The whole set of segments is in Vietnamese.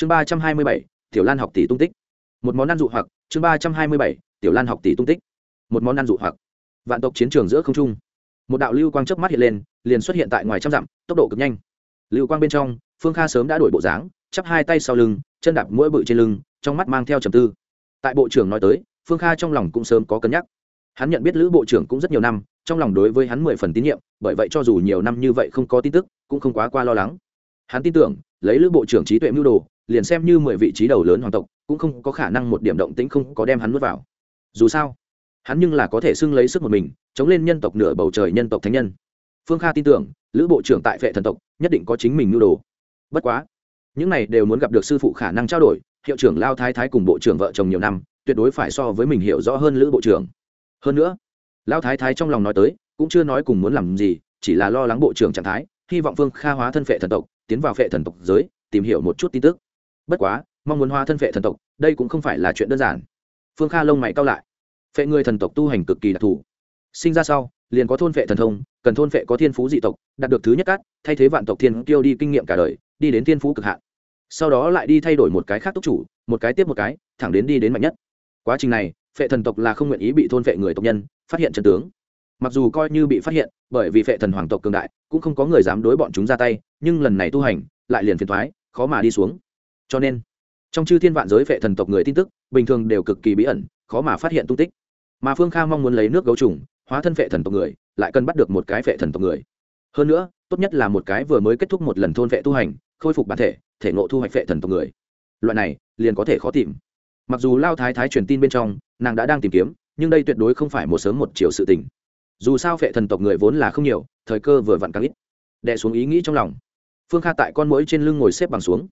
chương ba trăm hai mươi bảy, tiểu lan học tỷ tung tích. Một món ăn dụ hoặc, chương ba trăm hai mươi bảy, tiểu lan học tỷ tung tích. Một món ăn dụ hoặc. Vạn tộc chiến trường giữa không trung. Một đạo lưu quang chớp mắt hiện lên, liền xuất hiện tại ngoài trăm dặm, tốc độ cực nhanh. Lưu quang bên trong, phương kha sớm đã đổi bộ dáng, chắp hai tay sau lưng, chân đạp mũi bự trên lưng, trong mắt mang theo trầm tư. Tại bộ trưởng nói tới, phương kha trong lòng cũng sớm có cân nhắc. Hắn nhận biết lữ bộ trưởng cũng rất nhiều năm, trong lòng đối với hắn mười phần tín nhiệm, bởi vậy cho dù nhiều năm như vậy không có tin tức, cũng không quá qua lo lắng. Hắn tin tưởng, lấy lữ bộ trưởng trí tuệ mưu đồ liền xem như mười vị trí đầu lớn hoàng tộc, cũng không có khả năng một điểm động tĩnh không có đem hắn nuốt vào. Dù sao, hắn nhưng là có thể xưng lấy sức một mình, chống lên nhân tộc nửa bầu trời nhân tộc thánh nhân. Phương kha tin tưởng, lữ bộ trưởng tại vệ thần tộc, nhất định có chính mình mưu đồ. Bất quá, những này đều muốn gặp được sư phụ khả năng trao đổi, hiệu trưởng lao thái thái cùng bộ trưởng vợ chồng nhiều năm, tuyệt đối phải so với mình hiểu rõ hơn lữ bộ trưởng. Hơn nữa, lao thái thái trong lòng nói tới, cũng chưa nói cùng muốn làm gì, chỉ là lo lắng bộ trưởng trạng thái, hy vọng phương kha hóa thân phệ thần tộc, tiến vào phệ thần tộc giới, tìm hiểu một chút tin tức bất quá, mong muốn hóa thân phệ thần tộc, đây cũng không phải là chuyện đơn giản. Phương kha lông mày cao lại. Phệ người thần tộc tu hành cực kỳ đặc thù. Sinh ra sau, liền có thôn phệ thần thông, cần thôn phệ có thiên phú dị tộc, đạt được thứ nhất cát, thay thế vạn tộc thiên tiêu đi kinh nghiệm cả đời, đi đến thiên phú cực hạn. Sau đó lại đi thay đổi một cái khác túc chủ, một cái tiếp một cái, thẳng đến đi đến mạnh nhất. Quá trình này, phệ thần tộc là không nguyện ý bị thôn phệ người tộc nhân phát hiện chân tướng. Mặc dù coi như bị phát hiện, bởi vì phệ thần hoàng tộc cường đại, cũng không có người dám đối bọn chúng ra tay, nhưng lần này tu hành, lại liền phiền thoái khó mà đi xuống cho nên, trong chư thiên vạn giới phệ thần tộc người tin tức, bình thường đều cực kỳ bí ẩn, khó mà phát hiện tung tích. Mà phương kha mong muốn lấy nước gấu trùng, hóa thân phệ thần tộc người, lại cần bắt được một cái phệ thần tộc người. Hơn nữa, tốt nhất là một cái vừa mới kết thúc một lần thôn phệ tu hành, khôi phục bản thể thể ngộ thu hoạch phệ thần tộc người. Loại này, liền có thể khó tìm. Mặc dù lao thái thái truyền tin bên trong, nàng đã đang tìm kiếm, nhưng đây tuyệt đối không phải một sớm một chiều sự tình. Dù sao phệ thần tộc người vốn là không nhiều, thời cơ vừa vặn càng ít. Đẻ xuống ý nghĩ trong lòng. Phương kha tại con mũi trên lưng ngồi xếp bằng xuống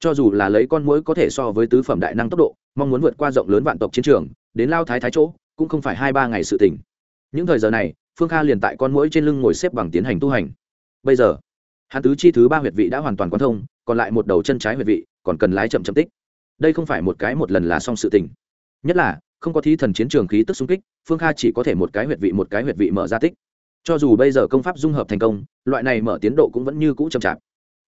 cho dù là lấy con mũi có thể so với tứ phẩm đại năng tốc độ, mong muốn vượt qua rộng lớn vạn tộc chiến trường, đến lao thái thái chỗ, cũng không phải hai ba ngày sự tỉnh những thời giờ này, phương kha liền tại con mũi trên lưng ngồi xếp bằng tiến hành tu hành. Bây giờ hàn tứ chi thứ ba huyệt vị đã hoàn toàn quan thông, còn lại một đầu chân trái huyệt vị còn cần lái chậm chậm tích. Đây không phải một cái một lần là xong sự tình. Nhất là, không có thí thần chiến trường khí tức xung kích, phương kha chỉ có thể một cái huyệt vị một cái huyệt vị mở ra tích. Cho dù bây giờ công pháp dung hợp thành công, loại này mở tiến độ cũng vẫn như cũ chậm chạp.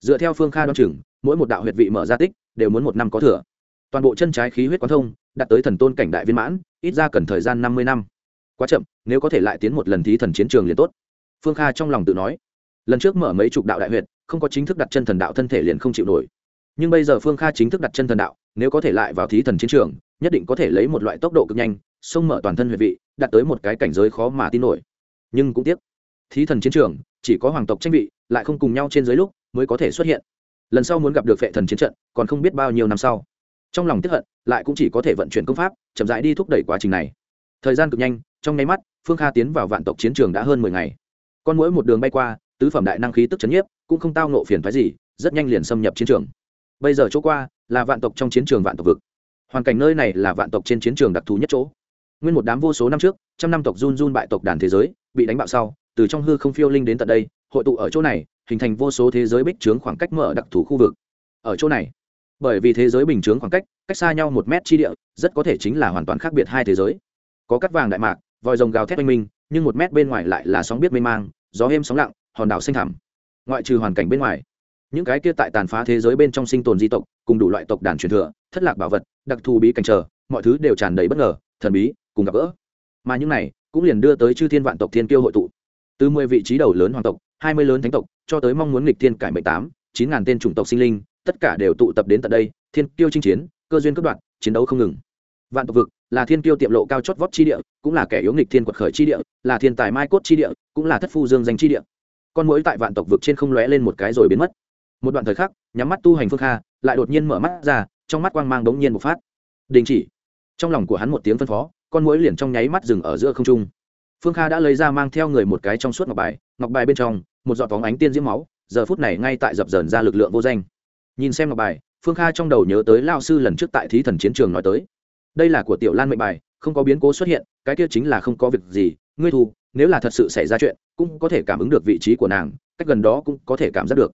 Dựa theo phương kha đ o á n chừng mỗi một đạo huyệt vị mở ra tích, đều muốn một năm có thừa. Toàn bộ chân trái khí huyết quán thông, đạt tới thần tôn cảnh đại viên mãn, ít ra cần thời gian năm mươi năm. Quá chậm, nếu có thể lại tiến một lần thí thần chiến trường liền tốt. Phương kha trong lòng tự nói, lần trước mở mấy chục đạo đại huyệt, không có chính thức đặt chân thần đạo thân thể liền không chịu nổi. Nhưng bây giờ phương kha chính thức đặt chân thần đạo, nếu có thể lại vào thí thần chiến trường, nhất định có thể lấy một loại tốc độ cực nhanh, xông mở toàn thân huyệt vị, đạt tới một cái cảnh giới khó mà tin nổi. Nhưng cũng tiếc, thí thần chiến trường, chỉ có hoàng tộc tranh vị, lại không cùng nhau trên dưới lúc mới có thể xuất hiện lần sau muốn gặp được vệ thần chiến trận, còn không biết bao nhiêu năm sau. Trong lòng tiếp hận, lại cũng chỉ có thể vận chuyển công pháp, chậm rãi đi thúc đẩy quá trình này. Thời gian cực nhanh, trong nháy mắt, phương kha tiến vào vạn tộc chiến trường đã hơn mười ngày. Con mỗi một đường bay qua, tứ phẩm đại năng khí tức chấn nhiếp, cũng không tao nộ phiền phái gì, rất nhanh liền xâm nhập chiến trường. Bây giờ chỗ qua, là vạn tộc trong chiến trường vạn tộc vực. Hoàn cảnh nơi này là vạn tộc trên chiến trường đặc thù nhất chỗ. Nguyên một đám vô số năm trước, trăm năm tộc run run bại tộc đàn thế giới, bị đánh bạo sau, từ trong hư không phiêu linh đến tận đây, hội tụ ở chỗ này hình thành vô số thế giới bích trướng khoảng cách mở đặc thù khu vực. Ở chỗ này, bởi vì thế giới bình chướng khoảng cách cách xa nhau một mét chi địa, rất có thể chính là hoàn toàn khác biệt hai thế giới. Có cắt vàng đại mạc vòi rồng gào thét oanh minh, nhưng một mét bên ngoài lại là sóng biết mê mang, gió êm sóng lặng, hòn đảo xanh thẳm. Ngoại trừ hoàn cảnh bên ngoài, những cái kia tại tàn phá thế giới bên trong sinh tồn di tộc, cùng đủ loại tộc đàn truyền thừa, thất lạc bảo vật, đặc thù bí cảnh trở mọi thứ đều tràn đầy bất ngờ, thần bí, cùng gặp gỡ. Mà những này cũng liền đưa tới chư thiên vạn tộc thiên kiêu hội tụ. Từ mười vị trí đầu lớn hoàng tộc hai mươi lớn thánh tộc, cho tới mong muốn nghịch thiên cải mệnh tám, chín ngàn tên chủng tộc sinh linh, tất cả đều tụ tập đến tận đây, thiên kiêu chinh chiến, cơ duyên cấp đoạn chiến đấu không ngừng. Vạn tộc vực là thiên kiêu tiệm lộ cao chót vót chi địa, cũng là kẻ yếu nghịch thiên quật khởi chi địa, là thiên tài mai cốt chi địa, cũng là thất phu dương danh chi địa. Con mũi tại vạn tộc vực trên không lóe lên một cái rồi biến mất. Một đoạn thời khắc, nhắm mắt tu hành phương kha, lại đột nhiên mở mắt ra, trong mắt quang mang đống nhiên một phát. Đình chỉ. Trong lòng của hắn một tiếng phân phó, con mũi liền trong nháy mắt dừng ở giữa không trung. Phương kha đã lấy ra mang theo người một cái trong suốt ngọc bài ngọc bài bên trong một giọt phóng ánh tiên diễm máu, giờ phút này ngay tại dập dờn ra lực lượng vô danh. Nhìn xem ngọc bài, phương kha trong đầu nhớ tới lao sư lần trước tại thí thần chiến trường nói tới. Đây là của tiểu lan mệnh bài, không có biến cố xuất hiện, cái kia chính là không có việc gì, ngươi thu, nếu là thật sự xảy ra chuyện, cũng có thể cảm ứng được vị trí của nàng, cách gần đó cũng có thể cảm giác được.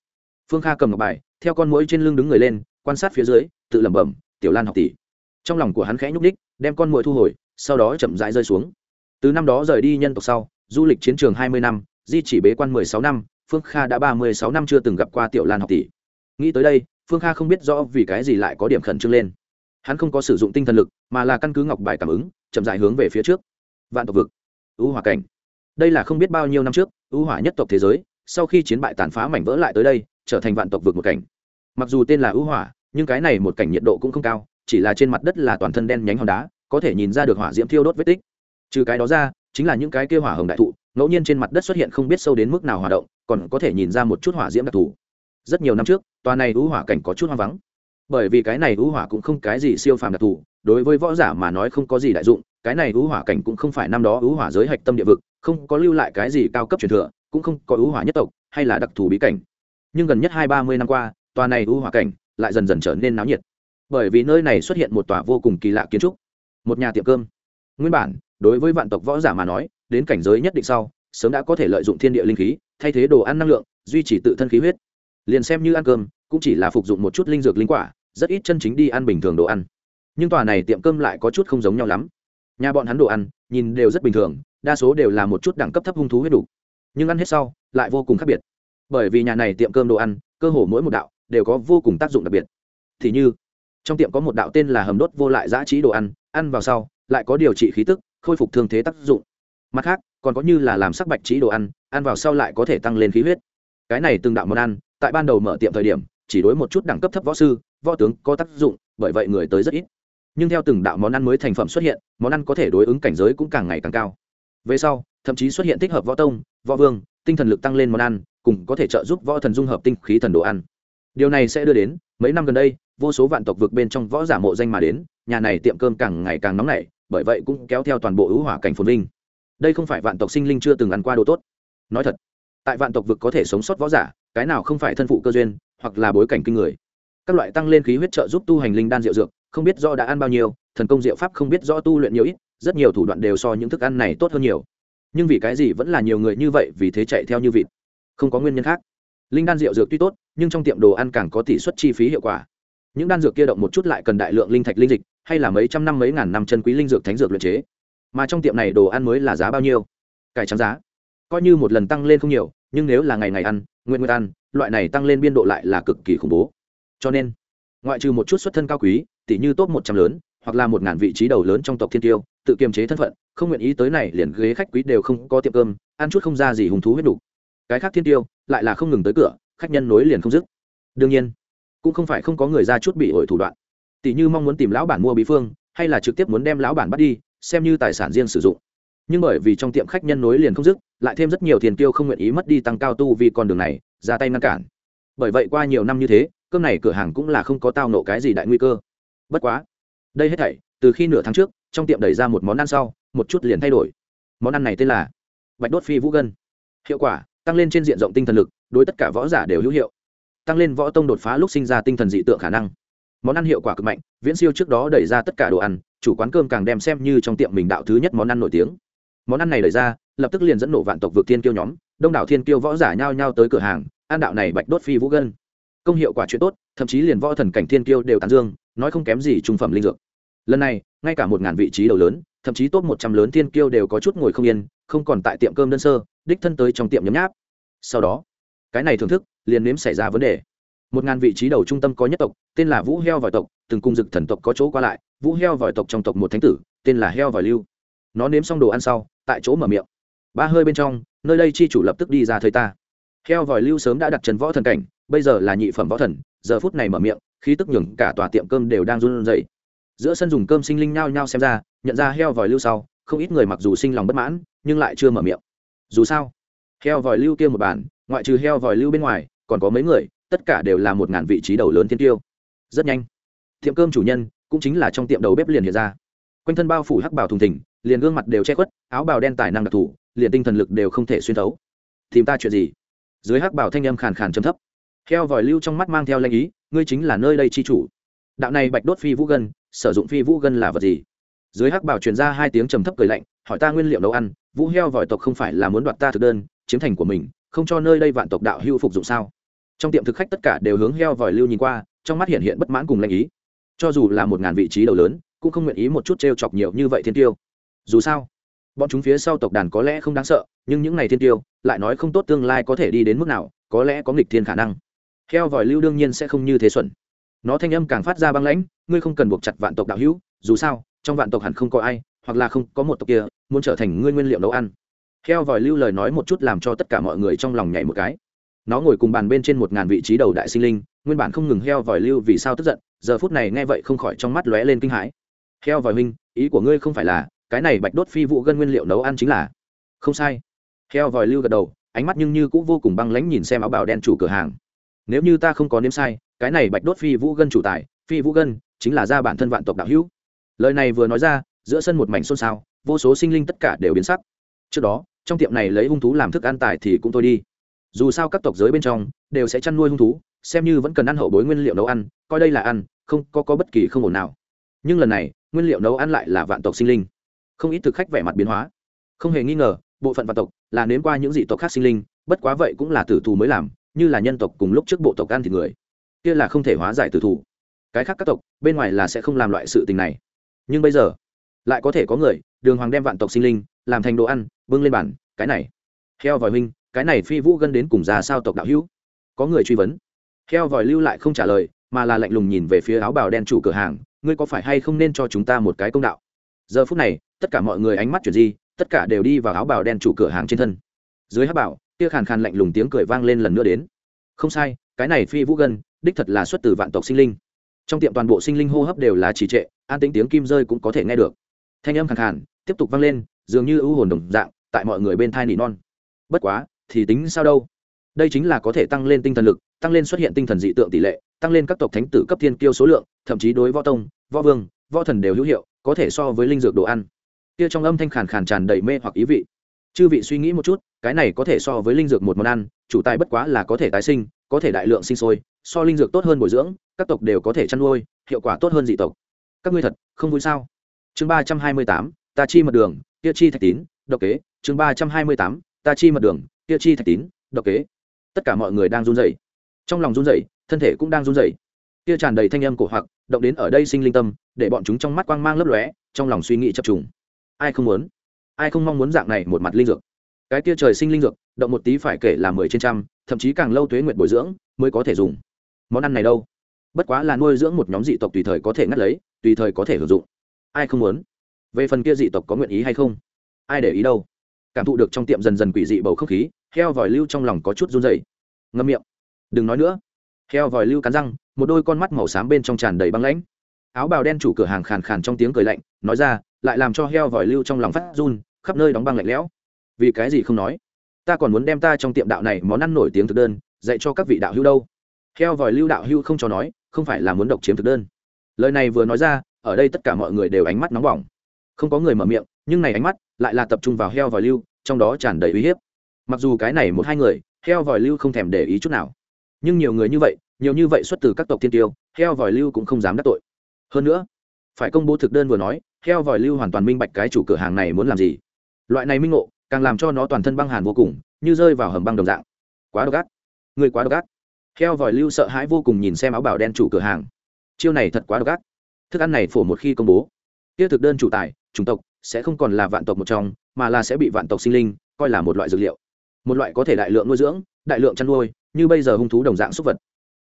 Phương kha cầm ngọc bài, theo con mũi trên lưng đứng người lên, quan sát phía dưới, tự lẩm bẩm, tiểu lan học tỷ. Trong lòng của hắn khẽ nhúc ních đem con mũi thu hồi, sau đó chậm rãi rơi xuống. Từ năm đó rời đi nhân tộc sau, du lịch chiến trường hai mươi năm di chỉ bế quan mười sáu năm, phương kha đã ba mươi sáu năm chưa từng gặp qua tiểu lan học tỷ. Nghĩ tới đây, phương kha không biết rõ vì cái gì lại có điểm khẩn trương lên. Hắn không có sử dụng tinh thần lực, mà là căn cứ ngọc bài cảm ứng, chậm rãi hướng về phía trước. Vạn tộc vực. Ưu hỏa cảnh. Đây là không biết bao nhiêu năm trước ưu hỏa nhất tộc thế giới, sau khi chiến bại tàn phá mảnh vỡ lại tới đây, trở thành vạn tộc vực một cảnh. Mặc dù tên là ưu hỏa, nhưng cái này một cảnh nhiệt độ cũng không cao, chỉ là trên mặt đất là toàn thân đen nhánh hòn đá, có thể nhìn ra được hỏa diễm thiêu đốt vết tích. Trừ cái đó ra, chính là những cái kêu hỏa hồng đại thụ ngẫu nhiên trên mặt đất xuất hiện không biết sâu đến mức nào hoạt động, còn có thể nhìn ra một chút hỏa diễm đặc thù. Rất nhiều năm trước, tòa này ưu hỏa cảnh có chút hoang vắng. Bởi vì cái này ưu hỏa cũng không cái gì siêu phàm đặc thù, đối với võ giả mà nói không có gì đại dụng, cái này ưu hỏa cảnh cũng không phải năm đó ưu hỏa giới hạch tâm địa vực, không có lưu lại cái gì cao cấp truyền thừa, cũng không có ưu hỏa nhất tộc, hay là đặc thù bí cảnh. Nhưng gần nhất hai, ba mươi năm qua, tòa này ưu hỏa cảnh lại dần dần trở nên náo nhiệt. Bởi vì nơi này xuất hiện một tòa vô cùng kỳ lạ kiến trúc, một nhà tiệm cơm. Nguyên bản, đối với vạn tộc võ giả mà nói đến cảnh giới nhất định sau, sớm đã có thể lợi dụng thiên địa linh khí, thay thế đồ ăn năng lượng, duy trì tự thân khí huyết. Liền xem như ăn cơm, cũng chỉ là phục dụng một chút linh dược linh quả, rất ít chân chính đi ăn bình thường đồ ăn. Nhưng tòa này tiệm cơm lại có chút không giống nhau lắm. Nhà bọn hắn đồ ăn, nhìn đều rất bình thường, đa số đều là một chút đẳng cấp thấp hung thú huyết đủ. Nhưng ăn hết sau, lại vô cùng khác biệt. Bởi vì nhà này tiệm cơm đồ ăn, cơ hồ mỗi một đạo đều có vô cùng tác dụng đặc biệt. Thì như, trong tiệm có một đạo tên là hầm đốt vô lại giá trí đồ ăn ăn vào sau, lại có điều trị khí tức, khôi phục thương thế tác dụng mặt khác, còn có như là làm sắc bạch trí đồ ăn ăn vào sau lại có thể tăng lên khí huyết. Cái này từng đạo món ăn, tại ban đầu mở tiệm thời điểm, chỉ đối một chút đẳng cấp thấp võ sư, võ tướng có tác dụng, bởi vậy người tới rất ít. Nhưng theo từng đạo món ăn mới thành phẩm xuất hiện, món ăn có thể đối ứng cảnh giới cũng càng ngày càng cao. Về sau, thậm chí xuất hiện thích hợp võ tông, võ vương, tinh thần lực tăng lên món ăn, cùng có thể trợ giúp võ thần dung hợp tinh khí thần đồ ăn. Điều này sẽ đưa đến, mấy năm gần đây, vô số vạn tộc vực bên trong võ giả mộ danh mà đến, nhà này tiệm cơm càng ngày càng nóng nảy, bởi vậy cũng kéo theo toàn bộ ưu hỏa cảnh phồn vinh đây không phải vạn tộc sinh linh chưa từng ăn qua đồ tốt. Nói thật, tại vạn tộc vực có thể sống sót võ giả, cái nào không phải thân phụ cơ duyên, hoặc là bối cảnh kinh người. Các loại tăng lên khí huyết trợ giúp tu hành linh đan rượu dược, không biết do đã ăn bao nhiêu, thần công diệu pháp không biết do tu luyện nhiều ít, rất nhiều thủ đoạn đều so những thức ăn này tốt hơn nhiều. Nhưng vì cái gì vẫn là nhiều người như vậy vì thế chạy theo như vịt? Không có nguyên nhân khác. Linh đan rượu dược tuy tốt, nhưng trong tiệm đồ ăn càng có tỷ suất chi phí hiệu quả. Những đan dược kia động một chút lại cần đại lượng linh thạch linh dịch, hay là mấy trăm năm mấy ngàn năm chân quý linh dược thánh dược luyện chế mà trong tiệm này đồ ăn mới là giá bao nhiêu? Cải trắng giá. Coi như một lần tăng lên không nhiều, nhưng nếu là ngày ngày ăn, nguyện nguyện ăn, loại này tăng lên biên độ lại là cực kỳ khủng bố. Cho nên, ngoại trừ một chút xuất thân cao quý tỷ như top một trăm lớn, hoặc là một ngàn vị trí đầu lớn trong tộc thiên tiêu, tự kiềm chế thân phận, không nguyện ý tới này liền ghế khách quý đều không có tiệm cơm, ăn chút không ra gì hùng thú huyết đủ. Cái khác thiên tiêu, lại là không ngừng tới cửa, khách nhân nối liền không dứt. Đương nhiên, cũng không phải không có người ra chút bị ổi thủ đoạn. Tỷ như mong muốn tìm lão bản mua bí phương, hay là trực tiếp muốn đem lão bản bắt đi xem như tài sản riêng sử dụng. Nhưng bởi vì trong tiệm khách nhân nối liền không dứt, lại thêm rất nhiều tiền tiêu không nguyện ý mất đi tăng cao tu vì con đường này, ra tay ngăn cản. Bởi vậy qua nhiều năm như thế, cơm này cửa hàng cũng là không có tao nộ cái gì đại nguy cơ. Bất quá, đây hết thảy, từ khi nửa tháng trước, trong tiệm đẩy ra một món ăn sau, một chút liền thay đổi. Món ăn này tên là bạch đốt phi vũ gân. Hiệu quả, tăng lên trên diện rộng tinh thần lực, đối tất cả võ giả đều hữu hiệu. Tăng lên võ tông đột phá lúc sinh ra tinh thần dị tượng khả năng món ăn hiệu quả cực mạnh, viễn siêu trước đó đẩy ra tất cả đồ ăn, chủ quán cơm càng đem xem như trong tiệm mình đạo thứ nhất món ăn nổi tiếng. Món ăn này đẩy ra, lập tức liền dẫn nổ vạn tộc vượt thiên kiêu nhóm, đông đảo thiên kiêu võ giả nhao nhao tới cửa hàng, ăn đạo này bạch đốt phi vũ gân. Công hiệu quả chuyện tốt, thậm chí liền võ thần cảnh thiên kiêu đều tán dương, nói không kém gì trung phẩm linh dược. Lần này, ngay cả một ngàn vị trí đầu lớn, thậm chí top một trăm lớn thiên kiêu đều có chút ngồi không yên, không còn tại tiệm cơm đơn sơ, đích thân tới trong tiệm nhấm nháp. Sau đó, cái này thưởng thức, liền nếm xảy ra vấn đề một ngàn vị trí đầu trung tâm có nhất tộc, tên là vũ heo vòi tộc, từng cung dực thần tộc có chỗ qua lại, vũ heo vòi tộc trong tộc một thánh tử, tên là heo vòi lưu. Nó nếm xong đồ ăn sau, tại chỗ mở miệng. Ba hơi bên trong, nơi đây chi chủ lập tức đi ra thấy ta. Heo vòi lưu sớm đã đặt trần võ thần cảnh, bây giờ là nhị phẩm võ thần, giờ phút này mở miệng, khí tức nhường cả tòa tiệm cơm đều đang run rẩy. Giữa sân dùng cơm sinh linh nhao nhao xem ra, nhận ra heo vòi lưu sau, không ít người mặc dù sinh lòng bất mãn, nhưng lại chưa mở miệng. Dù sao, heo vòi lưu kia một bản, ngoại trừ heo vòi lưu bên ngoài, còn có mấy người tất cả đều là một ngàn vị trí đầu lớn thiên tiêu. Rất nhanh, tiệm cơm chủ nhân cũng chính là trong tiệm đầu bếp liền hiện ra. Quanh thân bao phủ hắc bào thùng thỉnh liền gương mặt đều che khuất, áo bào đen tài năng đặc thù, liền tinh thần lực đều không thể xuyên thấu. Tìm ta chuyện gì? Dưới hắc bào thanh âm khàn khàn trầm thấp. Heo vòi lưu trong mắt mang theo lanh ý, ngươi chính là nơi đây chi chủ. Đạo này bạch đốt phi vũ gân, sử dụng phi vũ gân là vật gì? Dưới hắc bảo truyền ra hai tiếng trầm thấp cười lạnh, hỏi ta nguyên liệu nấu ăn, vũ heo vòi tộc không phải là muốn đoạt ta thực đơn, chiếm thành của mình, không cho nơi đây vạn tộc đạo hưu phục dụng sao? Trong tiệm thực khách tất cả đều hướng heo vòi lưu nhìn qua, trong mắt hiện hiện bất mãn cùng lanh ý. Cho dù là một ngàn vị trí đầu lớn, cũng không nguyện ý một chút t r e o chọc nhiều như vậy thiên tiêu. Dù sao, bọn chúng phía sau tộc đàn có lẽ không đáng sợ, nhưng những ngày thiên tiêu, lại nói không tốt tương lai có thể đi đến mức nào, có lẽ có nghịch thiên khả năng. Heo vòi lưu đương nhiên sẽ không như thế xuẩn. Nó thanh âm càng phát ra băng lãnh, ngươi không cần buộc chặt vạn tộc đạo hữu, dù sao, trong vạn tộc hẳn không có ai, hoặc là không có một tộc kia, muốn trở thành ngươi nguyên liệu nấu ăn. Heo vòi lưu lời nói một chút làm cho tất cả mọi người trong lòng nhảy một cái nó ngồi cùng bàn bên trên một ngàn vị trí đầu đại sinh linh, nguyên bản không ngừng heo vòi lưu vì sao tức giận, giờ phút này nghe vậy không khỏi trong mắt lóe lên kinh hãi. Heo vòi huynh, ý của ngươi không phải là, cái này bạch đốt phi vụ gân nguyên liệu nấu ăn chính là. Không sai. Heo vòi lưu gật đầu, ánh mắt nhưng như cũng vô cùng băng lãnh nhìn xem áo bào đen chủ cửa hàng. Nếu như ta không có nếm sai, cái này bạch đốt phi vũ gân chủ tài, phi vũ gân, chính là ra bản thân vạn tộc đạo hữu. Lời này vừa nói ra, giữa sân một mảnh xôn xao, vô số sinh linh tất cả đều biến sắc. Trước đó, trong tiệm này lấy hung thú làm thức ăn tài thì cũng thôi đi dù sao các tộc giới bên trong đều sẽ chăn nuôi hung thú xem như vẫn cần ăn hậu bối nguyên liệu nấu ăn coi đây là ăn không có, có bất kỳ không ổn nào. Nhưng lần này nguyên liệu nấu ăn lại là vạn tộc sinh linh. Không ít thực khách vẻ mặt biến hóa. Không hề nghi ngờ bộ phận vạn tộc là nếm qua những dị tộc khác sinh linh bất quá vậy cũng là tử thù mới làm như là nhân tộc cùng lúc trước bộ tộc ăn thịt người. Kia là không thể hóa giải tử thù. Cái khác các tộc bên ngoài là sẽ không làm loại sự tình này. Nhưng bây giờ lại có thể có người đường hoàng đem vạn tộc sinh linh làm thành đồ ăn bưng lên bàn, cái này. Heo vòi huynh cái này phi vũ gân đến cùng già sao tộc đạo hữu? Có người truy vấn. Heo vòi lưu lại không trả lời, mà là lạnh lùng nhìn về phía áo bào đen chủ cửa hàng, ngươi có phải hay không nên cho chúng ta một cái công đạo? Giờ phút này, tất cả mọi người ánh mắt chuyển di, tất cả đều đi vào áo bào đen chủ cửa hàng trên thân. Dưới hát bảo, kia khàn khàn lạnh lùng tiếng cười vang lên lần nữa đến. Không sai, cái này phi vũ gân, đích thật là xuất từ vạn tộc sinh linh. Trong tiệm toàn bộ sinh linh hô hấp đều là trì trệ, an tính tiếng kim rơi cũng có thể nghe được. Thanh âm khàn khàn, tiếp tục vang lên, dường như ưu hồn đồng dạng, tại mọi người bên thai nỉ non. Bất quá thì tính sao đâu. Đây chính là có thể tăng lên tinh thần lực, tăng lên xuất hiện tinh thần dị tượng tỷ lệ, tăng lên các tộc thánh tử cấp thiên kiêu số lượng, thậm chí đối võ tông, võ vương, võ thần đều hữu hiệu, có thể so với linh dược đồ ăn. Kia trong âm thanh khàn khàn tràn đầy mê hoặc ý vị. Chư vị suy nghĩ một chút, cái này có thể so với linh dược một món ăn, chủ tài bất quá là có thể tái sinh, có thể đại lượng sinh sôi, so linh dược tốt hơn bồi dưỡng, các tộc đều có thể chăn nuôi, hiệu quả tốt hơn dị tộc. Các ngươi thật không vui sao? Chương ba trăm hai mươi tám, ta chi mật đường, kia chi thạch tín, độc kế. Chương ba trăm hai mươi tám, ta chi mật đường kia chi thạch tín, độc kế. Tất cả mọi người đang run rẩy. Trong lòng run rẩy, thân thể cũng đang run rẩy. Kia tràn đầy thanh âm cổ hoặc, động đến ở đây sinh linh tâm, để bọn chúng trong mắt quang mang lấp lóe, trong lòng suy nghĩ chập trùng. Ai không muốn? Ai không mong muốn dạng này một mặt linh dược? Cái kia trời sinh linh dược, động một tí phải kể là mười trên trăm, thậm chí càng lâu tuế nguyện bồi dưỡng, mới có thể dùng. Món ăn này đâu? Bất quá là nuôi dưỡng một nhóm dị tộc tùy thời có thể ngắt lấy, tùy thời có thể hưởng dụng. Ai không muốn? Về phần kia dị tộc có nguyện ý hay không? Ai để ý đâu? Cảm thụ được trong tiệm dần dần quỷ dị bầu không khí, heo vòi lưu trong lòng có chút run dày ngâm miệng. Đừng nói nữa. Heo vòi lưu cắn răng, một đôi con mắt màu xám bên trong tràn đầy băng lãnh. Áo bào đen chủ cửa hàng khàn khàn trong tiếng cười lạnh, nói ra, lại làm cho heo vòi lưu trong lòng phát run, khắp nơi đóng băng lạnh lẽo. Vì cái gì không nói? Ta còn muốn đem ta trong tiệm đạo này món ăn nổi tiếng thực đơn, dạy cho các vị đạo hữu đâu. Heo vòi lưu đạo hữu không cho nói, không phải là muốn độc chiếm thực đơn. Lời này vừa nói ra, ở đây tất cả mọi người đều ánh mắt nóng bỏng. Không có người mở miệng nhưng này ánh mắt lại là tập trung vào heo vòi lưu, trong đó tràn đầy uy hiếp. Mặc dù cái này một hai người, heo vòi lưu không thèm để ý chút nào. Nhưng nhiều người như vậy, nhiều như vậy xuất từ các tộc thiên tiêu, heo vòi lưu cũng không dám đắc tội. Hơn nữa, phải công bố thực đơn vừa nói, heo vòi lưu hoàn toàn minh bạch cái chủ cửa hàng này muốn làm gì. Loại này minh ngộ, càng làm cho nó toàn thân băng hàn vô cùng, như rơi vào hầm băng đồng dạng. Quá độc ác. Người quá độc ác. Heo vòi lưu sợ hãi vô cùng nhìn xem áo bảo đen chủ cửa hàng. Chiêu này thật quá độc ác. Thức ăn này phổ một khi công bố. Kia thực đơn chủ tài, chủng tộc sẽ không còn là vạn tộc một trong, mà là sẽ bị vạn tộc sinh linh coi là một loại dược liệu. Một loại có thể đại lượng nuôi dưỡng, đại lượng chăn nuôi, như bây giờ hung thú đồng dạng súc vật.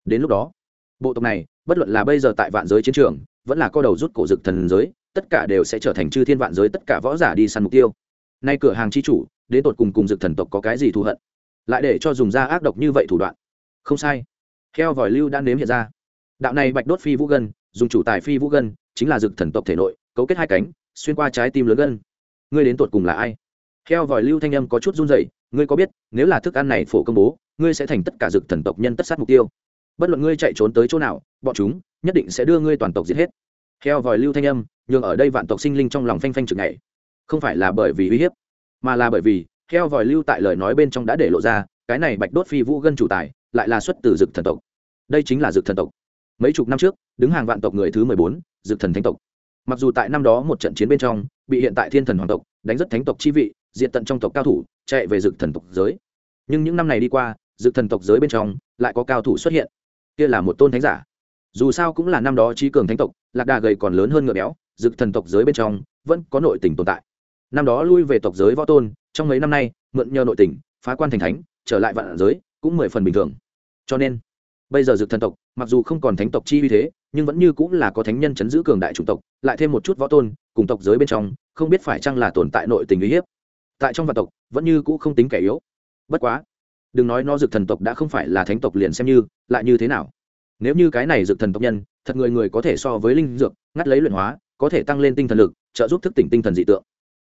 Đến lúc đó, bộ tộc này, bất luận là bây giờ tại vạn giới chiến trường, vẫn là co đầu rút cổ dực thần giới, tất cả đều sẽ trở thành chư thiên vạn giới tất cả võ giả đi săn mục tiêu. Nay cửa hàng chi chủ, đến tột cùng cùng dực thần tộc có cái gì thù hận? Lại để cho dùng da ác độc như vậy thủ đoạn. Không sai. Theo vòi lưu đã nếm hiện ra. Đạo này bạch đốt phi vũ gân, dùng chủ tài phi vũ gân, chính là dực thần tộc thể nội, cấu kết hai cánh xuyên qua trái tim lớn gân. Ngươi đến tột cùng là ai? Heo vòi lưu thanh âm có chút run rẩy, ngươi có biết nếu là thức ăn này phổ công bố ngươi sẽ thành tất cả dực thần tộc nhân tất sát mục tiêu. Bất luận ngươi chạy trốn tới chỗ nào bọn chúng nhất định sẽ đưa ngươi toàn tộc giết hết. Heo vòi lưu thanh âm nhường ở đây vạn tộc sinh linh trong lòng phanh phanh chừng ngày không phải là bởi vì uy hiếp mà là bởi vì heo vòi lưu tại lời nói bên trong đã để lộ ra cái này bạch đốt phi vũ gân chủ tài lại là xuất từ dực thần tộc. Đây chính là dực thần tộc. Mấy chục năm trước đứng hàng vạn tộc người thứ mười bốn dực thần thánh tộc mặc dù tại năm đó một trận chiến bên trong, bị hiện tại thiên thần hoàng tộc đánh rất thánh tộc chi vị diện tận trong tộc cao thủ, chạy về dực thần tộc giới. Nhưng những năm này đi qua dực thần tộc giới bên trong lại có cao thủ xuất hiện. Kia là một tôn thánh giả. Dù sao cũng là năm đó trí cường thánh tộc, lạc đà gầy còn lớn hơn ngựa béo dực thần tộc giới bên trong vẫn có nội tình tồn tại. Năm đó lui về tộc giới võ tôn, trong mấy năm nay, mượn nhờ nội tình, phá quan thành thánh, trở lại vạn giới cũng mười phần bình thường. Cho nên, bây giờ dự thần tộc, mặc dù không còn thánh tộc chi uy thế nhưng vẫn như cũng là có thánh nhân chấn giữ cường đại chủng tộc, lại thêm một chút võ tôn, cùng tộc giới bên trong, không biết phải chăng là tồn tại nội tình uy hiếp. Tại trong vạn tộc, vẫn như cũ không tính kẻ yếu. Bất quá, đừng nói nó dược thần tộc đã không phải là thánh tộc liền xem như, lại như thế nào? Nếu như cái này dược thần tộc nhân, thật người người có thể so với linh dược, ngắt lấy luyện hóa, có thể tăng lên tinh thần lực, trợ giúp thức tỉnh tinh thần dị tượng.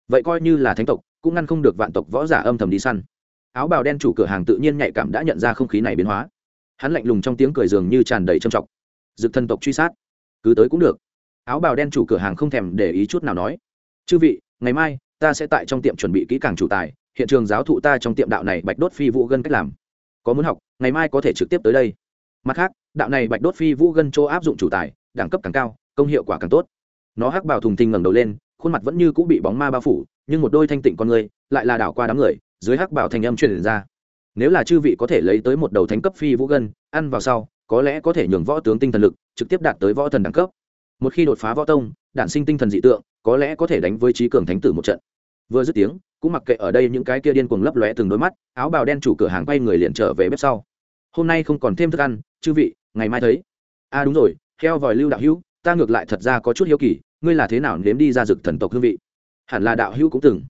Vậy coi như là thánh tộc, cũng ngăn không được vạn tộc võ giả âm thầm đi săn. Áo bào đen chủ cửa hàng tự nhiên nhạy cảm đã nhận ra không khí này biến hóa. Hắn lạnh lùng trong tiếng cười dường như tràn đầy trầm trọng dực thần tộc truy sát. Cứ tới cũng được. Áo bào đen chủ cửa hàng không thèm để ý chút nào nói. Chư vị, ngày mai, ta sẽ tại trong tiệm chuẩn bị kỹ càng chủ tài. Hiện trường giáo thụ ta trong tiệm đạo này bạch đốt phi vũ gân cách làm. Có muốn học, ngày mai có thể trực tiếp tới đây. Mặt khác, đạo này bạch đốt phi vũ gân chỗ áp dụng chủ tài, đẳng cấp càng cao, công hiệu quả càng tốt. Nó hắc bào thùng tinh ngẩng đầu lên, khuôn mặt vẫn như cũ bị bóng ma bao phủ, nhưng một đôi thanh tịnh con người, lại là đảo qua đám người, dưới hắc bào thành âm truyền ra. Nếu là chư vị có thể lấy tới một đầu thánh cấp phi vũ gân, ăn vào sau có lẽ có thể nhường võ tướng tinh thần lực trực tiếp đạt tới võ thần đẳng cấp. Một khi đột phá võ tông, đản sinh tinh thần dị tượng, có lẽ có thể đánh với trí cường thánh tử một trận. Vừa dứt tiếng, cũng mặc kệ ở đây những cái kia điên cuồng lấp lóe từng đôi mắt, áo bào đen chủ cửa hàng quay người liền trở về bếp sau. Hôm nay không còn thêm thức ăn, chư vị, ngày mai thấy. A à đúng rồi, heo vòi lưu đạo hữu, ta ngược lại thật ra có chút hiếu kỳ, ngươi là thế nào nếm đi ra rực thần tộc hương vị? Hẳn là đạo hữu cũng từng.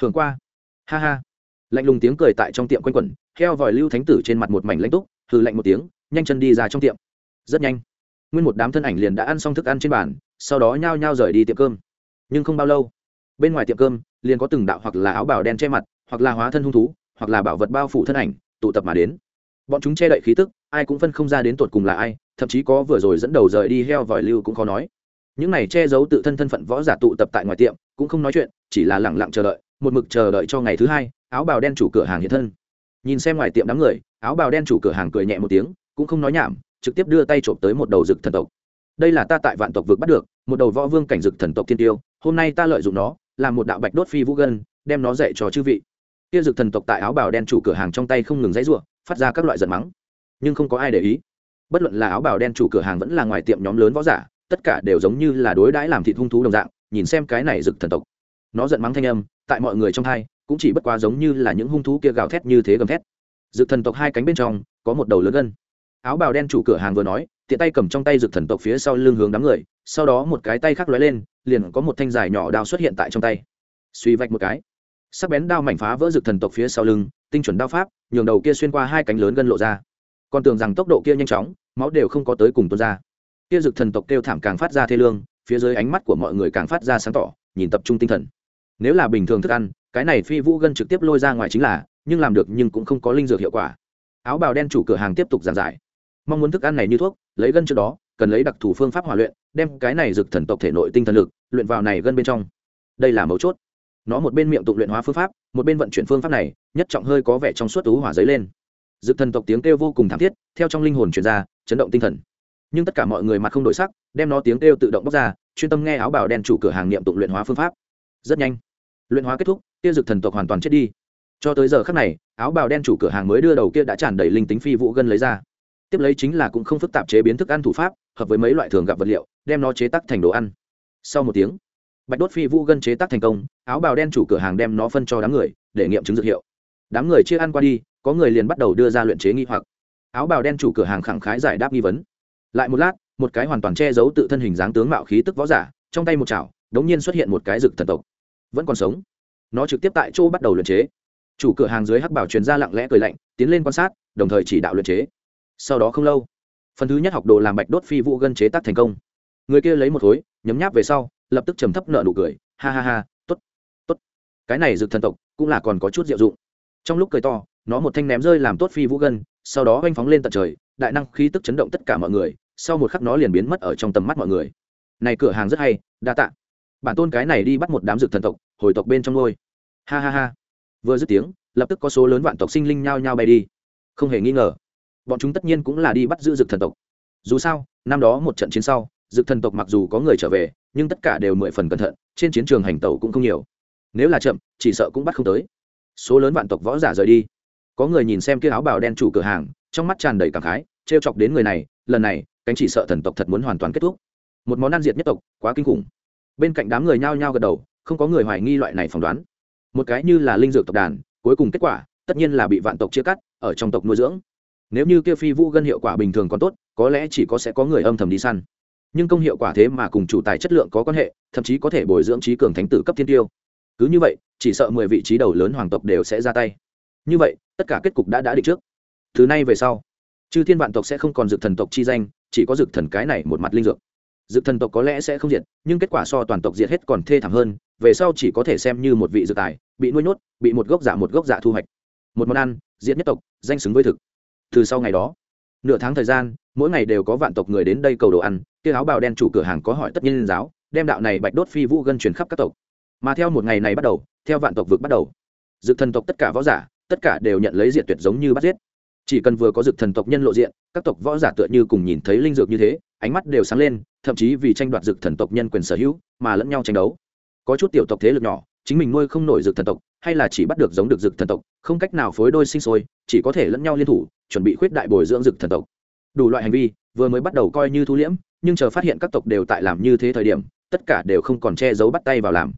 Thường qua. Ha ha. Lạnh lùng tiếng cười tại trong tiệm quanh quẩn, heo vòi lưu thánh tử trên mặt một mảnh lãnh túc hừ lạnh một tiếng, nhanh chân đi ra trong tiệm. Rất nhanh. Nguyên một đám thân ảnh liền đã ăn xong thức ăn trên bàn, sau đó nhao nhao rời đi tiệm cơm. Nhưng không bao lâu, bên ngoài tiệm cơm liền có từng đạo hoặc là áo bào đen che mặt, hoặc là hóa thân hung thú, hoặc là bảo vật bao phủ thân ảnh, tụ tập mà đến. Bọn chúng che đậy khí tức, ai cũng phân không ra đến tột cùng là ai, thậm chí có vừa rồi dẫn đầu rời đi heo vòi lưu cũng khó nói. Những này che giấu tự thân thân phận võ giả tụ tập tại ngoài tiệm, cũng không nói chuyện, chỉ là lẳng lặng chờ đợi, một mực chờ đợi cho ngày thứ hai, áo bào đen chủ cửa hàng hiện thân nhìn xem ngoài tiệm đám người, áo bào đen chủ cửa hàng cười nhẹ một tiếng, cũng không nói nhảm, trực tiếp đưa tay trộm tới một đầu rực thần tộc. Đây là ta tại vạn tộc vực bắt được, một đầu võ vương cảnh rực thần tộc thiên tiêu, hôm nay ta lợi dụng nó, làm một đạo bạch đốt phi vũ gân, đem nó dạy cho chư vị. Kia rực thần tộc tại áo bào đen chủ cửa hàng trong tay không ngừng dãy ruộng phát ra các loại giận mắng. Nhưng không có ai để ý. Bất luận là áo bào đen chủ cửa hàng vẫn là ngoài tiệm nhóm lớn võ giả, tất cả đều giống như là đối đãi làm thịt hung thú đồng dạng, nhìn xem cái này rực thần tộc. Nó giận mắng thanh âm, tại mọi người trong hai cũng chỉ bất quá giống như là những hung thú kia gào thét như thế gầm thét. Rực thần tộc hai cánh bên trong, có một đầu lớn gân. Áo bào đen chủ cửa hàng vừa nói, tiện tay cầm trong tay rực thần tộc phía sau lưng hướng đám người, sau đó một cái tay khác lóe lên, liền có một thanh dài nhỏ đao xuất hiện tại trong tay. Suy vạch một cái. Sắc bén đao mảnh phá vỡ rực thần tộc phía sau lưng, tinh chuẩn đao pháp, nhường đầu kia xuyên qua hai cánh lớn gân lộ ra. Còn tưởng rằng tốc độ kia nhanh chóng, máu đều không có tới cùng tuôn ra. Kia rực thần tộc kêu thảm càng phát ra thê lương, phía dưới ánh mắt của mọi người càng phát ra sáng tỏ, nhìn tập trung tinh thần. Nếu là bình thường thức ăn cái này phi vũ gân trực tiếp lôi ra ngoài chính là, nhưng làm được nhưng cũng không có linh dược hiệu quả. Áo bào đen chủ cửa hàng tiếp tục giảng giải. Mong muốn thức ăn này như thuốc, lấy gân trước đó, cần lấy đặc thù phương pháp hòa luyện, đem cái này dược thần tộc thể nội tinh thần lực, luyện vào này gân bên trong. Đây là mấu chốt. Nó một bên miệng tụng luyện hóa phương pháp, một bên vận chuyển phương pháp này, nhất trọng hơi có vẻ trong suốt tú hỏa giấy lên. Dược thần tộc tiếng kêu vô cùng thảm thiết, theo trong linh hồn chuyển ra, chấn động tinh thần. Nhưng tất cả mọi người mặt không đổi sắc, đem nó tiếng kêu tự động bóc ra, chuyên tâm nghe áo bào đen chủ cửa hàng niệm tụng luyện hóa phương pháp. Rất nhanh luyện hóa kết thúc tiêu dực thần tộc hoàn toàn chết đi. Cho tới giờ khắc này, áo bào đen chủ cửa hàng mới đưa đầu kia đã tràn đầy linh tính phi vũ gân lấy ra. Tiếp lấy chính là cũng không phức tạp chế biến thức ăn thủ pháp, hợp với mấy loại thường gặp vật liệu, đem nó chế tác thành đồ ăn. Sau một tiếng, bạch đốt phi vũ gân chế tác thành công, áo bào đen chủ cửa hàng đem nó phân cho đám người, để nghiệm chứng dược hiệu. Đám người chia ăn qua đi, có người liền bắt đầu đưa ra luyện chế nghi hoặc. Áo bào đen chủ cửa hàng khẳng khái giải đáp nghi vấn. Lại một lát, một cái hoàn toàn che giấu tự thân hình dáng tướng mạo khí tức võ giả, trong tay một chảo, đống nhiên xuất hiện một cái rực thần tộc vẫn còn sống. Nó trực tiếp tại chỗ bắt đầu luyện chế. Chủ cửa hàng dưới hắc bảo truyền ra lặng lẽ cười lạnh, tiến lên quan sát, đồng thời chỉ đạo luyện chế. Sau đó không lâu, phần thứ nhất học đồ làm bạch đốt phi vũ gân chế tác thành công. Người kia lấy một khối, nhấm nháp về sau, lập tức trầm thấp nợ nụ cười, ha ha ha t ố t t ố t cái này rực thần tộc cũng là còn có chút diệu dụng. Trong lúc cười to, nó một thanh ném rơi làm tốt phi vũ gân, sau đó oanh phóng lên tận trời, đại năng khí tức chấn động tất cả mọi người, sau một khắc nó liền biến mất ở trong tầm mắt mọi người. Này cửa hàng rất hay, đa tạ bản tôn cái này đi bắt một đám dược thần tộc, hồi tộc bên trong ngôi. Ha ha ha. Vừa dứt tiếng, lập tức có số lớn vạn tộc sinh linh nhao nhao bay đi. Không hề nghi ngờ, bọn chúng tất nhiên cũng là đi bắt giữ dược thần tộc. Dù sao, năm đó một trận chiến sau, dược thần tộc mặc dù có người trở về, nhưng tất cả đều mười phần cẩn thận, trên chiến trường hành tẩu cũng không nhiều. Nếu là chậm, chỉ sợ cũng bắt không tới. Số lớn vạn tộc võ giả rời đi. Có người nhìn xem kia áo bào đen chủ cửa hàng, trong mắt tràn đầy cảm khái t chọc đến người này, lần này, cánh chỉ sợ thần tộc thật muốn hoàn toàn kết thúc. Một món ăn diệt nhất tộc, quá kinh khủng bên cạnh đám người nhao nhao gật đầu, không có người hoài nghi loại này phỏng đoán. Một cái như là linh dược tộc đàn, cuối cùng kết quả, tất nhiên là bị vạn tộc chia cắt, ở trong tộc nuôi dưỡng. Nếu như kia phi vũ gân hiệu quả bình thường còn tốt, có lẽ chỉ có sẽ có người âm thầm đi săn. Nhưng công hiệu quả thế mà cùng chủ tài chất lượng có quan hệ, thậm chí có thể bồi dưỡng trí cường thánh tử cấp thiên tiêu. Cứ như vậy, chỉ sợ mười vị trí đầu lớn hoàng tộc đều sẽ ra tay. Như vậy, tất cả kết cục đã đã định trước. Thứ này về sau, chư thiên vạn tộc sẽ không còn dược thần tộc chi danh, chỉ có dược thần cái này một mặt linh dược dược thần tộc có lẽ sẽ không diệt, nhưng kết quả so toàn tộc diệt hết còn thê thảm hơn, về sau chỉ có thể xem như một vị dược tài, bị nuôi nhốt, bị một gốc giả một gốc giả thu hoạch. Một món ăn, diệt nhất tộc, danh xứng với thực. Từ sau ngày đó, nửa tháng thời gian, mỗi ngày đều có vạn tộc người đến đây cầu đồ ăn, kia áo bào đen chủ cửa hàng có hỏi tất nhiên giáo, đem đạo này bạch đốt phi vũ gân truyền khắp các tộc. Mà theo một ngày này bắt đầu, theo vạn tộc vực bắt đầu dự thần tộc tất cả võ giả, tất cả đều nhận lấy diện tuyệt giống như bắt giết. Chỉ cần vừa có dự thần tộc nhân lộ diện, các tộc võ giả tựa như cùng nhìn thấy linh dược như thế, ánh mắt đều sáng lên thậm chí vì tranh đoạt dược thần tộc nhân quyền sở hữu mà lẫn nhau tranh đấu. Có chút tiểu tộc thế lực nhỏ, chính mình nuôi không nổi dược thần tộc, hay là chỉ bắt được giống được dược thần tộc, không cách nào phối đôi sinh sôi, chỉ có thể lẫn nhau liên thủ, chuẩn bị khuyết đại bồi dưỡng dược thần tộc. Đủ loại hành vi, vừa mới bắt đầu coi như thu liễm, nhưng chờ phát hiện các tộc đều tại làm như thế thời điểm, tất cả đều không còn che giấu bắt tay vào làm.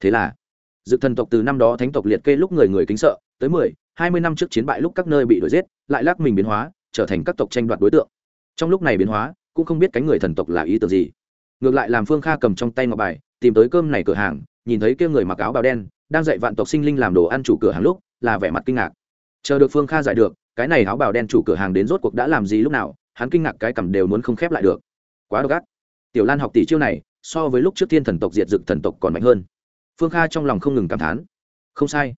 Thế là, dược thần tộc từ năm đó thánh tộc liệt kê lúc người người kính sợ, tới mười, hai mươi năm trước chiến bại lúc các nơi bị đuổi giết, lại lắc mình biến hóa, trở thành các tộc tranh đoạt đối tượng. Trong lúc này biến hóa cũng không biết cánh người thần tộc là ý tưởng gì. Ngược lại làm phương kha cầm trong tay ngọc bài, tìm tới cơm này cửa hàng, nhìn thấy kia người mặc áo bào đen, đang dạy vạn tộc sinh linh làm đồ ăn chủ cửa hàng lúc, là vẻ mặt kinh ngạc. Chờ được phương kha giải được, cái này áo bào đen chủ cửa hàng đến rốt cuộc đã làm gì lúc nào, hắn kinh ngạc cái cầm đều muốn không khép lại được. Quá độc ác. Tiểu lan học tỷ chiêu này, so với lúc trước thiên thần tộc diệt dực thần tộc còn mạnh hơn. Phương kha trong lòng không ngừng cảm thán. Không sai.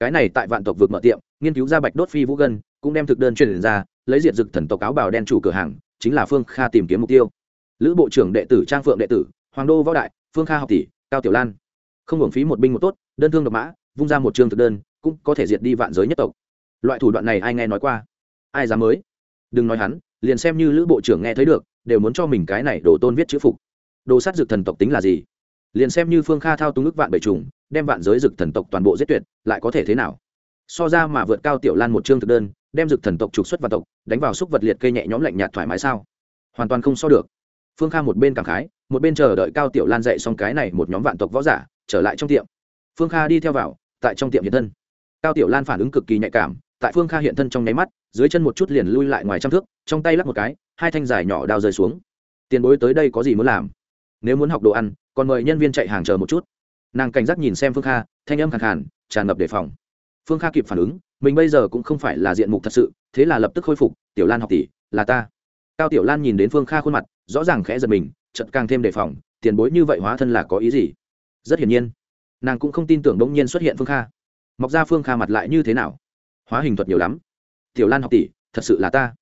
Cái này tại vạn tộc vượt mở tiệm, nghiên cứu ra bạch đốt phi vũ gân, cũng đem thực đơn truyền ra, lấy diệt dực thần tộc áo bào đen chủ cửa hàng chính là phương kha tìm kiếm mục tiêu. Lữ bộ trưởng đệ tử trang phượng đệ tử, hoàng đô võ đại, phương kha học tỷ, cao tiểu lan. Không hưởng phí một binh một tốt, đơn thương độc mã, vung ra một trường thực đơn, cũng có thể diệt đi vạn giới nhất tộc. Loại thủ đoạn này ai nghe nói qua? Ai dám mới? Đừng nói hắn, liền xem như lữ bộ trưởng nghe thấy được, đều muốn cho mình cái này đồ tôn viết chữ phục. Đồ sát dược thần tộc tính là gì? Liền xem như phương kha thao túng ức vạn bảy trùng, đem vạn giới dược thần tộc toàn bộ giết tuyệt, lại có thể thế nào? So ra mà vượt cao tiểu lan một chương thực đơn đem dược thần tộc trục xuất vạn tộc, đánh vào xúc vật liệt cây nhẹ nhõm lạnh nhạt thoải mái sao? Hoàn toàn không so được. Phương kha một bên cảm khái, một bên chờ đợi cao tiểu lan dạy xong cái này một nhóm vạn tộc võ giả, trở lại trong tiệm. Phương kha đi theo vào, tại trong tiệm hiện thân. Cao tiểu lan phản ứng cực kỳ nhạy cảm, tại phương kha hiện thân trong nháy mắt, dưới chân một chút liền lui lại ngoài trăm thước, trong tay lắp một cái, hai thanh dài nhỏ đao rơi xuống. Tiền bối tới đây có gì muốn làm? Nếu muốn học đồ ăn, còn mời nhân viên chạy hàng chờ một chút. Nàng cảnh giác nhìn xem phương kha, thanh âm khẳng khàn, tràn ngập đề phòng. Phương kha kịp phản ứng mình bây giờ cũng không phải là diện mục thật sự, thế là lập tức khôi phục, tiểu lan học tỷ, là ta. Cao tiểu lan nhìn đến phương kha khuôn mặt, rõ ràng khẽ giật mình chật càng thêm đề phòng, tiền bối như vậy hóa thân là có ý gì? Rất hiển nhiên, nàng cũng không tin tưởng đ ỗ n g nhiên xuất hiện phương kha. Mọc ra phương kha mặt lại như thế nào? Hóa hình thuật nhiều lắm. Tiểu lan học tỷ, thật sự là ta.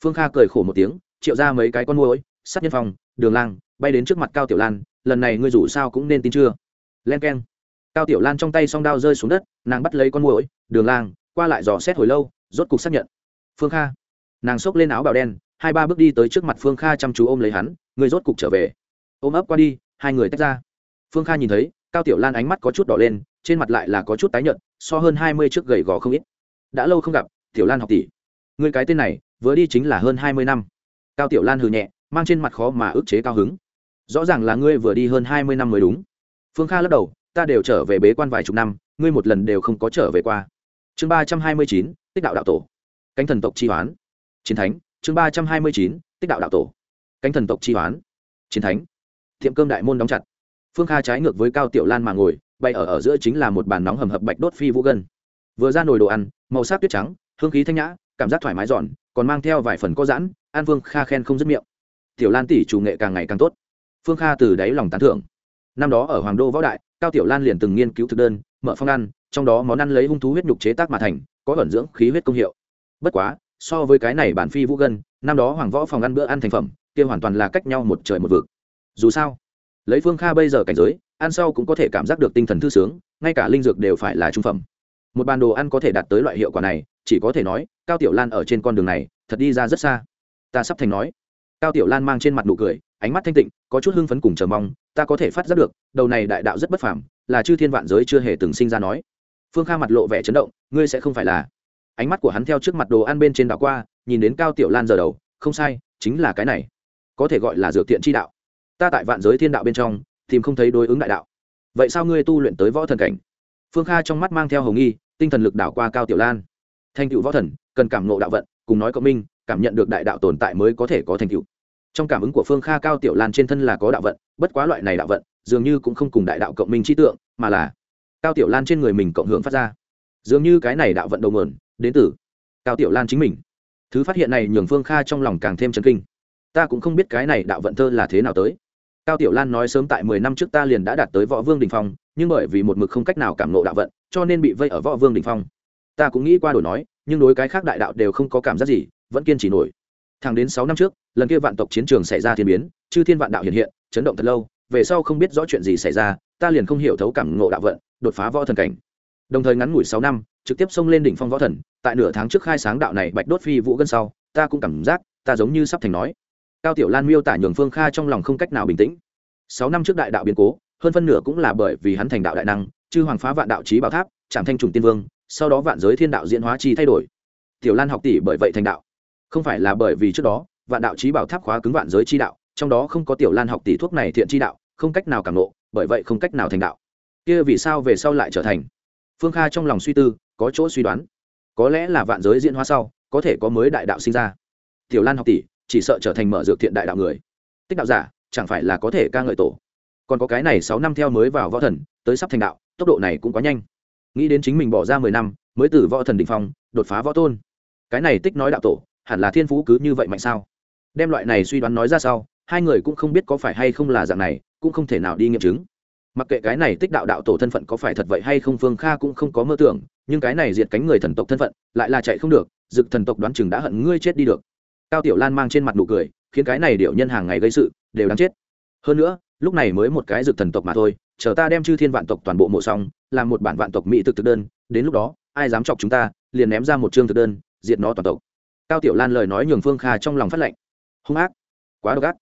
Phương kha cười khổ một tiếng, triệu ra mấy cái con môi sắt nhân phòng, đường lang, bay đến trước mặt cao tiểu lan, lần này ngươi dù sao cũng nên tin chưa? Len k e n cao tiểu lan trong tay song đao rơi xuống đất, nàng bắt lấy con môi đường lang qua lại dò xét hồi lâu, rốt cục xác nhận. Phương kha. Nàng xốc lên áo bào đen, hai ba bước đi tới trước mặt phương kha chăm chú ôm lấy hắn, người rốt cục trở về. Ôm ấp qua đi, hai người tách ra. Phương kha nhìn thấy, cao tiểu lan ánh mắt có chút đỏ lên, trên mặt lại là có chút tái nhợt, so hơn hai mươi trước gầy gò không ít. Đã lâu không gặp, tiểu lan học tỷ. Người cái tên này, vừa đi chính là hơn hai mươi năm. Cao tiểu lan hừ nhẹ, mang trên mặt khó mà ức chế cao hứng. Rõ ràng là ngươi vừa đi hơn hai mươi năm mới đúng. Phương kha lắc đầu, ta đều trở về bế quan vài chục năm, ngươi một lần đều không có trở về qua chương ba trăm hai mươi chín, tích đạo đạo tổ. Cánh thần tộc chi hoán. Chiến thánh. Chương ba trăm hai mươi chín, tích đạo đạo tổ. Cánh thần tộc chi hoán. Chiến thánh. Tiệm cơm đại môn đóng chặt. Phương kha trái ngược với cao tiểu lan mà ngồi bay ở ở giữa chính là một bàn nóng hầm hập bạch đốt phi vũ gân. Vừa ra nồi đồ ăn, màu sắc tuyết trắng, hương khí thanh nhã, cảm giác thoải mái giòn, còn mang theo vài phần có giãn, an vương kha khen không dứt miệng. Tiểu lan tỷ chủ nghệ càng ngày càng tốt. Phương kha từ đáy lòng tán thưởng. Năm đó ở hoàng đô võ đại, cao tiểu lan liền từng nghiên cứu thực đơn, mở phong ăn trong đó món ăn lấy hung thú huyết nhục chế tác mà thành, có ẩn dưỡng khí huyết công hiệu. Bất quá, so với cái này bản phi vũ gân, năm đó hoàng võ phòng ăn bữa ăn thành phẩm, kia hoàn toàn là cách nhau một trời một vực. Dù sao, lấy phương kha bây giờ cảnh giới, ăn sau cũng có thể cảm giác được tinh thần thư sướng, ngay cả linh dược đều phải là trung phẩm. Một bàn đồ ăn có thể đạt tới loại hiệu quả này, chỉ có thể nói, cao tiểu lan ở trên con đường này, thật đi ra rất xa. Ta sắp thành nói. Cao tiểu lan mang trên mặt nụ cười, ánh mắt thanh tịnh, có chút hưng phấn cùng chờ mong, ta có thể phát giác được, đầu này đại đạo rất bất phàm, là chư thiên vạn giới chưa hề từng sinh ra nói phương kha mặt lộ vẻ chấn động, ngươi sẽ không phải là. Ánh mắt của hắn theo trước mặt đồ ăn bên trên đảo qua, nhìn đến cao tiểu lan giờ đầu, không sai, chính là cái này. Có thể gọi là dược thiện chi đạo. Ta tại vạn giới thiên đạo bên trong, tìm không thấy đối ứng đại đạo. Vậy sao ngươi tu luyện tới võ thần cảnh? Phương kha trong mắt mang theo hồng nghi, tinh thần lực đảo qua cao tiểu lan. Thanh cựu võ thần, cần cảm nộ đạo vận, cùng nói cộng minh, cảm nhận được đại đạo tồn tại mới có thể có thành cựu trong cảm ứng của phương kha, cao tiểu lan trên thân là có đạo vận, bất quá loại này đạo vận, dường như cũng không cùng đại đạo cộng minh trí tượng, mà là cao tiểu lan trên người mình cộng hưởng phát ra. Dường như cái này đạo vận đầu nguồn, đến từ cao tiểu lan chính mình. Thứ phát hiện này nhường phương kha trong lòng càng thêm chấn kinh. Ta cũng không biết cái này đạo vận thơ là thế nào tới. Cao tiểu lan nói sớm tại mười năm trước ta liền đã đạt tới võ vương đình phong, nhưng bởi vì một mực không cách nào cảm nộ đạo vận, cho nên bị vây ở võ vương đình phong. Ta cũng nghĩ qua đổi nói, nhưng đối cái khác đại đạo đều không có cảm giác gì, vẫn kiên trì nổi. Thẳng đến sáu năm trước, lần kia vạn tộc chiến trường xảy ra thiên biến, chư thiên vạn đạo hiện hiện, chấn động thật lâu, về sau không biết rõ chuyện gì xảy ra, ta liền không hiểu thấu cảm ngộ đạo vận đột phá võ thần cảnh. Đồng thời ngắn ngủi sáu năm, trực tiếp xông lên đỉnh phong võ thần, tại nửa tháng trước khai sáng đạo này bạch đốt phi vũ gân sau, ta cũng cảm giác, ta giống như sắp thành nói. Cao tiểu lan miêu tả nhường phương kha trong lòng không cách nào bình tĩnh. Sáu năm trước đại đạo biến cố, hơn phân nửa cũng là bởi vì hắn thành đạo đại năng, chư hoàng phá vạn đạo trí bảo tháp trảm thanh trùng tiên vương, sau đó vạn giới thiên đạo diễn hóa chi thay đổi. Tiểu lan học tỷ bởi vậy thành đạo. Không phải là bởi vì trước đó, vạn đạo trí bảo tháp khóa cứng vạn giới chi đạo, trong đó không có tiểu lan học tỷ thuốc này thiện chi đạo, không cách nào cảm nộ, bởi vậy không cách nào thành đạo kia vì sao về sau lại trở thành? Phương kha trong lòng suy tư, có chỗ suy đoán. Có lẽ là vạn giới diễn hóa sau, có thể có mới đại đạo sinh ra. Tiểu lan học tỷ, chỉ sợ trở thành mở dược thiện đại đạo người. Tích đạo giả, chẳng phải là có thể ca ngợi tổ. Còn có cái này sáu năm theo mới vào võ thần, tới sắp thành đạo, tốc độ này cũng quá nhanh. Nghĩ đến chính mình bỏ ra mười năm, mới từ võ thần đình phong, đột phá võ tôn. Cái này tích nói đạo tổ, hẳn là thiên phú cứ như vậy mạnh sao? Đem loại này suy đoán nói ra sau, hai người cũng không biết có phải hay không là dạng này, cũng không thể nào đi nghiệm chứng mặc kệ cái này tích đạo đạo tổ thân phận có phải thật vậy hay không, phương kha cũng không có mơ tưởng, nhưng cái này diệt cánh người thần tộc thân phận, lại là chạy không được, dực thần tộc đoán chừng đã hận ngươi chết đi được. Cao tiểu lan mang trên mặt nụ cười, khiến cái này điệu nhân hàng ngày gây sự, đều đáng chết. Hơn nữa, lúc này mới một cái dực thần tộc mà thôi, chờ ta đem chư thiên vạn tộc toàn bộ mộ xong, làm một bản vạn tộc mỹ thực thực đơn, đến lúc đó, ai dám chọc chúng ta, liền ném ra một chương thực đơn, diệt nó toàn tộc. Cao tiểu lan lời nói nhường phương kha trong lòng phát lệnh. Hung ác, quá độc ác.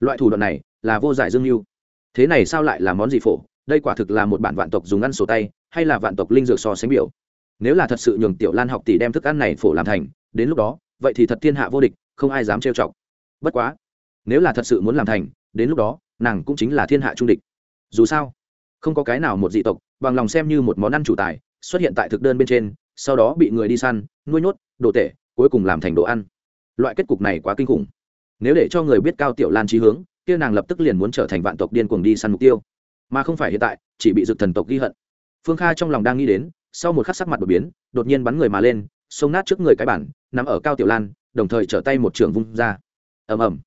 Loại thủ đoạn này là vô giải dương mưu thế này sao lại là món gì phổ? Đây quả thực là một bản vạn tộc dùng ăn sổ tay, hay là vạn tộc linh dược so sánh biểu? Nếu là thật sự nhường tiểu lan học tỷ đem thức ăn này phổ làm thành, đến lúc đó, vậy thì thật thiên hạ vô địch, không ai dám trêu chọc. Bất quá, nếu là thật sự muốn làm thành, đến lúc đó, nàng cũng chính là thiên hạ trung địch. Dù sao, không có cái nào một dị tộc, bằng lòng xem như một món ăn chủ tài, xuất hiện tại thực đơn bên trên, sau đó bị người đi săn, nuôi nhốt, đồ tể, cuối cùng làm thành đồ ăn. Loại kết cục này quá kinh khủng. Nếu để cho người biết cao tiểu lan trí hướng kia nàng lập tức liền muốn trở thành vạn tộc điên cuồng đi săn mục tiêu. Mà không phải hiện tại, chỉ bị dực thần tộc ghi hận. Phương kha trong lòng đang nghĩ đến, sau một khắc sắc mặt đột biến, đột nhiên bắn người mà lên, xông nát trước người cái bản, nằm ở cao tiểu lan, đồng thời trở tay một trường vung ra. Ầm ầm.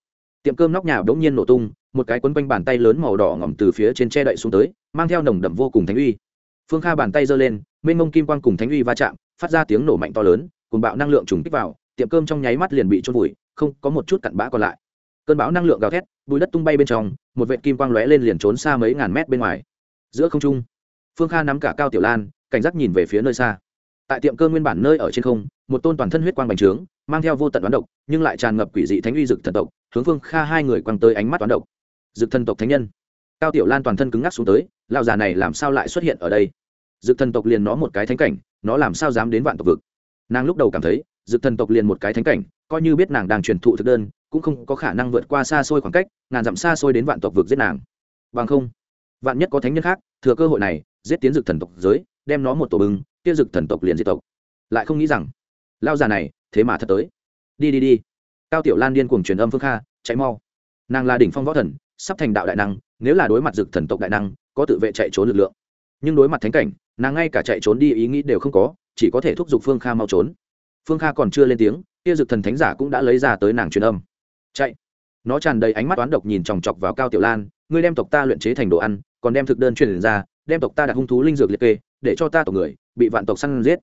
Tiệm cơm nóc nhà bỗng nhiên nổ tung, một cái quấn quanh bàn tay lớn màu đỏ ngỏm từ phía trên che đậy xuống tới, mang theo nồng đậm vô cùng thánh uy. Phương kha bàn tay giơ lên, mênh mông kim quang cùng thánh uy va chạm, phát ra tiếng nổ mạnh to lớn cùng bạo năng lượng trùng kích vào, tiệm cơm trong nháy mắt liền bị trôn vùi, không có một chút cặn bã còn lại cơn bão năng lượng gào thét, bùi đất tung bay bên trong, một vệ kim quang lóe lên liền trốn xa mấy ngàn mét bên ngoài. Giữa không trung, phương kha nắm cả cao tiểu lan, cảnh giác nhìn về phía nơi xa. Tại tiệm cơ nguyên bản nơi ở trên không, một tôn toàn thân huyết quang bành trướng, mang theo vô tận đoán độc, nhưng lại tràn ngập quỷ dị thánh uy dực thần tộc, hướng phương kha hai người quăng tới ánh mắt toán độc. Dực thần tộc thánh nhân. Cao tiểu lan toàn thân cứng ngắc xuống tới lao già này làm sao lại xuất hiện ở đây? Dực thần tộc liền nó một cái thánh cảnh, nó làm sao dám đến vạn tộc vực? Nàng lúc đầu cảm thấy, dực thần tộc liền một cái thánh cảnh, coi như biết nàng đang truyền thụ thực đơn cũng không có khả năng vượt qua xa xôi khoảng cách, ngàn dặm xa xôi đến vạn tộc vực giết nàng. Bằng không, vạn nhất có thánh nhân khác, thừa cơ hội này, giết tiến dực thần tộc giới, đem nó một tổ bừng tiêu dực thần tộc liền diệt tộc. Lại không nghĩ rằng lao già này, thế mà thật tới. Đi đi đi. Cao tiểu lan điên cuồng truyền âm phương kha, chạy mau. Nàng là đỉnh phong võ thần, sắp thành đạo đại năng, nếu là đối mặt dực thần tộc đại năng, có tự vệ chạy trốn lực lượng. Nhưng đối mặt thánh cảnh, nàng ngay cả chạy trốn đi ý nghĩ đều không có, chỉ có thể thúc giục phương kha mau trốn. Phương kha còn chưa lên tiếng, kia dực thần thánh giả cũng đã lấy ra tới nàng truyền âm chạy. Nó tràn đầy ánh mắt toán độc nhìn chòng chọc vào cao tiểu lan, ngươi đem tộc ta luyện chế thành đồ ăn, còn đem thực đơn truyền ra, đem tộc ta đặt hung thú linh dược liệt kê, để cho ta tộc người bị vạn tộc săn giết.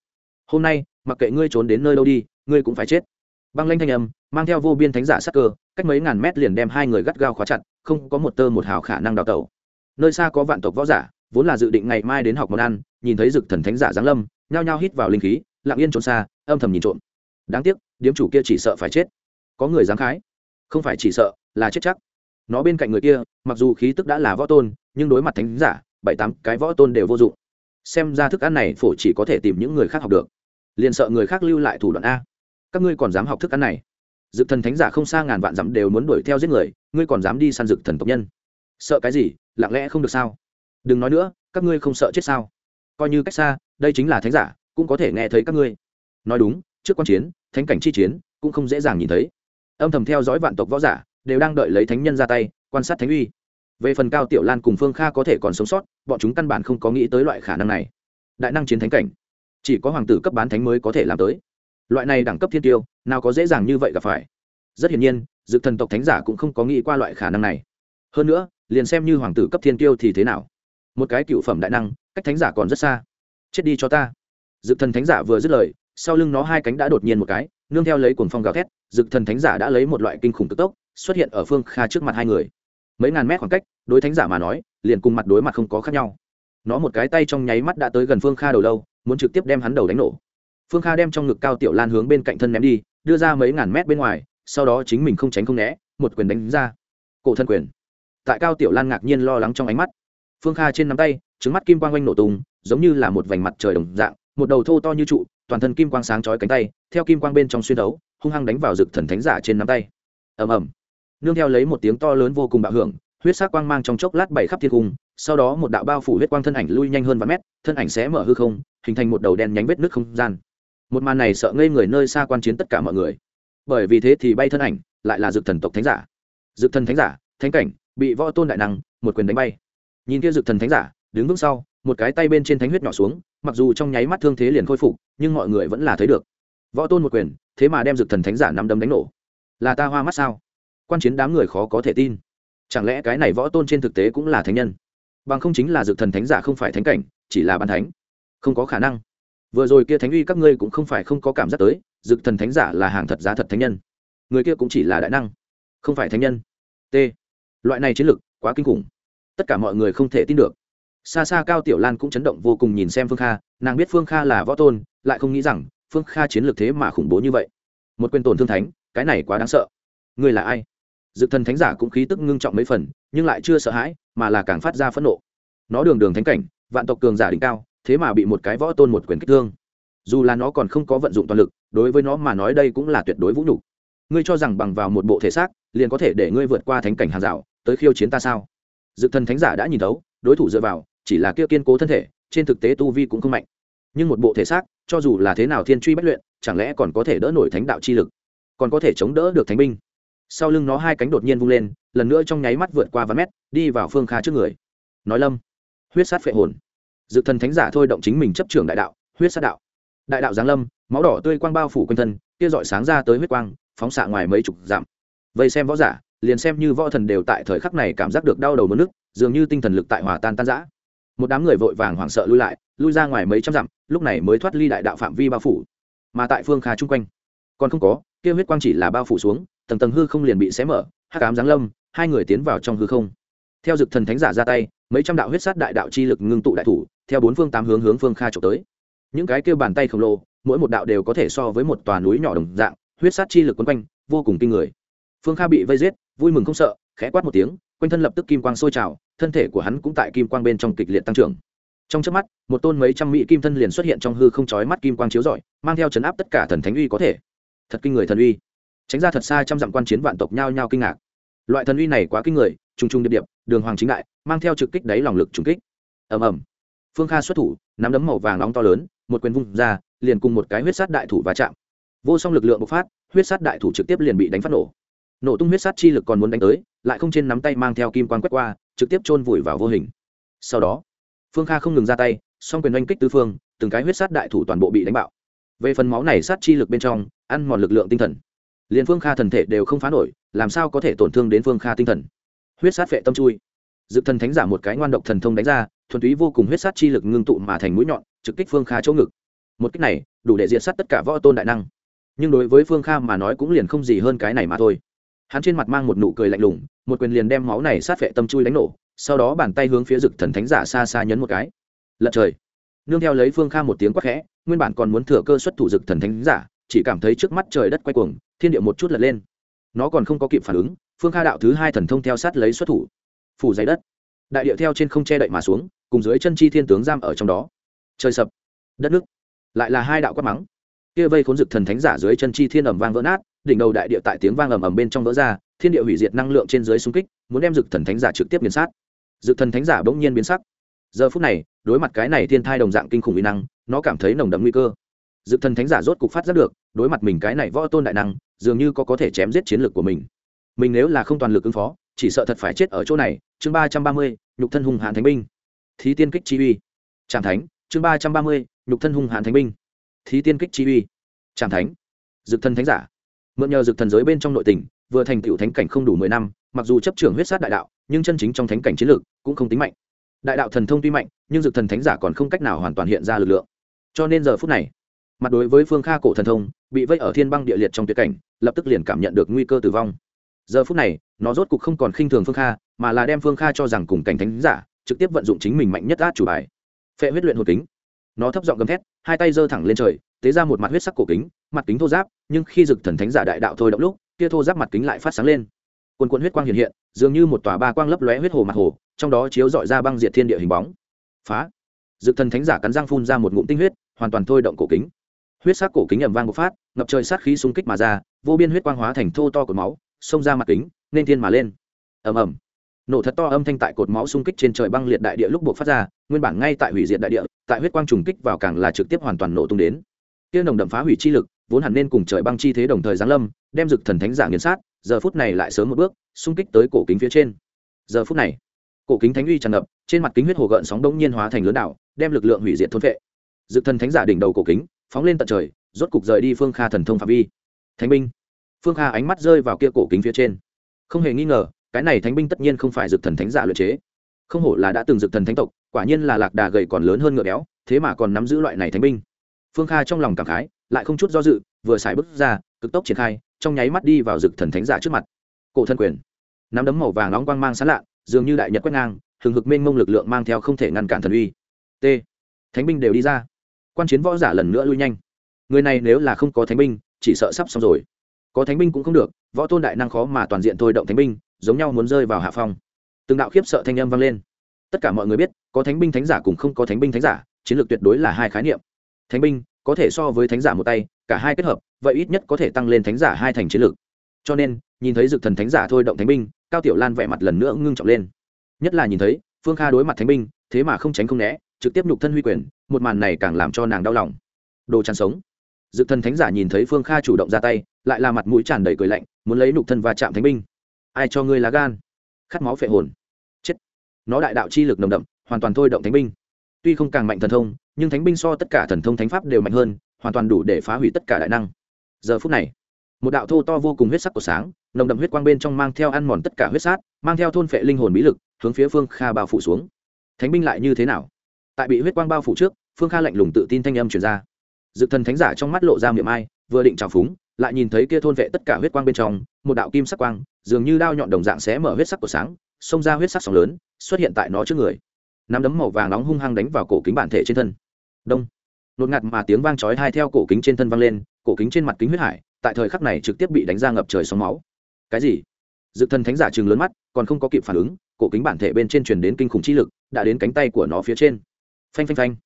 Hôm nay, mặc kệ ngươi trốn đến nơi đâu đi, ngươi cũng phải chết. Băng lanh thanh âm, mang theo vô biên thánh giả sắc cơ, cách mấy ngàn mét liền đem hai người gắt gao khóa chặt, không có một tơ một hào khả năng đào tẩu. Nơi xa có vạn tộc võ giả, vốn là dự định ngày mai đến học món ăn, nhìn thấy dực thần thánh giả giáng lâm, nhao nhao hít vào linh khí, lặng yên trốn xa, âm thầm nhìn trộm. Đáng tiếc, điếm chủ kia chỉ sợ phải chết. Có người dám khái không phải chỉ sợ, là chết chắc. Nó bên cạnh người kia, mặc dù khí tức đã là võ tôn, nhưng đối mặt thánh giả, bảy tám cái võ tôn đều vô dụng. Xem ra thức ăn này phổ chỉ có thể tìm những người khác học được. Liền sợ người khác lưu lại thủ đoạn a. Các ngươi còn dám học thức ăn này? Dực thần thánh giả không xa ngàn vạn dặm đều muốn đuổi theo giết người, ngươi còn dám đi săn dực thần tộc nhân? Sợ cái gì? Lặng lẽ không được sao? Đừng nói nữa, các ngươi không sợ chết sao? Coi như cách xa, đây chính là thánh giả, cũng có thể nghe thấy các ngươi. Nói đúng, trước quan chiến, thánh cảnh chi chiến, cũng không dễ dàng nhìn thấy âm thầm theo dõi vạn tộc võ giả, đều đang đợi lấy thánh nhân ra tay, quan sát thánh uy. Về phần cao tiểu lan cùng phương kha có thể còn sống sót, bọn chúng căn bản không có nghĩ tới loại khả năng này. Đại năng chiến thánh cảnh. Chỉ có hoàng tử cấp bán thánh mới có thể làm tới. Loại này đẳng cấp thiên tiêu, nào có dễ dàng như vậy gặp phải. Rất hiển nhiên dự thần tộc thánh giả cũng không có nghĩ qua loại khả năng này. Hơn nữa, liền xem như hoàng tử cấp thiên tiêu thì thế nào? Một cái cựu phẩm đại năng, cách thánh giả còn rất xa. Chết đi cho ta. Dự thần thánh giả vừa dứt lời, sau lưng nó hai cánh đã đột nhiên một cái nương theo lấy cuồng phong gào thét, dực thần thánh giả đã lấy một loại kinh khủng tức tốc, xuất hiện ở phương kha trước mặt hai người. Mấy ngàn mét khoảng cách, đối thánh giả mà nói, liền cùng mặt đối mặt không có khác nhau. Nó một cái tay trong nháy mắt đã tới gần phương kha đầu lâu, muốn trực tiếp đem hắn đầu đánh nổ. Phương kha đem trong ngực cao tiểu lan hướng bên cạnh thân ném đi, đưa ra mấy ngàn mét bên ngoài, sau đó chính mình không tránh không né, một quyền đánh ra. Cổ thân quyền. Tại cao tiểu lan ngạc nhiên lo lắng trong ánh mắt. Phương kha trên nắm tay, trứng mắt kim quang oanh nổ tung, giống như là một vành mặt trời đồng dạng, một đầu thô to như trụ toàn thân kim quang sáng chói cánh tay, theo kim quang bên trong xuyên đấu, hung hăng đánh vào rực thần thánh giả trên nắm tay. Ầm ầm. Nương theo lấy một tiếng to lớn vô cùng bạo hưởng, huyết sắc quang mang trong chốc lát bảy khắp thiên cung, sau đó một đạo bao phủ huyết quang thân ảnh lui nhanh hơn vài mét, thân ảnh sẽ mở hư không, hình thành một đầu đen nhánh vết nước không gian. Một màn này sợ ngây người nơi xa quan chiến tất cả mọi người. Bởi vì thế thì bay thân ảnh lại là dực thần tộc thánh giả. Dực thần thánh giả, thánh cảnh, bị võ tôn đại năng, một quyền đánh bay. Nhìn kia dực thần thánh giả, đứng vững sau, một cái tay bên trên thánh huyết nhỏ xuống mặc dù trong nháy mắt thương thế liền khôi phục, nhưng mọi người vẫn là thấy được. Võ tôn một quyền, thế mà đem dực thần thánh giả nắm đấm đánh nổ. Là ta hoa mắt sao? Quan chiến đám người khó có thể tin. Chẳng lẽ cái này võ tôn trên thực tế cũng là thánh nhân? Bằng không chính là dực thần thánh giả không phải thánh cảnh, chỉ là bàn thánh. Không có khả năng. Vừa rồi kia thánh uy các ngươi cũng không phải không có cảm giác tới, dực thần thánh giả là hàng thật giá thật thánh nhân. Người kia cũng chỉ là đại năng, không phải thánh nhân. T. Loại này chiến lược quá kinh khủng. Tất cả mọi người không thể tin được xa xa cao tiểu lan cũng chấn động vô cùng nhìn xem phương kha, nàng biết phương kha là võ tôn, lại không nghĩ rằng phương kha chiến lược thế mà khủng bố như vậy. Một quyền tổn thương thánh, cái này quá đáng sợ. Ngươi là ai? Dự thần thánh giả cũng khí tức ngưng trọng mấy phần, nhưng lại chưa sợ hãi, mà là càng phát ra phẫn nộ. Nó đường đường thánh cảnh, vạn tộc cường giả đỉnh cao, thế mà bị một cái võ tôn một quyền kích thương. Dù là nó còn không có vận dụng toàn lực, đối với nó mà nói đây cũng là tuyệt đối vũ nhục. Ngươi cho rằng bằng vào một bộ thể xác, liền có thể để ngươi vượt qua thánh cảnh hàng rào, tới khiêu chiến ta sao? Dự thần thánh giả đã nhìn thấu, đối thủ dựa vào chỉ là kia kiên cố thân thể, trên thực tế tu vi cũng không mạnh. Nhưng một bộ thể xác, cho dù là thế nào thiên truy bất luyện, chẳng lẽ còn có thể đỡ nổi thánh đạo chi lực? Còn có thể chống đỡ được thánh binh? Sau lưng nó hai cánh đột nhiên vung lên, lần nữa trong nháy mắt vượt qua vài mét, đi vào phương kha trước người. Nói lâm, huyết sát phệ hồn. Dự thần thánh giả thôi động chính mình chấp trường đại đạo, huyết sát đạo. Đại đạo giáng lâm, máu đỏ tươi quang bao phủ quanh thân kia dọi sáng ra tới huyết quang, phóng xạ ngoài mấy chục dặm. Vây xem võ giả, liền xem như võ thần đều tại thời khắc này cảm giác được đau đầu mất nước, dường như tinh thần lực tại hòa tan tan giã một đám người vội vàng hoảng sợ lui lại, lui ra ngoài mấy trăm dặm, lúc này mới thoát ly đại đạo phạm vi bao phủ. Mà tại phương kha chung quanh, còn không có, kia huyết quang chỉ là bao phủ xuống, tầng tầng hư không liền bị xé mở, hắc ám giáng lâm, hai người tiến vào trong hư không. Theo dực thần thánh giả ra tay, mấy trăm đạo huyết sát đại đạo chi lực ngưng tụ đại thủ, theo bốn phương tám hướng hướng phương kha trộm tới. Những cái kêu bàn tay khổng lồ, mỗi một đạo đều có thể so với một tòa núi nhỏ đồng dạng, huyết sát chi lực quấn quanh, vô cùng kinh người. Phương kha bị vây giết vui mừng không sợ, khẽ quát một tiếng, quanh thân lập tức kim quang sôi trào, thân thể của hắn cũng tại kim quang bên trong kịch liệt tăng trưởng. Trong trước mắt, một tôn mấy trăm mỹ kim thân liền xuất hiện trong hư không chói mắt kim quang chiếu rọi, mang theo chấn áp tất cả thần thánh uy có thể. Thật kinh người thần uy. Tránh ra thật xa trăm dặm quan chiến vạn tộc nhao nhao kinh ngạc. Loại thần uy này quá kinh người, trùng trùng điệp điệp, đường hoàng chính đại, mang theo trực kích đáy lòng lực trùng kích. Ầm ầm. Phương kha xuất thủ, nắm đấm màu vàng nóng to lớn, một quyền vung ra, liền cùng một cái huyết sát đại thủ va chạm. Vô song lực lượng bộc phát, huyết sát đại thủ trực tiếp liền bị đánh phát nổ nổ tung huyết sát chi lực còn muốn đánh tới, lại không trên nắm tay mang theo kim quan quét qua, trực tiếp chôn vùi vào vô hình. Sau đó, phương kha không ngừng ra tay, song quyền oanh kích tứ phương, từng cái huyết sát đại thủ toàn bộ bị đánh bạo. Về phần máu này sát chi lực bên trong, ăn mòn lực lượng tinh thần. Liền phương kha thần thể đều không phá nổi, làm sao có thể tổn thương đến phương kha tinh thần? Huyết sát vệ tâm chui. Dự thần thánh giả một cái ngoan độc thần thông đánh ra, thuần túy vô cùng huyết sát chi lực ngưng tụ mà thành mũi nhọn, trực kích phương kha chỗ ngực. Một cách này, đủ để diệt sát tất cả võ tôn đại năng. Nhưng đối với phương kha mà nói cũng liền không gì hơn cái này mà thôi hắn trên mặt mang một nụ cười lạnh lùng, một quyền liền đem máu này sát vệ tâm chui đánh nổ, sau đó bàn tay hướng phía rực thần thánh giả xa xa nhấn một cái. Lật trời. Nương theo lấy phương kha một tiếng quát khẽ, nguyên bản còn muốn thừa cơ xuất thủ rực thần thánh giả, chỉ cảm thấy trước mắt trời đất quay cuồng, thiên địa một chút lật lên. Nó còn không có kịp phản ứng, phương kha đạo thứ hai thần thông theo sát lấy xuất thủ. Phủ giấy đất. Đại điệu theo trên không che đậy mà xuống, cùng dưới chân chi thiên tướng giam ở trong đó. Trời sập. Đất nước lại là hai đạo quát mắng. Kia vây khốn rực thần thánh giả dưới chân chi thiên ẩm vang vỡ nát đỉnh đầu đại địa tại tiếng vang ầm ầm bên trong vỡ ra, thiên địa hủy diệt năng lượng trên dưới xung kích, muốn đem dực thần thánh giả trực tiếp biến sát. Dực thần thánh giả bỗng nhiên biến sắc. Giờ phút này, đối mặt cái này thiên thai đồng dạng kinh khủng uy năng, nó cảm thấy nồng đậm nguy cơ. Dực thần thánh giả rốt cục phát giác được, đối mặt mình cái này võ tôn đại năng, dường như có có thể chém giết chiến lược của mình. Mình nếu là không toàn lực ứng phó, chỉ sợ thật phải chết ở chỗ này. Chương ba trăm ba mươi, nhục thân hùng hàn thánh binh. Thí tiên kích chi uy. Tràng thánh. Chương ba trăm ba mươi, nhục thân hùng hàn thánh binh. Thí tiên kích chi uy. Tràng thánh. Dực thân thánh giả mượn nhờ dực thần giới bên trong nội tình, vừa thành tựu thánh cảnh không đủ mười năm, mặc dù chấp trưởng huyết sát đại đạo, nhưng chân chính trong thánh cảnh chiến lược cũng không tính mạnh. Đại đạo thần thông tuy mạnh, nhưng dực thần thánh giả còn không cách nào hoàn toàn hiện ra lực lượng. Cho nên giờ phút này, mặt đối với phương kha cổ thần thông, bị vây ở thiên băng địa liệt trong tuyệt cảnh, lập tức liền cảm nhận được nguy cơ tử vong. Giờ phút này, nó rốt cục không còn khinh thường phương kha, mà là đem phương kha cho rằng cùng cảnh thánh giả, trực tiếp vận dụng chính mình mạnh nhất át chủ bài. Phệ huyết luyện hồn kính. Nó thấp giọng gầm thét, hai tay giơ thẳng lên trời tế ra một mặt huyết sắc cổ kính, mặt kính thô giáp, nhưng khi dực thần thánh giả đại đạo thôi động lúc, kia thô giáp mặt kính lại phát sáng lên. Quần quần huyết quang hiện hiện, dường như một tòa ba quang lấp lóe huyết hồ mặt hồ, trong đó chiếu dọi ra băng diệt thiên địa hình bóng. Phá! Dực thần thánh giả cắn răng phun ra một ngụm tinh huyết, hoàn toàn thôi động cổ kính. Huyết sắc cổ kính ầm vang bộc phát, ngập trời sát khí xung kích mà ra, vô biên huyết quang hóa thành thô to cột máu, xông ra mặt kính, nên thiên mà lên. Ầm ầm. Nổ thật to âm thanh tại cột máu xung kích trên trời băng liệt đại địa lúc buộc phát ra, nguyên bản ngay tại hủy diệt đại địa, tại huyết quang trùng kích vào càng là trực tiếp hoàn toàn nổ tung đến kia nồng đậm phá hủy chi lực, vốn hẳn nên cùng trời băng chi thế đồng thời giáng lâm, đem dực thần thánh giả nghiền sát, giờ phút này lại sớm một bước, xung kích tới cổ kính phía trên. Giờ phút này, cổ kính thánh uy tràn ngập, trên mặt kính huyết hồ gợn sóng đông nhiên hóa thành lớn đảo, đem lực lượng hủy diệt thôn vệ. Dực thần thánh giả đỉnh đầu cổ kính, phóng lên tận trời, rốt cục rời đi phương kha thần thông phạm vi. Thánh binh. Phương kha ánh mắt rơi vào kia cổ kính phía trên. Không hề nghi ngờ, cái này thánh binh tất nhiên không phải dực thần thánh giả luyện chế. Không hổ là đã từng dực thần thánh tộc, quả nhiên là lạc đà gầy còn lớn hơn ngựa béo, thế mà còn nắm giữ loại này thánh binh phương kha trong lòng cảm khái, lại không chút do dự, vừa xài bước ra, cực tốc triển khai, trong nháy mắt đi vào dực thần thánh giả trước mặt. Cổ thân quyền. Nắm đấm màu vàng nóng quang mang sán lạ, dường như đại nhật quét ngang, hừng hực mênh mông lực lượng mang theo không thể ngăn cản thần uy. T. Thánh binh đều đi ra. Quan chiến võ giả lần nữa lui nhanh. Người này nếu là không có thánh binh, chỉ sợ sắp xong rồi. Có thánh binh cũng không được, võ tôn đại năng khó mà toàn diện thôi động thánh binh, giống nhau muốn rơi vào hạ phong. Từng đạo khiếp sợ thanh âm vang lên. Tất cả mọi người biết, có thánh binh thánh giả cùng không có thánh binh thánh giả, chiến lược tuyệt đối là hai khái niệm thánh binh, có thể so với thánh giả một tay, cả hai kết hợp, vậy ít nhất có thể tăng lên thánh giả hai thành chiến lược cho nên, nhìn thấy dực thần thánh giả thôi động thánh binh, cao tiểu lan vẻ mặt lần nữa ngưng trọng lên. Nhất là nhìn thấy, phương kha đối mặt thánh binh, thế mà không tránh không né, trực tiếp nhục thân huy quyền, một màn này càng làm cho nàng đau lòng. Đồ chăn sống. Dực thần thánh giả nhìn thấy phương kha chủ động ra tay, lại là mặt mũi tràn đầy cười lạnh, muốn lấy nhục thân và chạm thánh binh. Ai cho ngươi lá gan? Khát máu phệ hồn. Chết. Nó đại đạo chi lực nồng đậm, hoàn toàn thôi động thánh binh tuy không càng mạnh thần thông, nhưng thánh binh so tất cả thần thông thánh pháp đều mạnh hơn, hoàn toàn đủ để phá hủy tất cả đại năng. Giờ phút này, một đạo thô to vô cùng huyết sắc của sáng, nồng đậm huyết quang bên trong mang theo ăn mòn tất cả huyết sát, mang theo thôn phệ linh hồn bí lực, hướng phía phương kha bao phủ xuống. Thánh binh lại như thế nào? Tại bị huyết quang bao phủ trước, phương kha lạnh lùng tự tin thanh âm truyền ra. Dự thần thánh giả trong mắt lộ ra miệng ai, vừa định trào phúng, lại nhìn thấy kia thôn vệ tất cả huyết quang bên trong, một đạo kim sắc quang, dường như đao nhọn đồng dạng xé mở huyết sắc của sáng, xông ra huyết sắc sóng lớn, xuất hiện tại nó trước người nắm đấm màu vàng nóng hung hăng đánh vào cổ kính bản thể trên thân. Đông. Nột ngạt mà tiếng vang chói hai theo cổ kính trên thân vang lên, cổ kính trên mặt kính huyết hải, tại thời khắc này trực tiếp bị đánh ra ngập trời sóng máu. Cái gì? Dự thần thánh giả chừng lớn mắt, còn không có kịp phản ứng, cổ kính bản thể bên trên truyền đến kinh khủng chi lực, đã đến cánh tay của nó phía trên. Phanh phanh phanh.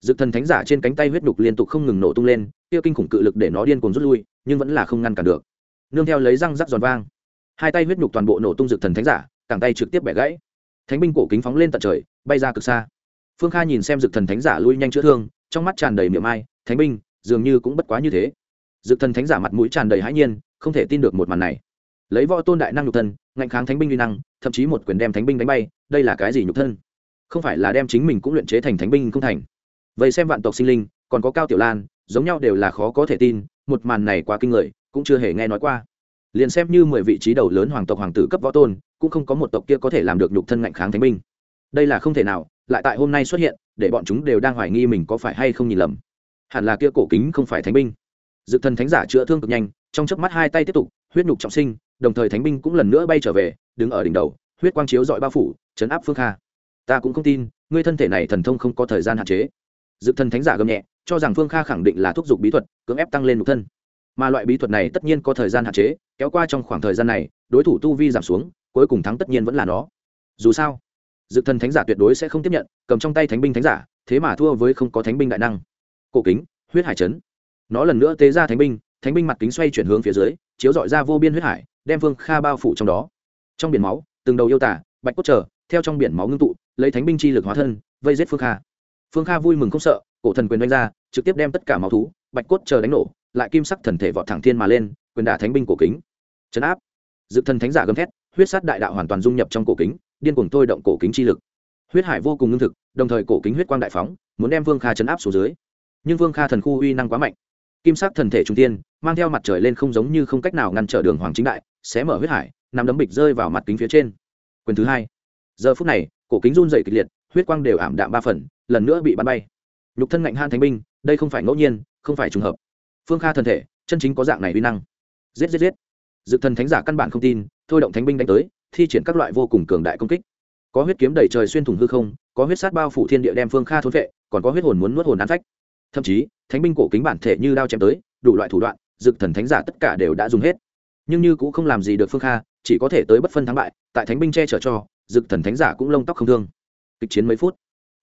Dự thần thánh giả trên cánh tay huyết đục liên tục không ngừng nổ tung lên tiêu kinh khủng cự lực để nó điên cuồng rút lui, nhưng vẫn là không ngăn cản được. Nương theo lấy răng rắc giòn vang. Hai tay huyết nhục toàn bộ nổ tung dược thần thánh giả cẳng tay trực tiếp bẻ gãy thánh binh cổ kính phóng lên tận trời, bay ra cực xa. Phương kha nhìn xem dực thần thánh giả lui nhanh chữa thương, trong mắt tràn đầy miệng ai, thánh binh, dường như cũng bất quá như thế. Dực thần thánh giả mặt mũi tràn đầy hãi nhiên, không thể tin được một màn này. Lấy võ tôn đại năng nhục thân, ngạnh kháng thánh binh uy năng, thậm chí một quyền đem thánh binh đánh bay, đây là cái gì nhục thân? Không phải là đem chính mình cũng luyện chế thành thánh binh không thành. Vậy xem vạn tộc sinh linh, còn có cao tiểu lan, giống nhau đều là khó có thể tin, một màn này quá kinh người, cũng chưa hề nghe nói qua. Liền xem như mười vị trí đầu lớn hoàng tộc hoàng tử cấp võ tôn cũng không có một tộc kia có thể làm được nhục thân ngạnh kháng thánh binh. Đây là không thể nào, lại tại hôm nay xuất hiện, để bọn chúng đều đang hoài nghi mình có phải hay không nhìn lầm. Hẳn là kia cổ kính không phải thánh binh. Dự thần thánh giả chữa thương cực nhanh, trong chớp mắt hai tay tiếp tục, huyết nhục trọng sinh, đồng thời thánh binh cũng lần nữa bay trở về, đứng ở đỉnh đầu, huyết quang chiếu dọi bao phủ, chấn áp phương kha. Ta cũng không tin, ngươi thân thể này thần thông không có thời gian hạn chế. Dự thần thánh giả gầm nhẹ, cho rằng phương kha khẳng định là thúc giục bí thuật, cưỡng ép tăng lên nhục thân. Mà loại bí thuật này tất nhiên có thời gian hạn chế, kéo qua trong khoảng thời gian này, đối thủ tu vi giảm xuống cuối cùng thắng tất nhiên vẫn là nó. Dù sao dự thần thánh giả tuyệt đối sẽ không tiếp nhận, cầm trong tay thánh binh thánh giả, thế mà thua với không có thánh binh đại năng. Cổ kính, huyết hải chấn. Nó lần nữa tế ra thánh binh thánh binh mặt kính xoay chuyển hướng phía dưới, chiếu dọi ra vô biên huyết hải, đem vương kha bao phủ trong đó. Trong biển máu, từng đầu yêu tả bạch cốt trở, theo trong biển máu ngưng tụ, lấy thánh binh chi lực hóa thân, vây giết phương kha. Phương kha vui mừng không sợ, cổ thần quyền đánh ra, trực tiếp đem tất cả máu thú, bạch cốt chờ đánh nổ, lại kim sắc thần thể vọt thẳng thiên mà lên, quyền đả thánh binh cổ kính. Chấn áp. Dự thần thánh giả gầm thét huyết sát đại đạo hoàn toàn dung nhập trong cổ kính, điên cuồng thôi động cổ kính chi lực. Huyết hải vô cùng ngưng thực, đồng thời cổ kính huyết quang đại phóng, muốn đem vương kha chấn áp xuống dưới. Nhưng vương kha thần khu uy năng quá mạnh. Kim sắc thần thể trung tiên, mang theo mặt trời lên không giống như không cách nào ngăn trở đường hoàng chính đại, xé mở huyết hải nằm đấm bịch rơi vào mặt kính phía trên. Quyền thứ hai. Giờ phút này, cổ kính run dày kịch liệt, huyết quang đều ảm đạm ba phần, lần nữa bị bắn bay. Nhục thân ngạnh han thánh binh, đây không phải ngẫu nhiên, không phải trùng hợp. Phương kha thần thể, chân chính có dạng này uy năng. Giết giết giết. Dự thần thánh giả căn bản không tin thôi động thánh binh đánh tới, thi triển các loại vô cùng cường đại công kích. Có huyết kiếm đầy trời xuyên thủng hư không, có huyết sát bao phủ thiên địa đem phương kha thốn vệ, còn có huyết hồn muốn nuốt hồn ăn phách. Thậm chí, thánh binh cổ kính bản thể như đao chém tới, đủ loại thủ đoạn dực thần thánh giả tất cả đều đã dùng hết. Nhưng như cũng không làm gì được phương kha, chỉ có thể tới bất phân thắng bại, tại thánh binh che chở cho dực thần thánh giả cũng lông tóc không thương. Kịch chiến mấy phút,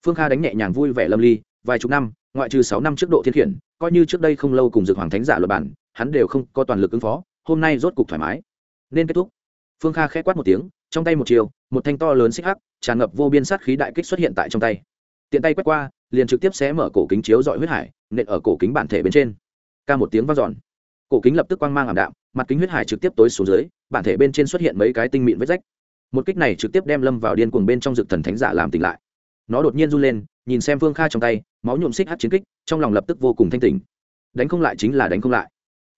phương kha đánh nhẹ nhàng vui vẻ lâm ly, vài chục năm, ngoại trừ sáu năm trước độ thiên khiển, coi như trước đây không lâu cùng dực hoàng thánh giả luật bản, hắn đều không có toàn lực ứng phó, hôm nay rốt cục thoải mái. Nên kết thúc phương kha k h ẽ quát một tiếng, trong tay một chiều một thanh to lớn xích hắc, tràn ngập vô biên sát khí đại kích xuất hiện tại trong tay. Tiện tay quét qua, liền trực tiếp xé mở cổ kính chiếu dọi huyết hải, nện ở cổ kính bản thể bên trên. Ca một tiếng v a n giòn cổ kính lập tức quang mang ảm đạm, mặt kính huyết hải trực tiếp tối xuống dưới, bản thể bên trên xuất hiện mấy cái tinh mịn vết rách. Một kích này trực tiếp đem lâm vào điên cuồng bên trong dực thần thánh giả làm tỉnh lại. Nó đột nhiên run lên, nhìn xem phương kha trong tay, máu nhuộm xích hát chiến kích, trong lòng lập tức vô cùng thanh tỉnh. Đánh không lại chính là đánh không lại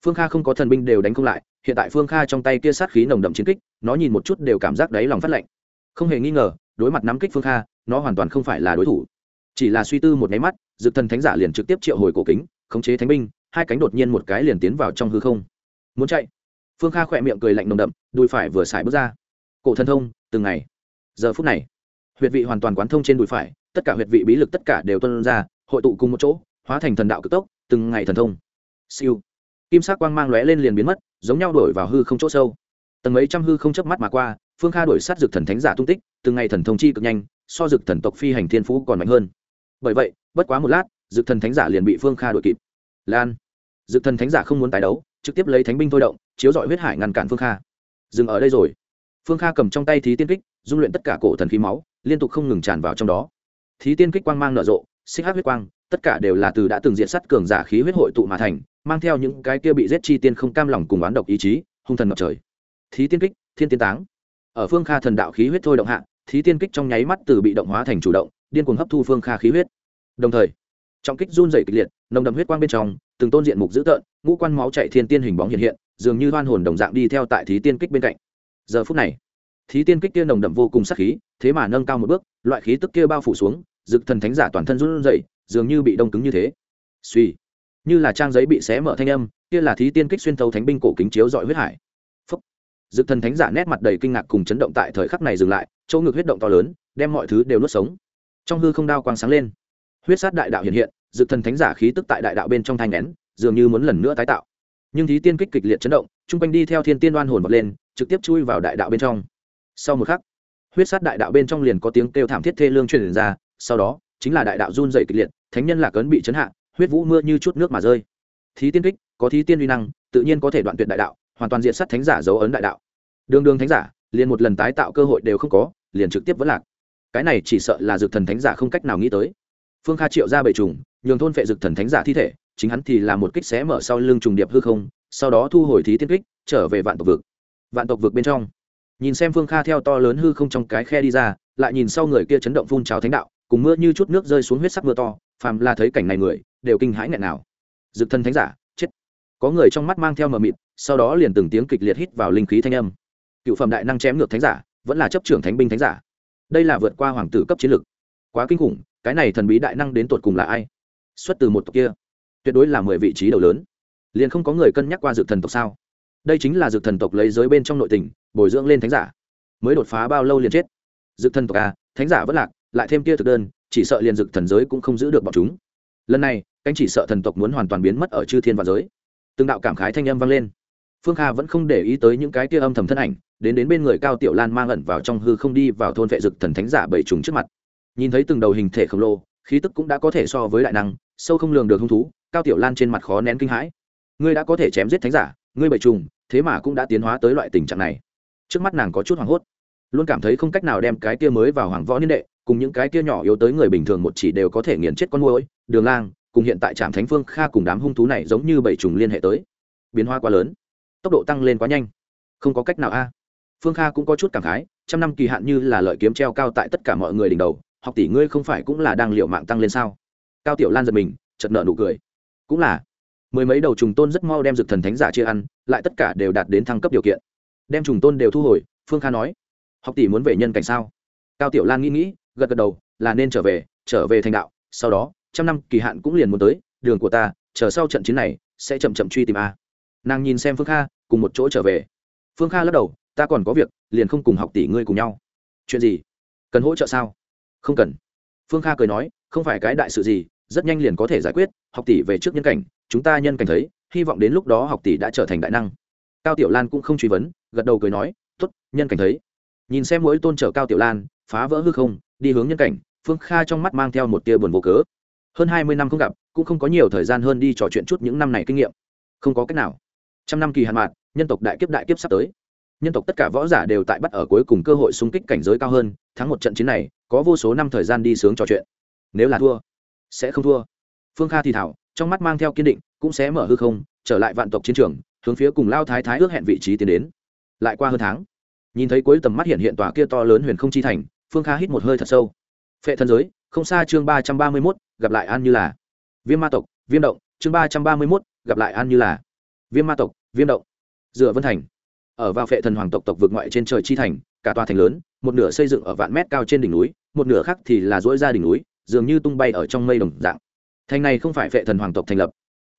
phương kha không có thần binh đều đánh không lại, hiện tại phương kha trong tay kia sát khí nồng đậm chiến kích, nó nhìn một chút đều cảm giác đáy lòng phát lạnh. Không hề nghi ngờ, đối mặt nắm kích phương kha, nó hoàn toàn không phải là đối thủ. Chỉ là suy tư một nháy mắt, dực thần thánh giả liền trực tiếp triệu hồi cổ kính, khống chế thánh binh, hai cánh đột nhiên một cái liền tiến vào trong hư không. Muốn chạy? Phương kha khỏe miệng cười lạnh nồng đậm, đùi phải vừa xài bước ra. Cổ thần thông, từng ngày. Giờ phút này, huyệt vị hoàn toàn quán thông trên đùi phải, tất cả huyệt vị bí lực tất cả đều tuân ra, hội tụ cùng một chỗ, hóa thành thần đạo cực tốc, từng ngày thần thông. Siêu kim sắc quang mang lóe lên liền biến mất, giống nhau đổi vào hư không chỗ sâu. Tầng mấy trăm hư không chớp mắt mà qua, phương kha đổi sát dược thần thánh giả tung tích, từng ngày thần thông chi cực nhanh, so dược thần tộc phi hành thiên phú còn mạnh hơn. Bởi vậy, bất quá một lát, dược thần thánh giả liền bị phương kha đuổi kịp. Lan! Dược thần thánh giả không muốn tái đấu, trực tiếp lấy thánh binh thôi động, chiếu dọi huyết hải ngăn cản phương kha. Dừng ở đây rồi. Phương kha cầm trong tay thí tiên kích, dung luyện tất cả cổ thần khí máu, liên tục không ngừng tràn vào trong đó. Thí tiên kích quang mang nở rộ, xích hát huyết quang, tất cả đều là từ đã từng diện sắt cường giả khí huyết hội tụ mà thành mang theo những cái kia bị giết chi tiên không cam lòng cùng oán độc ý chí, hung thần ngập trời. Thí tiên kích, thiên tiên táng. Ở phương kha thần đạo khí huyết thôi động hạ, thí tiên kích trong nháy mắt từ bị động hóa thành chủ động, điên cuồng hấp thu phương kha khí huyết. Đồng thời, trọng kích run dày kịch liệt, nồng đậm huyết quang bên trong, từng tôn diện mục dữ tợn, ngũ quan máu chạy thiên tiên hình bóng hiện hiện, dường như hoan hồn đồng dạng đi theo tại thí tiên kích bên cạnh. Giờ phút này, thí tiên kích kia nồng đậm vô cùng sắc khí, thế mà nâng cao một bước, loại khí tức kia bao phủ xuống, dực thần thánh giả toàn thân run rẩy, dường như bị đông cứng như thế. Suy như là trang giấy bị xé mở thanh âm, kia là thí tiên kích xuyên thấu thánh binh cổ kính chiếu dọi huyết hải. Phúc. Dực thần thánh giả nét mặt đầy kinh ngạc cùng chấn động tại thời khắc này dừng lại, chỗ ngực huyết động to lớn, đem mọi thứ đều nuốt sống. Trong hư không đao quang sáng lên. Huyết sát đại đạo hiện hiện, dực thần thánh giả khí tức tại đại đạo bên trong thanh nén, dường như muốn lần nữa tái tạo. Nhưng thí tiên kích kịch liệt chấn động, chung quanh đi theo thiên tiên đoan hồn bật lên, trực tiếp chui vào đại đạo bên trong. Sau một khắc, huyết sát đại đạo bên trong liền có tiếng kêu thảm thiết thê lương truyền ra, sau đó, chính là đại đạo run dày kịch liệt, thánh nhân lạc ấn bị chấn hạ huyết vũ mưa như chút nước mà rơi. Thí tiên kích, có thí tiên uy năng, tự nhiên có thể đoạn tuyệt đại đạo, hoàn toàn diện sát thánh giả dấu ấn đại đạo. Đường đường thánh giả, liền một lần tái tạo cơ hội đều không có, liền trực tiếp vẫn lạc. Cái này chỉ sợ là dược thần thánh giả không cách nào nghĩ tới. Phương kha triệu ra bầy trùng, nhường thôn phệ dược thần thánh giả thi thể, chính hắn thì là một kích xé mở sau lưng trùng điệp hư không, sau đó thu hồi thí tiên kích, trở về vạn tộc vực. Vạn tộc vực bên trong. Nhìn xem phương kha theo to lớn hư không trong cái khe đi ra, lại nhìn sau người kia chấn động phun trào thánh đạo, cùng mưa như chút nước rơi xuống huyết sắc mưa to phàm là thấy cảnh này người, đều kinh hãi nghẹn nào. Dực thân thánh giả, chết. Có người trong mắt mang theo mờ mịt, sau đó liền từng tiếng kịch liệt hít vào linh khí thanh âm. Cựu phẩm đại năng chém ngược thánh giả, vẫn là chấp trưởng thánh binh thánh giả. Đây là vượt qua hoàng tử cấp chiến lực. Quá kinh khủng, cái này thần bí đại năng đến tột cùng là ai? Xuất từ một tộc kia. Tuyệt đối là mười vị trí đầu lớn. Liền không có người cân nhắc qua dược thần tộc sao? Đây chính là dược thần tộc lấy giới bên trong nội tình, bồi dưỡng lên thánh giả. Mới đột phá bao lâu liền chết? Dược thần tộc à thánh giả vẫn lạc, lại thêm kia thực đơn chỉ sợ liền dược thần giới cũng không giữ được bọn chúng. Lần này canh chỉ sợ thần tộc muốn hoàn toàn biến mất ở chư thiên và giới. Từng đạo cảm khái thanh âm vang lên. Phương kha vẫn không để ý tới những cái kia âm thầm thân ảnh, đến đến bên người cao tiểu lan mang ẩn vào trong hư không đi vào thôn vệ dực thần thánh giả bảy trùng trước mặt. Nhìn thấy từng đầu hình thể khổng lồ, khí tức cũng đã có thể so với đại năng, sâu không lường được hung thú, cao tiểu lan trên mặt khó nén kinh hãi. Ngươi đã có thể chém giết thánh giả, ngươi bảy trùng, thế mà cũng đã tiến hóa tới loại tình trạng này. Trước mắt nàng có chút hoảng hốt, luôn cảm thấy không cách nào đem cái kia mới vào hoàng võ niên đệ cùng những cái kia nhỏ yếu tới người bình thường một chỉ đều có thể nghiền chết con môi đường lang, cùng hiện tại trạm thánh phương, kha cùng đám hung thú này giống như bảy trùng liên hệ tới. Biến hóa quá lớn. Tốc độ tăng lên quá nhanh. Không có cách nào a. À. Phương kha cũng có chút cảm khái, trăm năm kỳ hạn như là lợi kiếm treo cao tại tất cả mọi người đỉnh đầu, học tỷ ngươi không phải cũng là đang liệu mạng tăng lên sao? Cao tiểu lan giật mình chật nợ nụ cười. Cũng là. Mười mấy đầu trùng tôn rất mau đem dược thần thánh giả chia ăn, lại tất cả đều đạt đến thăng cấp điều kiện. Đem trùng tôn đều thu hồi, phương kha nói. Học tỷ muốn về nhân cảnh sao? Cao tiểu lan nghĩ nghĩ gật gật đầu, là nên trở về trở về thành đạo, sau đó, trăm năm kỳ hạn cũng liền muốn tới, đường của ta, chờ sau trận chiến này, sẽ chậm chậm truy tìm a. Nàng nhìn xem phương kha, cùng một chỗ trở về. Phương kha lắc đầu, ta còn có việc, liền không cùng học tỷ ngươi cùng nhau. Chuyện gì? Cần hỗ trợ sao? Không cần. Phương kha cười nói, không phải cái đại sự gì, rất nhanh liền có thể giải quyết, học tỷ về trước nhân cảnh, chúng ta nhân cảnh thấy, hy vọng đến lúc đó học tỷ đã trở thành đại năng. Cao tiểu lan cũng không truy vấn, gật đầu cười nói t ố t nhân cảnh thấy. Nhìn xem mỗi tôn trở cao tiểu lan, phá vỡ hư không đi hướng nhân cảnh, phương kha trong mắt mang theo một tia buồn vô cớ. Hơn hai mươi năm không gặp, cũng không có nhiều thời gian hơn đi trò chuyện chút những năm này kinh nghiệm. Không có cách nào. Trăm năm kỳ hạn mạt nhân tộc đại kiếp đại kiếp sắp tới. Nhân tộc tất cả võ giả đều tại bắt ở cuối cùng cơ hội xung kích cảnh giới cao hơn, thắng một trận chiến này, có vô số năm thời gian đi sướng trò chuyện. Nếu là thua, sẽ không thua. Phương kha thì thảo, trong mắt mang theo kiên định, cũng sẽ mở hư không, trở lại vạn tộc chiến trường, hướng phía cùng lao thái thái ước hẹn vị trí tiến đến. Lại qua hơn tháng, nhìn thấy cuối tầm mắt hiện hiện tòa kia to lớn huyền không chi thành phương kha hít một hơi thật sâu. Phệ thần giới, không xa chương ba trăm ba mươi mốt, gặp lại an như là. Viêm ma tộc, viêm động, chương ba trăm ba mươi mốt, gặp lại an như là. Viêm ma tộc, viêm động. Dựa vân thành. Ở vào phệ thần hoàng tộc tộc vực ngoại trên trời chi thành, cả tòa thành lớn, một nửa xây dựng ở vạn mét cao trên đỉnh núi, một nửa khác thì là dỗi ra đỉnh núi, dường như tung bay ở trong mây đồng dạng. Thành này không phải phệ thần hoàng tộc thành lập,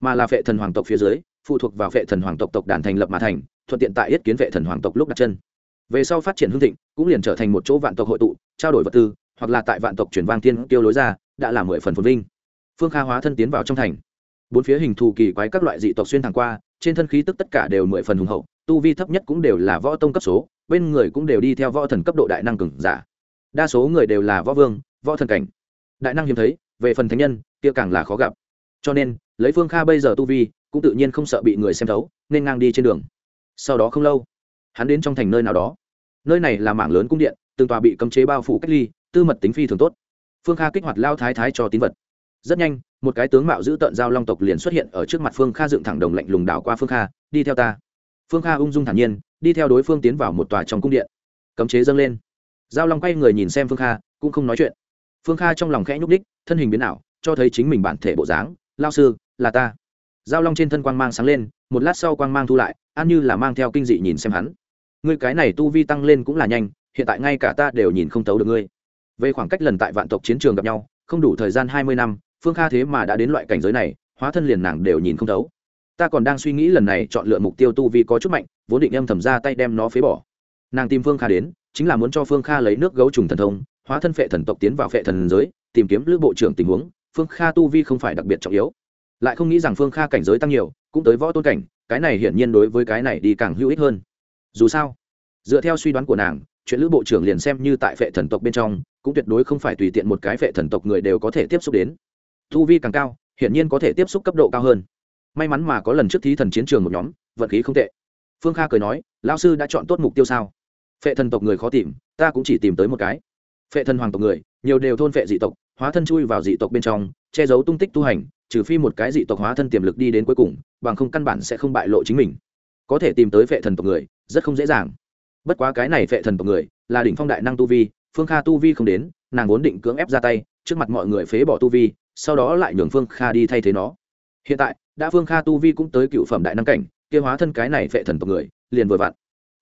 mà là phệ thần hoàng tộc phía dưới, phụ thuộc vào phệ thần hoàng tộc tộc đàn thành lập mà thành, thuận tiện tại yết kiến phệ thần hoàng tộc lúc đặt chân về sau phát triển hương thịnh, cũng liền trở thành một chỗ vạn tộc hội tụ, trao đổi vật tư, hoặc là tại vạn tộc chuyển vang thiên tiêu lối ra, đã là mười phần phồn vinh. Phương kha hóa thân tiến vào trong thành. Bốn phía hình thù kỳ quái các loại dị tộc xuyên thẳng qua, trên thân khí tức tất cả đều mười phần hùng hậu, tu vi thấp nhất cũng đều là võ tông cấp số, bên người cũng đều đi theo võ thần cấp độ đại năng cường giả. Đa số người đều là võ vương, võ thần cảnh. Đại năng hiếm thấy, về phần thánh nhân, kia càng là khó gặp. Cho nên, lấy phương kha bây giờ tu vi, cũng tự nhiên không sợ bị người xem thấu, nên ngang đi trên đường. Sau đó không lâu, hắn đến trong thành nơi nào đó nơi này là mảng lớn cung điện, từng tòa bị cấm chế bao phủ cách ly, tư mật tính phi thường tốt. Phương kha kích hoạt lao thái thái cho tín vật. Rất nhanh, một cái tướng mạo giữ tợn giao long tộc liền xuất hiện ở trước mặt phương kha dựng thẳng đồng lạnh lùng đảo qua phương kha, đi theo ta. Phương kha ung dung thản nhiên, đi theo đối phương tiến vào một tòa trong cung điện. Cấm chế dâng lên. Giao long quay người nhìn xem phương kha, cũng không nói chuyện. Phương kha trong lòng khẽ nhúc đích thân hình biến ảo, cho thấy chính mình bản thể bộ dáng, lao sư, là ta. Giao long trên thân quang mang sáng lên, một lát sau quang mang thu lại an như là mang theo kinh dị nhìn xem hắn ngươi cái này tu vi tăng lên cũng là nhanh, hiện tại ngay cả ta đều nhìn không thấu được ngươi. Về khoảng cách lần tại vạn tộc chiến trường gặp nhau, không đủ thời gian hai mươi năm, phương kha thế mà đã đến loại cảnh giới này, hóa thân liền nàng đều nhìn không thấu. Ta còn đang suy nghĩ lần này chọn lựa mục tiêu tu vi có chút mạnh, vốn định em thầm ra tay đem nó phế bỏ. Nàng tìm phương kha đến, chính là muốn cho phương kha lấy nước gấu trùng thần thông, hóa thân phệ thần tộc tiến vào phệ thần giới, tìm kiếm lữ bộ trưởng tình huống, phương kha tu vi không phải đặc biệt trọng yếu. Lại không nghĩ rằng phương kha cảnh giới tăng nhiều, cũng tới võ tôn cảnh, cái này hiển nhiên đối với cái này đi càng hữu ích hơn dù sao, dựa theo suy đoán của nàng, chuyện lữ bộ trưởng liền xem như tại phệ thần tộc bên trong, cũng tuyệt đối không phải tùy tiện một cái phệ thần tộc người đều có thể tiếp xúc đến. Thu vi càng cao, hiển nhiên có thể tiếp xúc cấp độ cao hơn. May mắn mà có lần trước thí thần chiến trường một nhóm, vận khí không tệ. Phương kha cười nói lao sư đã chọn tốt mục tiêu sao? Phệ thần tộc người khó tìm, ta cũng chỉ tìm tới một cái. Phệ thần hoàng tộc người, nhiều đều thôn phệ dị tộc, hóa thân chui vào dị tộc bên trong, che giấu tung tích tu hành, trừ phi một cái dị tộc hóa thân tiềm lực đi đến cuối cùng, bằng không căn bản sẽ không bại lộ chính mình. Có thể tìm tới phệ thần tộc người rất không dễ dàng. Bất quá cái này phệ thần tộc người, là đỉnh phong đại năng tu vi, phương kha tu vi không đến, nàng vốn định cưỡng ép ra tay, trước mặt mọi người phế bỏ tu vi, sau đó lại nhường phương kha đi thay thế nó. Hiện tại, đã phương kha tu vi cũng tới cựu phẩm đại năng cảnh, kia hóa thân cái này phệ thần tộc người, liền vừa vặn.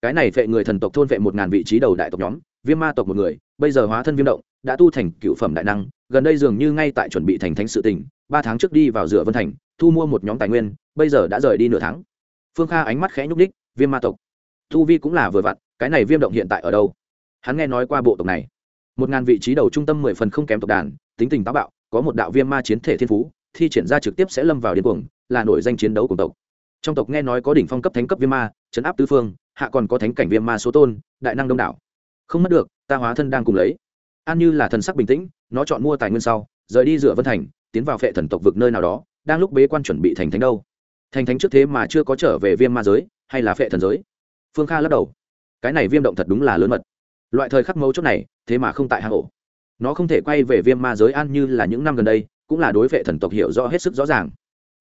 Cái này phệ người thần tộc thôn phệ một ngàn vị trí đầu đại tộc nhóm, viêm ma tộc một người, bây giờ hóa thân viêm động, đã tu thành cựu phẩm đại năng, gần đây dường như ngay tại chuẩn bị thành thánh sự tình, ba tháng trước đi vào dựa vân thành, thu mua một nhóm tài nguyên, bây giờ đã rời đi nửa tháng. Phương kha ánh mắt khẽ nhúc đích viêm ma tộc tu vi cũng là vừa vặn, cái này viêm động hiện tại ở đâu? Hắn nghe nói qua bộ tộc này. Một ngàn vị trí đầu trung tâm mười phần không kém tộc đàn, tính tình táo bạo, có một đạo viêm ma chiến thể thiên phú, thi triển ra trực tiếp sẽ lâm vào điên cuồng, là nổi danh chiến đấu của tộc. Trong tộc nghe nói có đỉnh phong cấp thánh cấp viêm ma, chấn áp tứ phương, hạ còn có thánh cảnh viêm ma số tôn, đại năng đông đảo. Không mất được, ta hóa thân đang cùng lấy. An như là thần sắc bình tĩnh, nó chọn mua tài nguyên sau, rời đi dựa vân thành, tiến vào phệ thần tộc vực nơi nào đó, đang lúc bế quan chuẩn bị thành thánh đâu. Thành thánh trước thế mà chưa có trở về viêm ma giới, hay là phệ thần giới? Phương kha lắc đầu. Cái này viêm động thật đúng là lớn mật. Loại thời khắc mấu chốt này, thế mà không tại hang ổ. Nó không thể quay về viêm ma giới an như là những năm gần đây, cũng là đối vệ thần tộc hiểu rõ hết sức rõ ràng.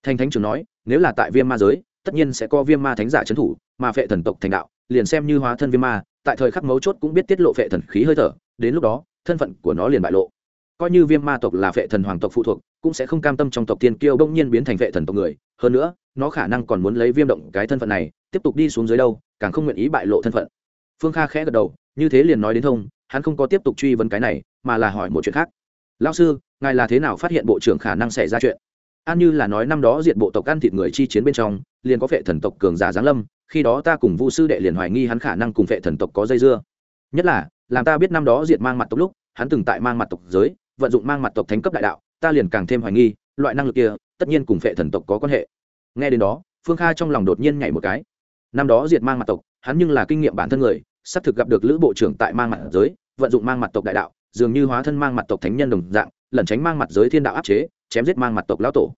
Thành thánh trưởng nói, nếu là tại viêm ma giới, tất nhiên sẽ có viêm ma thánh giả trấn thủ, mà vệ thần tộc thành đạo, liền xem như hóa thân viêm ma, tại thời khắc mấu chốt cũng biết tiết lộ vệ thần khí hơi thở, đến lúc đó, thân phận của nó liền bại lộ. Coi như viêm ma tộc là vệ thần hoàng tộc phụ thuộc, cũng sẽ không cam tâm trong tộc tiên kiêu bỗng nhiên biến thành vệ thần tộc người. Hơn nữa, nó khả năng còn muốn lấy viêm động cái thân phận này, tiếp tục đi xuống dưới đâu càng không nguyện ý bại lộ thân phận. Phương kha khẽ gật đầu, như thế liền nói đến thông, hắn không có tiếp tục truy vấn cái này, mà là hỏi một chuyện khác. Lao sư, ngài là thế nào phát hiện bộ trưởng khả năng xảy ra chuyện? An như là nói năm đó diệt bộ tộc ăn thịt người chi chiến bên trong, liền có vệ thần tộc cường giả giáng lâm, khi đó ta cùng vu sư đệ liền hoài nghi hắn khả năng cùng vệ thần tộc có dây dưa. Nhất là, làm ta biết năm đó diệt mang mặt tộc lúc, hắn từng tại mang mặt tộc giới, vận dụng mang mặt tộc thánh cấp đại đạo, ta liền càng thêm hoài nghi, loại năng lực kia, tất nhiên cùng vệ thần tộc có quan hệ. Nghe đến đó, phương kha trong lòng đột nhiên nhảy một cái năm đó diệt mang mặt tộc, hắn nhưng là kinh nghiệm bản thân người sắp thực gặp được lữ bộ trưởng tại mang mặt giới, vận dụng mang mặt tộc đại đạo, dường như hóa thân mang mặt tộc thánh nhân đồng dạng, lẩn tránh mang mặt giới thiên đạo áp chế, chém giết mang mặt tộc lão tổ.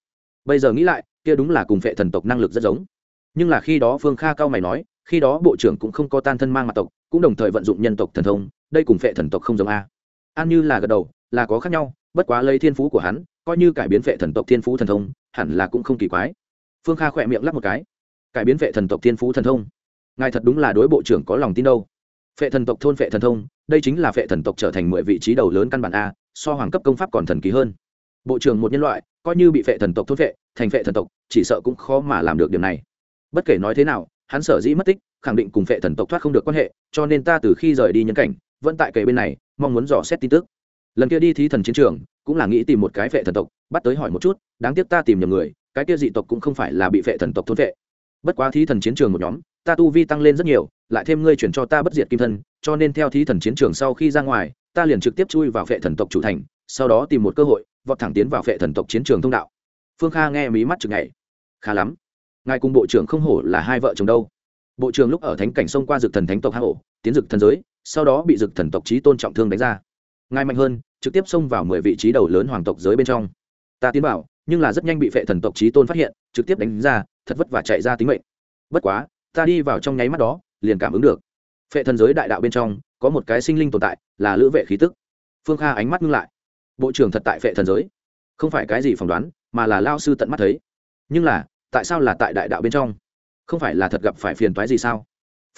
Bây giờ nghĩ lại, kia đúng là cùng phệ thần tộc năng lực rất giống. Nhưng là khi đó phương kha cao mày nói, khi đó bộ trưởng cũng không có tan thân mang mặt tộc, cũng đồng thời vận dụng nhân tộc thần thông, đây cùng phệ thần tộc không giống a. An như là gật đầu, là có khác nhau, bất quá lấy thiên phú của hắn, coi như cải biến phệ thần tộc thiên phú thần thông, hẳn là cũng không kỳ quái. Phương kha khỏe miệng lắp một cái cải biến vệ thần tộc thiên phú thần thông. Ngài thật đúng là đối bộ trưởng có lòng tin đâu. Phệ thần tộc thôn phệ thần thông, đây chính là phệ thần tộc trở thành mười vị trí đầu lớn căn bản a, so hoàng cấp công pháp còn thần kỳ hơn. Bộ trưởng một nhân loại, coi như bị phệ thần tộc thôn phệ, thành phệ thần tộc, chỉ sợ cũng khó mà làm được điều này. Bất kể nói thế nào, hắn sở dĩ mất tích, khẳng định cùng phệ thần tộc thoát không được quan hệ, cho nên ta từ khi rời đi nhân cảnh, vẫn tại kề bên này, mong muốn dò xét tin tức. Lần kia đi thí thần chiến trường, cũng là nghĩ tìm một cái phệ thần tộc, bắt tới hỏi một chút, đáng tiếc ta tìm nhầm người, cái kia dị tộc cũng không phải là bị phệ thần tộc thôn phệ bất quá thí thần chiến trường một nhóm, ta tu vi tăng lên rất nhiều, lại thêm ngươi chuyển cho ta bất diệt kim thân, cho nên theo thí thần chiến trường sau khi ra ngoài, ta liền trực tiếp chui vào phệ thần tộc chủ thành, sau đó tìm một cơ hội, vọt thẳng tiến vào phệ thần tộc chiến trường thông đạo. Phương kha nghe mí mắt chừng ngày khá lắm. Ngài cùng bộ trưởng không hổ là hai vợ chồng đâu. Bộ trưởng lúc ở thánh cảnh xông qua dực thần thánh tộc hang hổ tiến dực thần giới, sau đó bị dực thần tộc trí tôn trọng thương đánh ra. Ngài mạnh hơn, trực tiếp xông vào mười vị trí đầu lớn hoàng tộc giới bên trong. Ta tiến bảo nhưng là rất nhanh bị phệ thần tộc trí tôn phát hiện, trực tiếp đánh ra, thật vất vả chạy ra tính mệnh. Bất quá, ta đi vào trong nháy mắt đó, liền cảm ứng được. Phệ thần giới đại đạo bên trong, có một cái sinh linh tồn tại, là lữ vệ khí tức. Phương kha ánh mắt ngưng lại. Bộ trưởng thật tại phệ thần giới. Không phải cái gì phỏng đoán, mà là lao sư tận mắt thấy. Nhưng là, tại sao là tại đại đạo bên trong? Không phải là thật gặp phải phiền toái gì sao?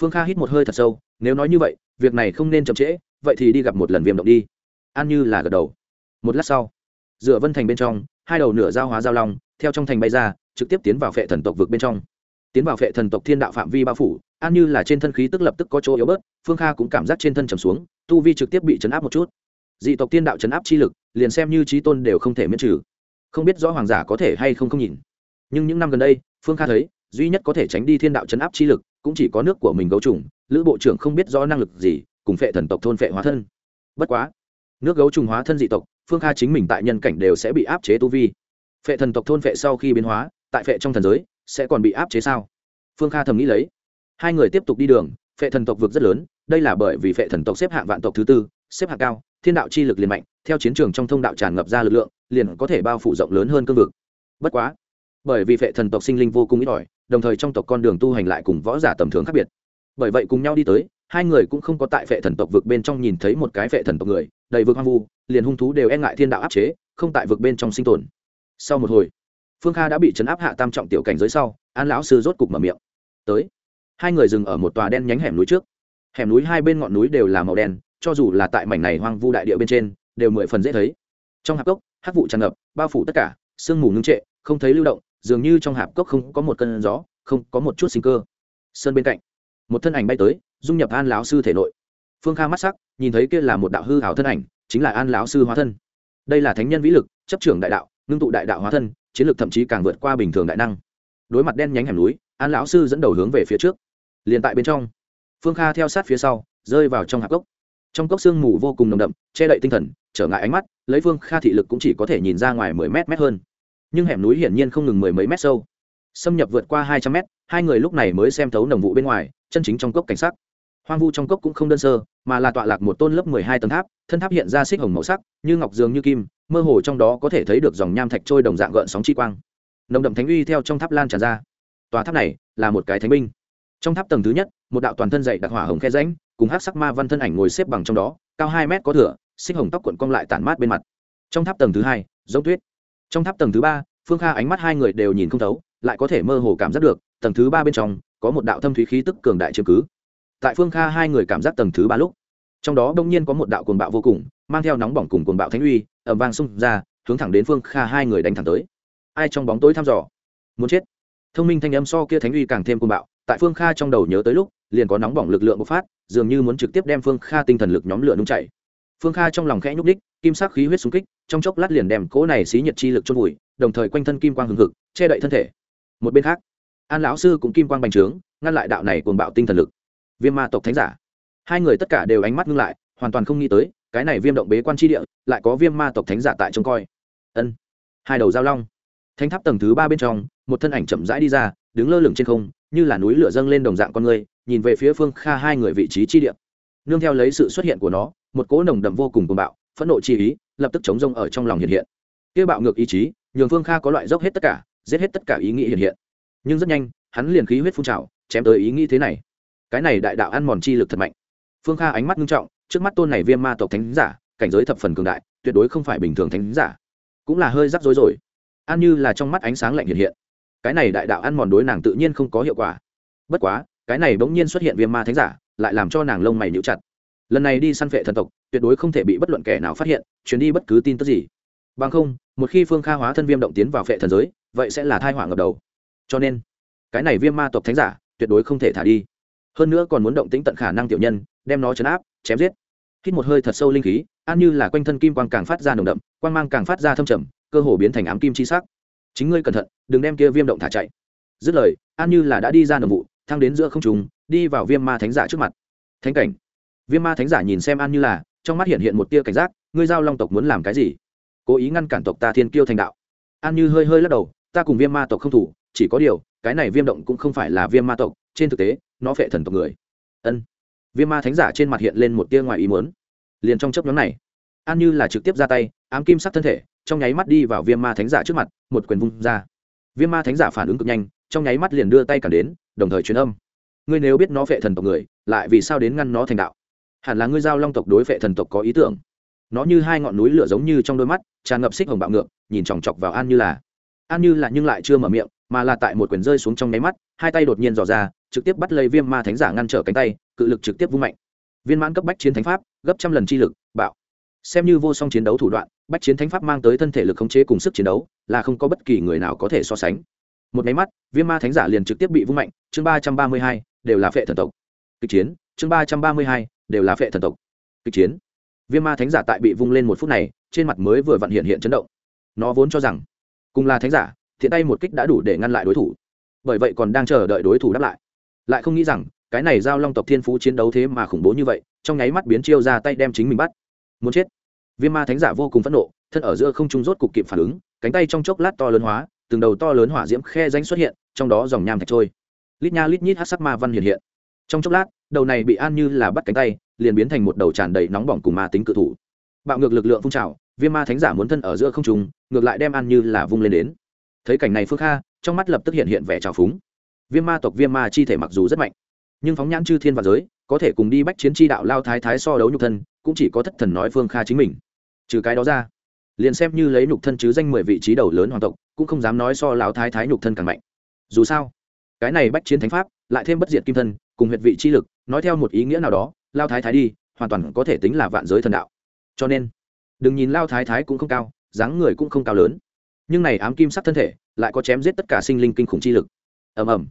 Phương kha hít một hơi thật sâu, nếu nói như vậy, việc này không nên chậm trễ, vậy thì đi gặp một lần viêm động đi. An như là gật đầu. Một lát sau, dựa vân thành bên trong hai đầu nửa giao hóa giao long, theo trong thành bay ra, trực tiếp tiến vào phệ thần tộc vực bên trong. Tiến vào phệ thần tộc thiên đạo phạm vi bao phủ, an như là trên thân khí tức lập tức có chỗ yếu bớt, phương kha cũng cảm giác trên thân trầm xuống, tu vi trực tiếp bị chấn áp một chút. Dị tộc thiên đạo chấn áp chi lực, liền xem như trí tôn đều không thể miễn trừ. Không biết rõ hoàng giả có thể hay không không nhìn. Nhưng những năm gần đây, phương kha thấy, duy nhất có thể tránh đi thiên đạo chấn áp chi lực, cũng chỉ có nước của mình gấu trùng, lữ bộ trưởng không biết rõ năng lực gì, cùng phệ thần tộc thôn phệ hóa thân. Bất quá, nước gấu trùng hóa thân dị tộc phương kha chính mình tại nhân cảnh đều sẽ bị áp chế tu vi. Phệ thần tộc thôn phệ sau khi biến hóa, tại phệ trong thần giới, sẽ còn bị áp chế sao? Phương kha thầm nghĩ lấy. Hai người tiếp tục đi đường, phệ thần tộc vượt rất lớn, đây là bởi vì phệ thần tộc xếp hạng vạn tộc thứ tư, xếp hạng cao, thiên đạo chi lực liền mạnh, theo chiến trường trong thông đạo tràn ngập ra lực lượng, liền có thể bao phủ rộng lớn hơn cương vực. Bất quá, bởi vì phệ thần tộc sinh linh vô cùng ít ỏi, đồng thời trong tộc con đường tu hành lại cùng võ giả tầm thường khác biệt. Bởi vậy cùng nhau đi tới hai người cũng không có tại vệ thần tộc vực bên trong nhìn thấy một cái vệ thần tộc người, đầy vực hoang vu, liền hung thú đều e ngại thiên đạo áp chế, không tại vực bên trong sinh tồn. Sau một hồi, phương kha đã bị chấn áp hạ tam trọng tiểu cảnh giới sau, an lão sư rốt cục mở miệng. Tới. Hai người dừng ở một tòa đen nhánh hẻm núi trước. Hẻm núi hai bên ngọn núi đều là màu đen, cho dù là tại mảnh này hoang vu đại địa bên trên, đều mười phần dễ thấy. Trong hạp cốc, hắc vụ tràn ngập, bao phủ tất cả, sương mù ngưng trệ, không thấy lưu động, dường như trong hạp cốc không có một cơn gió, không có một chút sinh cơ. Sơn bên cạnh, một thân ảnh bay tới dung nhập an lão sư thể nội. Phương kha mắt sắc, nhìn thấy kia là một đạo hư hảo thân ảnh, chính là an lão sư hóa thân. Đây là thánh nhân vĩ lực, chấp trưởng đại đạo, ngưng tụ đại đạo hóa thân, chiến lược thậm chí càng vượt qua bình thường đại năng. Đối mặt đen nhánh hẻm núi, an lão sư dẫn đầu hướng về phía trước. Liền tại bên trong, phương kha theo sát phía sau, rơi vào trong hạp cốc. Trong cốc sương mù vô cùng nồng đậm, che đậy tinh thần, trở ngại ánh mắt, lấy phương kha thị lực cũng chỉ có thể nhìn ra ngoài mười mét mét hơn. Nhưng hẻm núi hiển nhiên không ngừng mười mấy mét sâu. Xâm nhập vượt qua hai trăm mét, hai người lúc này mới xem thấu nồng vụ bên ngoài, chân chính trong cốc cảnh sắc hoang vu trong cốc cũng không đơn sơ, mà là tọa lạc một tôn lớp mười hai tầng tháp, thân tháp hiện ra xích hồng màu sắc, như ngọc dường như kim, mơ hồ trong đó có thể thấy được dòng nham thạch trôi đồng dạng gợn sóng chi quang. Nồng đậm thánh uy theo trong tháp lan tràn ra. Tòa tháp này là một cái thánh binh. Trong tháp tầng thứ nhất, một đạo toàn thân dày đặc hỏa hồng khe ránh cùng hát sắc ma văn thân ảnh ngồi xếp bằng trong đó, cao hai mét có thửa, xích hồng tóc cuộn cong lại tản mát bên mặt. Trong tháp tầng thứ hai, giống tuyết. Trong tháp tầng thứ ba, phương kha ánh mắt hai người đều nhìn không thấu, lại có thể mơ hồ cảm giác được, tầng thứ ba bên trong có một đạo thâm thúy khí tức cường đại chiếm cứ tại phương kha hai người cảm giác tầng thứ ba lúc, trong đó đông nhiên có một đạo cuồng bạo vô cùng, mang theo nóng bỏng cùng cuồng bạo thánh uy ẩm vang xung ra, hướng thẳng đến phương kha hai người đánh thẳng tới. Ai trong bóng tối thăm dò? Muốn chết. Thông minh thanh âm so kia thánh uy càng thêm cuồng bạo, tại phương kha trong đầu nhớ tới lúc, liền có nóng bỏng lực lượng bộc phát, dường như muốn trực tiếp đem phương kha tinh thần lực nhóm lửa nung chảy. Phương kha trong lòng khẽ nhúc đích kim sắc khí huyết xung kích, trong chốc lát liền đem cỗ này xí nhiệt chi lực chôn vùi, đồng thời quanh thân kim quang hừng hực, che đậy thân thể. Một bên khác, an lão sư cũng kim quang bành trướng, ngăn lại đạo này cuồng bạo tinh thần lực viêm ma tộc thánh giả. Hai người tất cả đều ánh mắt ngưng lại, hoàn toàn không nghĩ tới, cái này viêm động bế quan tri địa, lại có viêm ma tộc thánh giả tại trông coi. Ân. Hai đầu giao long. Thánh tháp tầng thứ ba bên trong, một thân ảnh chậm rãi đi ra, đứng lơ lửng trên không, như là núi lửa dâng lên đồng dạng con người, nhìn về phía phương kha hai người vị trí chi địa. Nương theo lấy sự xuất hiện của nó, một cỗ nồng đậm vô cùng cuồng bạo, phẫn nộ chi ý, lập tức chống rông ở trong lòng hiện hiện. Kia bạo ngược ý chí, nhường phương kha có loại dốc hết tất cả, giết hết tất cả ý nghĩ hiện hiện. Nhưng rất nhanh, hắn liền khí huyết phun trào, chém tới ý nghĩ thế này cái này đại đạo ăn mòn chi lực thật mạnh. Phương kha ánh mắt nghiêm trọng, trước mắt tôn này viêm ma tộc thánh giả, cảnh giới thập phần cường đại, tuyệt đối không phải bình thường thánh giả. Cũng là hơi rắc rối rồi. An như là trong mắt ánh sáng lạnh hiện hiện. Cái này đại đạo ăn mòn đối nàng tự nhiên không có hiệu quả. Bất quá, cái này bỗng nhiên xuất hiện viêm ma thánh giả, lại làm cho nàng lông mày níu chặt. Lần này đi săn vệ thần tộc, tuyệt đối không thể bị bất luận kẻ nào phát hiện, chuyến đi bất cứ tin tức gì. Bằng không, một khi phương kha hóa thân viêm động tiến vào vệ thần giới, vậy sẽ là thai hỏa ngập đầu. Cho nên, cái này viêm ma tộc thánh giả, tuyệt đối không thể thả đi hơn nữa còn muốn động tính tận khả năng tiểu nhân, đem nó chấn áp, chém giết. Hít một hơi thật sâu linh khí an như là quanh thân kim quang càng phát ra nồng đậm, quang mang càng phát ra thâm trầm, cơ hồ biến thành ám kim chi sắc. Chính ngươi cẩn thận, đừng đem kia viêm động thả chạy. Dứt lời an như là đã đi ra nồng vụ, thăng đến giữa không trùng đi vào viêm ma thánh giả trước mặt. Thánh cảnh. Viêm ma thánh giả nhìn xem an như là, trong mắt hiện hiện một tia cảnh giác, ngươi giao long tộc muốn làm cái gì? Cố ý ngăn cản tộc ta thiên kiêu thành đạo. An như hơi hơi lắc đầu, ta cùng viêm ma tộc không thủ, chỉ có điều, cái này viêm động cũng không phải là viêm ma tộc, trên thực tế nó phệ thần tộc người. Ân. Viêm ma thánh giả trên mặt hiện lên một tia ngoài ý muốn. Liền trong chấp nhóm này, an như là trực tiếp ra tay, ám kim sắc thân thể, trong nháy mắt đi vào viêm ma thánh giả trước mặt, một quyền vung ra. Viêm ma thánh giả phản ứng cực nhanh, trong nháy mắt liền đưa tay cản đến, đồng thời truyền âm. Ngươi nếu biết nó phệ thần tộc người, lại vì sao đến ngăn nó thành đạo? Hẳn là ngươi giao long tộc đối phệ thần tộc có ý tưởng. Nó như hai ngọn núi lửa giống như trong đôi mắt, tràn ngập xích hồng bạo ngược, nhìn chòng chọc vào an như là. An như là nhưng lại chưa mở miệng, mà là tại một quyền rơi xuống trong nháy mắt, hai tay đột nhiên dò ra trực tiếp bắt lấy viêm ma thánh giả ngăn trở cánh tay, cự lực trực tiếp vung mạnh. Viên mãn cấp bách chiến thánh pháp, gấp trăm lần chi lực, bạo. Xem như vô song chiến đấu thủ đoạn, bách chiến thánh pháp mang tới thân thể lực khống chế cùng sức chiến đấu, là không có bất kỳ người nào có thể so sánh. Một máy mắt viêm ma thánh giả liền trực tiếp bị vung mạnh, chương ba trăm ba mươi hai, đều là phệ thần tộc. Kịch chiến, chương ba trăm ba mươi hai, đều là phệ thần tộc. Kịch chiến. Viêm ma thánh giả tại bị vung lên một phút này, trên mặt mới vừa vặn hiện hiện chấn động. Nó vốn cho rằng, cùng là thánh giả, thiện tay một kích đã đủ để ngăn lại đối thủ. Bởi vậy còn đang chờ đợi đối thủ đáp lại lại không nghĩ rằng cái này giao long tộc thiên phú chiến đấu thế mà khủng bố như vậy, trong nháy mắt biến chiêu ra tay đem chính mình bắt. Muốn chết. Viêm ma thánh giả vô cùng phẫn nộ, thân ở giữa không trung rốt cục kịp phản ứng, cánh tay trong chốc lát to lớn hóa, từng đầu to lớn hỏa diễm khe danh xuất hiện, trong đó dòng nham thạch trôi. Lít nha lít nhít hát sắc ma văn hiện hiện. Trong chốc lát, đầu này bị an như là bắt cánh tay, liền biến thành một đầu tràn đầy nóng bỏng cùng ma tính cự thủ. Bạo ngược lực lượng phun trào, viêm ma thánh giả muốn thân ở giữa không trung, ngược lại đem an như là vung lên đến. Thấy cảnh này phương kha, trong mắt lập tức hiện hiện vẻ trào phúng viêm ma tộc viêm ma chi thể mặc dù rất mạnh, nhưng phóng nhãn chư thiên và giới có thể cùng đi bách chiến chi đạo lao thái thái so đấu nhục thân, cũng chỉ có thất thần nói phương kha chính mình. Trừ cái đó ra, liền xem như lấy nhục thân chứ danh mười vị trí đầu lớn hoàng tộc, cũng không dám nói so Lão thái thái nhục thân càng mạnh. Dù sao, cái này bách chiến thánh pháp, lại thêm bất diệt kim thân, cùng huyệt vị chi lực, nói theo một ý nghĩa nào đó, lao thái thái đi, hoàn toàn có thể tính là vạn giới thần đạo. Cho nên, đừng nhìn lao thái thái cũng không cao, dáng người cũng không cao lớn. Nhưng này ám kim sắc thân thể, lại có chém giết tất cả sinh linh kinh khủng chi lực ầm ầm.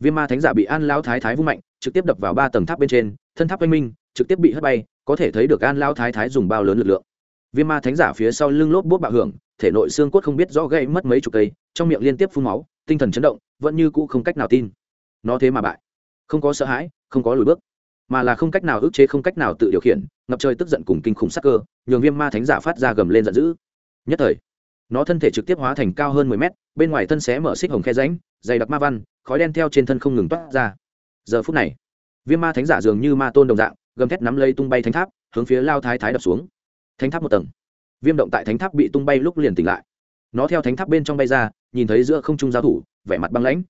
Viêm ma thánh giả bị an lao thái thái vung mạnh, trực tiếp đập vào ba tầng tháp bên trên, thân tháp oanh minh trực tiếp bị hất bay, có thể thấy được an lao thái thái dùng bao lớn lực lượng. Viêm ma thánh giả phía sau lưng lốp bốt bạo hưởng, thể nội xương cốt không biết rõ gây mất mấy chục cây, trong miệng liên tiếp phun máu, tinh thần chấn động, vẫn như cũ không cách nào tin. Nó thế mà bại. Không có sợ hãi, không có lùi bước, mà là không cách nào ức chế, không cách nào tự điều khiển, ngập trời tức giận cùng kinh khủng sắc cơ, nhường viêm ma thánh giả phát ra gầm lên giận dữ. Nhất thời, nó thân thể trực tiếp hóa thành cao hơn mười mét, bên ngoài thân xé mở xích hồng khe ránh dày đặc ma văn, khói đen theo trên thân không ngừng toát ra. Giờ phút này, viêm ma thánh giả dường như ma tôn đồng dạng, gầm thét nắm lấy tung bay thánh tháp, hướng phía lao thái thái đập xuống. Thánh tháp một tầng. Viêm động tại thánh tháp bị tung bay lúc liền tỉnh lại. Nó theo thánh tháp bên trong bay ra, nhìn thấy giữa không trung giao thủ, vẻ mặt băng lãnh.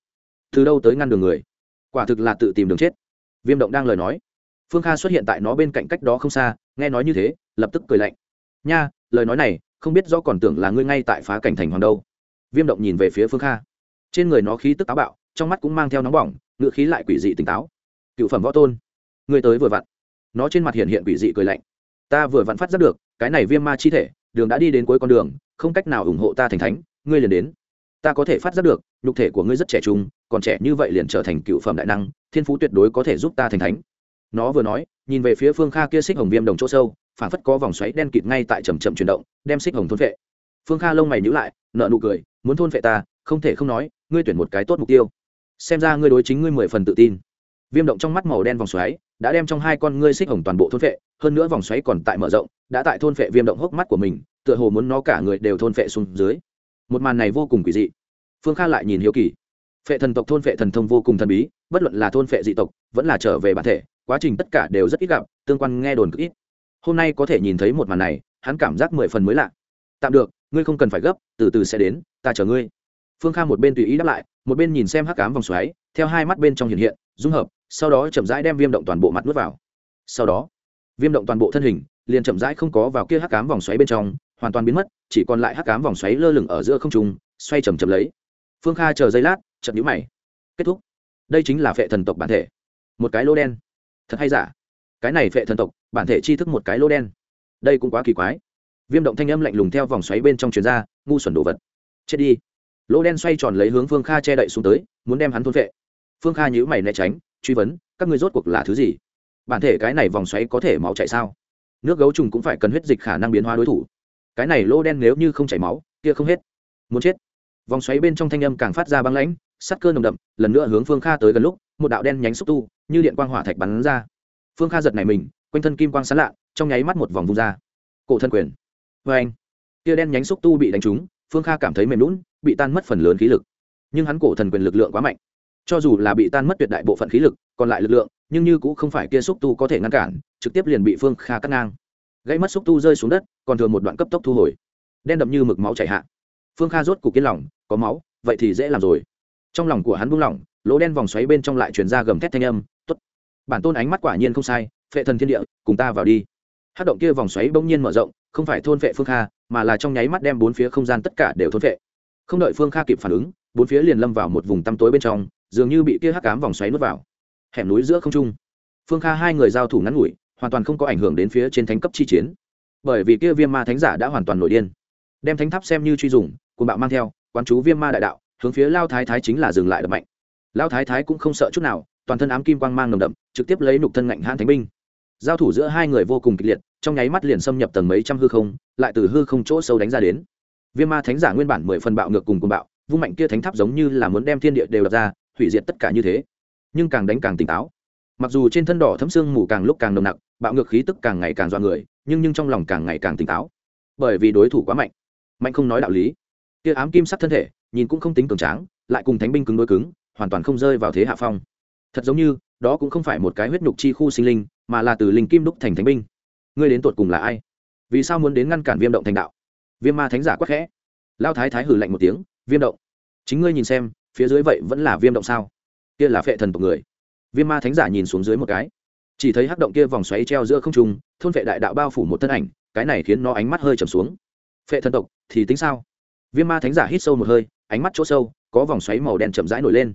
Từ đâu tới ngăn đường người? Quả thực là tự tìm đường chết. Viêm động đang lời nói. Phương kha xuất hiện tại nó bên cạnh cách đó không xa, nghe nói như thế, lập tức cười lạnh. Nha, lời nói này, không biết rõ còn tưởng là ngươi ngay tại phá cảnh thành hoàng đâu. Viêm động nhìn về phía phương kha trên người nó khí tức táo bạo, trong mắt cũng mang theo nóng bỏng, ngựa khí lại quỷ dị tỉnh táo. Cựu phẩm võ tôn, ngươi tới vừa vặn. Nó trên mặt hiện hiện quỷ dị cười lạnh. Ta vừa vặn phát giác được, cái này viêm ma chi thể, đường đã đi đến cuối con đường, không cách nào ủng hộ ta thành thánh, ngươi liền đến. Ta có thể phát giác được, nhục thể của ngươi rất trẻ trung, còn trẻ như vậy liền trở thành cựu phẩm đại năng, thiên phú tuyệt đối có thể giúp ta thành thánh. Nó vừa nói, nhìn về phía phương kha kia xích hồng viêm đồng chỗ sâu phản phất có vòng xoáy đen kịt ngay tại trầm trầm chuyển động, đem xích hồng thôn vệ phương kha lông mày nhữ lại nợ nụ cười, muốn thôn vệ ta không thể không nói, ngươi tuyển một cái tốt mục tiêu. Xem ra ngươi đối chính ngươi mười phần tự tin. Viêm động trong mắt màu đen vòng xoáy, đã đem trong hai con ngươi xích hồng toàn bộ thôn vệ hơn nữa vòng xoáy còn tại mở rộng, đã tại thôn vệ viêm động hốc mắt của mình, tựa hồ muốn nó cả người đều thôn vệ xuống dưới. Một màn này vô cùng quỷ dị. Phương kha lại nhìn hiếu kỳ. Phệ thần tộc thôn phệ thần thông vô cùng thần bí, bất luận là thôn phệ dị tộc, vẫn là trở về bản thể, quá trình tất cả đều rất ít gặp, tương quan nghe đồn cực ít. Hôm nay có thể nhìn thấy một màn này, hắn cảm giác mười phần mới lạ. Tạm được, ngươi không cần phải gấp, từ từ sẽ đến, ta chờ ngươi phương kha một bên tùy ý đáp lại, một bên nhìn xem hắc cám vòng xoáy, theo hai mắt bên trong hiện hiện, dung hợp, sau đó chậm rãi đem viêm động toàn bộ mặt nuốt vào. Sau đó, viêm động toàn bộ thân hình, liền chậm rãi không có vào kia hắc cám vòng xoáy bên trong, hoàn toàn biến mất, chỉ còn lại hắc cám vòng xoáy lơ lửng ở giữa không trung, xoay chầm chậm lấy. Phương kha chờ giây lát chậm nhũ mày. Kết thúc. Đây chính là phệ thần tộc bản thể. Một cái lô đen. Thật hay giả? Cái này phệ thần tộc, bản thể chi thức một cái lô đen. Đây cũng quá kỳ quái. Viêm động thanh âm lạnh lùng theo vòng xoáy bên trong chuyền ra, ngu xuẩn đồ vật. Chết đi lô đen xoay tròn lấy hướng phương kha che đậy xuống tới, muốn đem hắn thôn phệ phương kha nhữ mày né tránh, truy vấn, các ngươi rốt cuộc là thứ gì? Bản thể cái này vòng xoáy có thể máu chạy sao? Nước gấu trùng cũng phải cần huyết dịch khả năng biến hóa đối thủ. Cái này lô đen nếu như không chảy máu, kia không hết. Muốn chết. Vòng xoáy bên trong thanh âm càng phát ra băng lãnh sắt cơ nồng đậm, lần nữa hướng phương kha tới gần lúc, một đạo đen nhánh xúc tu, như điện quang hỏa thạch bắn ra. Phương kha giật này mình, quanh thân kim quang sán lạ, trong nháy mắt một vòng vung ra. Cổ thân quyền. Vâng. Vê anh tia đen nhánh xúc tu bị đánh trúng phương kha cảm thấy mềm lún bị tan mất phần lớn khí lực. Nhưng hắn cổ thần quyền lực lượng quá mạnh. Cho dù là bị tan mất tuyệt đại bộ phận khí lực, còn lại lực lượng, nhưng như cũng không phải kia xúc tu có thể ngăn cản, trực tiếp liền bị phương kha cắt ngang. Gãy mất xúc tu rơi xuống đất, còn thường một đoạn cấp tốc thu hồi. Đen đậm như mực máu chảy hạ. Phương kha rốt cục yên lòng, có máu, vậy thì dễ làm rồi. Trong lòng của hắn buông lỏng, lỗ đen vòng xoáy bên trong lại truyền ra gầm thét thanh âm t ố t bản tôn ánh mắt quả nhiên không sai, phệ thần thiên địa, cùng ta vào đi. Hát động kia vòng xoáy bỗng nhiên mở rộng không phải thôn vệ phương kha, mà là trong nháy mắt đem bốn phía không gian tất cả đều thôn vệ. Không đợi phương kha kịp phản ứng, bốn phía liền lâm vào một vùng tăm tối bên trong, dường như bị kia hắc cám vòng xoáy nuốt vào. Hẻm núi giữa không trung, phương kha hai người giao thủ ngắn ngủi, hoàn toàn không có ảnh hưởng đến phía trên thánh cấp chi chiến. Bởi vì kia viêm ma thánh giả đã hoàn toàn nổi điên. Đem thánh tháp xem như truy dùng cùng bạo mang theo, quán chú viêm ma đại đạo, hướng phía lao thái thái chính là dừng lại đập mạnh. Lao thái thái cũng không sợ chút nào, toàn thân ám kim quang mang nồng đậm, trực tiếp lấy nục thân ngạnh hãn thánh binh giao thủ giữa hai người vô cùng kịch liệt, trong nháy mắt liền xâm nhập tầng mấy trăm hư không, lại từ hư không chỗ sâu đánh ra đến. Viêm ma thánh giả nguyên bản mười phần bạo ngược cùng cùng bạo, vung mạnh kia thánh tháp giống như là muốn đem thiên địa đều đập ra, hủy diệt tất cả như thế. Nhưng càng đánh càng tỉnh táo. Mặc dù trên thân đỏ thấm xương mù càng lúc càng nồng nặc, bạo ngược khí tức càng ngày càng dọa người, nhưng nhưng trong lòng càng ngày càng tỉnh táo. Bởi vì đối thủ quá mạnh mạnh không nói đạo lý. Kia ám kim sắc thân thể, nhìn cũng không tính cường tráng, lại cùng thánh binh cứng đối cứng, hoàn toàn không rơi vào thế hạ phong. Thật giống như, đó cũng không phải một cái huyết nhục chi khu sinh linh mà là từ linh kim đúc thành thánh binh. Ngươi đến tột cùng là ai? Vì sao muốn đến ngăn cản viêm động thành đạo? Viêm ma thánh giả quắc khẽ. Lao thái thái hử lạnh một tiếng, viêm động. Chính ngươi nhìn xem, phía dưới vậy vẫn là viêm động sao? Kia là phệ thần tộc người. Viêm ma thánh giả nhìn xuống dưới một cái. Chỉ thấy hắc động kia vòng xoáy treo giữa không trung, thôn vệ đại đạo bao phủ một thân ảnh, cái này khiến nó ánh mắt hơi trầm xuống. Phệ thần tộc, thì tính sao? Viêm ma thánh giả hít sâu một hơi, ánh mắt chỗ sâu, có vòng xoáy màu đen chậm rãi nổi lên.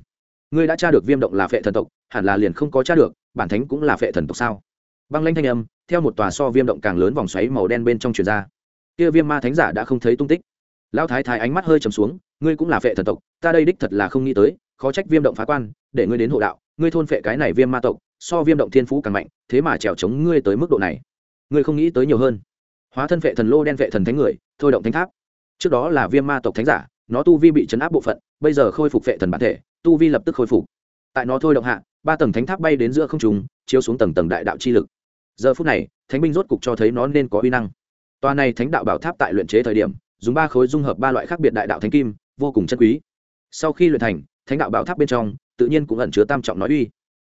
Ngươi đã tra được viêm động là phệ thần tộc, hẳn là liền không có tra được bản thánh cũng là phệ thần tộc sao? Băng lanh thanh âm, theo một tòa so viêm động càng lớn vòng xoáy màu đen bên trong truyền ra. Kia viêm ma thánh giả đã không thấy tung tích. Lão thái thái ánh mắt hơi trầm xuống, ngươi cũng là phệ thần tộc, ta đây đích thật là không nghĩ tới, khó trách viêm động phá quan, để ngươi đến hộ đạo, ngươi thôn phệ cái này viêm ma tộc, so viêm động thiên phú càng mạnh, thế mà trèo chống ngươi tới mức độ này. Ngươi không nghĩ tới nhiều hơn. Hóa thân phệ thần lô đen phệ thần thánh người, thôi động thánh tháp. Trước đó là viêm ma tộc thánh giả, nó tu vi bị chấn áp bộ phận, bây giờ khôi phục phệ thần bản thể, tu vi lập tức khôi phục tại nó thôi động hạ, ba tầng thánh tháp bay đến giữa không trùng chiếu xuống tầng tầng đại đạo chi lực. Giờ phút này, thánh binh rốt cục cho thấy nó nên có uy năng. Tòa này thánh đạo bảo tháp tại luyện chế thời điểm, dùng ba khối dung hợp ba loại khác biệt đại đạo thánh kim, vô cùng chân quý. Sau khi luyện thành, thánh đạo bảo tháp bên trong, tự nhiên cũng ẩn chứa tam trọng nói uy.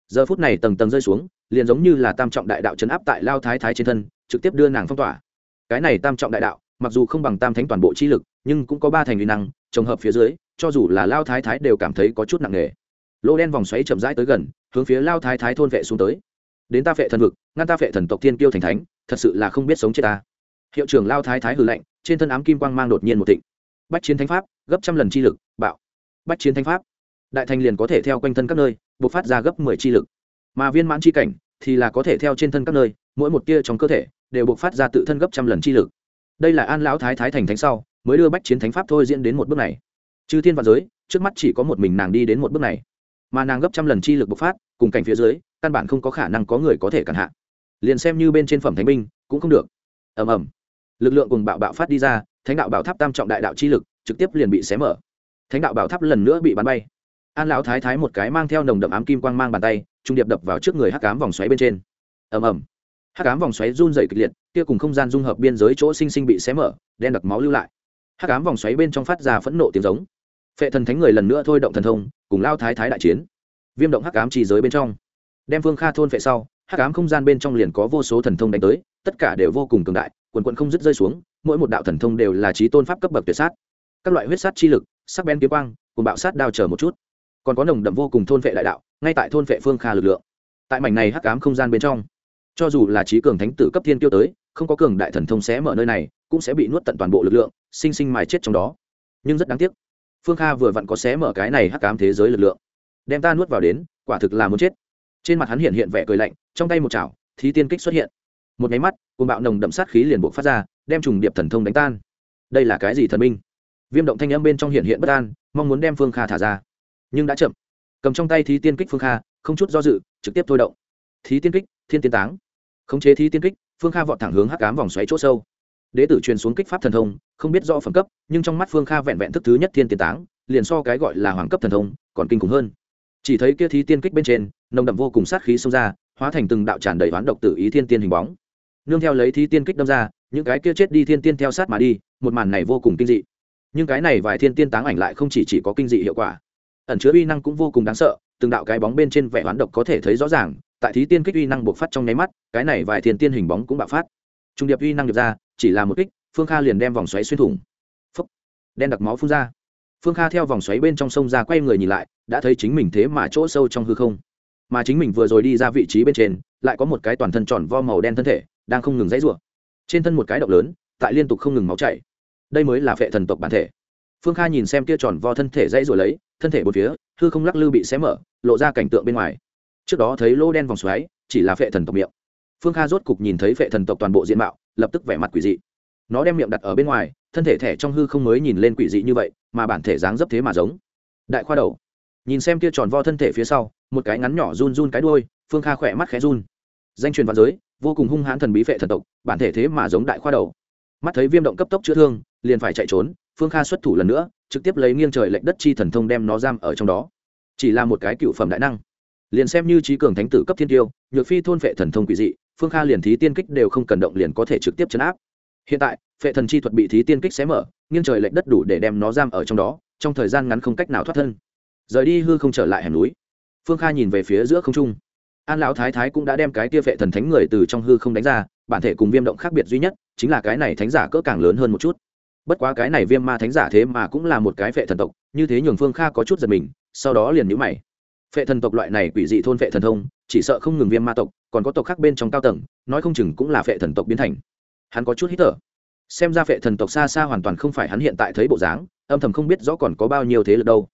Giờ phút này tầng tầng rơi xuống, liền giống như là tam trọng đại đạo chấn áp tại lao thái thái trên thân, trực tiếp đưa nàng phong tỏa. Cái này tam trọng đại đạo, mặc dù không bằng tam thánh toàn bộ chi lực, nhưng cũng có ba thành uy năng, trồng hợp phía dưới, cho dù là lao thái thái đều cảm thấy có chút nặng nề lô đen vòng xoáy chậm rãi tới gần, hướng phía lao thái thái thôn vệ xuống tới. Đến ta phệ thần vực, ngăn ta phệ thần tộc thiên kiêu thành thánh, thật sự là không biết sống chết ta. Hiệu trưởng lao thái thái hư lệnh trên thân ám kim quang mang đột nhiên một thịnh. Bách chiến thánh pháp, gấp trăm lần chi lực, bạo. Bách chiến thánh pháp. Đại thành liền có thể theo quanh thân các nơi buộc phát ra gấp mười chi lực. Mà viên mãn chi cảnh thì là có thể theo trên thân các nơi, mỗi một tia trong cơ thể đều buộc phát ra tự thân gấp trăm lần chi lực. Đây là an lão thái thái thành thánh sau, mới đưa bách chiến thánh pháp thôi diễn đến một bước này. Chư thiên và giới, trước mắt chỉ có một mình nàng đi đến một bước này mà nàng gấp trăm lần chi lực bộc phát, cùng cảnh phía dưới, căn bản không có khả năng có người có thể cản hạ. Liền xem như bên trên phẩm thánh binh, cũng không được. Ầm ầm. Lực lượng cùng bạo bạo phát đi ra, thánh đạo bảo tháp tam trọng đại đạo chi lực, trực tiếp liền bị xé mở. Thánh đạo bảo tháp lần nữa bị bắn bay. An lão thái thái một cái mang theo nồng đậm ám kim quang mang bàn tay, trung điệp đập vào trước người hắc cám vòng xoáy bên trên. Ầm ầm. Hắc cám vòng xoáy run dày kịch liệt, kia cùng không gian dung hợp biên giới chỗ sinh sinh bị xé mở, đen đặc máu lưu lại. Hắc cám vòng xoáy bên trong phát ra phẫn nộ tiếng giống phệ thần thánh người lần nữa thôi động thần thông, cùng lao thái thái đại chiến. Viêm động hắc ám trì giới bên trong. Đem phương kha thôn phệ sau, hắc ám không gian bên trong liền có vô số thần thông đánh tới, tất cả đều vô cùng cường đại, quần quận không dứt rơi xuống, mỗi một đạo thần thông đều là trí tôn pháp cấp bậc tuyệt sát. Các loại huyết sát chi lực, sắc bén kiếm quang, cùng bạo sát đao chờ một chút. Còn có nồng đậm vô cùng thôn vệ đại đạo, ngay tại thôn vệ phương kha lực lượng. Tại mảnh này hắc ám không gian bên trong, cho dù là trí cường thánh tử cấp thiên tiêu tới, không có cường đại thần thông sẽ mở nơi này, cũng sẽ bị nuốt tận toàn bộ lực lượng, sinh sinh mài chết trong đó. Nhưng rất đáng tiếc phương kha vừa vặn có xé mở cái này hắc ám thế giới lực lượng. Đem ta nuốt vào đến, quả thực là muốn chết. Trên mặt hắn hiện hiện vẻ cười lạnh, trong tay một chảo, thí tiên kích xuất hiện. Một máy mắt côn bạo nồng đậm sát khí liền buộc phát ra, đem trùng điệp thần thông đánh tan. Đây là cái gì thần minh? Viêm động thanh âm bên trong hiện hiện bất an, mong muốn đem phương kha thả ra. Nhưng đã chậm. Cầm trong tay thí tiên kích phương kha, không chút do dự, trực tiếp thôi động. Thí tiên kích, thiên tiên táng. Khống chế thí tiên kích, phương kha vọt thẳng hướng hắc cám vòng xoáy chỗ sâu. Đế tử truyền xuống kích pháp thần thông không biết do phẩm cấp nhưng trong mắt phương kha vẹn vẹn thức thứ nhất thiên tiên táng liền so cái gọi là hoàng cấp thần thông còn kinh khủng hơn. Chỉ thấy kia thí tiên kích bên trên nồng đậm vô cùng sát khí xông ra hóa thành từng đạo tràn đầy oán độc tự ý thiên tiên hình bóng. Nương theo lấy thí tiên kích đâm ra những cái kia chết đi thiên tiên theo sát mà đi một màn này vô cùng kinh dị. Nhưng cái này vài thiên tiên táng ảnh lại không chỉ, chỉ có kinh dị hiệu quả. Ẩn chứa uy năng cũng vô cùng đáng sợ từng đạo cái bóng bên trên vẻ oán độc có thể thấy rõ ràng tại thí tiên kích uy năng bộc phát trong nháy mắt cái này vài thiên tiên hình bóng cũng bạo phát. Trung điệp uy năng được ra chỉ là một kích phương kha liền đem vòng xoáy xuyên thủng. Phấp đen đặc máu phun ra. Phương kha theo vòng xoáy bên trong sông ra quay người nhìn lại, đã thấy chính mình thế mà chỗ sâu trong hư không. Mà chính mình vừa rồi đi ra vị trí bên trên, lại có một cái toàn thân tròn vo màu đen thân thể, đang không ngừng dãy rủa. Trên thân một cái động lớn, tại liên tục không ngừng máu chảy. Đây mới là phệ thần tộc bản thể. Phương kha nhìn xem kia tròn vo thân thể dãy rủa lấy, thân thể một phía, hư không lắc lư bị xé mở, lộ ra cảnh tượng bên ngoài. Trước đó thấy lô đen vòng xoáy, chỉ là phệ thần tộc miệng. Phương kha rốt cục nhìn thấy phệ thần tộc toàn bộ diện mạo, lập tức vẻ mặt quỷ dị nó đem miệng đặt ở bên ngoài, thân thể thẻ trong hư không mới nhìn lên quỷ dị như vậy, mà bản thể dáng dấp thế mà giống. Đại khoa đầu. Nhìn xem kia tròn vo thân thể phía sau, một cái ngắn nhỏ run run cái đuôi, phương kha khỏe mắt khẽ run. Danh truyền văn giới, vô cùng hung hãn thần bí phệ thần tộc, bản thể thế mà giống đại khoa đầu. Mắt thấy viêm động cấp tốc chữa thương, liền phải chạy trốn, phương kha xuất thủ lần nữa, trực tiếp lấy nghiêng trời lệnh đất chi thần thông đem nó giam ở trong đó. Chỉ là một cái cựu phẩm đại năng. Liền xem như trí cường thánh tử cấp thiên tiêu, nhược phi thôn phệ thần thông quỷ dị, phương kha liền thí tiên kích đều không cần động liền có thể trực tiếp chấn áp hiện tại, phệ thần chi thuật bị thí tiên kích xé mở, nghiêng trời lệnh đất đủ để đem nó giam ở trong đó, trong thời gian ngắn không cách nào thoát thân. Rời đi hư không trở lại hẻm núi. Phương kha nhìn về phía giữa không trung. An lão thái thái cũng đã đem cái tia phệ thần thánh người từ trong hư không đánh ra, bản thể cùng viêm động khác biệt duy nhất, chính là cái này thánh giả cỡ càng lớn hơn một chút. Bất quá cái này viêm ma thánh giả thế mà cũng là một cái phệ thần tộc, như thế nhường phương kha có chút giật mình, sau đó liền nhũ mày. Phệ thần tộc loại này quỷ dị thôn phệ thần thông, chỉ sợ không ngừng viêm ma tộc, còn có tộc khác bên trong cao tầng, nói không chừng cũng là phệ thần tộc biến thành hắn có chút hít thở. Xem ra phệ thần tộc xa xa hoàn toàn không phải hắn hiện tại thấy bộ dáng, âm thầm không biết rõ còn có bao nhiêu thế lực đâu.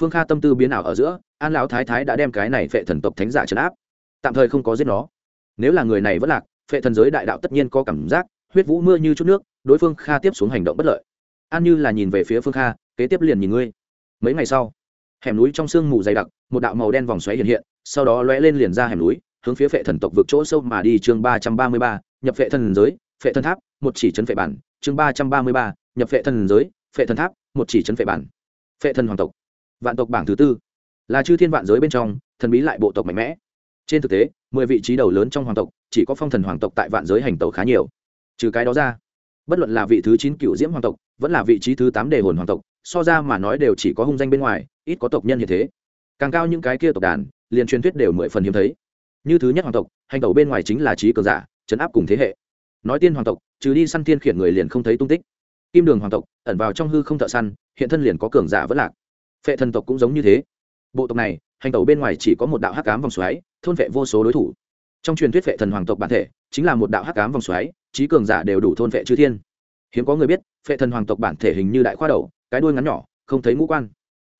Phương kha tâm tư biến ảo ở giữa, an lão thái thái đã đem cái này phệ thần tộc thánh giả trấn áp. Tạm thời không có giết nó. Nếu là người này vẫn lạc, phệ thần giới đại đạo tất nhiên có cảm giác, huyết vũ mưa như chút nước, đối phương kha tiếp xuống hành động bất lợi. An như là nhìn về phía phương kha, kế tiếp liền nhìn ngươi. Mấy ngày sau, hẻm núi trong sương mù dày đặc, một đạo màu đen vòng xoáy hiện hiện, sau đó lóe lên liền ra hẻm núi, hướng phía phệ thần tộc vượt chỗ sâu mà đi chương ba trăm ba mươi ba, nhập phệ thần giới phệ thần tháp, một chỉ chấn phệ bản, chương ba trăm ba mươi ba, nhập phệ thần giới, phệ thần tháp, một chỉ chấn phệ bản. Phệ thần hoàng tộc. Vạn tộc bảng thứ tư. Là chư thiên vạn giới bên trong, thần bí lại bộ tộc mạnh mẽ. Trên thực tế, mười vị trí đầu lớn trong hoàng tộc, chỉ có phong thần hoàng tộc tại vạn giới hành tàu khá nhiều. Trừ cái đó ra, bất luận là vị thứ chín cựu diễm hoàng tộc, vẫn là vị trí thứ tám đề hồn hoàng tộc, so ra mà nói đều chỉ có hung danh bên ngoài, ít có tộc nhân như thế. Càng cao những cái kia tộc đàn, liền truyền thuyết đều mười phần hiếm thấy. Như thứ nhất hoàng tộc, hành tẩu bên ngoài chính là trí cường giả, chấn áp cùng thế hệ nói tiên hoàng tộc, trừ đi săn tiên khiển người liền không thấy tung tích. Kim đường hoàng tộc, ẩn vào trong hư không thợ săn, hiện thân liền có cường giả vẫn lạc. Phệ thần tộc cũng giống như thế. Bộ tộc này, hành tẩu bên ngoài chỉ có một đạo hắc cám vòng xoáy, thôn vệ vô số đối thủ. Trong truyền thuyết phệ thần hoàng tộc bản thể, chính là một đạo hắc cám vòng xoáy trí cường giả đều đủ thôn vệ chư thiên. Hiếm có người biết, phệ thần hoàng tộc bản thể hình như đại khoa đầu, cái đuôi ngắn nhỏ, không thấy ngũ quan.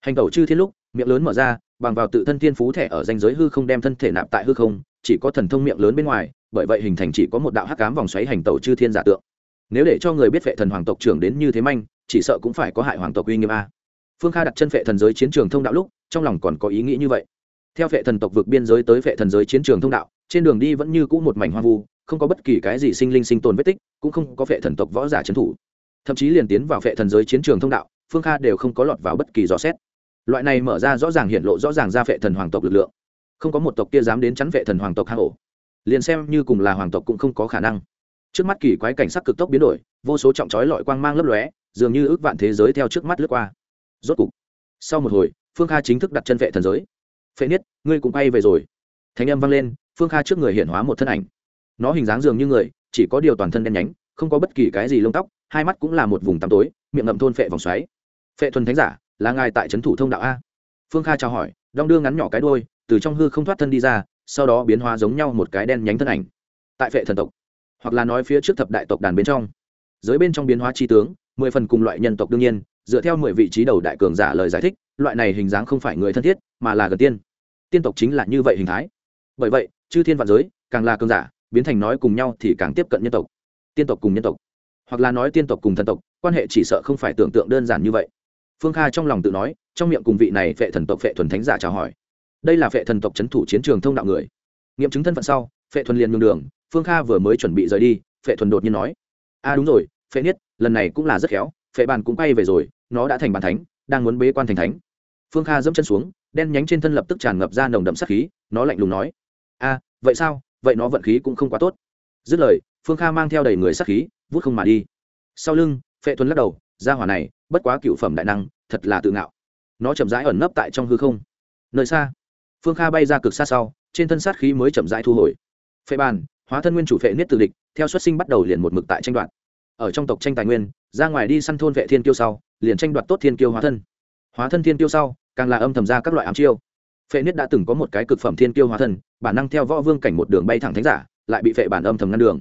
Hành tẩu chư thiên lúc, miệng lớn mở ra, bằng vào tự thân thiên phú thẻ ở danh giới hư không đem thân thể nạp tại hư không, chỉ có thần thông miệng lớn bên ngoài bởi vậy hình thành chỉ có một đạo hắc cám vòng xoáy hành tẩu chư thiên giả tượng. Nếu để cho người biết vệ thần hoàng tộc trưởng đến như thế manh, chỉ sợ cũng phải có hại hoàng tộc uy nghiêm a. Phương kha đặt chân vệ thần giới chiến trường thông đạo lúc, trong lòng còn có ý nghĩ như vậy. Theo vệ thần tộc vượt biên giới tới vệ thần giới chiến trường thông đạo, trên đường đi vẫn như cũ một mảnh hoang vu, không có bất kỳ cái gì sinh linh sinh tồn vết tích, cũng không có vệ thần tộc võ giả trấn thủ. Thậm chí liền tiến vào vệ thần giới chiến trường thông đạo, phương kha đều không có lọt vào bất kỳ rõ xét. Loại này mở ra rõ ràng hiện lộ rõ ràng ra vệ thần hoàng tộc lực lượng. Không có một tộc kia dám đến chắn vệ thần hoàng tộc hang ổ liền xem như cùng là hoàng tộc cũng không có khả năng. Trước mắt kỳ quái cảnh sắc cực tốc biến đổi, vô số trọng trói lọi quang mang lấp lóe, dường như ước vạn thế giới theo trước mắt lướt qua. Rốt cục, sau một hồi, phương kha chính thức đặt chân vệ thần giới. Phệ niết, ngươi cũng bay về rồi. Thanh âm vang lên, phương kha trước người hiện hóa một thân ảnh. Nó hình dáng dường như người, chỉ có điều toàn thân đen nhánh, không có bất kỳ cái gì lông tóc, hai mắt cũng là một vùng tăm tối, miệng ngậm thôn phệ vòng xoáy. Phệ thuần thánh giả, là ngài tại trấn thủ thông đạo a? Phương kha chào hỏi, đong đưa ngắn nhỏ cái đôi từ trong hư không thoát thân đi ra sau đó biến hóa giống nhau một cái đen nhánh thân ảnh. Tại phệ thần tộc, hoặc là nói phía trước thập đại tộc đàn bên trong. Giới bên trong biến hóa tri tướng, mười phần cùng loại nhân tộc đương nhiên, dựa theo mười vị trí đầu đại cường giả lời giải thích, loại này hình dáng không phải người thân thiết, mà là gần tiên. Tiên tộc chính là như vậy hình thái. Bởi vậy, chư thiên vạn giới, càng là cường giả, biến thành nói cùng nhau thì càng tiếp cận nhân tộc. Tiên tộc cùng nhân tộc, hoặc là nói tiên tộc cùng thần tộc, quan hệ chỉ sợ không phải tưởng tượng đơn giản như vậy. Phương kha trong lòng tự nói, trong miệng cùng vị này phệ thần tộc phệ thuần thánh giả chào hỏi đây là phệ thần tộc c h ấ n thủ chiến trường thông đạo người. Nghiệm chứng thân phận sau, phệ thuần liền nhường đường, phương kha vừa mới chuẩn bị rời đi, phệ thuần đột nhiên nói a à đúng rồi, phệ niết, lần này cũng là rất khéo, phệ bàn cũng bay về rồi, nó đã thành bàn thánh, đang muốn bế quan thành thánh. Phương kha dẫm chân xuống, đen nhánh trên thân lập tức tràn ngập ra nồng đậm sắc khí, nó lạnh lùng nói a vậy sao? Vậy nó vận khí cũng không quá tốt. Dứt lời, phương kha mang theo đầy người sắc khí, vút không mà đi. Sau lưng, phệ thuần lắc đầu ra hỏa này, bất quá cựu phẩm đại năng, thật là tự ngạo. Nó chậm rãi ẩn nấp tại trong hư không. Nơi xa phương kha bay ra cực xa sau, trên thân sát khí mới chậm rãi thu hồi. Phệ bàn, hóa thân nguyên chủ phệ niết tử địch, theo xuất sinh bắt đầu liền một mực tại tranh đoạt. Ở trong tộc tranh tài nguyên, ra ngoài đi săn thôn vệ thiên kiêu sau, liền tranh đoạt tốt thiên kiêu hóa thân. Hóa thân thiên kiêu sau, càng là âm thầm ra các loại ám chiêu. Phệ niết đã từng có một cái cực phẩm thiên kiêu hóa thân, bản năng theo võ vương cảnh một đường bay thẳng thánh giả, lại bị phệ bản âm thầm ngăn đường.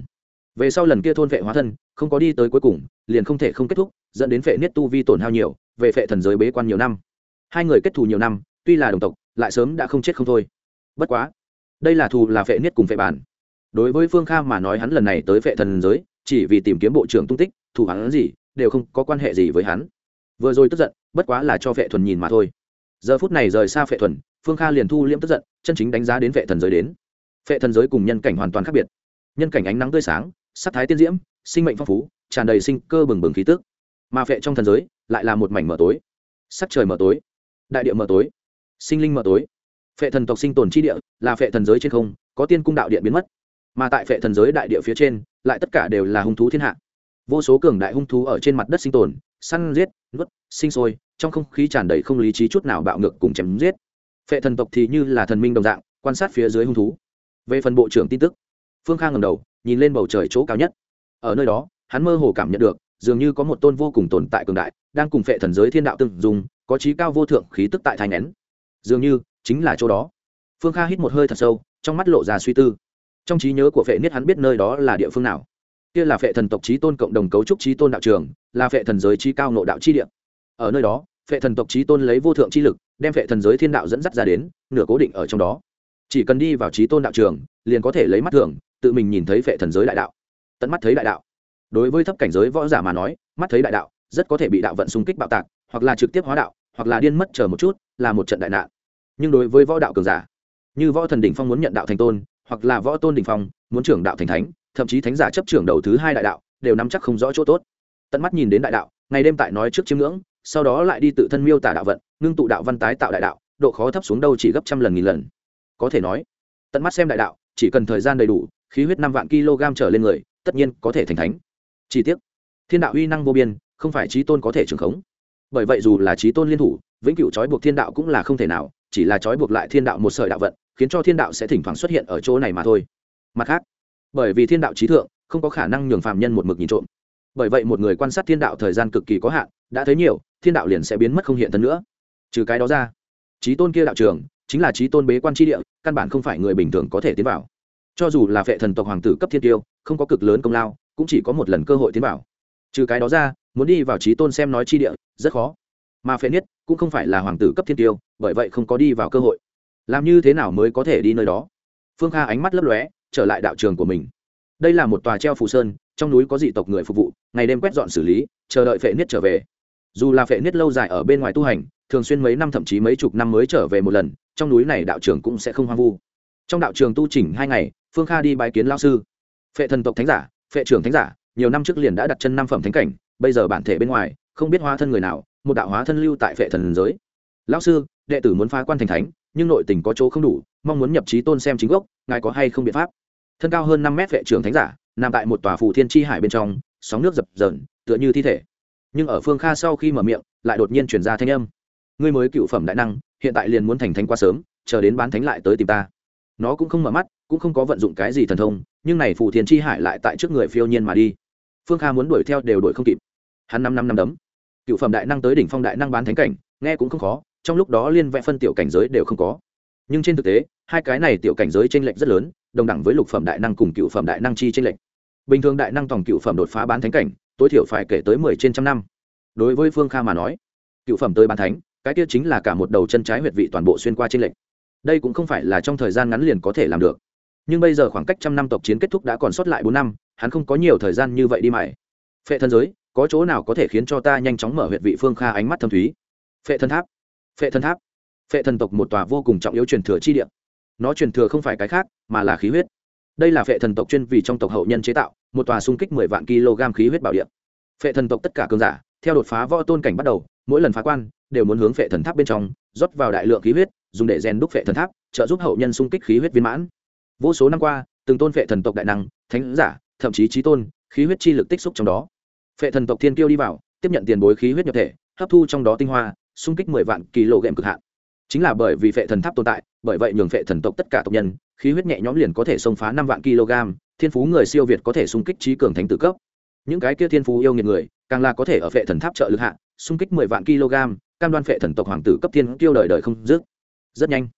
Về sau lần kia thôn vệ hóa thân, không có đi tới cuối cùng, liền không thể không kết thúc, dẫn đến phệ niết tu vi tổn hao nhiều, về phệ thần giới bế quan nhiều năm. Hai người kết thù nhiều năm, tuy là đồng tộc lại sớm đã không chết không thôi. Bất quá, đây là thù là phệ niết cùng phệ bản. Đối với phương kha mà nói hắn lần này tới phệ thần giới, chỉ vì tìm kiếm bộ trưởng tung tích, thù hắn gì, đều không có quan hệ gì với hắn. Vừa rồi tức giận, bất quá là cho phệ thuần nhìn mà thôi. Giờ phút này rời xa phệ thuần, phương kha liền thu liễm tức giận, chân chính đánh giá đến phệ thần giới đến. Phệ thần giới cùng nhân cảnh hoàn toàn khác biệt. Nhân cảnh ánh nắng tươi sáng, sắc thái tiên diễm, sinh mệnh phong phú, tràn đầy sinh cơ bừng bừng khí tức. Mà phệ trong thần giới, lại là một mảnh mờ tối. Sắc trời mờ tối. Đại địa mờ tối sinh linh mở tối. Phệ thần tộc sinh tồn chi địa là phệ thần giới trên không, có tiên cung đạo điện biến mất. Mà tại phệ thần giới đại địa phía trên, lại tất cả đều là hung thú thiên hạ. Vô số cường đại hung thú ở trên mặt đất sinh tồn, săn giết, nuốt, sinh sôi, trong không khí tràn đầy không lý trí chút nào bạo ngược cùng chém giết. Phệ thần tộc thì như là thần minh đồng dạng, quan sát phía dưới hung thú. Về phần bộ trưởng tin tức, phương khang ngầm đầu, nhìn lên bầu trời chỗ cao nhất. Ở nơi đó, hắn mơ hồ cảm nhận được, dường như có một tôn vô cùng tồn tại cường đại, đang cùng phệ thần giới thiên đạo từng dùng có trí cao vô thượng khí tức tại thành nén dường như chính là chỗ đó. Phương kha hít một hơi thật sâu, trong mắt lộ ra suy tư. Trong trí nhớ của phệ niết hắn biết nơi đó là địa phương nào. Kia là phệ thần tộc trí tôn cộng đồng cấu trúc trí tôn đạo trường, là phệ thần giới trí cao nộ đạo chi địa. Ở nơi đó, phệ thần tộc trí tôn lấy vô thượng chi lực, đem phệ thần giới thiên đạo dẫn dắt ra đến, nửa cố định ở trong đó. Chỉ cần đi vào trí tôn đạo trường, liền có thể lấy mắt thường, tự mình nhìn thấy phệ thần giới đại đạo. Tận mắt thấy đại đạo. Đối với thấp cảnh giới võ giả mà nói, mắt thấy đại đạo, rất có thể bị đạo vận xung kích bạo tạc, hoặc là trực tiếp hóa đạo, hoặc là điên mất chờ một chút, là một trận đại nạn nhưng đối với võ đạo cường giả, như võ thần đỉnh phong muốn nhận đạo thành tôn, hoặc là võ tôn đỉnh phong muốn trưởng đạo thành thánh, thậm chí thánh giả chấp trưởng đầu thứ hai đại đạo, đều nắm chắc không rõ chỗ tốt. Tận mắt nhìn đến đại đạo, ngày đêm tại nói trước chiêm ngưỡng, sau đó lại đi tự thân miêu tả đạo vận, ngưng tụ đạo văn tái tạo đại đạo, độ khó thấp xuống đâu chỉ gấp trăm lần nghìn lần. Có thể nói, tận mắt xem đại đạo, chỉ cần thời gian đầy đủ, khí huyết năm vạn kg trở lên người, tất nhiên có thể thành thánh. Chi tiết thiên đạo uy năng vô biên, không phải trí tôn có thể trường khống. Bởi vậy dù là trí tôn liên thủ, vĩnh cửu trói buộc thiên đạo cũng là không thể nào chỉ là trói buộc lại thiên đạo một sợi đạo vận, khiến cho thiên đạo sẽ thỉnh thoảng xuất hiện ở chỗ này mà thôi. Mặt khác, bởi vì thiên đạo trí thượng, không có khả năng nhường phàm nhân một mực nhìn trộm. Bởi vậy một người quan sát thiên đạo thời gian cực kỳ có hạn, đã thấy nhiều, thiên đạo liền sẽ biến mất không hiện thân nữa. Trừ cái đó ra, trí tôn kia đạo trường, chính là trí tôn bế quan tri địa, căn bản không phải người bình thường có thể tiến vào. Cho dù là vệ thần tộc hoàng tử cấp thiên tiêu, không có cực lớn công lao, cũng chỉ có một lần cơ hội tiến vào. Trừ cái đó ra, muốn đi vào trí tôn xem nói chi địa, rất khó. Mà phệ niết cũng không phải là hoàng tử cấp thiên tiêu, bởi vậy không có đi vào cơ hội. Làm như thế nào mới có thể đi nơi đó? Phương kha ánh mắt lấp lóe, trở lại đạo trường của mình. Đây là một tòa treo phù sơn, trong núi có dị tộc người phục vụ, ngày đêm quét dọn xử lý, chờ đợi phệ niết trở về. Dù là phệ niết lâu dài ở bên ngoài tu hành, thường xuyên mấy năm thậm chí mấy chục năm mới trở về một lần, trong núi này đạo trường cũng sẽ không hoang vu. Trong đạo trường tu chỉnh hai ngày, phương kha đi bái kiến lao sư. Phệ thần tộc thánh giả, phệ trưởng thánh giả, nhiều năm trước liền đã đặt chân năm phẩm thánh cảnh, bây giờ bản thể bên ngoài, không biết hóa thân người nào một đạo hóa thân lưu tại phệ thần giới. Lão sư, đệ tử muốn phá quan thành thánh, nhưng nội tình có chỗ không đủ, mong muốn nhập trí tôn xem chính gốc, ngài có hay không biện pháp? Thân cao hơn năm mét vệ trưởng thánh giả, nằm tại một tòa phù thiên tri hải bên trong, sóng nước dập dờn, tựa như thi thể. Nhưng ở phương kha sau khi mở miệng, lại đột nhiên chuyển ra thanh âm. Ngươi mới cựu phẩm đại năng, hiện tại liền muốn thành thánh quá sớm, chờ đến bán thánh lại tới tìm ta. Nó cũng không mở mắt, cũng không có vận dụng cái gì thần thông, nhưng này phù thiên tri hải lại tại trước người phiêu nhiên mà đi. Phương kha muốn đuổi theo đều đuổi không kịp. Hắn năm năm năm đấm cựu phẩm đại năng tới đỉnh phong đại năng bán thánh cảnh, nghe cũng không khó, trong lúc đó liên vẽ phân tiểu cảnh giới đều không có. Nhưng trên thực tế, hai cái này tiểu cảnh giới t r ê n lệch rất lớn, đồng đẳng với lục phẩm đại năng cùng cựu phẩm đại năng chi t r ê n lệch. Bình thường đại năng tổng cựu phẩm đột phá bán thánh cảnh, tối thiểu phải kể tới mười trên trăm năm. Đối với phương kha mà nói, cựu phẩm tới bán thánh, cái kia chính là cả một đầu chân trái huyệt vị toàn bộ xuyên qua t r ê n lệch. Đây cũng không phải là trong thời gian ngắn liền có thể làm được. Nhưng bây giờ khoảng cách trăm năm tộc chiến kết thúc đã còn sót lại bốn năm, hắn không có nhiều thời gian như vậy đi mày phệ thân giới có chỗ nào có thể khiến cho ta nhanh chóng mở huyệt vị phương kha ánh mắt thâm thúy? Phệ thần tháp, phệ thần tháp, phệ thần tộc một tòa vô cùng trọng yếu truyền thừa chi địa. Nó truyền thừa không phải cái khác, mà là khí huyết. Đây là phệ thần tộc chuyên vì trong tộc hậu nhân chế tạo, một tòa xung kích mười vạn kg khí huyết bảo địa. Phệ thần tộc tất cả cường giả, theo đột phá võ tôn cảnh bắt đầu, mỗi lần phá quan, đều muốn hướng phệ thần tháp bên trong, rót vào đại lượng khí huyết, dùng để rèn đúc phệ thần tháp, trợ giúp hậu nhân xung kích khí huyết viên mãn. Vô số năm qua, từng tôn phệ thần tộc đại năng, thánh giả, thậm chí trí tôn, khí huyết chi lực tích xúc trong đó phệ thần tộc thiên kiêu đi vào, tiếp nhận tiền bối khí huyết nhập thể, hấp thu trong đó tinh hoa, xung kích mười vạn kg cực hạn. Chính là bởi vì phệ thần tháp tồn tại, bởi vậy nhường phệ thần tộc tất cả tộc nhân, khí huyết nhẹ nhõm liền có thể xông phá năm vạn kg, thiên phú người siêu việt có thể xung kích trí cường thánh tử cấp. Những cái kia thiên phú yêu nghiệt người, càng là có thể ở phệ thần tháp trợ lực hạ, xung kích mười vạn kg, cam đoan phệ thần tộc hoàng tử cấp thiên kiêu đời đời không dứt. Rất nhanh,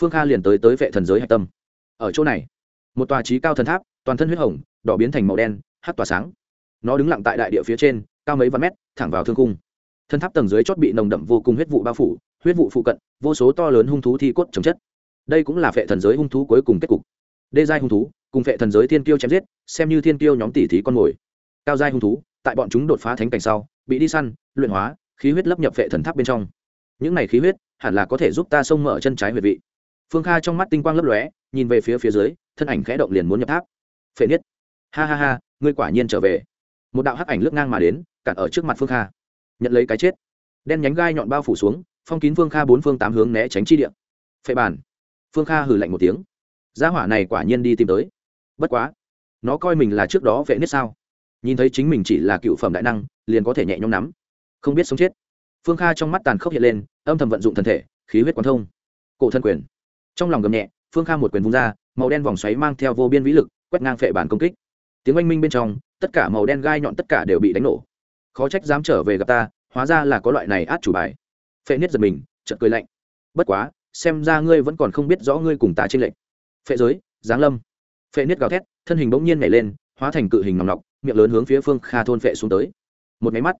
phương kha liền tới tới phệ thần giới hạch tâm. Ở chỗ này, một tòa trí cao thần tháp, toàn thân huyết hồng, đỏ biến thành màu đen hát tỏa sáng nó đứng lặng tại đại địa phía trên, cao mấy vạn mét, thẳng vào thương cung thân tháp tầng dưới chót bị nồng đậm vô cùng huyết vụ bao phủ, huyết vụ phụ cận, vô số to lớn hung thú thi cốt chống chất. Đây cũng là phệ thần giới hung thú cuối cùng kết cục. Đê giai hung thú, cùng phệ thần giới thiên tiêu chém giết, xem như thiên tiêu nhóm tỷ thí con mồi. Cao giai hung thú, tại bọn chúng đột phá thánh cảnh sau, bị đi săn, luyện hóa, khí huyết lấp nhập phệ thần tháp bên trong. Những này khí huyết, hẳn là có thể giúp ta xông mở chân trái huyệt vị. Phương kha trong mắt tinh quang lấp lóe, nhìn về phía phía dưới, thân ảnh khẽ động liền muốn nhập tháp. Phệ niết. Ha ha ha, ngươi quả nhiên trở về một đạo hắc ảnh lướt ngang mà đến, cản ở trước mặt phương kha. Nhận lấy cái chết. Đen nhánh gai nhọn bao phủ xuống, phong kín phương kha bốn phương tám hướng né tránh chi điện phệ bàn. Phương kha hừ lạnh một tiếng. Gia hỏa này quả nhiên đi tìm tới. Bất quá, nó coi mình là trước đó vệ nết sao? Nhìn thấy chính mình chỉ là cựu phẩm đại năng, liền có thể nhẹ nhõm nắm. Không biết sống chết. Phương kha trong mắt tàn khốc hiện lên, âm thầm vận dụng thân thể, khí huyết quán thông. Cổ thân quyền. Trong lòng gầm nhẹ, phương kha một quyền vung ra, màu đen vòng xoáy mang theo vô biên vĩ lực, quét ngang phệ bản công kích. Tiếng oanh minh bên trong tất cả màu đen gai nhọn tất cả đều bị đánh nổ. Khó trách dám trở về gặp ta, hóa ra là có loại này át chủ bài. Phệ niết giật mình, chợt cười lạnh. Bất quá, xem ra ngươi vẫn còn không biết rõ ngươi cùng ta trên lệnh phệ giới, giáng lâm. Phệ niết gào thét, thân hình bỗng nhiên nhảy lên, hóa thành cự hình nòng nọc, miệng lớn hướng phía phương kha thôn phệ xuống tới. Một máy mắt,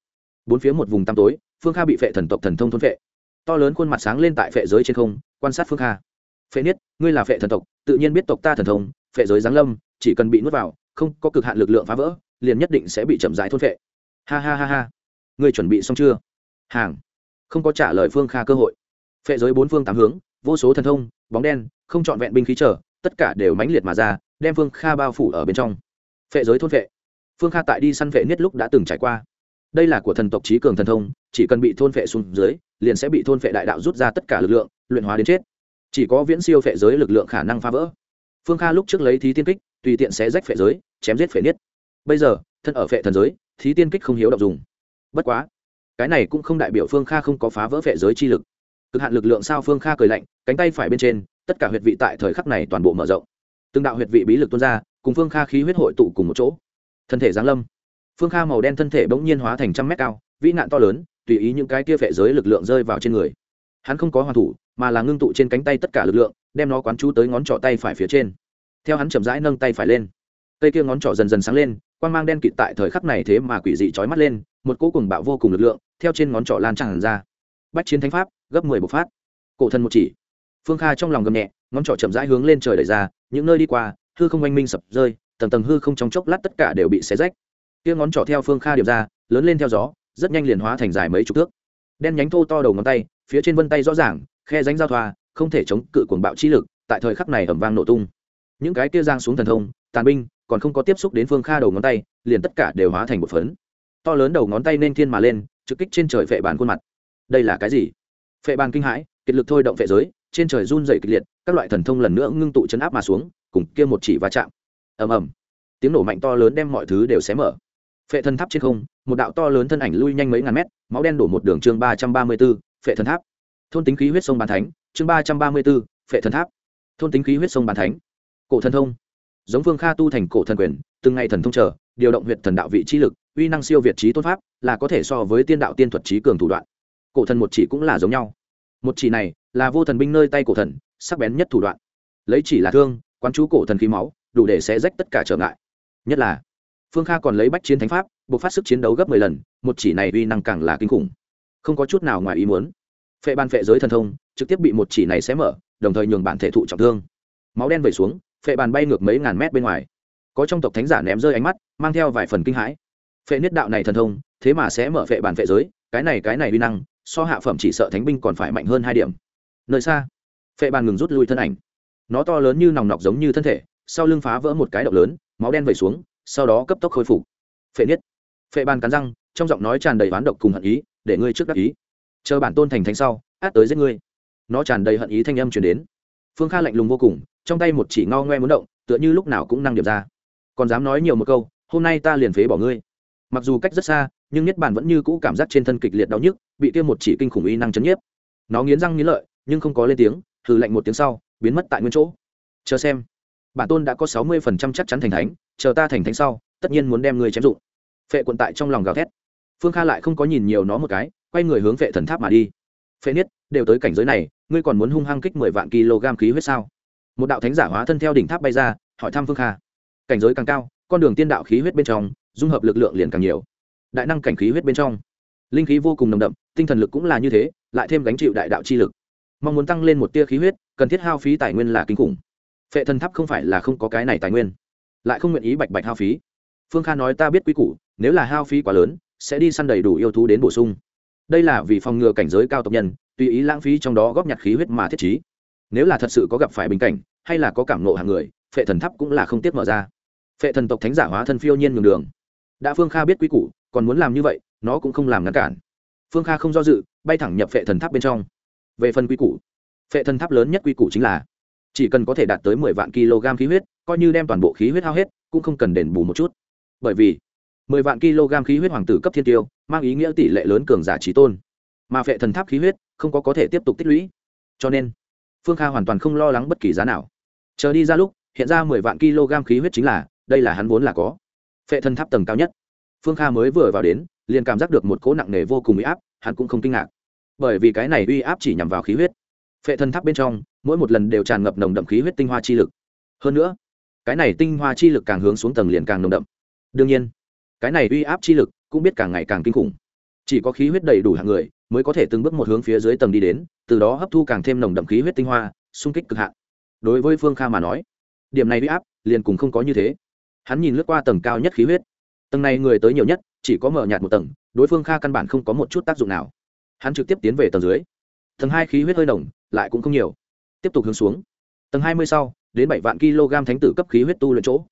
bốn phía một vùng tăm tối, phương kha bị phệ thần tộc thần thông thôn phệ. To lớn khuôn mặt sáng lên tại phệ giới trên không, quan sát phương kha. Phệ niết, ngươi là phệ thần tộc, tự nhiên biết tộc ta thần thông, phệ giới giáng lâm, chỉ cần bị nuốt vào, không có cực hạn lực lượng phá vỡ liền nhất định sẽ bị chậm rãi thôn phệ. Ha ha ha ha. Ngươi chuẩn bị xong chưa? Hàng. Không có trả lời phương kha cơ hội. Phệ giới bốn phương tám hướng, vô số thần thông, bóng đen, không chọn vẹn binh khí trở, tất cả đều mãnh liệt mà ra, đem phương kha bao phủ ở bên trong. Phệ giới thôn phệ. Phương kha tại đi săn phệ niết lúc đã từng trải qua. Đây là của thần tộc trí cường thần thông, chỉ cần bị thôn phệ xuống dưới, liền sẽ bị thôn phệ đại đạo rút ra tất cả lực lượng, luyện hóa đến chết. Chỉ có viễn siêu phệ giới lực lượng khả năng phá vỡ. Phương kha lúc trước lấy thí tiên kích, tùy tiện sẽ rách phệ giới, chém giết phệ niết bây giờ, thân ở phệ thần giới, thí tiên kích không hiếu đ dùng. Bất quá, cái này cũng không đại biểu phương kha không có phá vỡ vệ giới chi lực. Cực hạn lực lượng sao phương kha cười lạnh, cánh tay phải bên trên, tất cả huyệt vị tại thời khắc này toàn bộ mở rộng. Từng đạo huyệt vị bí lực tuôn ra, cùng phương kha khí huyết hội tụ cùng một chỗ. Thân thể giáng lâm. Phương kha màu đen thân thể bỗng nhiên hóa thành trăm mét cao, vĩ nạn to lớn, tùy ý những cái kia phệ giới lực lượng rơi vào trên người. Hắn không có hoàn thủ, mà là ngưng tụ trên cánh tay tất cả lực lượng, đem nó quán chú tới ngón trỏ tay phải phía trên. Theo hắn chậm rãi nâng tay phải lên, cây kia ngón trỏ dần dần sáng lên quan mang đen kịt tại thời khắc này thế mà quỷ dị trói mắt lên, một cỗ cùng bạo vô cùng lực lượng, theo trên ngón trỏ lan tràn ra. Bách chiến thánh pháp, gấp mười bộc phát. Cổ thần một chỉ. Phương kha trong lòng gầm nhẹ, ngón trỏ chậm rãi hướng lên trời đẩy ra, những nơi đi qua, hư không oanh minh sập rơi, tầng tầng hư không trong chốc lát tất cả đều bị xé rách. Kia ngón trỏ theo phương kha điệp ra, lớn lên theo gió, rất nhanh liền hóa thành dài mấy chục thước. Đen nhánh thô to đầu ngón tay, phía trên vân tay rõ ràng, khe ránh giao thoa, không thể chống cự cuồng bạo chi lực, tại thời khắc này ẩm vang nổ tung. Những cái kia giang xuống thần thông, tàn binh còn không có tiếp xúc đến phương kha đầu ngón tay, liền tất cả đều hóa thành một phấn. To lớn đầu ngón tay nên thiên mà lên, trực kích trên trời phệ bàn khuôn mặt. Đây là cái gì? Phệ bàn kinh hãi, kiệt lực thôi động phệ giới, trên trời run dày kịch liệt, các loại thần thông lần nữa ngưng tụ chấn áp mà xuống, cùng kia một chỉ va chạm. Ầm ầm. Tiếng nổ mạnh to lớn đem mọi thứ đều xé mở. Phệ thần tháp trên không, một đạo to lớn thân ảnh lui nhanh mấy ngàn mét, máu đen đổ một đường chương ba trăm ba mươi b ố phệ thần tháp. Thôn tính khí huyết sông bàn thánh, chương ba trăm ba mươi b ố phệ thần tháp. Thôn tính khí huyết sông bàn thánh. Cổ thần thông giống phương kha tu thành cổ thần quyền, từng ngày thần thông trở điều động huyện thần đạo vị trí lực, uy năng siêu việt trí tôn pháp, là có thể so với tiên đạo tiên thuật trí cường thủ đoạn. Cổ thần một chỉ cũng là giống nhau. Một chỉ này là vô thần binh nơi tay cổ thần, sắc bén nhất thủ đoạn. Lấy chỉ là thương, quán chú cổ thần khí máu, đủ để sẽ rách tất cả trở ngại. Nhất là, phương kha còn lấy bách chiến thánh pháp buộc phát sức chiến đấu gấp mười lần, một chỉ này uy năng càng là kinh khủng. Không có chút nào ngoài ý muốn. Phệ ban phệ giới thần thông, trực tiếp bị một chỉ này xé mở, đồng thời nhường bản thể thụ trọng thương. Máu đen vẩy xuống phệ bàn bay ngược mấy ngàn mét bên ngoài. Có trong tộc thánh giả ném rơi ánh mắt, mang theo vài phần kinh hãi. Phệ niết đạo này thần thông, thế mà sẽ mở phệ bàn phệ giới, cái này cái này uy năng, so hạ phẩm chỉ sợ thánh binh còn phải mạnh hơn hai điểm. Nơi xa, phệ bàn ngừng rút lui thân ảnh. Nó to lớn như nòng nọc giống như thân thể, sau lưng phá vỡ một cái động lớn, máu đen vẩy xuống, sau đó cấp tốc khôi phục. Phệ niết, phệ bàn cắn răng, trong giọng nói tràn đầy oán độc cùng hận ý, để ngươi trước đắc ý. Chờ bản tôn thành thánh sau, át tới giết ngươi. Nó tràn đầy hận ý thanh âm chuyển đến. Phương kha lạnh lùng vô cùng trong tay một chỉ ngao ngoe muốn động, tựa như lúc nào cũng năng điểm ra. Còn dám nói nhiều một câu, hôm nay ta liền phế bỏ ngươi. Mặc dù cách rất xa, nhưng nhất bản vẫn như cũ cảm giác trên thân kịch liệt đau nhức, bị kia một chỉ kinh khủng uy năng chấn nhiếp. Nó nghiến răng nghiến lợi, nhưng không có lên tiếng, hừ lạnh một tiếng sau, biến mất tại nguyên chỗ. Chờ xem. Bản tôn đã có sáu mươi phần trăm chắc chắn thành thánh, chờ ta thành thánh sau, tất nhiên muốn đem ngươi chém dụng. Phệ quận tại trong lòng gào thét. Phương kha lại không có nhìn nhiều nó một cái, quay người hướng phệ thần tháp mà đi. Phệ niết, đều tới cảnh giới này, ngươi còn muốn hung hăng kích mười vạn kg khí huyết sao? Một đạo thánh giả hóa thân theo đỉnh tháp bay ra, hỏi thăm phương kha. Cảnh giới càng cao, con đường tiên đạo khí huyết bên trong, dung hợp lực lượng liền càng nhiều. Đại năng cảnh khí huyết bên trong, linh khí vô cùng nồng đậm, tinh thần lực cũng là như thế, lại thêm gánh chịu đại đạo chi lực. Mong muốn tăng lên một tia khí huyết, cần thiết hao phí tài nguyên là kinh khủng. Phệ thần tháp không phải là không có cái này tài nguyên, lại không nguyện ý bạch bạch hao phí. Phương kha nói ta biết quý củ, nếu là hao phí quá lớn, sẽ đi săn đầy đủ yêu thú đến bổ sung. Đây là vì phòng ngừa cảnh giới cao tộc nhân, tùy ý lãng phí trong đó góp nhặt khí huyết mà thiết trí nếu là thật sự có gặp phải bình cảnh, hay là có cảm nộ hàng người, phệ thần tháp cũng là không tiết mở ra. Phệ thần tộc thánh giả hóa thân phiêu nhiên nhường đường. Đã phương kha biết quy củ, còn muốn làm như vậy, nó cũng không làm ngăn cản. Phương kha không do dự, bay thẳng nhập phệ thần tháp bên trong. Về phần quy củ, phệ thần tháp lớn nhất quy củ chính là, chỉ cần có thể đạt tới mười vạn kg khí huyết, coi như đem toàn bộ khí huyết hao hết, cũng không cần đền bù một chút. Bởi vì, mười vạn kg khí huyết hoàng tử cấp thiên tiêu, mang ý nghĩa tỷ lệ lớn cường giả trí tôn. Mà phệ thần tháp khí huyết, không có có thể tiếp tục tích lũy. Cho nên phương kha hoàn toàn không lo lắng bất kỳ giá nào. Chờ đi ra lúc, hiện ra mười vạn kg khí huyết chính là, đây là hắn vốn là có. Phệ thần tháp tầng cao nhất. Phương kha mới vừa vào đến, liền cảm giác được một cỗ nặng nề vô cùng uy áp, hắn cũng không kinh ngạc. Bởi vì cái này uy áp chỉ nhằm vào khí huyết. Phệ thần tháp bên trong, mỗi một lần đều tràn ngập nồng đậm khí huyết tinh hoa chi lực. Hơn nữa, cái này tinh hoa chi lực càng hướng xuống tầng liền càng nồng đậm. Đương nhiên, cái này uy áp chi lực cũng biết càng ngày càng kinh khủng. Chỉ có khí huyết đầy đủ hạng người mới có thể từng bước một hướng phía dưới tầng đi đến, từ đó hấp thu càng thêm nồng đậm khí huyết tinh hoa, xung kích cực hạn. Đối với phương kha mà nói, điểm này uy áp liền cùng không có như thế. Hắn nhìn lướt qua tầng cao nhất khí huyết. Tầng này người tới nhiều nhất, chỉ có mở nhạt một tầng, đối phương kha căn bản không có một chút tác dụng nào. Hắn trực tiếp tiến về tầng dưới. Tầng hai khí huyết hơi nồng, lại cũng không nhiều. Tiếp tục hướng xuống. Tầng hai mươi sau, đến bảy vạn kg thánh tử cấp khí huyết tu luyện chỗ.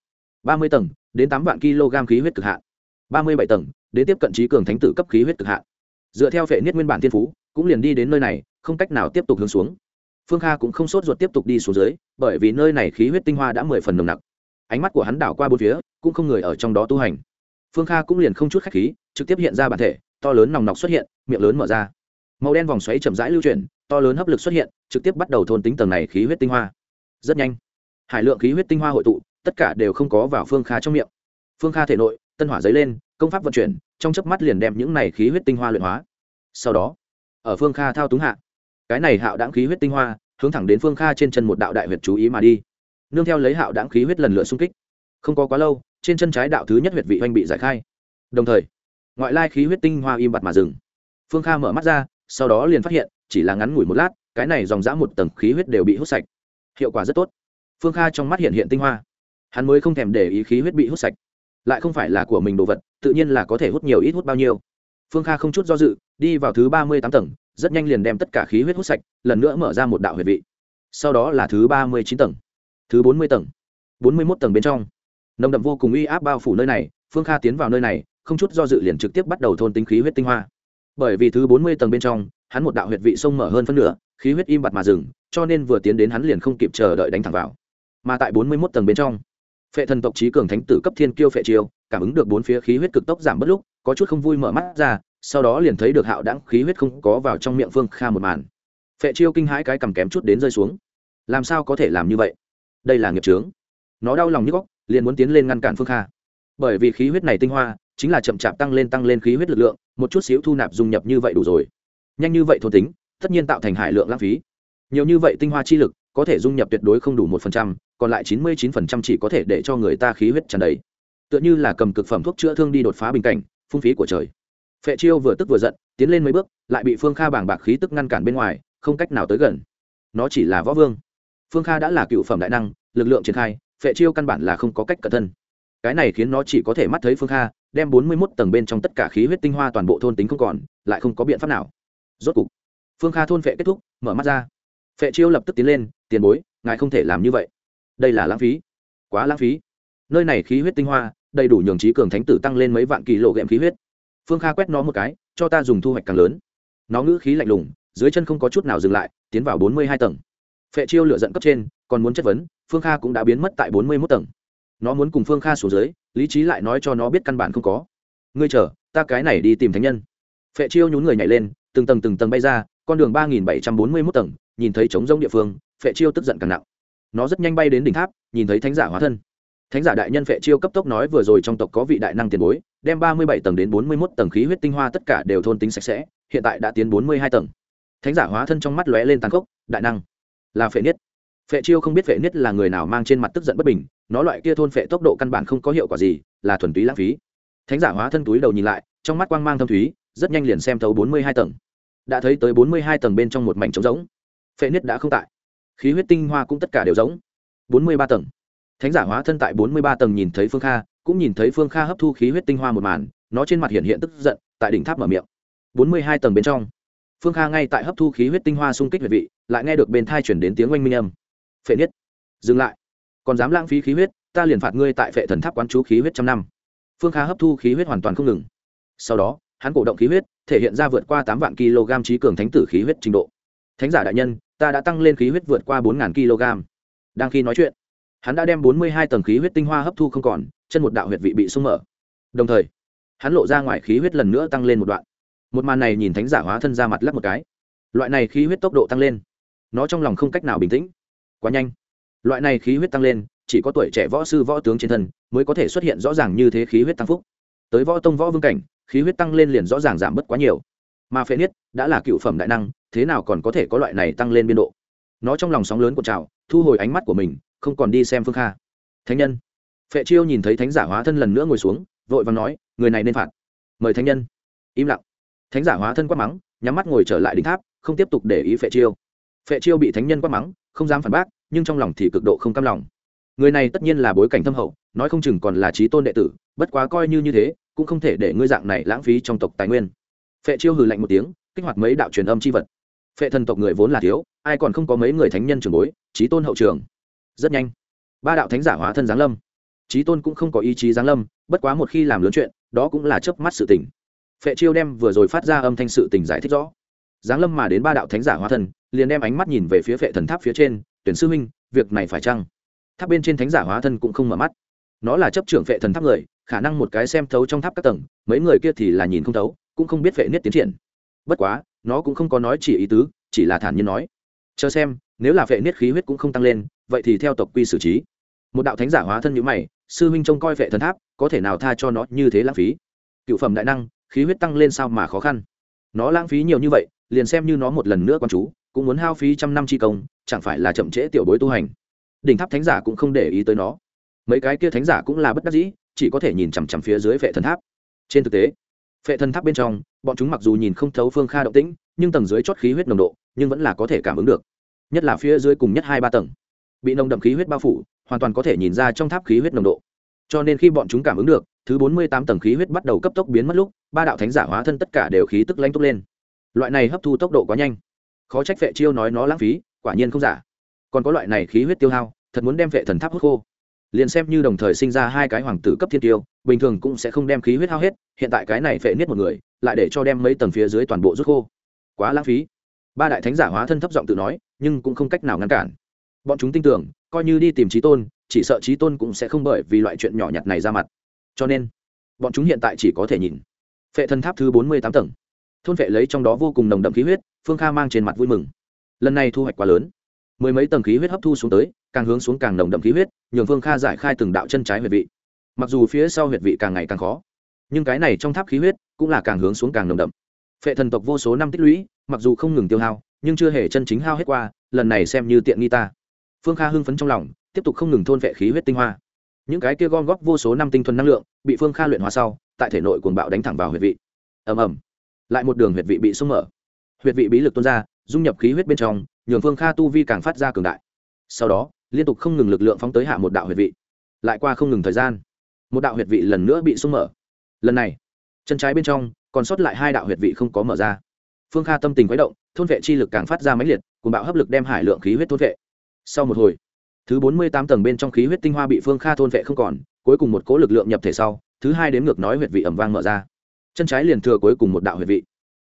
Ba mươi tầng, đến tám vạn kg khí huyết cực hạn. Ba mươi bảy tầng, đến tiếp cận trí cường thánh tử cấp khí huyết cực hạn dựa theo phệ niết nguyên bản thiên phú, cũng liền đi đến nơi này, không cách nào tiếp tục hướng xuống. Phương kha cũng không sốt ruột tiếp tục đi xuống dưới, bởi vì nơi này khí huyết tinh hoa đã mười phần nồng nặc. Ánh mắt của hắn đảo qua bốn phía, cũng không người ở trong đó tu hành. Phương kha cũng liền không chút khách khí, trực tiếp hiện ra bản thể, to lớn nòng nọc xuất hiện, miệng lớn mở ra. Màu đen vòng xoáy chậm rãi lưu chuyển, to lớn hấp lực xuất hiện, trực tiếp bắt đầu thôn tính tầng này khí huyết tinh hoa. Rất nhanh, hải lượng khí huyết tinh hoa hội tụ, tất cả đều không có vào phương kha trong miệng. Phương kha thể nội, tân hỏa dấy lên, công pháp vận chuyển trong chớp mắt liền đem những này khí huyết tinh hoa luyện hóa. Sau đó, ở phương kha thao túng hạ, cái này hạo đáng khí huyết tinh hoa hướng thẳng đến phương kha trên chân một đạo đại huyệt chú ý mà đi. Nương theo lấy hạo đáng khí huyết lần lượt xung kích. Không có quá lâu, trên chân trái đạo thứ nhất huyệt vị oanh bị giải khai. Đồng thời, ngoại lai khí huyết tinh hoa im bặt mà dừng. Phương kha mở mắt ra, sau đó liền phát hiện, chỉ là ngắn ngủi một lát, cái này dòng dã một tầng khí huyết đều bị hút sạch. Hiệu quả rất tốt. Phương kha trong mắt hiện hiện tinh hoa. Hắn mới không thèm để ý khí huyết bị hút sạch lại không phải là của mình đồ vật, tự nhiên là có thể hút nhiều ít hút bao nhiêu. Phương kha không chút do dự, đi vào thứ ba mươi tám tầng, rất nhanh liền đem tất cả khí huyết hút sạch, lần nữa mở ra một đạo huyệt vị. Sau đó là thứ ba mươi chín tầng, thứ bốn mươi tầng, bốn mươi mốt tầng bên trong. Nồng đậm vô cùng uy áp bao phủ nơi này, phương kha tiến vào nơi này, không chút do dự liền trực tiếp bắt đầu thôn tính khí huyết tinh hoa. Bởi vì thứ bốn mươi tầng bên trong, hắn một đạo huyệt vị sông mở hơn phân nửa, khí huyết im bặt mà dừng, cho nên vừa tiến đến hắn liền không kịp chờ đợi đánh thẳng vào. Mà tại bốn mươi mốt tầng bên trong phệ thần tộc trí cường thánh tử cấp thiên kiêu phệ chiêu, cảm ứng được bốn phía khí huyết cực tốc giảm bất lúc, có chút không vui mở mắt ra, sau đó liền thấy được hạo đãng khí huyết không có vào trong miệng phương kha một màn. Phệ chiêu kinh hãi cái cầm kém chút đến rơi xuống. Làm sao có thể làm như vậy? Đây là nghiệp trướng nó đau lòng như góc liền muốn tiến lên ngăn cản phương kha. Bởi vì khí huyết này tinh hoa, chính là chậm chạp tăng lên tăng lên khí huyết lực lượng, một chút xíu thu nạp dung nhập như vậy đủ rồi. Nhanh như vậy thôn tính, tất nhiên tạo thành hải lượng lãng phí. Nhiều như vậy tinh hoa chi lực có thể dung nhập tuyệt đối không đủ một phần trăm, còn lại chín mươi chín phần trăm chỉ có thể để cho người ta khí huyết tràn đầy. Tựa như là cầm cực phẩm thuốc chữa thương đi đột phá bình cảnh, phung phí của trời. Phệ chiêu vừa tức vừa giận, tiến lên mấy bước, lại bị phương kha bảng bạc khí tức ngăn cản bên ngoài, không cách nào tới gần. Nó chỉ là võ vương. Phương kha đã là cựu phẩm đại năng, lực lượng triển khai, phệ chiêu căn bản là không có cách cẩn thân. Cái này khiến nó chỉ có thể mắt thấy phương kha, đem bốn mươi mốt tầng bên trong tất cả khí huyết tinh hoa toàn bộ thôn tính không còn, lại không có biện pháp nào. Rốt cục, phương kha thôn phệ kết thúc, mở mắt ra. Phệ chiêu lập tức tiến lên tiền bối, ngài không thể làm như vậy. Đây là lãng phí. Quá lãng phí. Nơi này khí huyết tinh hoa, đầy đủ nhường trí cường thánh tử tăng lên mấy vạn kỳ lộ ghẹm khí huyết. Phương kha quét nó một cái, cho ta dùng thu hoạch càng lớn. Nó ngữ khí lạnh lùng, dưới chân không có chút nào dừng lại, tiến vào bốn mươi hai tầng. Phệ chiêu lựa dẫn cấp trên, còn muốn chất vấn, phương kha cũng đã biến mất tại bốn mươi mốt tầng. Nó muốn cùng phương kha xuống dưới, lý trí lại nói cho nó biết căn bản không có. Ngươi chờ, ta cái này đi tìm thánh nhân. Phệ chiêu nhún người nhảy lên, từng tầng từng tầng bay ra, con đường ba nghìn bảy trăm bốn mươi mốt tầng, nhìn thấy trống rông địa phương phệ chiêu tức giận càng nặng. Nó rất nhanh bay đến đỉnh tháp, nhìn thấy thánh giả hóa thân. Thánh giả đại nhân phệ chiêu cấp tốc nói vừa rồi trong tộc có vị đại năng tiền bối, đem ba mươi bảy tầng đến bốn mươi mốt tầng khí huyết tinh hoa tất cả đều thôn tính sạch sẽ, hiện tại đã tiến bốn mươi hai tầng. Thánh giả hóa thân trong mắt lóe lên tàn khốc, đại năng là phệ niết. Phệ chiêu không biết phệ niết là người nào mang trên mặt tức giận bất bình, nó loại kia thôn phệ tốc độ căn bản không có hiệu quả gì, là thuần túy lãng phí. Thánh giả hóa thân túi đầu nhìn lại, trong mắt quang mang thâm thúy, rất nhanh liền xem thấu bốn mươi hai tầng. Đã thấy tới bốn mươi hai tầng bên trong một mảnh trống rỗng. Phệ niết đã không tại khí huyết tinh hoa cũng tất cả đều giống. Bốn mươi ba tầng. Thánh giả hóa thân tại bốn mươi ba tầng nhìn thấy phương kha, cũng nhìn thấy phương kha hấp thu khí huyết tinh hoa một màn, nó trên mặt hiện hiện tức giận, tại đỉnh tháp mở miệng. Bốn mươi hai tầng bên trong. Phương kha ngay tại hấp thu khí huyết tinh hoa xung kích huyệt vị, lại nghe được bên thai chuyển đến tiếng oanh minh âm. Phệ niết. Dừng lại. Còn dám lãng phí khí huyết, ta liền phạt ngươi tại phệ thần tháp quán chú khí huyết trăm năm. Phương kha hấp thu khí huyết hoàn toàn không ngừng. Sau đó, hắn cổ động khí huyết, thể hiện ra vượt qua tám vạn kg trí cường thánh tử khí huyết trình độ. Thánh giả đại nhân ta đã tăng lên khí huyết vượt qua bốn kg. Đang khi nói chuyện, hắn đã đem bốn mươi hai tầng khí huyết tinh hoa hấp thu không còn, chân một đạo huyệt vị bị sung mở. Đồng thời, hắn lộ ra ngoài khí huyết lần nữa tăng lên một đoạn. Một màn này nhìn thánh giả hóa thân ra mặt lắp một cái. Loại này khí huyết tốc độ tăng lên, nó trong lòng không cách nào bình tĩnh. Quá nhanh. Loại này khí huyết tăng lên, chỉ có tuổi trẻ võ sư võ tướng trên thân mới có thể xuất hiện rõ ràng như thế khí huyết tăng phúc. Tới võ tông võ vương cảnh, khí huyết tăng lên liền rõ ràng giảm bớt quá nhiều mà Phệ niết đã là cựu phẩm đại năng, thế nào còn có thể có loại này tăng lên biên độ? Nó trong lòng sóng lớn của trào, thu hồi ánh mắt của mình, không còn đi xem phương kha. Thánh nhân. Phệ chiêu nhìn thấy thánh giả hóa thân lần nữa ngồi xuống, vội và nói, người này nên phạt. Mời thánh nhân. Im lặng. Thánh giả hóa thân quát mắng, nhắm mắt ngồi trở lại đỉnh tháp, không tiếp tục để ý phệ chiêu. Phệ chiêu bị thánh nhân quát mắng, không dám phản bác, nhưng trong lòng thì cực độ không cam lòng. Người này tất nhiên là bối cảnh thâm hậu, nói không chừng còn là trí tôn đệ tử, bất quá coi như như thế, cũng không thể để ngươi dạng này lãng phí trong tộc tài nguyên phệ chiêu hừ lạnh một tiếng, kích hoạt mấy đạo truyền âm c h i vật. Phệ thần tộc người vốn là thiếu, ai còn không có mấy người thánh nhân trường bối trí tôn hậu trường. Rất nhanh, ba đạo thánh giả hóa thân giáng lâm. Trí tôn cũng không có ý chí giáng lâm, bất quá một khi làm lớn chuyện, đó cũng là chớp mắt sự tỉnh. phệ chiêu đem vừa rồi phát ra âm thanh sự tỉnh giải thích rõ. Giáng lâm mà đến ba đạo thánh giả hóa thân, liền đem ánh mắt nhìn về phía phệ thần tháp phía trên, tuyển sư huynh, việc này phải chăng? Tháp bên trên thánh giả hóa thân cũng không mở mắt. Nó là chấp trưởng phệ thần tháp người, khả năng một cái xem thấu trong tháp các tầng, mấy người kia thì là nhìn không thấu cũng không biết vệ niết tiến triển. Bất quá, nó cũng không có nói chỉ ý tứ, chỉ là thản nhiên nói. Chờ xem, nếu là vệ niết khí huyết cũng không tăng lên, vậy thì theo tộc quy xử trí. Một đạo thánh giả hóa thân như mày, sư huynh trông coi vệ thần tháp, có thể nào tha cho nó như thế lãng phí? Cựu phẩm đại năng, khí huyết tăng lên sao mà khó khăn? Nó lãng phí nhiều như vậy, liền xem như nó một lần nữa con chú, cũng muốn hao phí trăm năm chi công, chẳng phải là chậm trễ tiểu bối tu hành. Đỉnh tháp thánh giả cũng không để ý tới nó. Mấy cái kia thánh giả cũng là bất đắc dĩ, chỉ có thể nhìn chằm chằm phía dưới vệ thần tháp. Trên thực tế Phệ thần tháp bên trong, bọn chúng mặc dù nhìn không thấu phương kha động tĩnh, nhưng tầng dưới chót khí huyết nồng độ, nhưng vẫn là có thể cảm ứng được. Nhất là phía dưới cùng nhất hai ba tầng. Bị nồng đậm khí huyết bao phủ, hoàn toàn có thể nhìn ra trong tháp khí huyết nồng độ. Cho nên khi bọn chúng cảm ứng được, thứ bốn mươi tám tầng khí huyết bắt đầu cấp tốc biến mất lúc, ba đạo thánh giả hóa thân tất cả đều khí tức lanh tốc lên. Loại này hấp thu tốc độ quá nhanh. Khó trách vệ chiêu nói nó lãng phí, quả nhiên không giả. Còn có loại này khí huyết tiêu hao, thật muốn đem vệ thần tháp hút khô liền xem như đồng thời sinh ra hai cái hoàng tử cấp thiên tiêu, bình thường cũng sẽ không đem khí huyết hao hết, hiện tại cái này phệ niết một người, lại để cho đem mấy tầng phía dưới toàn bộ rút khô. Quá lãng phí. Ba đại thánh giả hóa thân thấp giọng tự nói, nhưng cũng không cách nào ngăn cản. Bọn chúng tin tưởng, coi như đi tìm trí tôn, chỉ sợ trí tôn cũng sẽ không bởi vì loại chuyện nhỏ nhặt này ra mặt. Cho nên, bọn chúng hiện tại chỉ có thể nhìn. Phệ thần tháp thứ bốn mươi tám tầng. Thôn phệ lấy trong đó vô cùng nồng đậm khí huyết, phương kha mang trên mặt vui mừng. Lần này thu hoạch quá lớn mười mấy tầng khí huyết hấp thu xuống tới, càng hướng xuống càng nồng đậm khí huyết, nhường phương kha giải khai từng đạo chân trái huyệt vị. Mặc dù phía sau huyệt vị càng ngày càng khó, nhưng cái này trong tháp khí huyết cũng là càng hướng xuống càng nồng đậm. Phệ thần tộc vô số năm tích lũy, mặc dù không ngừng tiêu hao, nhưng chưa hề chân chính hao hết qua, lần này xem như tiện nghi ta. Phương kha hưng phấn trong lòng, tiếp tục không ngừng thôn vệ khí huyết tinh hoa. Những cái kia gom góp vô số năm tinh thuần năng lượng, bị phương kha luyện hóa sau, tại thể nội cuồng bạo đánh thẳng vào huyệt vị. Ầm ầm. Lại một đường huyệt vị bị sung mở. Huyệt vị bí lực tuôn ra, dung nhập khí huyết bên trong nhường phương kha tu vi càng phát ra cường đại. Sau đó, liên tục không ngừng lực lượng phóng tới hạ một đạo huyệt vị. Lại qua không ngừng thời gian, một đạo huyệt vị lần nữa bị sung mở. Lần này, chân trái bên trong còn sót lại hai đạo huyệt vị không có mở ra. Phương kha tâm tình quấy động, thôn vệ chi lực càng phát ra máy liệt cùng bạo hấp lực đem hải lượng khí huyết thôn vệ. Sau một hồi, thứ bốn mươi tám tầng bên trong khí huyết tinh hoa bị phương kha thôn vệ không còn, cuối cùng một cố lực lượng nhập thể sau, thứ hai đến ngược nói huyệt vị ẩm vang mở ra. Chân trái liền thừa cuối cùng một đạo huyệt vị.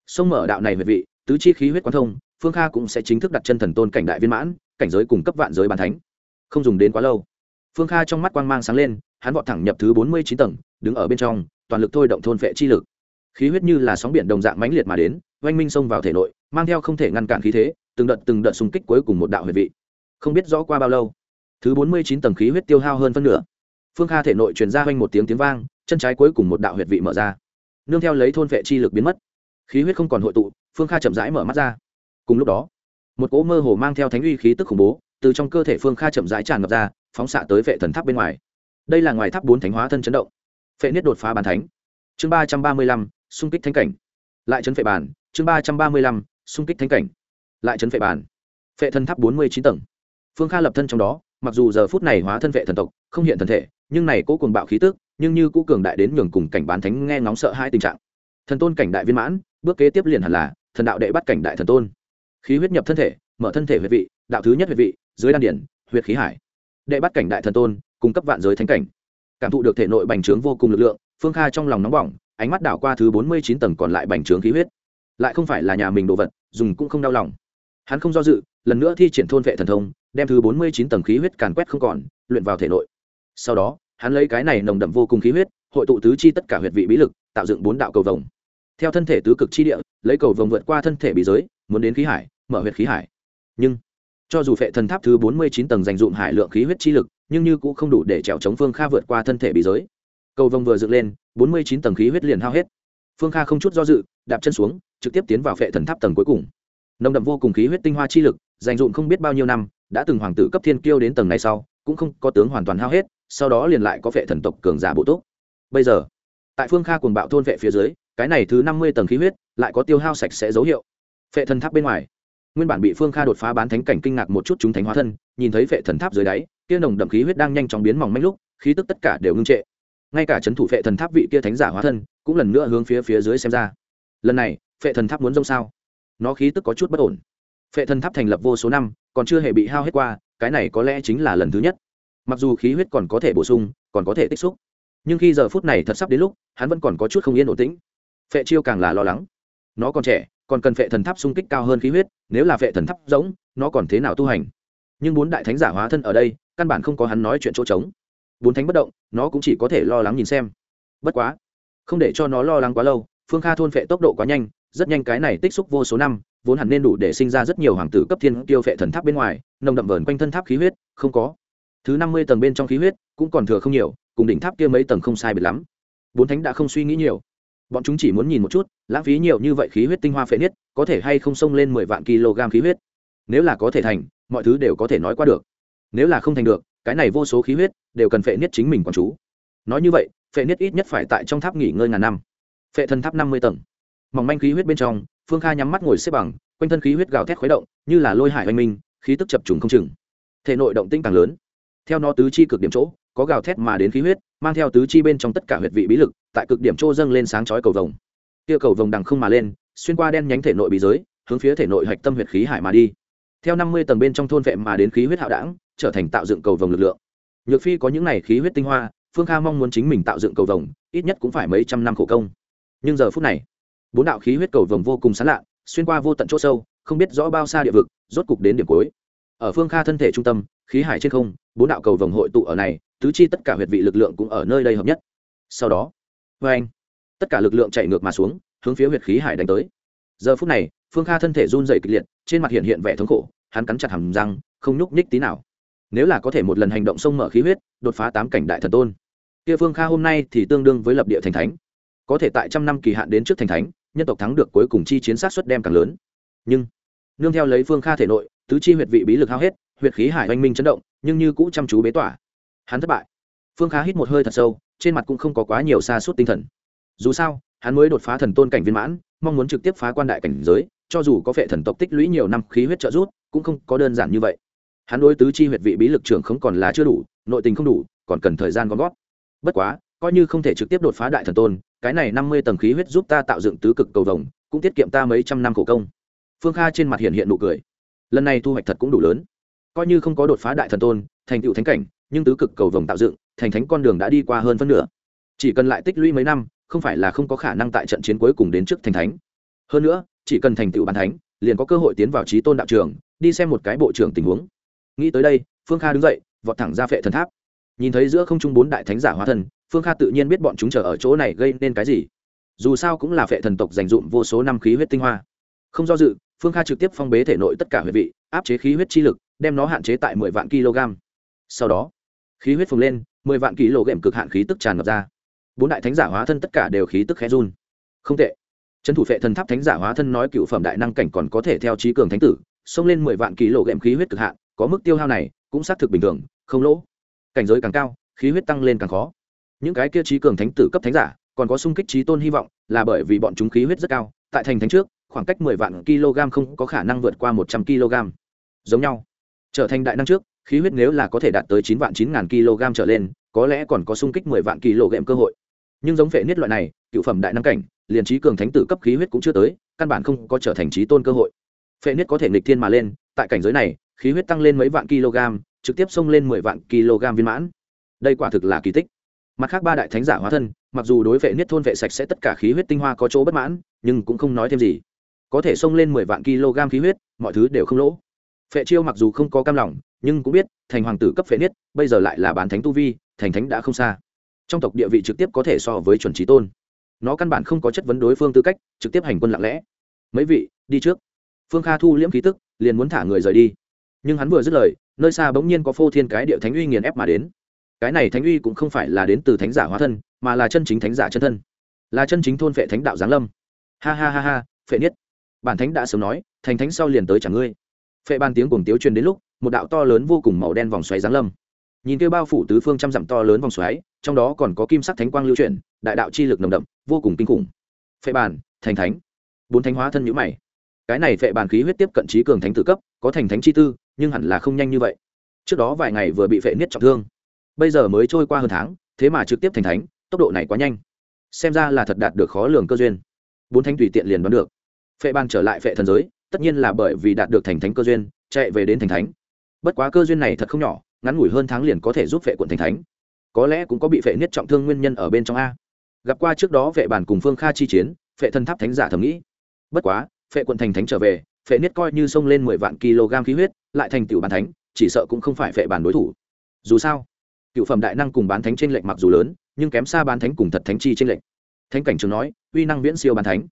Sông mở đạo này huyệt vị, tứ chi khí huyết quán thông phương kha cũng sẽ chính thức đặt chân thần tôn cảnh đại viên mãn, cảnh giới cùng cấp vạn giới bàn thánh. Không dùng đến quá lâu. Phương kha trong mắt quang mang sáng lên, hắn vọt thẳng nhập thứ bốn mươi chín tầng, đứng ở bên trong, toàn lực thôi động thôn vệ chi lực. Khí huyết như là sóng biển đồng dạng mãnh liệt mà đến, oanh minh xông vào thể nội, mang theo không thể ngăn cản khí thế, từng đợt từng đợt xung kích cuối cùng một đạo huyệt vị. Không biết rõ qua bao lâu, thứ bốn mươi chín tầng khí huyết tiêu hao hơn phân nửa. Phương kha thể nội truyền ra oanh một tiếng tiếng vang, chân trái cuối cùng một đạo huyệt vị mở ra. Nương theo lấy thôn vệ chi lực biến mất. Khí huyết không còn hội tụ, phương kha chậm rãi mở mắt ra cùng lúc đó, một cỗ mơ hồ mang theo thánh uy khí tức khủng bố từ trong cơ thể phương kha chậm rãi tràn ngập ra, phóng xạ tới vệ thần tháp bên ngoài. Đây là ngoài tháp bốn thánh hóa thân chấn động. Phệ niết đột phá bàn thánh. Chương ba trăm ba mươi lăm, xung kích thánh cảnh. Lại chấn phệ bàn chương ba trăm ba mươi lăm, xung kích thánh cảnh. Lại chấn phệ bàn phệ thần tháp bốn mươi chín tầng. Phương kha lập thân trong đó, mặc dù giờ phút này hóa thân vệ thần tộc, không hiện thần thể, nhưng này cố cùng bạo khí tức, nhưng như cũ cường đại đến nhường cùng cảnh bán thánh nghe ngóng sợ hai tình trạng. Thần tôn cảnh đại viên mãn, bước kế tiếp liền hẳn là thần đạo đệ bắt cảnh đại thần tôn khí huyết nhập thân thể, mở thân thể huyệt vị, đạo thứ nhất huyệt vị, dưới đan điển, huyệt khí hải. Đệ bắt cảnh đại thần tôn, cung cấp vạn giới thánh cảnh. Cảm thụ được thể nội bành trướng vô cùng lực lượng, phương kha trong lòng nóng bỏng, ánh mắt đảo qua thứ bốn mươi chín tầng còn lại bành trướng khí huyết. Lại không phải là nhà mình đồ vật, dùng cũng không đau lòng. Hắn không do dự, lần nữa thi triển thôn vệ thần thông, đem thứ bốn mươi chín tầng khí huyết càn quét không còn, luyện vào thể nội. Sau đó, hắn lấy cái này nồng đậm vô cùng khí huyết, hội tụ tứ chi tất cả huyệt vị bí lực, tạo dựng bốn đạo cầu vồng. Theo thân thể tứ cực chi địa, lấy cầu vồng vượt qua thân thể bí giới, muốn đến khí hải mở huyệt khí hải. Nhưng, cho dù phệ thần tháp thứ bốn mươi chín tầng dành dụm hải lượng khí huyết chi lực, nhưng như cũng không đủ để trèo chống phương kha vượt qua thân thể bị giới. Cầu vồng vừa dựng lên, bốn mươi chín tầng khí huyết liền hao hết. Phương kha không chút do dự, đạp chân xuống, trực tiếp tiến vào phệ thần tháp tầng cuối cùng. Nồng đậm vô cùng khí huyết tinh hoa chi lực, dành dụm không biết bao nhiêu năm, đã từng hoàng tử cấp thiên kiêu đến tầng này sau, cũng không có tướng hoàn toàn hao hết, sau đó liền lại có phệ thần tộc cường giả bộ tốt bây giờ, tại phương kha cuồng bạo thôn vệ phía dưới, cái này thứ năm mươi tầng khí huyết, lại có tiêu hao sạch sẽ dấu hiệu. Phệ thần tháp bên ngoài nguyên bản bị phương kha đột phá bán thánh cảnh kinh ngạc một chút chúng thánh hóa thân, nhìn thấy vệ thần tháp dưới đáy, kia nồng đậm khí huyết đang nhanh chóng biến mỏng manh lúc, khí tức tất cả đều ngưng trệ. Ngay cả c h ấ n thủ vệ thần tháp vị kia thánh giả hóa thân, cũng lần nữa hướng phía phía dưới xem ra. Lần này vệ thần tháp muốn rông sao? Nó khí tức có chút bất ổn. Vệ thần tháp thành lập vô số năm, còn chưa hề bị hao hết qua, cái này có lẽ chính là lần thứ nhất. Mặc dù khí huyết còn có thể bổ sung, còn có thể tích xúc, nhưng khi giờ phút này thật sắp đến lúc, hắn vẫn còn có chút không yên ổn tĩnh. Phệ chiêu càng là lo lắng. Nó còn trẻ còn cần phệ thần tháp xung kích cao hơn khí huyết, nếu là phệ thần tháp giống nó còn thế nào tu hành? Nhưng bốn đại thánh giả hóa thân ở đây, căn bản không có hắn nói chuyện chỗ trống. Bốn thánh bất động, nó cũng chỉ có thể lo lắng nhìn xem. Bất quá, không để cho nó lo lắng quá lâu, phương kha thôn phệ tốc độ quá nhanh, rất nhanh cái này tích xúc vô số năm, vốn hẳn nên đủ để sinh ra rất nhiều hoàng tử cấp thiên tiêu phệ thần tháp bên ngoài, nồng đậm vờn quanh thân tháp khí huyết, không có. Thứ năm mươi tầng bên trong khí huyết cũng còn thừa không nhiều, cùng đỉnh tháp kia mấy tầng không sai biệt lắm. Bốn thánh đã không suy nghĩ nhiều bọn chúng chỉ muốn nhìn một chút, lãng phí nhiều như vậy khí huyết tinh hoa phệ niết, có thể hay không xông lên mười vạn kg khí huyết. Nếu là có thể thành, mọi thứ đều có thể nói qua được. Nếu là không thành được, cái này vô số khí huyết đều cần phệ niết chính mình quản chú. Nói như vậy, phệ niết ít nhất phải tại trong tháp nghỉ ngơi ngàn năm. Phệ thần tháp năm mươi tầng. Mỏng manh khí huyết bên trong, phương kha nhắm mắt ngồi xếp bằng, quanh thân khí huyết gào thét khuấy động, như là lôi hải oanh minh, khí tức chập trùng không chừng. Thể nội động tinh càng lớn. Theo nó tứ chi cực điểm chỗ có gào thét mà đến khí huyết, mang theo tứ chi bên trong tất cả huyệt vị bí lực, tại cực điểm trô dâng lên sáng chói cầu vồng. Kia cầu vồng đằng không mà lên, xuyên qua đen nhánh thể nội bí giới, hướng phía thể nội hạch tâm huyệt khí hải mà đi. Theo năm mươi tầng bên trong thôn vệ mà đến khí huyết hạo đảng, trở thành tạo dựng cầu vồng lực lượng. Nhược phi có những này khí huyết tinh hoa, phương kha mong muốn chính mình tạo dựng cầu vồng, ít nhất cũng phải mấy trăm năm khổ công. Nhưng giờ phút này, bốn đạo khí huyết cầu vồng vô cùng sán lạ, xuyên qua vô tận chỗ sâu, không biết rõ bao xa địa vực, rốt cục đến điểm cuối. Ở phương kha thân thể trung tâm, khí hải trên không, bốn đạo cầu vồng hội tụ ở này tứ chi tất cả huyệt vị lực lượng cũng ở nơi đây hợp nhất. Sau đó, vê anh, tất cả lực lượng chạy ngược mà xuống, hướng phía huyệt khí hải đánh tới. Giờ phút này, phương kha thân thể run dày kịch liệt, trên mặt hiện hiện vẻ thống khổ, hắn cắn chặt hầm răng, không nhúc nhích tí nào. Nếu là có thể một lần hành động sông mở khí huyết, đột phá tám cảnh đại thần tôn, kia phương kha hôm nay thì tương đương với lập địa thành thánh. Có thể tại trăm năm kỳ hạn đến trước thành thánh, nhân tộc thắng được cuối cùng chi chiến sát xuất đem càng lớn. Nhưng, nương theo lấy phương kha thể nội, tứ chi huyệt vị bí lực hao hết, huyệt khí hải oanh minh chấn động, nhưng như cũ chăm chú bế tỏa hắn thất bại. Phương khá hít một hơi thật sâu, trên mặt cũng không có quá nhiều xa suốt tinh thần. Dù sao, hắn mới đột phá thần tôn cảnh viên mãn, mong muốn trực tiếp phá quan đại cảnh giới, cho dù có phệ thần tộc tích lũy nhiều năm khí huyết trợ rút cũng không có đơn giản như vậy. Hắn đối tứ chi huyệt vị bí lực trưởng không còn là chưa đủ, nội tình không đủ, còn cần thời gian gom gót bất quá, coi như không thể trực tiếp đột phá đại thần tôn, cái này năm mươi tầng khí huyết giúp ta tạo dựng tứ cực cầu vồng, cũng tiết kiệm ta mấy trăm năm khổ công. Phương kha trên mặt hiện hiện nụ cười. Lần này thu hoạch thật cũng đủ lớn. Coi như không có đột phá đại thần tôn, thành tựu thánh cảnh nhưng tứ cực cầu vồng tạo dựng, thành thánh con đường đã đi qua hơn phân nửa. Chỉ cần lại tích lũy mấy năm, không phải là không có khả năng tại trận chiến cuối cùng đến trước thành thánh. Hơn nữa, chỉ cần thành tựu bàn thánh, liền có cơ hội tiến vào trí tôn đạo trường, đi xem một cái bộ trưởng tình huống. Nghĩ tới đây, phương kha đứng dậy, vọt thẳng ra phệ thần tháp. Nhìn thấy giữa không trung bốn đại thánh giả hóa thần phương kha tự nhiên biết bọn chúng chờ ở chỗ này gây nên cái gì. Dù sao cũng là phệ thần tộc dành dụm vô số năm khí huyết tinh hoa. Không do dự, phương kha trực tiếp phong bế thể nội tất cả huyết vị, áp chế khí huyết chi lực, đem nó hạn chế tại mười vạn kg. Sau đó khí huyết phồng lên, mười vạn kg cực hạn khí tức tràn ngập ra. Bốn đại thánh giả hóa thân tất cả đều khí tức khẽ run. Không tệ. Trấn thủ phệ thần tháp thánh giả hóa thân nói cựu phẩm đại năng cảnh còn có thể theo trí cường thánh tử, xông lên mười vạn kg khí huyết cực hạn, có mức tiêu hao này cũng xác thực bình thường, không lỗ. Cảnh giới càng cao, khí huyết tăng lên càng khó. Những cái kia trí cường thánh tử cấp thánh giả còn có sung kích trí tôn hy vọng, là bởi vì bọn chúng khí huyết rất cao, tại thành thánh trước, khoảng cách mười vạn kg không có khả năng vượt qua một trăm kg giống nhau. Trở thành đại năng trước khí huyết nếu là có thể đạt tới chín vạn chín ngàn kg trở lên, có lẽ còn có sung kích mười vạn kg cơ hội. Nhưng giống vệ niết loại này, cựu phẩm đại năng cảnh, liền trí cường thánh tử cấp khí huyết cũng chưa tới, căn bản không có trở thành trí tôn cơ hội. Phệ niết có thể nghịch thiên mà lên, tại cảnh giới này, khí huyết tăng lên mấy vạn kg, trực tiếp xông lên mười vạn kg viên mãn. Đây quả thực là kỳ tích. Mặt khác ba đại thánh giả hóa thân, mặc dù đối vệ niết thôn vệ sạch sẽ tất cả khí huyết tinh hoa có chỗ bất mãn, nhưng cũng không nói thêm gì. Có thể xông lên mười vạn kg khí huyết, mọi thứ đều không lỗ. Phệ chiêu mặc dù không có cam lòng nhưng cũng biết, thành hoàng tử cấp phệ niết, bây giờ lại là bán thánh tu vi, thành thánh đã không xa. Trong tộc địa vị trực tiếp có thể so với chuẩn trí tôn. Nó căn bản không có chất vấn đối phương tư cách, trực tiếp hành quân lặng lẽ. Mấy vị, đi trước. Phương kha thu liễm khí tức, liền muốn thả người rời đi. Nhưng hắn vừa dứt lời, nơi xa bỗng nhiên có phô thiên cái địa thánh uy nghiền ép mà đến. Cái này thánh uy cũng không phải là đến từ thánh giả hóa thân, mà là chân chính thánh giả chân thân. Là chân chính thôn vệ thánh đạo giáng lâm. Ha ha ha ha, phệ niết. Bản thánh đã sớm nói, thành thánh sau liền tới chẳng ngươi. Phệ ban tiếng cùng tiếu truyền đến lúc một đạo to lớn vô cùng màu đen vòng xoáy giáng lâm. Nhìn kêu bao phủ tứ phương trăm dặm to lớn vòng xoáy, trong đó còn có kim sắc thánh quang lưu chuyển, đại đạo chi lực nồng đậm, vô cùng kinh khủng. Phệ bàn, thành thánh. Bốn thánh hóa thân nhữ mày. Cái này phệ bàn khí huyết tiếp cận trí cường thánh tử cấp, có thành thánh chi tư, nhưng hẳn là không nhanh như vậy. Trước đó vài ngày vừa bị phệ niết trọng thương. Bây giờ mới trôi qua hơn tháng, thế mà trực tiếp thành thánh, tốc độ này quá nhanh. Xem ra là thật đạt được khó lường cơ duyên. Bốn thánh tùy tiện liền đoán được. Phệ ban trở lại phệ thần giới, tất nhiên là bởi vì đạt được thành thánh cơ duyên, chạy về đến thành thánh bất quá cơ duyên này thật không nhỏ, ngắn ngủi hơn tháng liền có thể giúp vệ quận thành thánh. Có lẽ cũng có bị vệ niết trọng thương nguyên nhân ở bên trong a. Gặp qua trước đó vệ bản cùng phương kha chi chiến, vệ thân tháp thánh giả thầm nghĩ. Bất quá, vệ quận thành thánh trở về, vệ niết coi như xông lên mười vạn kg khí huyết, lại thành tựu bàn thánh, chỉ sợ cũng không phải vệ bản đối thủ. Dù sao, cựu phẩm đại năng cùng bán thánh trên lệnh mặc dù lớn, nhưng kém xa bán thánh cùng thật thánh chi trên lệnh thánh cảnh trường nói, uy năng viễn siêu bán thánh.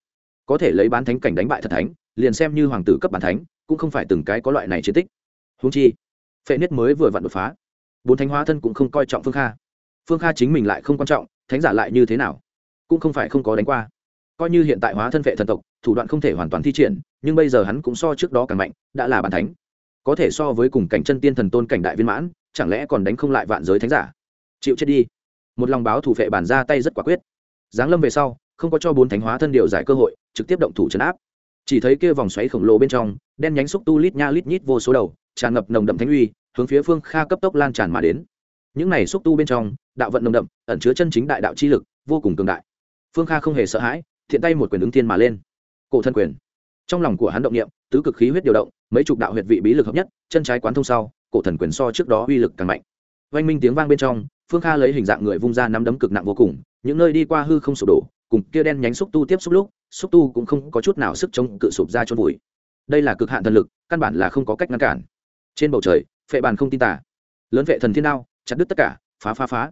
Có thể lấy bán thánh cảnh đánh bại thật thánh, liền xem như hoàng tử cấp bán thánh, cũng không phải từng cái có loại này chiến tích húng chi, phệ niết mới vừa vặn đột phá. Bốn thánh hóa thân cũng không coi trọng phương kha. Phương kha chính mình lại không quan trọng, thánh giả lại như thế nào, cũng không phải không có đánh qua. Coi như hiện tại hóa thân vệ thần tộc, thủ đoạn không thể hoàn toàn thi triển, nhưng bây giờ hắn cũng so trước đó càng mạnh, đã là bàn thánh. Có thể so với cùng cảnh chân tiên thần tôn cảnh đại viên mãn, chẳng lẽ còn đánh không lại vạn giới thánh giả? Chịu chết đi. Một lòng báo thủ phệ bản ra tay rất quả quyết. Giáng lâm về sau, không có cho bốn thánh hóa thân điều giải cơ hội, trực tiếp động thủ chấn áp. Chỉ thấy kia vòng xoáy khổng lồ bên trong, đen nhánh xúc tu lít nha lít nhít vô số đầu tràn ngập nồng đậm thánh uy, hướng phía phương kha cấp tốc lan tràn mà đến. Những này xúc tu bên trong, đạo vận nồng đậm, ẩn chứa chân chính đại đạo chi lực, vô cùng cường đại. Phương kha không hề sợ hãi, thiện tay một quyền ứng thiên mà lên. Cổ thân quyền. Trong lòng của hắn động niệm, tứ cực khí huyết điều động, mấy chục đạo huyệt vị bí lực hợp nhất, chân trái quán thông sau, cổ thần quyền so trước đó uy lực càng mạnh. Oanh minh tiếng vang bên trong, phương kha lấy hình dạng người vung ra nắm đấm cực nặng vô cùng, những nơi đi qua hư không sụp đổ, cùng kia đen nhánh xúc tu tiếp xúc lúc, xúc tu cũng không có chút nào sức chống cự sụp ra chôn vùi. Đây là cực hạn thần lực, căn bản là không có cách ngăn cản trên bầu trời, phệ bàn không tin tả lớn vệ thần thiên đao, chặt đứt tất cả, phá phá phá.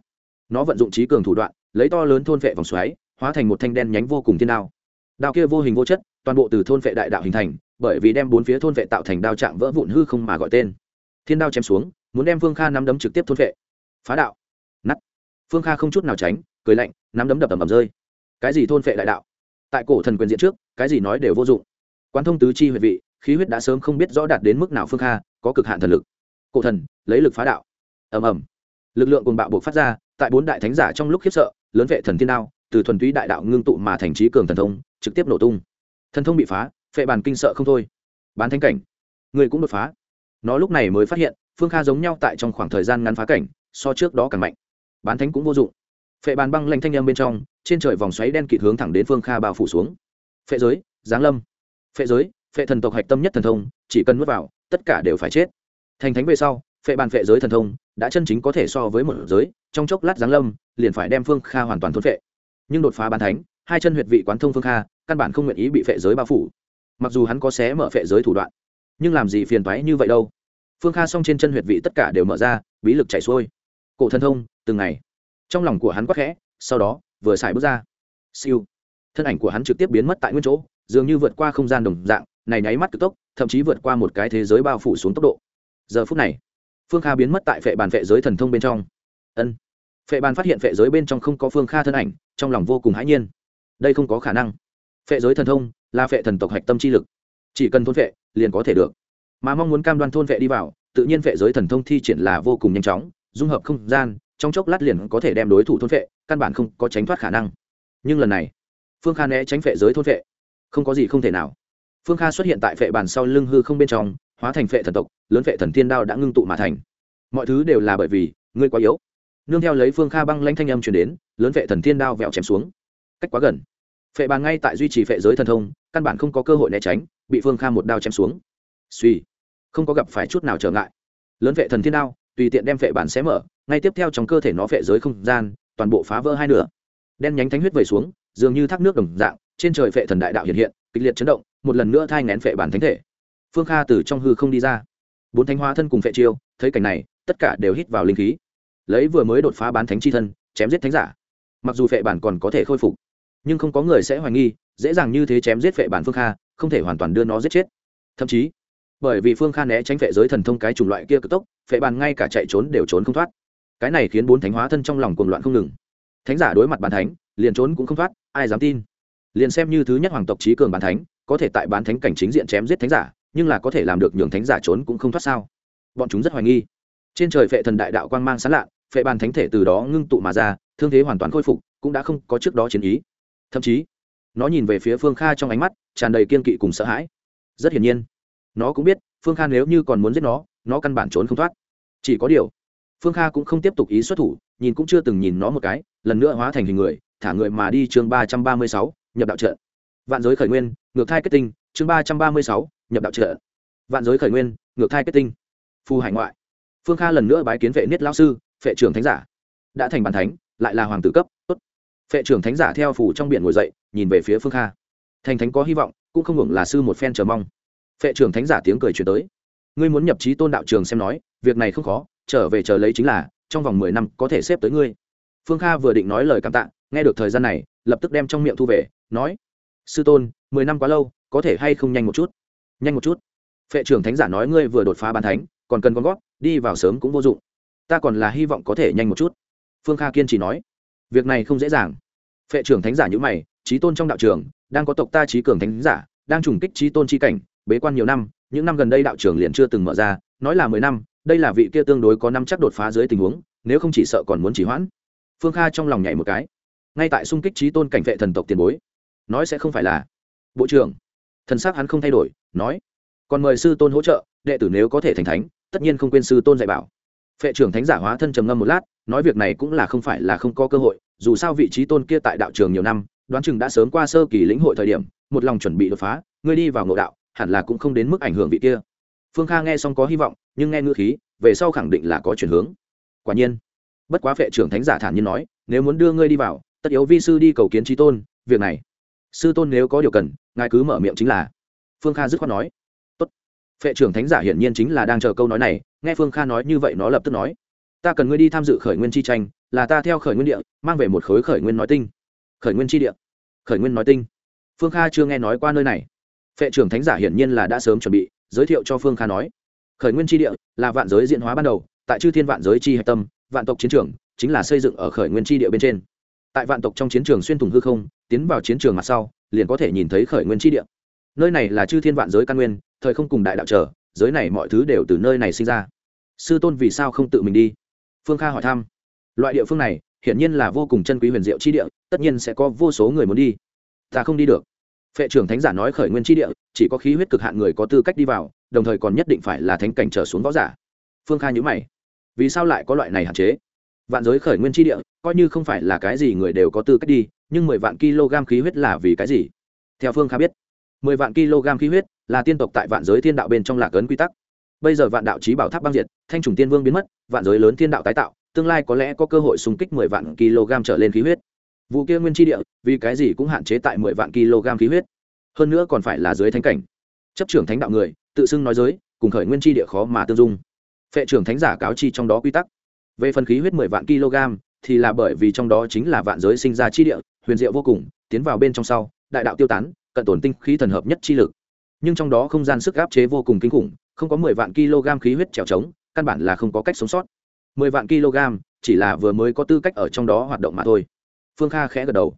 Nó vận dụng trí cường thủ đoạn, lấy to lớn thôn vệ vòng xoáy, hóa thành một thanh đen nhánh vô cùng thiên đao. Đao kia vô hình vô chất, toàn bộ từ thôn vệ đại đạo hình thành, bởi vì đem bốn phía thôn vệ tạo thành đao trạng vỡ vụn hư không mà gọi tên. Thiên đao chém xuống, muốn đem phương kha nắm đấm trực tiếp thôn vệ. Phá đạo. Nắt phương kha không chút nào tránh, cười lạnh, nắm đấm đập ầm ầm rơi. Cái gì thôn vệ đại đạo? Tại cổ thần quyền diện trước, cái gì nói đều vô dụng. Quan thông tứ chi huyệt vị, khí huyết đã sớm không biết rõ đạt đến mức nào phương kha có cực hạn thần lực. Cổ thần, lấy lực phá đạo. Ầm ầm. Lực lượng cùng bạo buộc phát ra, tại bốn đại thánh giả trong lúc khiếp sợ, lớn vệ thần thiên đao, từ thuần túy đại đạo ngưng tụ mà thành trí cường thần thông, trực tiếp nổ tung. Thần thông bị phá, phệ bàn kinh sợ không thôi. Bán thánh cảnh. Người cũng đột phá. Nó lúc này mới phát hiện, phương kha giống nhau tại trong khoảng thời gian ngắn phá cảnh, so trước đó càng mạnh. Bán thánh cũng vô dụng. Phệ bàn băng lanh thanh â bên trong, trên trời vòng xoáy đen kịt hướng thẳng đến phương kha bao phủ xuống. Phệ giới, giáng lâm. Phệ giới phệ thần tộc hạch tâm nhất thần thông, chỉ cần nuốt vào, tất cả đều phải chết. Thành thánh về sau, phệ bàn phệ giới thần thông đã chân chính có thể so với một giới, trong chốc lát giáng lâm, liền phải đem phương kha hoàn toàn thôn phệ. Nhưng đột phá bàn thánh, hai chân huyệt vị quán thông phương kha, căn bản không nguyện ý bị phệ giới bao phủ. Mặc dù hắn có xé mở phệ giới thủ đoạn, nhưng làm gì phiền toái như vậy đâu. Phương kha xong trên chân huyệt vị tất cả đều mở ra, bí lực chảy xuôi. Cổ thần thông, từng ngày. Trong lòng của hắn quắc khẽ, sau đó, vừa xài bước ra. Siêu. Thân ảnh của hắn trực tiếp biến mất tại nguyên chỗ, dường như vượt qua không gian đồng dạng này nháy mắt cực tốc, thậm chí vượt qua một cái thế giới bao phủ xuống tốc độ. Giờ phút này, phương kha biến mất tại phệ bàn phệ giới thần thông bên trong. Ân. Phệ bàn phát hiện phệ giới bên trong không có phương kha thân ảnh, trong lòng vô cùng hãi nhiên. Đây không có khả năng. Phệ giới thần thông là phệ thần tộc hạch tâm chi lực. Chỉ cần thôn phệ, liền có thể được. Mà mong muốn cam đoan thôn phệ đi vào, tự nhiên phệ giới thần thông thi triển là vô cùng nhanh chóng, dung hợp không gian, trong chốc lát liền có thể đem đối thủ thôn phệ, căn bản không có tránh thoát khả năng. Nhưng lần này, phương kha né tránh phệ giới thôn phệ. Không có gì không thể nào phương kha xuất hiện tại phệ bàn sau lưng hư không bên trong, hóa thành phệ thần tộc, lớn phệ thần tiên đao đã ngưng tụ mà thành. Mọi thứ đều là bởi vì, ngươi quá yếu. Nương theo lấy phương kha băng lanh thanh âm chuyển đến, lớn phệ thần tiên đao vẹo chém xuống. Cách quá gần. Phệ bàn ngay tại duy trì phệ giới thần thông, căn bản không có cơ hội né tránh, bị phương kha một đao chém xuống. Suy, không có gặp phải chút nào trở ngại. Lớn phệ thần thiên đao, tùy tiện đem phệ bàn xé mở, ngay tiếp theo trong cơ thể nó phệ giới không gian, toàn bộ phá vỡ hai nửa. Đen nhánh thánh huyết vẩy xuống, dường như thác nước đồng dạng, trên trời phệ thần đại đạo hiện hiện, kịch liệt chấn động một lần nữa thai ngén phệ bản thánh thể. Phương kha từ trong hư không đi ra. Bốn thánh hóa thân cùng phệ chiêu, thấy cảnh này, tất cả đều hít vào linh khí. Lấy vừa mới đột phá bán thánh chi thân, chém giết thánh giả. Mặc dù phệ bản còn có thể khôi phục, nhưng không có người sẽ hoài nghi, dễ dàng như thế chém giết phệ bản phương kha, không thể hoàn toàn đưa nó giết chết. Thậm chí, bởi vì phương kha né tránh phệ giới thần thông cái chủng loại kia cực tốc, phệ bản ngay cả chạy trốn đều trốn không thoát. Cái này khiến bốn thánh hóa thân trong lòng cuồng loạn không ngừng. Thánh giả đối mặt bàn thánh, liền trốn cũng không thoát, ai dám tin? Liền xem như thứ nhất hoàng tộc trí cường bàn thánh có thể tại bán thánh cảnh chính diện chém giết thánh giả, nhưng là có thể làm được nhường thánh giả trốn cũng không thoát sao? Bọn chúng rất hoài nghi. Trên trời phệ thần đại đạo quang mang sán lạ, phệ bàn thánh thể từ đó ngưng tụ mà ra, thương thế hoàn toàn khôi phục, cũng đã không có trước đó chiến ý. Thậm chí, nó nhìn về phía phương kha trong ánh mắt, tràn đầy kiên kỵ cùng sợ hãi. Rất hiển nhiên, nó cũng biết, phương kha nếu như còn muốn giết nó nó căn bản trốn không thoát. Chỉ có điều, phương kha cũng không tiếp tục ý xuất thủ, nhìn cũng chưa từng nhìn nó một cái, lần nữa hóa thành hình người, thả người mà đi chương ba trăm ba mươi sáu, nhập đạo trận vạn giới khởi nguyên, ngược thai kết tinh, chương ba trăm ba mươi sáu, nhập đạo trợ. Vạn giới khởi nguyên, ngược thai kết tinh. Phù hải ngoại. Phương kha lần nữa bái kiến vệ niết lao sư, phệ trưởng thánh giả. Đã thành bàn thánh, lại là hoàng tử cấp, tốt. Phệ trưởng thánh giả theo phủ trong biển ngồi dậy, nhìn về phía phương kha. Thành thánh có hy vọng, cũng không hưởng là sư một phen chờ mong. Phệ trưởng thánh giả tiếng cười chuyển tới. Ngươi muốn nhập trí tôn đạo trường xem nói, việc này không khó, trở về chờ lấy chính là, trong vòng mười năm có thể xếp tới ngươi. Phương kha vừa định nói lời cảm tạ, nghe được thời gian này, lập tức đem trong miệng thu về, nói sư tôn, mười năm quá lâu, có thể hay không nhanh một chút? Nhanh một chút. Phệ trưởng thánh giả nói ngươi vừa đột phá bàn thánh, còn cần con gót, đi vào sớm cũng vô dụng. Ta còn là hy vọng có thể nhanh một chút. Phương kha kiên trì nói. Việc này không dễ dàng. Phệ trưởng thánh giả nhữ mày, trí tôn trong đạo trường, đang có tộc ta trí cường thánh giả, đang trùng kích trí tôn chi cảnh, bế quan nhiều năm, những năm gần đây đạo trường liền chưa từng mở ra, nói là mười năm, đây là vị kia tương đối có năm chắc đột phá dưới tình huống, nếu không chỉ sợ còn muốn chỉ hoãn. Phương kha trong lòng nhảy một cái. Ngay tại xung kích trí tôn cảnh vệ thần tộc tiền bối nói sẽ không phải là. Bộ trưởng. Thần s ắ c hắn không thay đổi, nói, còn mời sư tôn hỗ trợ, đệ tử nếu có thể thành thánh, tất nhiên không quên sư tôn dạy bảo. Phệ trưởng thánh giả hóa thân trầm ngâm một lát, nói việc này cũng là không phải là không có cơ hội, dù sao vị trí tôn kia tại đạo trường nhiều năm, đoán chừng đã sớm qua sơ kỳ lĩnh hội thời điểm, một lòng chuẩn bị đột phá, ngươi đi vào ngộ đạo, hẳn là cũng không đến mức ảnh hưởng vị kia. Phương kha nghe xong có hy vọng, nhưng nghe ngữ khí, về sau khẳng định là có chuyển hướng. Quả nhiên, bất quá phệ trưởng thánh giả thản nhiên nói, nếu muốn đưa ngươi đi vào, tất yếu vi sư đi cầu kiến trí tôn, việc này sư tôn nếu có điều cần, ngài cứ mở miệng chính là. Phương kha dứt khoát nói. Tốt. phệ trưởng thánh giả hiển nhiên chính là đang chờ câu nói này, nghe phương kha nói như vậy nó lập tức nói. Ta cần ngươi đi tham dự khởi nguyên chi tranh, là ta theo khởi nguyên địa, mang về một khối khởi nguyên nói tinh. Khởi nguyên chi địa. Khởi nguyên nói tinh. Phương kha chưa nghe nói qua nơi này. Phệ trưởng thánh giả hiển nhiên là đã sớm chuẩn bị, giới thiệu cho phương kha nói. Khởi nguyên chi địa là vạn giới diễn hóa ban đầu, tại chư thiên vạn giới chi hạch tâm, vạn tộc chiến trường, chính là xây dựng ở khởi nguyên chi địa bên trên. Tại vạn tộc trong chiến trường xuyên thủng hư không tiến vào chiến trường mặt sau, liền có thể nhìn thấy khởi nguyên chi địa. Nơi này là chư thiên vạn giới căn nguyên, thời không cùng đại đạo trở, giới này mọi thứ đều từ nơi này sinh ra. Sư tôn vì sao không tự mình đi? Phương kha hỏi thăm. Loại địa phương này, hiển nhiên là vô cùng chân quý huyền diệu chi địa, tất nhiên sẽ có vô số người muốn đi. Ta không đi được. Phệ trưởng thánh giả nói khởi nguyên chi địa, chỉ có khí huyết cực hạn người có tư cách đi vào, đồng thời còn nhất định phải là thánh cảnh trở xuống võ giả. Phương kha nhữ mày. Vì sao lại có loại này hạn chế? Vạn giới khởi nguyên chi địa, coi như không phải là cái gì người đều có tư cách đi, nhưng mười vạn kg khí huyết là vì cái gì? Theo phương kha biết, mười vạn kg khí huyết là tiên tộc tại vạn giới thiên đạo bên trong lạc ấn quy tắc. Bây giờ vạn đạo trí bảo tháp băng diệt, thanh trùng tiên vương biến mất, vạn giới lớn thiên đạo tái tạo, tương lai có lẽ có cơ hội xung kích mười vạn kg trở lên khí huyết. Vụ kia nguyên chi địa, vì cái gì cũng hạn chế tại mười vạn kg khí huyết? Hơn nữa còn phải là dưới thánh cảnh. Chấp trưởng thánh đạo người, tự xưng nói giới cùng khởi nguyên chi địa khó mà tương dung. Phệ trưởng thánh giả cáo chi trong đó quy tắc về phần khí huyết mười vạn kg, thì là bởi vì trong đó chính là vạn giới sinh ra chi địa, huyền diệu vô cùng, tiến vào bên trong sau, đại đạo tiêu tán, cận tổn tinh khí thần hợp nhất chi lực. Nhưng trong đó không gian sức áp chế vô cùng kinh khủng, không có mười vạn kg khí huyết trèo trống, căn bản là không có cách sống sót. Mười vạn kg chỉ là vừa mới có tư cách ở trong đó hoạt động mà thôi. Phương kha khẽ gật đầu.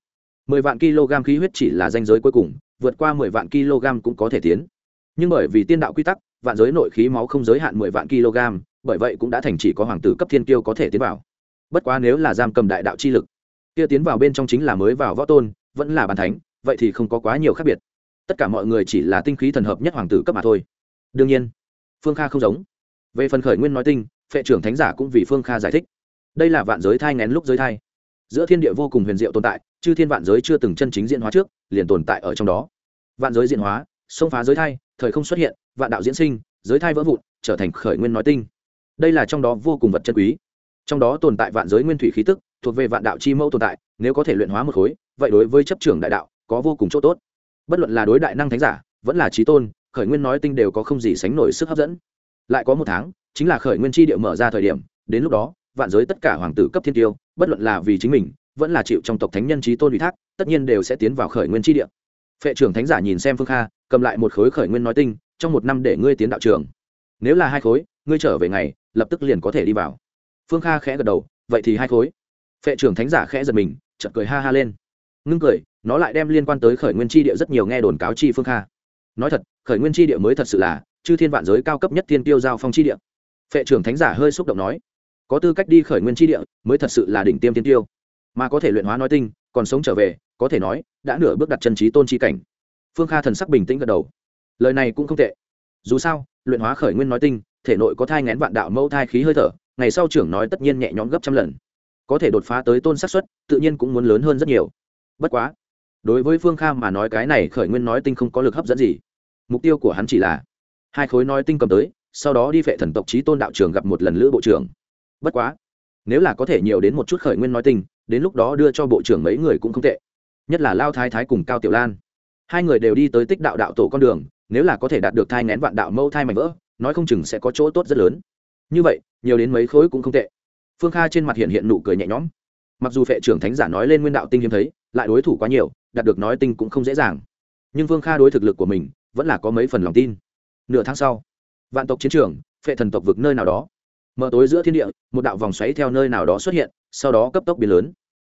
Mười vạn kg khí huyết chỉ là danh giới cuối cùng, vượt qua mười vạn kg cũng có thể tiến. Nhưng bởi vì tiên đạo quy tắc, vạn giới nội khí máu không giới hạn mười vạn kg bởi vậy cũng đã thành chỉ có hoàng tử cấp thiên kiêu có thể tiến vào. Bất quá nếu là giam cầm đại đạo chi lực, kia tiến vào bên trong chính là mới vào võ tôn, vẫn là bàn thánh, vậy thì không có quá nhiều khác biệt. Tất cả mọi người chỉ là tinh khí thần hợp nhất hoàng tử cấp mà thôi. Đương nhiên, phương kha không giống. Về phần khởi nguyên nói tinh, phệ trưởng thánh giả cũng vì phương kha giải thích. Đây là vạn giới thai ngén lúc giới thai. Giữa thiên địa vô cùng huyền diệu tồn tại chứ thiên vạn giới chưa từng chân chính diễn hóa trước, liền tồn tại ở trong đó. Vạn giới diễn hóa xông phá giới thai, thời không xuất hiện, vạn đạo diễn sinh, giới thai vỡ vụn, trở thành khởi nguyên nói tinh đây là trong đó vô cùng vật chân quý. Trong đó tồn tại vạn giới nguyên thủy khí tức, thuộc về vạn đạo chi mẫu tồn tại, nếu có thể luyện hóa một khối, vậy đối với chấp trưởng đại đạo, có vô cùng chỗ tốt. Bất luận là đối đại năng thánh giả, vẫn là trí tôn, khởi nguyên nói tinh đều có không gì sánh nổi sức hấp dẫn. Lại có một tháng, chính là khởi nguyên chi địa mở ra thời điểm, đến lúc đó, vạn giới tất cả hoàng tử cấp thiên tiêu, bất luận là vì chính mình, vẫn là chịu trong tộc thánh nhân trí tôn ủy thác, tất nhiên đều sẽ tiến vào khởi nguyên chi địa. Phệ trưởng thánh giả nhìn xem phương kha, cầm lại một khối khởi nguyên nói tinh, trong một năm để ngươi tiến đạo trường. Nếu là hai khối ngươi trở về ngày, lập tức liền có thể đi vào. Phương kha khẽ gật đầu, vậy thì hai khối. Phệ trưởng thánh giả khẽ giật mình, chợt cười ha ha lên. Ngưng cười, nó lại đem liên quan tới khởi nguyên tri địa rất nhiều nghe đồn cáo chi phương kha. Nói thật, khởi nguyên tri địa mới thật sự là chư thiên vạn giới cao cấp nhất thiên tiêu giao phong tri địa. Phệ trưởng thánh giả hơi xúc động nói, có tư cách đi khởi nguyên tri địa mới thật sự là đỉnh tiêm thiên tiêu. Mà có thể luyện hóa nói tinh, còn sống trở về, có thể nói đã nửa bước đặt chân trí tôn trí cảnh. Phương kha thần sắc bình tĩnh gật đầu. Lời này cũng không tệ. Dù sao, luyện hóa khởi nguyên nói tinh thể nội có thai ngén vạn đạo mẫu thai khí hơi thở, ngày sau trưởng nói tất nhiên nhẹ nhõm gấp trăm lần. Có thể đột phá tới tôn xác suất tự nhiên cũng muốn lớn hơn rất nhiều. Bất quá, đối với phương kha mà nói cái này khởi nguyên nói tinh không có lực hấp dẫn gì. Mục tiêu của hắn chỉ là hai khối nói tinh cầm tới, sau đó đi vệ thần tộc trí tôn đạo trường gặp một lần lữ bộ trưởng. Bất quá, nếu là có thể nhiều đến một chút khởi nguyên nói tinh, đến lúc đó đưa cho bộ trưởng mấy người cũng không tệ. Nhất là lao thái thái cùng cao tiểu lan. Hai người đều đi tới tích đạo đạo tổ con đường, nếu là có thể đạt được thai ngén vạn đạo mâu thai mạnh vỡ nói không chừng sẽ có chỗ tốt rất lớn. Như vậy, nhiều đến mấy khối cũng không tệ. Phương kha trên mặt hiện hiện nụ cười nhẹ nhõm. Mặc dù phệ trưởng thánh giả nói lên nguyên đạo tinh hiếm thấy, lại đối thủ quá nhiều, đạt được nói tinh cũng không dễ dàng. Nhưng phương kha đối thực lực của mình, vẫn là có mấy phần lòng tin. Nửa tháng sau, vạn tộc chiến trường, phệ thần tộc vực nơi nào đó. Mở tối giữa thiên địa, một đạo vòng xoáy theo nơi nào đó xuất hiện, sau đó cấp tốc biến lớn.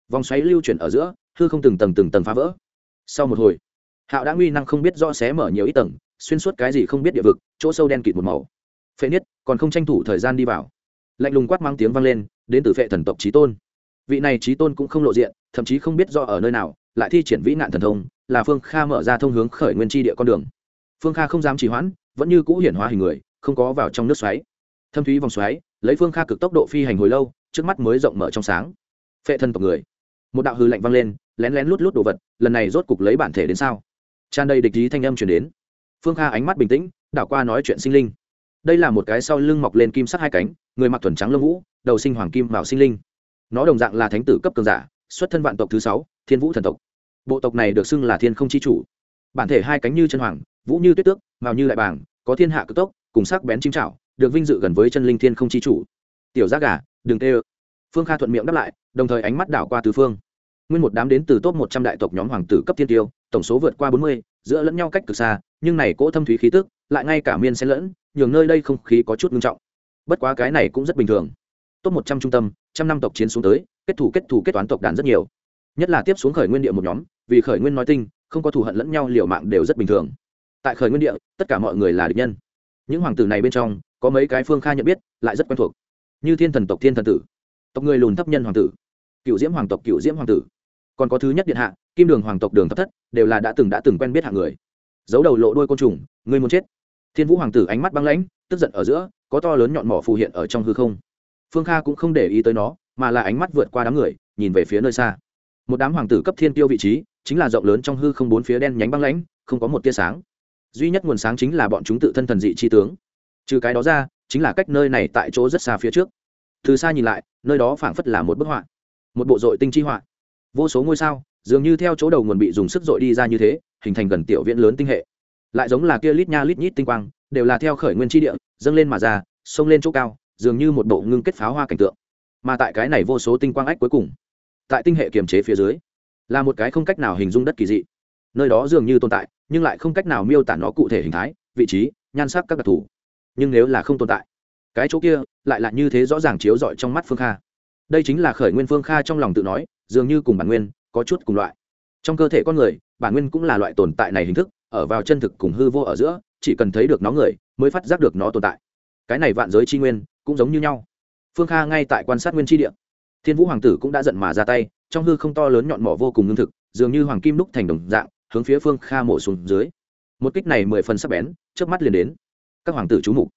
Vòng xoáy lưu chuyển ở giữa, hư không từng tầng từng tầng phá vỡ. Sau một hồi, hạo đã nguy năng không biết rõ xé mở nhiều ít tầng xuyên suốt cái gì không biết địa vực, chỗ sâu đen kịt một màu. Phệ niết, còn không tranh thủ thời gian đi vào. Lạnh lùng quát mang tiếng vang lên, đến từ phệ thần tộc trí tôn. Vị này trí tôn cũng không lộ diện, thậm chí không biết do ở nơi nào, lại thi triển vĩ nạn thần thông, là phương kha mở ra thông hướng khởi nguyên tri địa con đường. Phương kha không dám trì hoãn, vẫn như cũ hiển hóa hình người, không có vào trong nước xoáy. Thâm thúy vòng xoáy, lấy phương kha cực tốc độ phi hành hồi lâu, trước mắt mới rộng mở trong sáng. Phệ thần tộc người. Một đạo hư lạnh vang lên, lén lén lút lút đồ vật, lần này rốt cục lấy bản thể đến sao? Tràn đầy địch ý thanh âm chuyển đến phương kha ánh mắt bình tĩnh, đảo qua nói chuyện sinh linh. Đây là một cái sau lưng mọc lên kim sắc hai cánh, người mặc thuần trắng lông vũ, đầu sinh hoàng kim vào sinh linh. Nó đồng dạng là thánh tử cấp cường giả, xuất thân vạn tộc thứ sáu, thiên vũ thần tộc. Bộ tộc này được xưng là thiên không chi chủ. Bản thể hai cánh như chân hoàng, vũ như tuyết tước, màu như đại bàng, có thiên hạ cực tốc, cùng sắc bén chim trạo được vinh dự gần với chân linh thiên không chi chủ. Tiểu giác gà, đừng tê ơ. Phương kha thuận miệng đáp lại, đồng thời ánh mắt đảo qua tứ phương. Nguyên một đám đến từ top một trăm đại tộc nhóm hoàng tử cấp thiên tiêu, tổng số vượt qua bốn mươi, giữa lẫn nhau cách cực xa nhưng này cỗ thâm thúy khí tức lại ngay cả miên xen lẫn, nhường nơi đây không khí có chút ngưng trọng. Bất quá cái này cũng rất bình thường. Top một trăm trung tâm, trăm năm tộc chiến xuống tới, kết thủ kết thủ kết toán tộc đàn rất nhiều. Nhất là tiếp xuống khởi nguyên địa một nhóm, vì khởi nguyên nói tinh, không có thù hận lẫn nhau liều mạng đều rất bình thường. Tại khởi nguyên địa, tất cả mọi người là địch nhân. Những hoàng tử này bên trong, có mấy cái phương kha nhận biết, lại rất quen thuộc. Như thiên thần tộc thiên thần tử. Tộc người lùn thấp nhân hoàng tử. Cựu diễm hoàng tộc cựu diễm hoàng tử. Còn có thứ nhất điện hạ, kim đường hoàng tộc đường thấp thất, đều là đã từng đã từng quen biết hạng người giấu đầu lộ đuôi côn trùng, ngươi muốn chết. Thiên vũ hoàng tử ánh mắt băng lãnh, tức giận ở giữa, có to lớn nhọn mỏ phù hiện ở trong hư không. Phương kha cũng không để ý tới nó, mà là ánh mắt vượt qua đám người, nhìn về phía nơi xa. Một đám hoàng tử cấp thiên tiêu vị trí, chính là rộng lớn trong hư không bốn phía đen nhánh băng lãnh, không có một tia sáng. Duy nhất nguồn sáng chính là bọn chúng tự thân thần dị chi tướng. Trừ cái đó ra, chính là cách nơi này tại chỗ rất xa phía trước. Từ xa nhìn lại, nơi đó phảng phất là một bức họa, một bộ dội tinh chi họa. Vô số ngôi sao, dường như theo chỗ đầu nguồn bị dùng sức dội đi ra như thế hình thành gần tiểu viễn lớn tinh hệ. Lại giống là kia lít nha lít nhít tinh quang, đều là theo khởi nguyên tri địa, dâng lên mà ra xông lên chỗ cao, dường như một bộ ngưng kết pháo hoa cảnh tượng. Mà tại cái này vô số tinh quang ách cuối cùng, tại tinh hệ kiềm chế phía dưới, là một cái không cách nào hình dung đất kỳ dị. Nơi đó dường như tồn tại, nhưng lại không cách nào miêu tả nó cụ thể hình thái, vị trí, nhan sắc các đặc thù. Nhưng nếu là không tồn tại, cái chỗ kia lại là như thế rõ ràng chiếu rọi trong mắt phương kha. Đây chính là khởi nguyên phương kha trong lòng tự nói, dường như cùng bản nguyên, có chút cùng loại trong cơ thể con người, bản nguyên cũng là loại tồn tại này hình thức, ở vào chân thực cùng hư vô ở giữa, chỉ cần thấy được nó người, mới phát giác được nó tồn tại. Cái này vạn giới tri nguyên, cũng giống như nhau. Phương kha ngay tại quan sát nguyên tri địa. Thiên vũ hoàng tử cũng đã giận mà ra tay, trong hư không to lớn nhọn mỏ vô cùng ngưng thực, dường như hoàng kim đúc thành đồng dạng, hướng phía phương kha mổ xuống dưới. Một kích này mười phần sắc bén trước mắt liền đến. Các hoàng tử chú mục.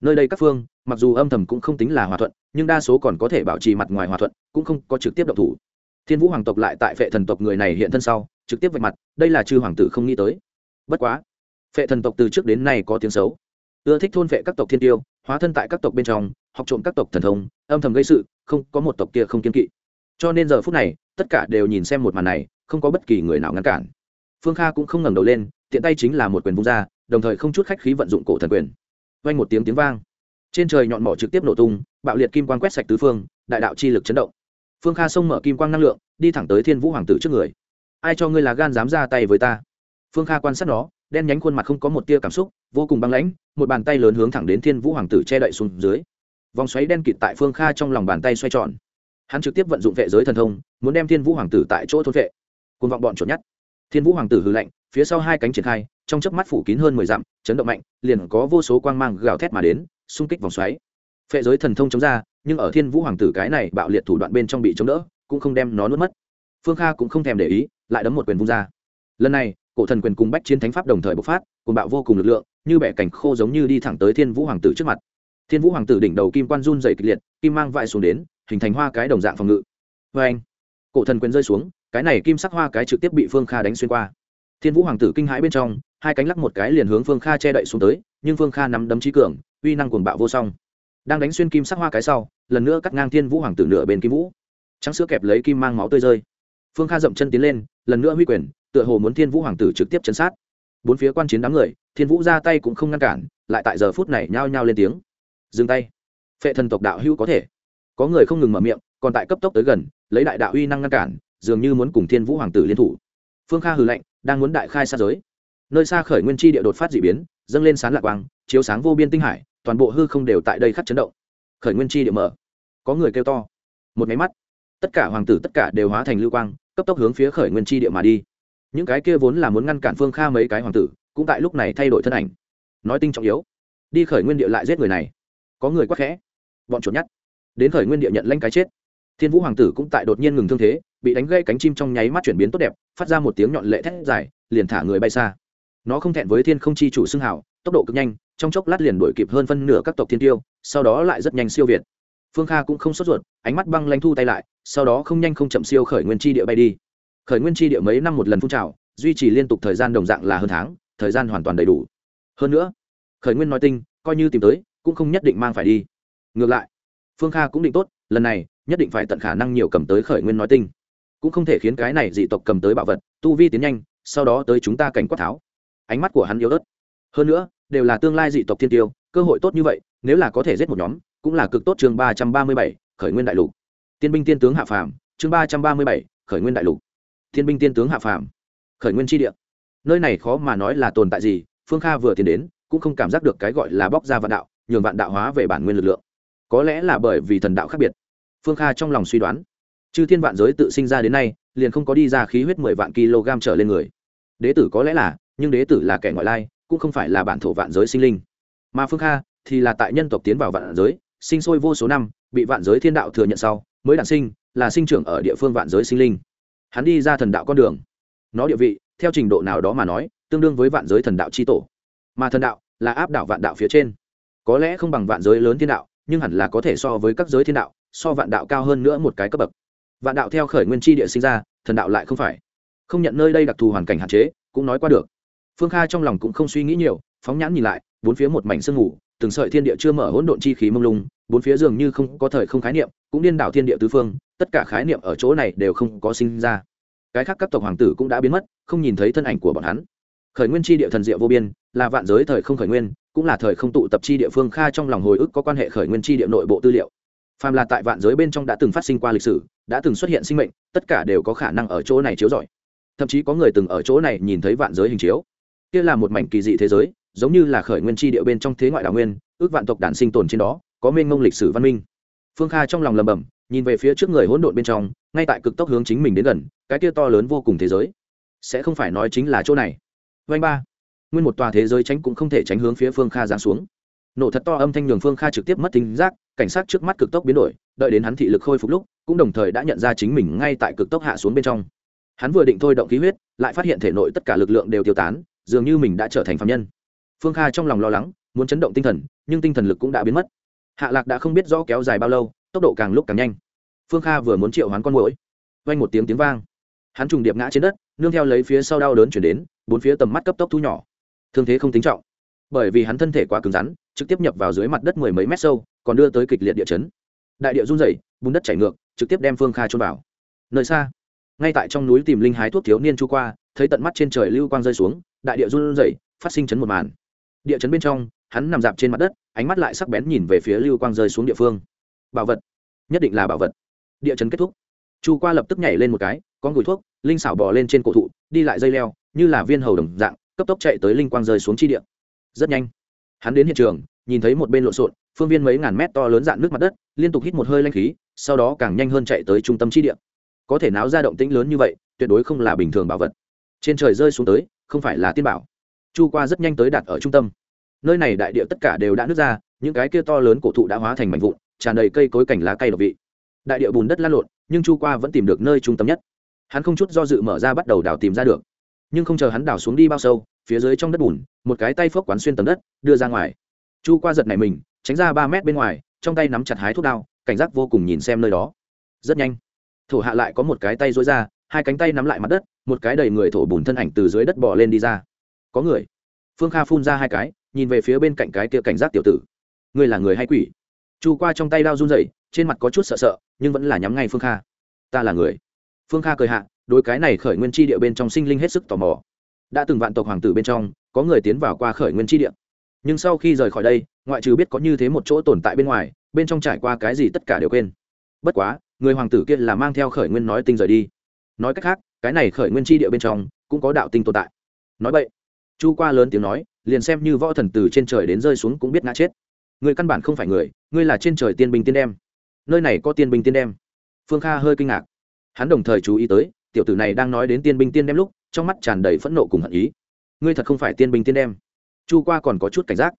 Nơi đây các phương, mặc dù âm thầm cũng không tính là hòa thuận, nhưng đa số còn có thể bảo trì mặt ngoài hòa thuận, cũng không có trực tiếp động thủ thiên vũ hoàng tộc lại tại phệ thần tộc người này hiện thân sau, trực tiếp vạch mặt, đây là chư hoàng tử không nghĩ tới. Bất quá, phệ thần tộc từ trước đến nay có tiếng xấu. Ưa thích thôn phệ các tộc thiên tiêu, hóa thân tại các tộc bên trong, học trộm các tộc thần thông, âm thầm gây sự, không có một tộc kia không kiên kỵ. Cho nên giờ phút này, tất cả đều nhìn xem một màn này, không có bất kỳ người nào ngăn cản. Phương kha cũng không ngẩng đầu lên, tiện tay chính là một quyền vung ra, đồng thời không chút khách khí vận dụng cổ thần quyền. Vang một tiếng tiếng vang. Trên trời nhọn mỏ trực tiếp nổ tung, bạo liệt kim quang quét sạch tứ phương, đại đạo chi lực chấn động phương kha xông mở kim quang năng lượng, đi thẳng tới thiên vũ hoàng tử trước người. Ai cho ngươi là gan dám ra tay với ta? Phương kha quan sát nó, đen nhánh khuôn mặt không có một tia cảm xúc, vô cùng băng lãnh, một bàn tay lớn hướng thẳng đến thiên vũ hoàng tử che đậy xuống dưới. Vòng xoáy đen kịt tại phương kha trong lòng bàn tay xoay tròn. Hắn trực tiếp vận dụng vệ giới thần thông, muốn đem thiên vũ hoàng tử tại chỗ thôn vệ. Côn vọng bọn trộn nhất thiên vũ hoàng tử hư lạnh, phía sau hai cánh triển khai, trong chớp mắt phủ kín hơn mười dặm, chấn động mạnh, liền có vô số quang mang gào thét mà đến, xung kích vòng xoáy phệ giới thần thông chống ra, nhưng ở thiên vũ hoàng tử cái này bạo liệt thủ đoạn bên trong bị chống đỡ, cũng không đem nó nuốt mất. Phương kha cũng không thèm để ý, lại đấm một quyền vung ra. Lần này, cổ thần quyền cùng bách chiến thánh pháp đồng thời bộc phát cùng bạo vô cùng lực lượng, như bẻ cảnh khô giống như đi thẳng tới thiên vũ hoàng tử trước mặt. Thiên vũ hoàng tử đỉnh đầu kim quan run dày kịch liệt, kim mang vại xuống đến, hình thành hoa cái đồng dạng phòng ngự. Vê anh, cổ thần quyền rơi xuống, cái này kim sắc hoa cái trực tiếp bị phương kha đánh xuyên qua. Thiên vũ hoàng tử kinh hãi bên trong, hai cánh lắc một cái liền hướng phương kha che đậy xuống tới, nhưng phương kha nắm đấm trí cường, uy năng cuồng bạo vô song đang đánh xuyên kim sắc hoa cái sau, lần nữa cắt ngang thiên vũ hoàng tử nửa bên kim vũ. Trắng sữa kẹp lấy kim mang máu tươi rơi. Phương kha dậm chân tiến lên, lần nữa huy quyền, tựa hồ muốn thiên vũ hoàng tử trực tiếp chấn sát. Bốn phía quan chiến đám người, thiên vũ ra tay cũng không ngăn cản, lại tại giờ phút này nhao nhao lên tiếng. Dừng tay. Phệ thần tộc đạo hữu có thể. Có người không ngừng mở miệng, còn tại cấp tốc tới gần, lấy đại đạo uy năng ngăn cản, dường như muốn cùng thiên vũ hoàng tử liên thủ. Phương kha hừ lạnh, đang muốn đại khai xa giới. Nơi xa khởi nguyên chi địa đột phát d ị biến, dâng lên sán lạc quang, chiếu sáng vô biên tinh hải toàn bộ hư không đều tại đây khắc chấn động. Khởi nguyên chi địa mở. Có người kêu to. Một máy mắt tất cả hoàng tử tất cả đều hóa thành lưu quang cấp tốc hướng phía khởi nguyên chi địa mà đi. Những cái kia vốn là muốn ngăn cản phương kha mấy cái hoàng tử cũng tại lúc này thay đổi thân ảnh. Nói tinh trọng yếu đi khởi nguyên địa lại giết người này. Có người quắc khẽ. Bọn chuột nhát, đến khởi nguyên địa nhận lanh cái chết. Thiên vũ hoàng tử cũng tại đột nhiên ngừng thương thế bị đánh gây cánh chim trong nháy mắt chuyển biến tốt đẹp phát ra một tiếng nhọn lệ thét dài liền thả người bay xa. Nó không thẹn với thiên không chi chủ xưng hào tốc độ cực nhanh trong chốc lát liền đuổi kịp hơn phân nửa các tộc thiên tiêu, sau đó lại rất nhanh siêu việt. Phương kha cũng không sốt ruột, ánh mắt băng lanh thu tay lại, sau đó không nhanh không chậm siêu khởi nguyên chi địa bay đi. Khởi nguyên chi địa mấy năm một lần phun trào, duy trì liên tục thời gian đồng dạng là hơn tháng, thời gian hoàn toàn đầy đủ. Hơn nữa, khởi nguyên nói tinh, coi như tìm tới, cũng không nhất định mang phải đi. Ngược lại, phương kha cũng định tốt, lần này, nhất định phải tận khả năng nhiều cầm tới khởi nguyên nói tinh. Cũng không thể khiến cái này dị tộc cầm tới bạo vật, tu vi tiến nhanh, sau đó tới chúng ta cảnh quát tháo. Ánh mắt của hắn yếu ớt. Hơn nữa đều là tương lai dị tộc thiên tiêu, cơ hội tốt như vậy, nếu là có thể giết một nhóm, cũng là cực tốt chương ba trăm ba mươi bảy, khởi nguyên đại lục. Tiên binh tiên tướng hạ phàm, chương ba trăm ba mươi bảy, khởi nguyên đại lục. Thiên binh tiên tướng hạ phàm, khởi nguyên tri địa. Nơi này khó mà nói là tồn tại gì, phương kha vừa tiến đến, cũng không cảm giác được cái gọi là bóc ra vạn đạo, nhường vạn đạo hóa về bản nguyên lực lượng. Có lẽ là bởi vì thần đạo khác biệt. Phương kha trong lòng suy đoán, chư thiên vạn giới tự sinh ra đến nay, liền không có đi ra khí huyết mười vạn kg trở lên người. Đế tử có lẽ là, nhưng đế tử là kẻ ngoại lai cũng không phải là bản thổ vạn giới sinh linh. Mà phương kha thì là tại nhân tộc tiến vào vạn giới, sinh sôi vô số năm, bị vạn giới thiên đạo thừa nhận sau, mới đản sinh, là sinh trưởng ở địa phương vạn giới sinh linh. Hắn đi ra thần đạo con đường. Nó địa vị, theo trình độ nào đó mà nói, tương đương với vạn giới thần đạo c h i tổ. Mà thần đạo là áp đảo vạn đạo phía trên. Có lẽ không bằng vạn giới lớn thiên đạo, nhưng hẳn là có thể so với các giới thiên đạo, so vạn đạo cao hơn nữa một cái cấp bậc. Vạn đạo theo khởi nguyên tri địa sinh ra, thần đạo lại không phải. Không nhận nơi đây đặc thù hoàn cảnh hạn chế, cũng nói qua được phương kha trong lòng cũng không suy nghĩ nhiều, phóng nhãn nhìn lại, bốn phía một mảnh sương mù, từng sợi thiên địa chưa mở hỗn độn chi khí mông lung, bốn phía dường như không có thời không khái niệm, cũng điên đảo thiên địa tứ phương, tất cả khái niệm ở chỗ này đều không có sinh ra. Cái khác các tộc hoàng tử cũng đã biến mất, không nhìn thấy thân ảnh của bọn hắn. Khởi nguyên chi địa thần diệu vô biên, là vạn giới thời không khởi nguyên, cũng là thời không tụ tập chi địa phương kha trong lòng hồi ức có quan hệ khởi nguyên chi địa nội bộ tư liệu. Phàm là tại vạn giới bên trong đã từng phát sinh qua lịch sử, đã từng xuất hiện sinh mệnh, tất cả đều có khả năng ở chỗ này chiếu rọi. Thậm chí có người từng ở chỗ này nhìn thấy vạn giới hình chiếu kia là một mảnh kỳ dị thế giới, giống như là khởi nguyên chi địa bên trong thế ngoại đảo nguyên, ước vạn tộc đản sinh tồn trên đó, có mênh mông lịch sử văn minh. Phương kha trong lòng lầm bầm nhìn về phía trước người hỗn độn bên trong, ngay tại cực tốc hướng chính mình đến gần, cái kia to lớn vô cùng thế giới. Sẽ không phải nói chính là chỗ này. Vanh ba. Nguyên một tòa thế giới tránh cũng không thể tránh hướng phía phương kha giáng xuống. Nổ thật to âm thanh nhường phương kha trực tiếp mất tính giác, cảnh sát trước mắt cực tốc biến đổi, đợi đến hắn thị lực khôi phục lúc, cũng đồng thời đã nhận ra chính mình ngay tại cực tốc hạ xuống bên trong. Hắn vừa định thôi động khí huyết, lại phát hiện thể nội tất cả lực lượng đều tiêu tán dường như mình đã trở thành phạm nhân. Phương kha trong lòng lo lắng, muốn chấn động tinh thần, nhưng tinh thần lực cũng đã biến mất. Hạ lạc đã không biết rõ kéo dài bao lâu, tốc độ càng lúc càng nhanh. Phương kha vừa muốn triệu hoán con mũi vang một tiếng tiếng vang. Hắn trùng điệp ngã trên đất, nương theo lấy phía sau đau đớn chuyển đến, bốn phía tầm mắt cấp tốc thu nhỏ. Thương thế không tính trọng, bởi vì hắn thân thể quá cứng rắn, trực tiếp nhập vào dưới mặt đất mười mấy mét sâu, còn đưa tới kịch liệt địa chấn. Đại địa run rẩy, bùn đất chảy ngược, trực tiếp đem phương kha trôn vào. Nơi xa, ngay tại trong núi tìm linh hái thuốc thiếu niên chu qua thấy tận mắt trên trời lưu quang rơi xuống, đại địa run rẩy, phát sinh chấn một màn. Địa chấn bên trong, hắn nằm dạp trên mặt đất, ánh mắt lại sắc bén nhìn về phía lưu quang rơi xuống địa phương. Bảo vật. Nhất định là bảo vật. Địa chấn kết thúc. Chu qua lập tức nhảy lên một cái, con gùi thuốc, linh xảo bò lên trên cổ thụ, đi lại dây leo, như là viên hầu đồng dạng, cấp tốc chạy tới linh quang rơi xuống chi địa. Rất nhanh. Hắn đến hiện trường, nhìn thấy một bên lộn xộn, phương viên mấy ngàn mét to lớn dạn nước mặt đất, liên tục hít một hơi lanh khí, sau đó càng nhanh hơn chạy tới trung tâm chi địa. Có thể náo ra động tĩnh lớn như vậy, tuyệt đối không là bình thường bảo vật trên trời rơi xuống tới, không phải là tiên bảo. Chu qua rất nhanh tới đặt ở trung tâm. Nơi này đại địa tất cả đều đã nứt ra, những cái kia to lớn cổ thụ đã hóa thành mảnh vụn, tràn đầy cây cối cảnh lá cây độc vị. Đại địa bùn đất lan lộn, nhưng chu qua vẫn tìm được nơi trung tâm nhất. Hắn không chút do dự mở ra bắt đầu đào tìm ra được. Nhưng không chờ hắn đào xuống đi bao sâu, phía dưới trong đất bùn, một cái tay phước quán xuyên tầm đất, đưa ra ngoài. Chu qua giật này mình, tránh ra ba mét bên ngoài, trong tay nắm chặt hái thuốc đao, cảnh giác vô cùng nhìn xem nơi đó. Rất nhanh thổ hạ lại có một cái tay dối ra, hai cánh tay nắm lại mặt đất một cái đầy người thổ bùn thân ảnh từ dưới đất bỏ lên đi ra. Có người. Phương kha phun ra hai cái, nhìn về phía bên cạnh cái kia cảnh giác tiểu tử. Ngươi là người hay quỷ? Chu qua trong tay đao run rẩy, trên mặt có chút sợ sợ, nhưng vẫn là nhắm ngay phương kha. Ta là người. Phương kha cười hạ đôi cái này khởi nguyên tri địa bên trong sinh linh hết sức tò mò. Đã từng vạn tộc hoàng tử bên trong, có người tiến vào qua khởi nguyên tri địa. Nhưng sau khi rời khỏi đây, ngoại trừ biết có như thế một chỗ tồn tại bên ngoài, bên trong trải qua cái gì tất cả đều quên. Bất quá, người hoàng tử kia là mang theo khởi nguyên nói tinh rời đi. Nói cách khác cái này khởi nguyên tri địa bên trong cũng có đạo tinh tồn tại. Nói vậy, chu qua lớn tiếng nói, liền xem như võ thần từ trên trời đến rơi xuống cũng biết ngã chết. Người căn bản không phải người, ngươi là trên trời tiên binh tiên đem. Nơi này có tiên binh tiên đem. Phương kha hơi kinh ngạc. Hắn đồng thời chú ý tới, tiểu tử này đang nói đến tiên binh tiên đem lúc, trong mắt tràn đầy phẫn nộ cùng hận ý. Ngươi thật không phải tiên binh tiên đem. Chu qua còn có chút cảnh giác.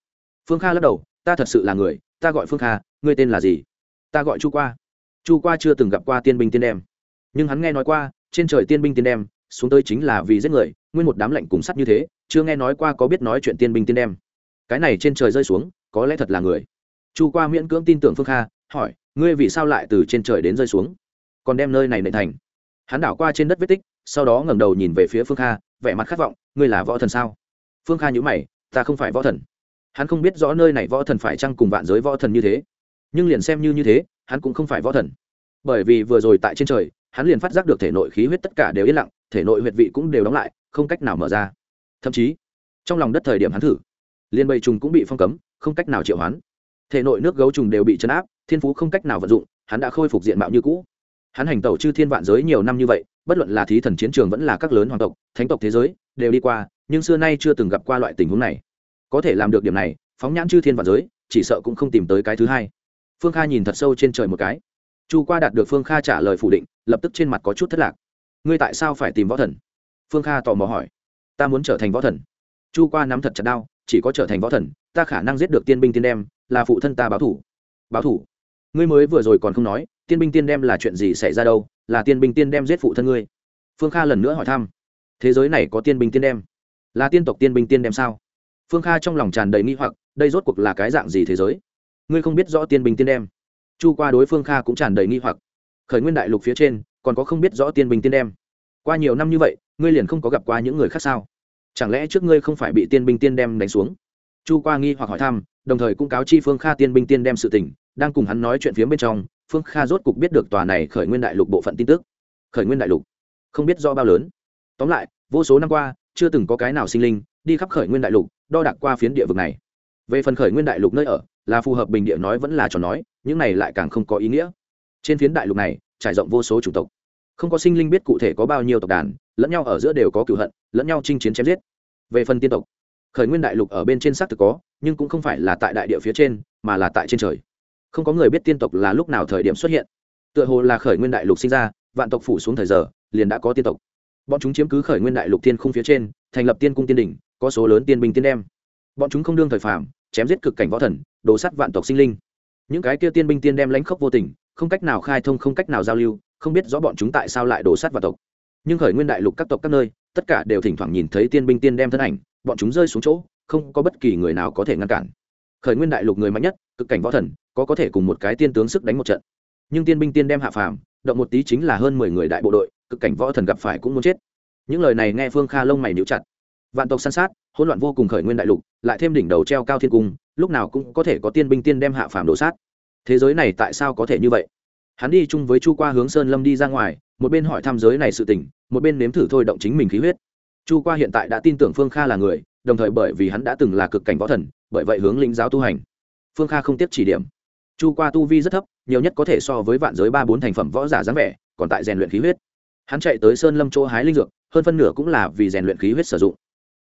Phương kha lắc đầu, ta thật sự là người, ta gọi phương kha, ngươi tên là gì? Ta gọi chu qua. Chu qua chưa từng gặp qua tiên binh tiên đem. Nhưng hắn nghe nói qua trên trời tiên binh tiên đem, xuống tới chính là vì giết người, nguyên một đám lạnh cùng sắt như thế, chưa nghe nói qua có biết nói chuyện tiên binh tiên đem. Cái này trên trời rơi xuống, có lẽ thật là người. Chu qua miễn cưỡng tin tưởng phương kha, hỏi, ngươi vì sao lại từ trên trời đến rơi xuống? Còn đem nơi này nệ thành? Hắn đảo qua trên đất vết tích, sau đó ngẩng đầu nhìn về phía phương kha, vẻ mặt khát vọng, ngươi là võ thần sao? Phương kha nhữ mày, ta không phải võ thần. Hắn không biết rõ nơi này võ thần phải chăng cùng vạn giới võ thần như thế, nhưng liền xem như như thế, hắn cũng không phải võ thần. Bởi vì vừa rồi tại trên trời hắn liền phát giác được thể nội khí huyết tất cả đều yên lặng, thể nội huyệt vị cũng đều đóng lại, không cách nào mở ra. Thậm chí, trong lòng đất thời điểm hắn thử liên bầy trùng cũng bị phong cấm, không cách nào triệu hoán. Thể nội nước gấu trùng đều bị chấn áp, thiên phú không cách nào vận dụng, hắn đã khôi phục diện mạo như cũ. Hắn hành tẩu chư thiên vạn giới nhiều năm như vậy, bất luận là thí thần chiến trường vẫn là các lớn hoàng tộc, thánh tộc thế giới, đều đi qua, nhưng xưa nay chưa từng gặp qua loại tình huống này. Có thể làm được điểm này, phóng nhãn chư thiên vạn giới, chỉ sợ cũng không tìm tới cái thứ hai. Phương kha nhìn thật sâu trên trời một cái chu qua đạt được phương kha trả lời phủ định, lập tức trên mặt có chút thất lạc. Ngươi tại sao phải tìm võ thần? Phương kha tò mò hỏi. Ta muốn trở thành võ thần. Chu qua nắm thật chặt đau chỉ có trở thành võ thần, ta khả năng giết được tiên binh tiên đem, là phụ thân ta báo thủ. Báo thủ? Ngươi mới vừa rồi còn không nói, tiên binh tiên đem là chuyện gì xảy ra đâu, là tiên binh tiên đem giết phụ thân ngươi. Phương kha lần nữa hỏi thăm. Thế giới này có tiên binh tiên đem? Là tiên tộc tiên binh tiên đem sao? Phương kha trong lòng tràn đầy nghi hoặc, đây rốt cuộc là cái dạng gì thế giới? Ngươi không biết rõ tiên binh tiên đem chu qua đối phương kha cũng tràn đầy nghi hoặc. Khởi nguyên đại lục phía trên, còn có không biết rõ tiên binh tiên đem. Qua nhiều năm như vậy, ngươi liền không có gặp qua những người khác sao? Chẳng lẽ trước ngươi không phải bị tiên binh tiên đem đánh xuống? Chu qua nghi hoặc hỏi thăm, đồng thời cũng cáo chi phương kha tiên binh tiên đem sự tình, đang cùng hắn nói chuyện phía bên trong, phương kha rốt cục biết được tòa này khởi nguyên đại lục bộ phận tin tức. Khởi nguyên đại lục, không biết do bao lớn. Tóm lại, vô số năm qua, chưa từng có cái nào sinh linh đi khắp khởi nguyên đại lục, đo đạc qua phiến địa vực này. Về phần khởi nguyên đại lục nơi ở là phù hợp bình địa nói vẫn là trò nói, những này lại càng không có ý nghĩa. Trên phiến đại lục này, trải rộng vô số chủng tộc. Không có sinh linh biết cụ thể có bao nhiêu tộc đàn, lẫn nhau ở giữa đều có cựu hận, lẫn nhau chinh chiến chém giết. Về phần tiên tộc, khởi nguyên đại lục ở bên trên xác thực có, nhưng cũng không phải là tại đại địa phía trên, mà là tại trên trời. Không có người biết tiên tộc là lúc nào thời điểm xuất hiện. Tựa hồ là khởi nguyên đại lục sinh ra, vạn tộc phủ xuống thời giờ, liền đã có tiên tộc. Bọn chúng chiếm cứ khởi nguyên đại lục tiên khung phía trên, thành lập tiên cung tiên đỉnh, có số lớn tiên binh tiên đem. Bọn chúng không đương thời phạm chém giết cực cảnh võ thần đổ sắt vạn tộc sinh linh. Những cái kia tiên binh tiên đem lãnh khốc vô tình, không cách nào khai thông, không cách nào giao lưu, không biết rõ bọn chúng tại sao lại đổ sắt vạn tộc. Nhưng khởi nguyên đại lục các tộc các nơi, tất cả đều thỉnh thoảng nhìn thấy tiên binh tiên đem thân ảnh, bọn chúng rơi xuống chỗ, không có bất kỳ người nào có thể ngăn cản. Khởi nguyên đại lục người mạnh nhất, cực cảnh võ thần, có có thể cùng một cái tiên tướng sức đánh một trận. Nhưng tiên binh tiên đem hạ phàm, động một tí chính là hơn mười người đại bộ đội, cực cảnh võ thần gặp phải cũng muốn chết. Những lời này nghe phương kha lông mày níu chặt vạn tộc săn sát, hỗn loạn vô cùng khởi nguyên đại lục, lại thêm đỉnh đầu treo cao thiên cung, lúc nào cũng có thể có tiên binh tiên đem hạ phàm đổ sát. Thế giới này tại sao có thể như vậy? Hắn đi chung với chu qua hướng sơn lâm đi ra ngoài, một bên hỏi thăm giới này sự tình, một bên nếm thử thôi động chính mình khí huyết. Chu qua hiện tại đã tin tưởng phương kha là người, đồng thời bởi vì hắn đã từng là cực cảnh võ thần, bởi vậy hướng lĩnh giáo tu hành. Phương kha không tiếp chỉ điểm. Chu qua tu vi rất thấp, nhiều nhất có thể so với vạn giới ba bốn thành phẩm võ giả dáng vẻ, còn tại rèn luyện khí huyết. Hắn chạy tới sơn lâm chỗ hái linh dược, hơn phân nửa cũng là vì rèn luyện khí huyết sử dụng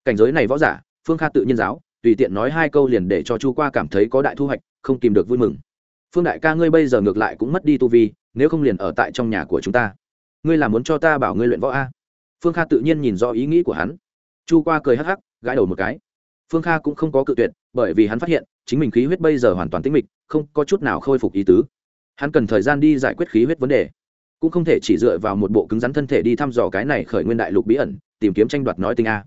cảnh giới này võ giả, phương kha tự nhiên giáo, tùy tiện nói hai câu liền để cho chu qua cảm thấy có đại thu hoạch, không kìm được vui mừng. Phương đại ca ngươi bây giờ ngược lại cũng mất đi tu vi, nếu không liền ở tại trong nhà của chúng ta. Ngươi là muốn cho ta bảo ngươi luyện võ a? Phương kha tự nhiên nhìn rõ ý nghĩ của hắn. Chu qua cười hắc hắc, gãi đầu một cái. Phương kha cũng không có cự tuyệt, bởi vì hắn phát hiện, chính mình khí huyết bây giờ hoàn toàn tĩnh mịch, không có chút nào khôi phục ý tứ. Hắn cần thời gian đi giải quyết khí huyết vấn đề. Cũng không thể chỉ dựa vào một bộ cứng rắn thân thể đi thăm dò cái này khởi nguyên đại lục bí ẩn, tìm kiếm tranh đoạt nói tình a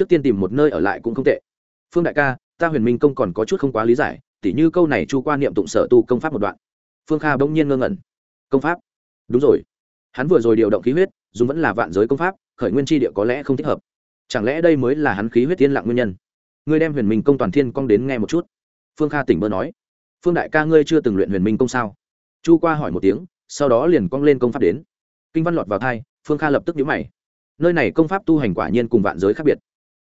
trước tiên tìm một nơi ở lại cũng không tệ. Phương đại ca, ta huyền minh công còn có chút không quá lý giải, tỉ như câu này chu qua niệm tụng sở tu công pháp một đoạn. Phương kha bỗng nhiên ngơ ngẩn. Công pháp? Đúng rồi. Hắn vừa rồi điều động khí huyết, dùng vẫn là vạn giới công pháp, khởi nguyên tri địa có lẽ không thích hợp. Chẳng lẽ đây mới là hắn khí huyết tiên lặng nguyên nhân? Ngươi đem huyền minh công toàn thiên công đến nghe một chút. Phương kha tỉnh bơ nói. Phương đại ca ngươi chưa từng luyện huyền minh công sao? Chu qua hỏi một tiếng, sau đó liền cong lên công pháp đến. Kinh văn lọt vào thai, phương kha lập tức nhíu mày. Nơi này công pháp tu hành quả nhiên cùng vạn giới khác biệt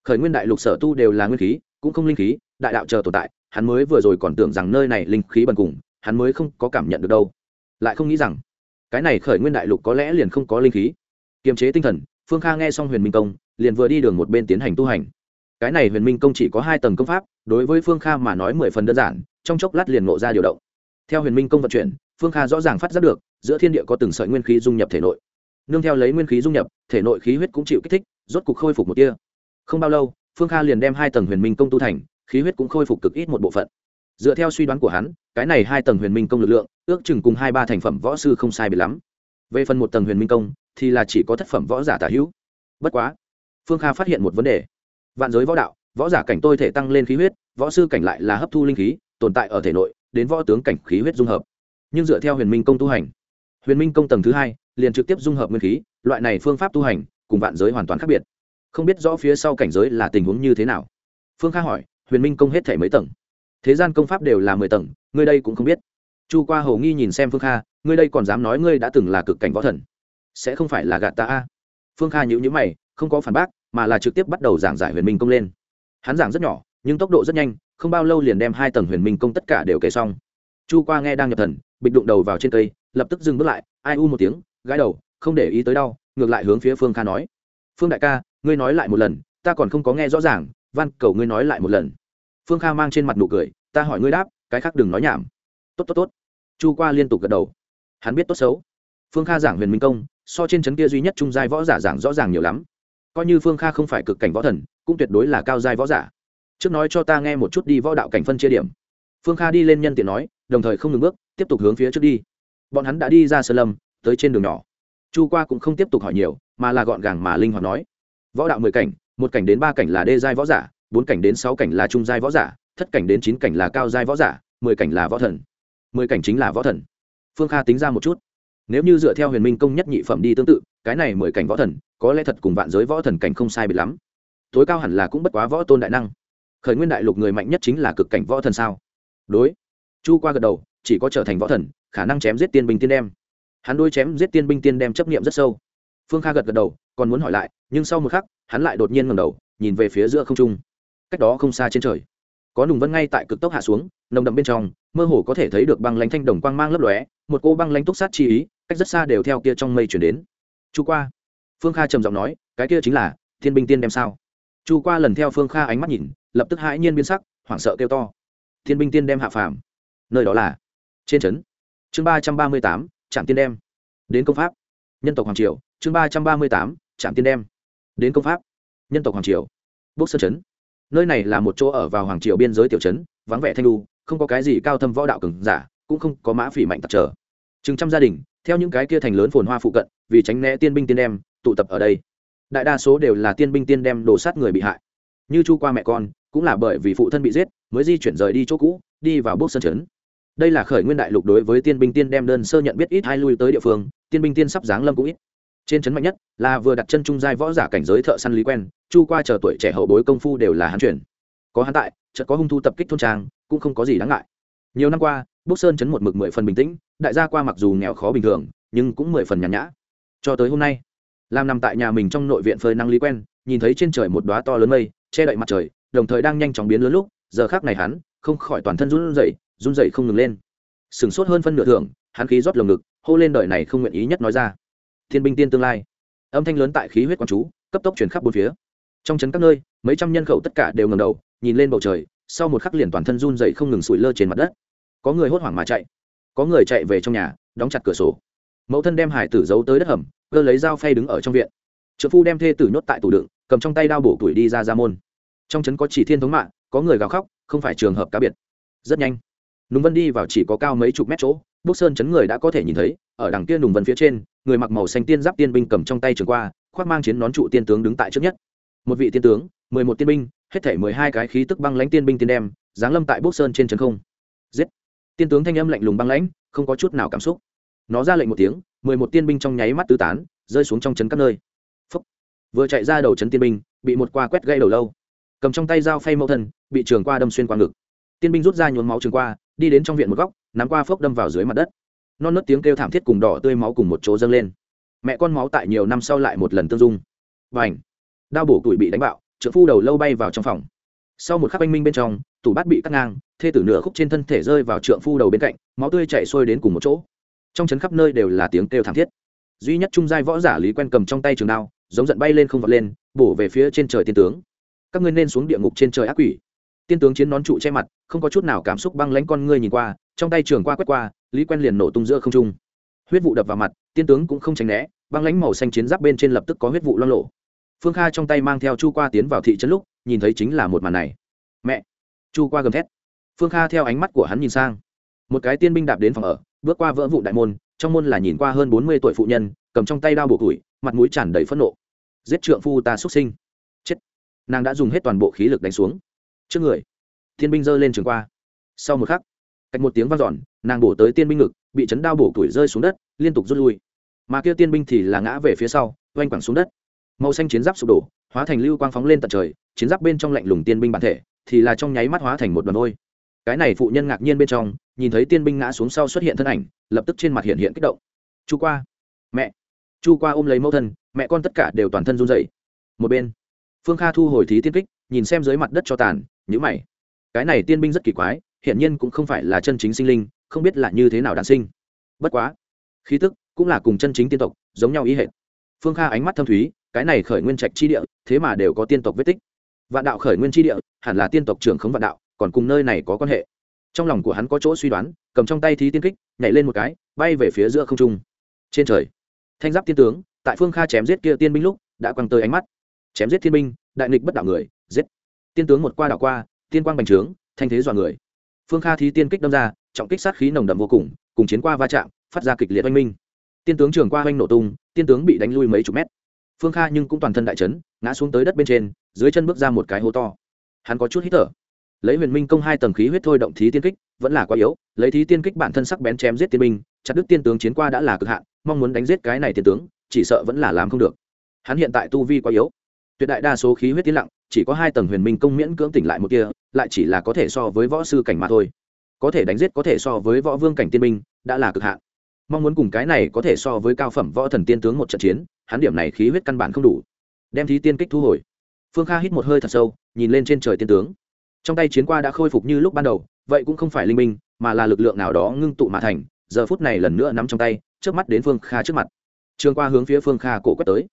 khởi nguyên đại lục sở tu đều là nguyên khí, cũng không linh khí, đại đạo chờ tồn tại, hắn mới vừa rồi còn tưởng rằng nơi này linh khí bần cùng, hắn mới không có cảm nhận được đâu. Lại không nghĩ rằng, cái này khởi nguyên đại lục có lẽ liền không có linh khí. Kiềm chế tinh thần, phương kha nghe xong huyền minh công, liền vừa đi đường một bên tiến hành tu hành. Cái này huyền minh công chỉ có hai tầng công pháp, đối với phương kha mà nói mười phần đơn giản, trong chốc lát liền ngộ ra điều động. Theo huyền minh công vận chuyển, phương kha rõ ràng phát giác được, giữa thiên địa có từng sợi nguyên khí dung nhập thể nội. Nương theo lấy nguyên khí dung nhập, thể nội khí huyết cũng chịu kích thích, rốt cục khôi phục một kia không bao lâu, phương kha liền đem hai tầng huyền minh công tu thành, khí huyết cũng khôi phục cực ít một bộ phận. Dựa theo suy đoán của hắn, cái này hai tầng huyền minh công lực lượng, ước chừng cùng hai ba thành phẩm võ sư không sai biệt lắm. Về phần một tầng huyền minh công, thì là chỉ có thất phẩm võ giả tả hữu. Bất quá, phương kha phát hiện một vấn đề. Vạn giới võ đạo, võ giả cảnh tôi thể tăng lên khí huyết, võ sư cảnh lại là hấp thu linh khí, tồn tại ở thể nội, đến võ tướng cảnh khí huyết dung hợp. Nhưng dựa theo huyền minh công tu hành, huyền minh công tầng thứ hai, liền trực tiếp dung hợp nguyên khí, loại này phương pháp tu hành, cùng vạn giới hoàn toàn khác biệt không biết rõ phía sau cảnh giới là tình huống như thế nào. Phương kha hỏi, huyền minh công hết thể mấy tầng? Thế gian công pháp đều là mười tầng, ngươi đây cũng không biết. Chu qua hầu nghi nhìn xem phương kha, ngươi đây còn dám nói ngươi đã từng là cực cảnh võ thần? Sẽ không phải là gạt ta a? Phương kha nhữ nhữ mày, không có phản bác, mà là trực tiếp bắt đầu giảng giải huyền minh công lên. Hắn giảng rất nhỏ, nhưng tốc độ rất nhanh, không bao lâu liền đem hai tầng huyền minh công tất cả đều kể xong. Chu qua nghe đang nhập thần, bịch đụng đầu vào trên cây, lập tức dừng bước lại, ai u một tiếng, gãi đầu, không để ý tới đau, ngược lại hướng phía phương kha nói, phương đại ca ngươi nói lại một lần, ta còn không có nghe rõ ràng van cầu ngươi nói lại một lần. Phương kha mang trên mặt nụ cười, ta hỏi ngươi đáp, cái khác đừng nói nhảm. Tốt tốt tốt. Chu qua liên tục gật đầu. Hắn biết tốt xấu. Phương kha giảng huyền minh công, so trên trấn kia duy nhất trung giai võ giả giảng rõ ràng nhiều lắm. Coi như phương kha không phải cực cảnh võ thần, cũng tuyệt đối là cao giai võ giả. Trước nói cho ta nghe một chút đi võ đạo cảnh phân chia điểm. Phương kha đi lên nhân tiện nói, đồng thời không ngừng bước, tiếp tục hướng phía trước đi. Bọn hắn đã đi ra sơ lâm, tới trên đường nhỏ. Chu qua cũng không tiếp tục hỏi nhiều, mà là gọn gàng mà linh hoạt nói võ đạo mười cảnh, một cảnh đến ba cảnh là đê giai võ giả, bốn cảnh đến sáu cảnh là trung giai võ giả, thất cảnh đến chín cảnh là cao giai võ giả, mười cảnh là võ thần. Mười cảnh chính là võ thần. Phương kha tính ra một chút. Nếu như dựa theo huyền minh công nhất nhị phẩm đi tương tự, cái này mười cảnh võ thần, có lẽ thật cùng vạn giới võ thần cảnh không sai biệt lắm. Tối cao hẳn là cũng bất quá võ tôn đại năng. Khởi nguyên đại lục người mạnh nhất chính là cực cảnh võ thần sao? Đối. Chu qua gật đầu, chỉ có trở thành võ thần, khả năng chém giết tiên binh tiên đem. Hắn đôi chém giết tiên binh tiên đem chấp nghiệm rất sâu. Phương kha gật gật đầu còn muốn hỏi lại, nhưng sau một khắc, hắn lại đột nhiên ngầm đầu, nhìn về phía giữa không trung. Cách đó không xa trên trời, có nùng vân ngay tại cực tốc hạ xuống, nồng đậm bên trong, mơ hồ có thể thấy được băng lánh thanh đồng quang mang lấp lóe, một cô băng lánh túc sát chi ý, cách rất xa đều theo kia trong mây chuyển đến. Chu qua. Phương kha trầm giọng nói, cái kia chính là thiên binh tiên đem sao? Chu qua lần theo phương kha ánh mắt nhìn, lập tức hãi nhiên biến sắc, hoảng sợ kêu to, thiên binh tiên đem hạ phàm. Nơi đó là trên trấn. Chương ba trăm ba mươi tám, trạm tiên đem. Đến công pháp. Nhân tộc hoàng triều, chương ba trăm ba mươi tám trạm tiên đem. Đến công pháp. Nhân tộc hoàng triều. Bốc sơn trấn nơi này là một chỗ ở vào hoàng triều biên giới tiểu trấn, vắng vẻ thanh lu không có cái gì cao thâm võ đạo cường giả, cũng không có mã phỉ mạnh tặc trở. Chừng trăm gia đình, theo những cái kia thành lớn phồn hoa phụ cận, vì tránh né tiên binh tiên đem, tụ tập ở đây. Đại đa số đều là tiên binh tiên đem đổ sát người bị hại. Như chu qua mẹ con, cũng là bởi vì phụ thân bị giết, mới di chuyển rời đi chỗ cũ, đi vào bốc sân trấn đây là khởi nguyên đại lục đối với tiên binh tiên đem đơn sơ nhận biết ít hai lui tới địa phương, tiên binh tiên sắp giáng lâm cũng ít trên trấn mạnh nhất là vừa đặt chân trung giai võ giả cảnh giới thợ săn lý quen, chu qua chờ tuổi trẻ hậu bối công phu đều là hắn chuyển. Có hắn tại, chợt có hung thu tập kích thôn trang, cũng không có gì đáng ngại. Nhiều năm qua, bốc sơn chấn một mực mười phần bình tĩnh, đại gia qua mặc dù nghèo khó bình thường, nhưng cũng mười phần nhàn nhã. Cho tới hôm nay, làm nằm tại nhà mình trong nội viện phơi năng lý quen, nhìn thấy trên trời một đóa to lớn mây, che đậy mặt trời, đồng thời đang nhanh chóng biến lớn lúc, giờ khác này hắn không khỏi toàn thân run rẩy run rẩy không ngừng lên. Sửng sốt hơn phân nửa thưởng, hắn khí rót lồng ngực, hô lên đời này không nguyện ý nhất nói ra thiên binh tiên tương lai. Âm thanh lớn tại khí huyết quán chú, cấp tốc chuyển khắp bốn phía. Trong trấn các nơi, mấy trăm nhân khẩu tất cả đều ngầm đầu, nhìn lên bầu trời, sau một khắc liền toàn thân run dậy không ngừng sủi lơ trên mặt đất. Có người hốt hoảng mà chạy. Có người chạy về trong nhà, đóng chặt cửa sổ. Mẫu thân đem hải tử giấu tới đất hầm, cơ lấy dao phay đứng ở trong viện. Trợ phu đem thê tử nhốt tại tủ đựng, cầm trong tay đao bổ tuổi đi ra ra môn. Trong trấn có chỉ thiên thống mạng, có người gào khóc, không phải trường hợp cá biệt. Rất nhanh, nùng vân đi vào chỉ có cao mấy chục mét chỗ bốc sơn chấn người đã có thể nhìn thấy, ở đằng kia nùng vân phía trên người mặc màu xanh tiên giáp tiên binh cầm trong tay trường qua, khoác mang chiến nón trụ tiên tướng đứng tại trước nhất. Một vị tiên tướng, mười một tiên binh, hết thể mười hai cái khí tức băng lãnh tiên binh tiên đem, giáng lâm tại bốc sơn trên trấn không. Giết! Tiên tướng thanh âm lạnh lùng băng lãnh, không có chút nào cảm xúc. Nó ra lệnh một tiếng, mười một tiên binh trong nháy mắt tứ tán, rơi xuống trong trấn các nơi. Phúc. vừa chạy ra đầu trấn tiên binh, bị một qua quét gây đầu lâu. Cầm trong tay dao phay mẫu thân, bị trường qua đâm xuyên qua ngực. Tiên binh rút ra nhuốm máu trường qua, đi đến trong viện một góc, nắm qua phốc đâm vào dưới mặt đất non nớt tiếng kêu thảm thiết cùng đỏ tươi máu cùng một chỗ dâng lên. Mẹ con máu tại nhiều năm sau lại một lần tương dung. Và ảnh đao bổ tuổi bị đánh bạo trợ phu đầu lâu bay vào trong phòng. Sau một khắc anh minh bên trong, tủ bát bị cắt ngang, thê tử nửa khúc trên thân thể rơi vào trượng phu đầu bên cạnh, máu tươi chảy xuôi đến cùng một chỗ. Trong trấn khắp nơi đều là tiếng kêu thảm thiết. Duy nhất trung giai võ giả lý quen cầm trong tay trường đao, giống giận bay lên không vọt lên, bổ về phía trên trời tiên tướng. Các ngươi nên xuống địa ngục trên trời ác quỷ. Tiên tướng chiến nón trụ che mặt, không có chút nào cảm xúc băng lánh con ngươi nhìn qua, trong tay trường qua quét qua lý quen liền nổ tung giữa không trung. Huyết vụ đập vào mặt, tiên tướng cũng không tránh né, băng lánh màu xanh chiến giáp bên trên lập tức có huyết vụ loang lộ phương kha trong tay mang theo chu qua tiến vào thị trấn lúc, nhìn thấy chính là một màn này. Mẹ! Chu qua gầm thét. Phương kha theo ánh mắt của hắn nhìn sang. Một cái tiên binh đạp đến phòng ở, bước qua vỡ vụ đại môn, trong môn là nhìn qua hơn bốn mươi tuổi phụ nhân, cầm trong tay đao bổ củi, mặt mũi tràn đầy phẫn nộ. Giết trượng phu ta xuất sinh. Chết. Nàng đã dùng hết toàn bộ khí lực đánh xuống. Trước người. Thiên binh giơ lên trường qua. Sau một khắc cách một tiếng vang dọn, nàng bổ tới tiên binh ngực, bị chấn đao bổ tuổi rơi xuống đất, liên tục rút lui. Mà kia tiên binh thì là ngã về phía sau, oanh quẳng xuống đất. Màu xanh chiến giáp sụp đổ, hóa thành lưu quang phóng lên tận trời, chiến giáp bên trong lạnh lùng tiên binh bản thể, thì là trong nháy mắt hóa thành một đoàn ôi cái này phụ nhân ngạc nhiên bên trong, nhìn thấy tiên binh ngã xuống sau xuất hiện thân ảnh, lập tức trên mặt hiện hiện kích động. Chu qua, mẹ. Chu qua ôm lấy mẫu thân, mẹ con tất cả đều toàn thân run rẩy. Một bên, phương kha thu hồi thí tiên kích, nhìn xem dưới mặt đất cho tàn nhữ mày. Cái này tiên binh rất kỳ quái hiện nhiên cũng không phải là chân chính sinh linh, không biết là như thế nào đản sinh. Bất quá, khí tức cũng là cùng chân chính tiên tộc giống nhau ý hệ phương kha ánh mắt thâm thúy, cái này khởi nguyên trạch chi địa, thế mà đều có tiên tộc vết tích. Vạn đạo khởi nguyên chi địa, hẳn là tiên tộc trưởng khống vạn đạo, còn cùng nơi này có quan hệ. Trong lòng của hắn có chỗ suy đoán, cầm trong tay thí tiên kích, nhảy lên một cái, bay về phía giữa không trung. Trên trời, thanh giáp tiên tướng, tại phương kha chém giết kia tiên binh lúc, đã quăng tới ánh mắt. Chém giết thiên binh, đại nghịch bất đạo người, giết. Tiên tướng một qua đảo qua, tiên quang bành trướng, thanh thế dọa người phương kha thí tiên kích đâm ra, trọng kích sát khí nồng đậm vô cùng cùng chiến qua va chạm, phát ra kịch liệt oanh minh. Tiên tướng trường qua oanh nổ tung, tiên tướng bị đánh lui mấy chục mét. Phương kha nhưng cũng toàn thân đại chấn, ngã xuống tới đất bên trên, dưới chân bước ra một cái hố to. Hắn có chút hít thở. Lấy huyền minh công hai tầng khí huyết thôi động thí tiên kích, vẫn là quá yếu, lấy thí tiên kích bản thân sắc bén chém giết tiên binh, chặt đứt tiên tướng chiến qua đã là cực hạn, mong muốn đánh giết cái này tiên tướng, chỉ sợ vẫn là làm không được. Hắn hiện tại tu vi quá yếu tuyệt đại đa số khí huyết tiến lặng chỉ có hai tầng huyền minh công miễn cưỡng tỉnh lại một kia lại chỉ là có thể so với võ sư cảnh mà thôi. Có thể đánh giết có thể so với võ vương cảnh tiên minh, đã là cực hạn. Mong muốn cùng cái này có thể so với cao phẩm võ thần tiên tướng một trận chiến hắn điểm này khí huyết căn bản không đủ. Đem thí tiên kích thu hồi. Phương kha hít một hơi thật sâu nhìn lên trên trời tiên tướng. Trong tay chiến qua đã khôi phục như lúc ban đầu vậy cũng không phải linh minh mà là lực lượng nào đó ngưng tụ mà thành giờ phút này lần nữa nắm trong tay trước mắt đến phương kha trước mặt. Trường qua hướng phía phương kha cổ quét tới.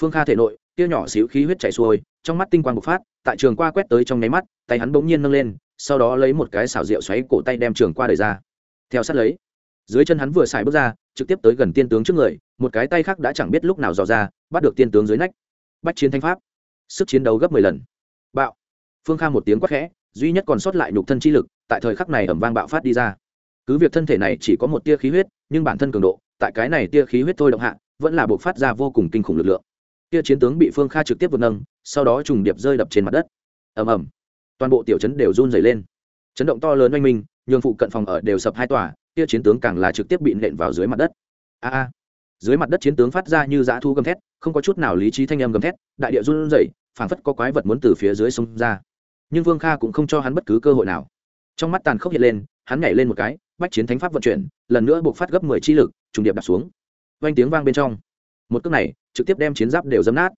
Phương kha thể nội kia nhỏ xíu khí huyết chảy xuôi, trong mắt tinh quang bộc phát, tại trường qua quét tới trong nháy mắt, tay hắn bỗng nhiên nâng lên, sau đó lấy một cái xảo rượu xoáy cổ tay đem trường qua đẩy ra. Theo sát lấy, dưới chân hắn vừa xài bước ra, trực tiếp tới gần tiên tướng trước người, một cái tay khác đã chẳng biết lúc nào dò ra, bắt được tiên tướng dưới nách. Bách chiến thanh pháp, sức chiến đấu gấp mười lần. Bạo. Phương kha một tiếng quát khẽ, duy nhất còn sót lại nhục thân chi lực, tại thời khắc này ầm vang bạo phát đi ra. Cứ việc thân thể này chỉ có một tia khí huyết, nhưng bản thân cường độ, tại cái này tia khí huyết thôi động hạ, vẫn là bộc phát ra vô cùng kinh khủng lực lượng kia chiến tướng bị phương kha trực tiếp vượt nâng, sau đó trùng điệp rơi đập trên mặt đất. Ầm ầm. Toàn bộ tiểu chấn đều run dày lên. Chấn động to lớn oanh minh, nhường phụ cận phòng ở đều sập hai tòa, kia chiến tướng càng là trực tiếp bị nện vào dưới mặt đất. A a. Dưới mặt đất chiến tướng phát ra như dã thu gầm thét, không có chút nào lý trí thanh âm gầm thét, đại địa run rẩy, phảng phất có quái vật muốn từ phía dưới sông ra. Nhưng vương kha cũng không cho hắn bất cứ cơ hội nào. Trong mắt tàn khốc hiện lên, hắn nhảy lên một cái, bách chiến thánh pháp vận chuyển, lần nữa buộc phát gấp mười chi lực, trùng điệp đặt xuống. Oanh tiếng vang bên trong một cước này trực tiếp đem chiến giáp đều dấm nát.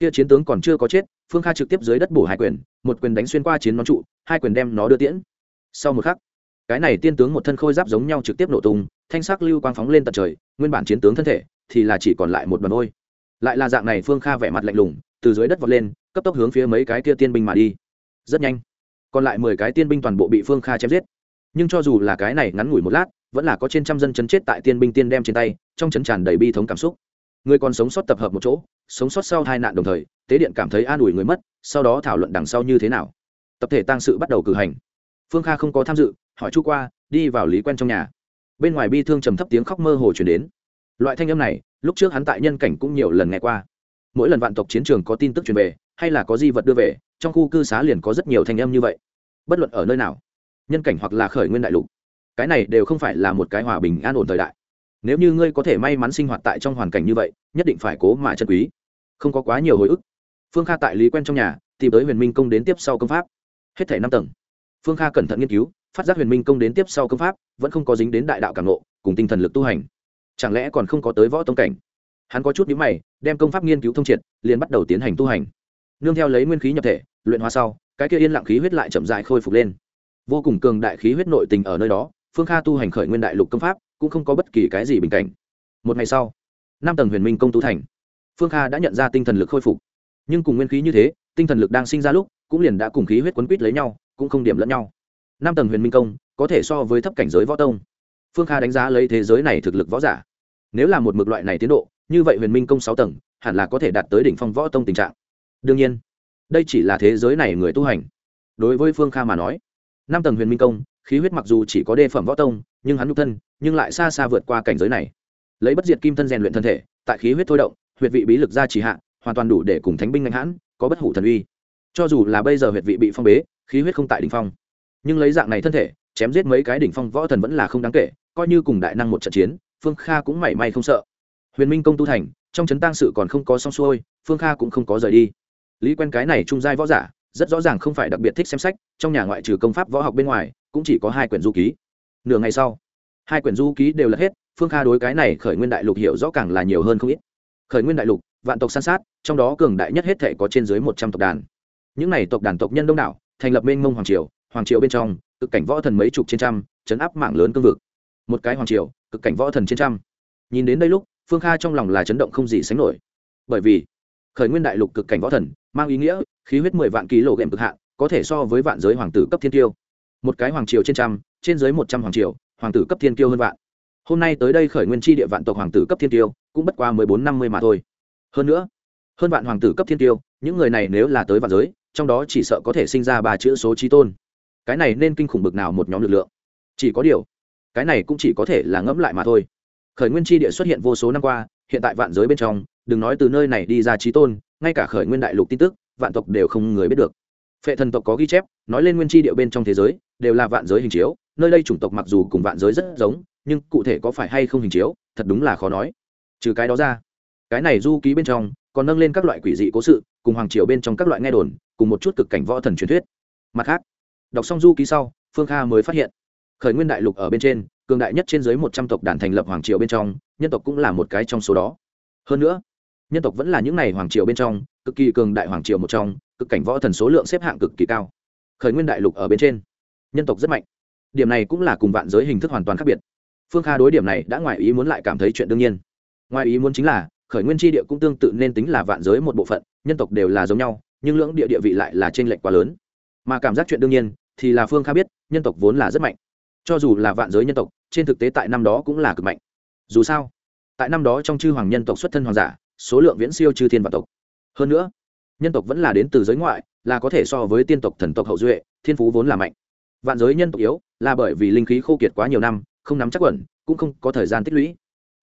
Kia chiến tướng còn chưa có chết, phương kha trực tiếp dưới đất bổ hai quyền, một quyền đánh xuyên qua chiến nón trụ, hai quyền đem nó đưa tiễn. Sau một khắc, cái này tiên tướng một thân khôi giáp giống nhau trực tiếp nổ tung, thanh sắc lưu quang phóng lên tận trời, nguyên bản chiến tướng thân thể thì là chỉ còn lại một đoàn ôi. Lại là dạng này phương kha vẻ mặt lạnh lùng, từ dưới đất vọt lên, cấp tốc hướng phía mấy cái kia tiên binh mà đi. Rất nhanh, còn lại mười cái tiên binh toàn bộ bị phương kha chém giết. Nhưng cho dù là cái này ngắn ngủi một lát, vẫn là có trên trăm dân chấn chết tại tiên binh tiên đem trên tay, trong chấn tràn đầy bi thống cảm xúc người còn sống sót tập hợp một chỗ, sống sót sau hai nạn đồng thời, tế điện cảm thấy an ủi người mất, sau đó thảo luận đằng sau như thế nào. Tập thể tăng sự bắt đầu cử hành. Phương kha không có tham dự, hỏi chu qua, đi vào lý quen trong nhà. Bên ngoài bi thương trầm thấp tiếng khóc mơ hồ chuyển đến. Loại thanh âm này, lúc trước hắn tại nhân cảnh cũng nhiều lần nghe qua. Mỗi lần vạn tộc chiến trường có tin tức truyền về, hay là có di vật đưa về, trong khu cư xá liền có rất nhiều thanh âm như vậy. Bất luận ở nơi nào, nhân cảnh hoặc là khởi nguyên đại lục, cái này đều không phải là một cái hòa bình an ổn thời đại nếu như ngươi có thể may mắn sinh hoạt tại trong hoàn cảnh như vậy, nhất định phải cố mà chân quý. Không có quá nhiều hồi ức. Phương kha tại lý quen trong nhà, tìm tới huyền minh công đến tiếp sau công pháp. Hết thể năm tầng. Phương kha cẩn thận nghiên cứu, phát giác huyền minh công đến tiếp sau công pháp, vẫn không có dính đến đại đạo cảm nộ cùng tinh thần lực tu hành. Chẳng lẽ còn không có tới võ tông cảnh? Hắn có chút nhíu mày, đem công pháp nghiên cứu thông triệt, liền bắt đầu tiến hành tu hành. Nương theo lấy nguyên khí nhập thể, luyện hóa sau, cái kia yên lặng khí huyết lại chậm dại khôi phục lên. Vô cùng cường đại khí huyết nội tình ở nơi đó, phương kha tu hành khởi nguyên đại lục công pháp cũng không có bất kỳ cái gì bình cảnh. Một ngày sau, năm tầng huyền minh công tu thành, phương kha đã nhận ra tinh thần lực khôi phục. Nhưng cùng nguyên khí như thế, tinh thần lực đang sinh ra lúc, cũng liền đã cùng khí huyết quấn quýt lấy nhau, cũng không điểm lẫn nhau. Năm tầng huyền minh công, có thể so với thấp cảnh giới võ tông. Phương kha đánh giá lấy thế giới này thực lực võ giả. Nếu là một mực loại này tiến độ, như vậy huyền minh công sáu tầng, hẳn là có thể đạt tới đỉnh phong võ tông tình trạng. Đương nhiên, đây chỉ là thế giới này người tu hành. Đối với phương kha mà nói, năm tầng huyền minh công khí huyết mặc dù chỉ có đề phẩm võ tông, nhưng hắn nhục thân, nhưng lại xa xa vượt qua cảnh giới này. Lấy bất diệt kim thân rèn luyện thân thể, tại khí huyết thôi động, huyệt vị bí lực ra chỉ hạ, hoàn toàn đủ để cùng thánh binh ngạnh hãn, có bất hủ thần uy. Cho dù là bây giờ huyệt vị bị phong bế, khí huyết không tại đỉnh phong. Nhưng lấy dạng này thân thể, chém giết mấy cái đỉnh phong võ thần vẫn là không đáng kể, coi như cùng đại năng một trận chiến, phương kha cũng mảy may không sợ. Huyền minh công tu thành, trong chấn tang sự còn không có xong xuôi, phương kha cũng không có rời đi. Lý quen cái này trung giai võ giả, rất rõ ràng không phải đặc biệt thích xem sách, trong nhà ngoại trừ công pháp võ học bên ngoài cũng chỉ có hai quyển du ký. Nửa ngày sau, hai quyển du ký đều là hết, phương kha đối cái này khởi nguyên đại lục hiểu rõ càng là nhiều hơn không ít. Khởi nguyên đại lục, vạn tộc san sát, trong đó cường đại nhất hết thể có trên dưới một trăm tộc đàn. Những này tộc đàn tộc nhân đông đảo, thành lập mênh mông hoàng triều hoàng triều bên trong, cực cảnh võ thần mấy chục trên trăm, chấn áp mạng lớn cương vực. Một cái hoàng triều, cực cảnh võ thần trên trăm. Nhìn đến đây lúc, phương kha trong lòng là chấn động không gì sánh nổi. Bởi vì, khởi nguyên đại lục cực cảnh võ thần, mang ý nghĩa, khí huyết mười vạn ký lộ ghệm cực hạn, có thể so với vạn giới hoàng tử cấp thiên tiêu một cái hoàng triều trên trăm, trên dưới một trăm hoàng triều, hoàng tử cấp thiên tiêu hơn vạn. Hôm nay tới đây khởi nguyên tri địa vạn tộc hoàng tử cấp thiên tiêu cũng bất qua mười bốn năm mươi mà thôi. Hơn nữa, hơn vạn hoàng tử cấp thiên tiêu những người này nếu là tới vạn giới, trong đó chỉ sợ có thể sinh ra ba chữ số trí tôn. Cái này nên kinh khủng bực nào một nhóm lực lượng. Chỉ có điều, cái này cũng chỉ có thể là ngẫm lại mà thôi. Khởi nguyên tri địa xuất hiện vô số năm qua, hiện tại vạn giới bên trong, đừng nói từ nơi này đi ra trí tôn, ngay cả khởi nguyên đại lục tin tức, vạn tộc đều không người biết được phệ thần tộc có ghi chép, nói lên nguyên tri địa bên trong thế giới, đều là vạn giới hình chiếu, nơi đây chủng tộc mặc dù cùng vạn giới rất giống, nhưng cụ thể có phải hay không hình chiếu, thật đúng là khó nói. Trừ cái đó ra, cái này du ký bên trong, còn nâng lên các loại quỷ dị cố sự, cùng hoàng triều bên trong các loại nghe đồn, cùng một chút cực cảnh võ thần truyền thuyết. Mặt khác, đọc xong du ký sau, phương kha mới phát hiện, khởi nguyên đại lục ở bên trên, cường đại nhất trên dưới một trăm tộc đàn thành lập hoàng triều bên trong, nhân tộc cũng là một cái trong số đó. Hơn nữa, nhân tộc vẫn là những n à y hoàng triều bên trong, cực kỳ cường đại hoàng triều một trong cực cảnh võ thần số lượng xếp hạng cực kỳ cao. Khởi nguyên đại lục ở bên trên. Nhân tộc rất mạnh. Điểm này cũng là cùng vạn giới hình thức hoàn toàn khác biệt. Phương kha đối điểm này đã ngoài ý muốn lại cảm thấy chuyện đương nhiên. Ngoài ý muốn chính là, khởi nguyên tri địa cũng tương tự nên tính là vạn giới một bộ phận, nhân tộc đều là giống nhau, nhưng lưỡng địa địa vị lại là t r ê n lệch quá lớn. Mà cảm giác chuyện đương nhiên, thì là phương kha biết, nhân tộc vốn là rất mạnh. Cho dù là vạn giới nhân tộc, trên thực tế tại năm đó cũng là cực mạnh. Dù sao, tại năm đó trong chư hoàng nhân tộc xuất thân hoàng giả, số lượng viễn siêu chư thiên vạn tộc. Hơn nữa nhân tộc vẫn là đến từ giới ngoại, là có thể so với tiên tộc thần tộc hậu duệ, thiên phú vốn là mạnh. Vạn giới nhân tộc yếu, là bởi vì linh khí khô kiệt quá nhiều năm, không nắm chắc quẩn, cũng không có thời gian tích lũy.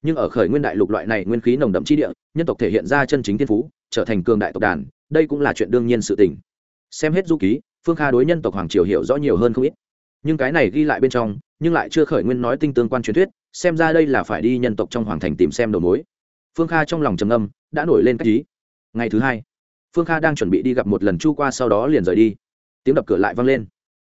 Nhưng ở khởi nguyên đại lục loại này nguyên khí nồng đậm chi địa, nhân tộc thể hiện ra chân chính thiên phú, trở thành cường đại tộc đàn, đây cũng là chuyện đương nhiên sự tình. Xem hết du ký, phương kha đối nhân tộc hoàng triều hiểu rõ nhiều hơn không ít. Nhưng cái này ghi lại bên trong, nhưng lại chưa khởi nguyên nói tinh tương quan truyền thuyết, xem ra đây là phải đi nhân tộc trong hoàng thành tìm xem đầu mối. Phương kha trong lòng trầm âm đã nổi lên cách ý. Ngày thứ hai phương kha đang chuẩn bị đi gặp một lần chu qua sau đó liền rời đi. Tiếng đập cửa lại vang lên.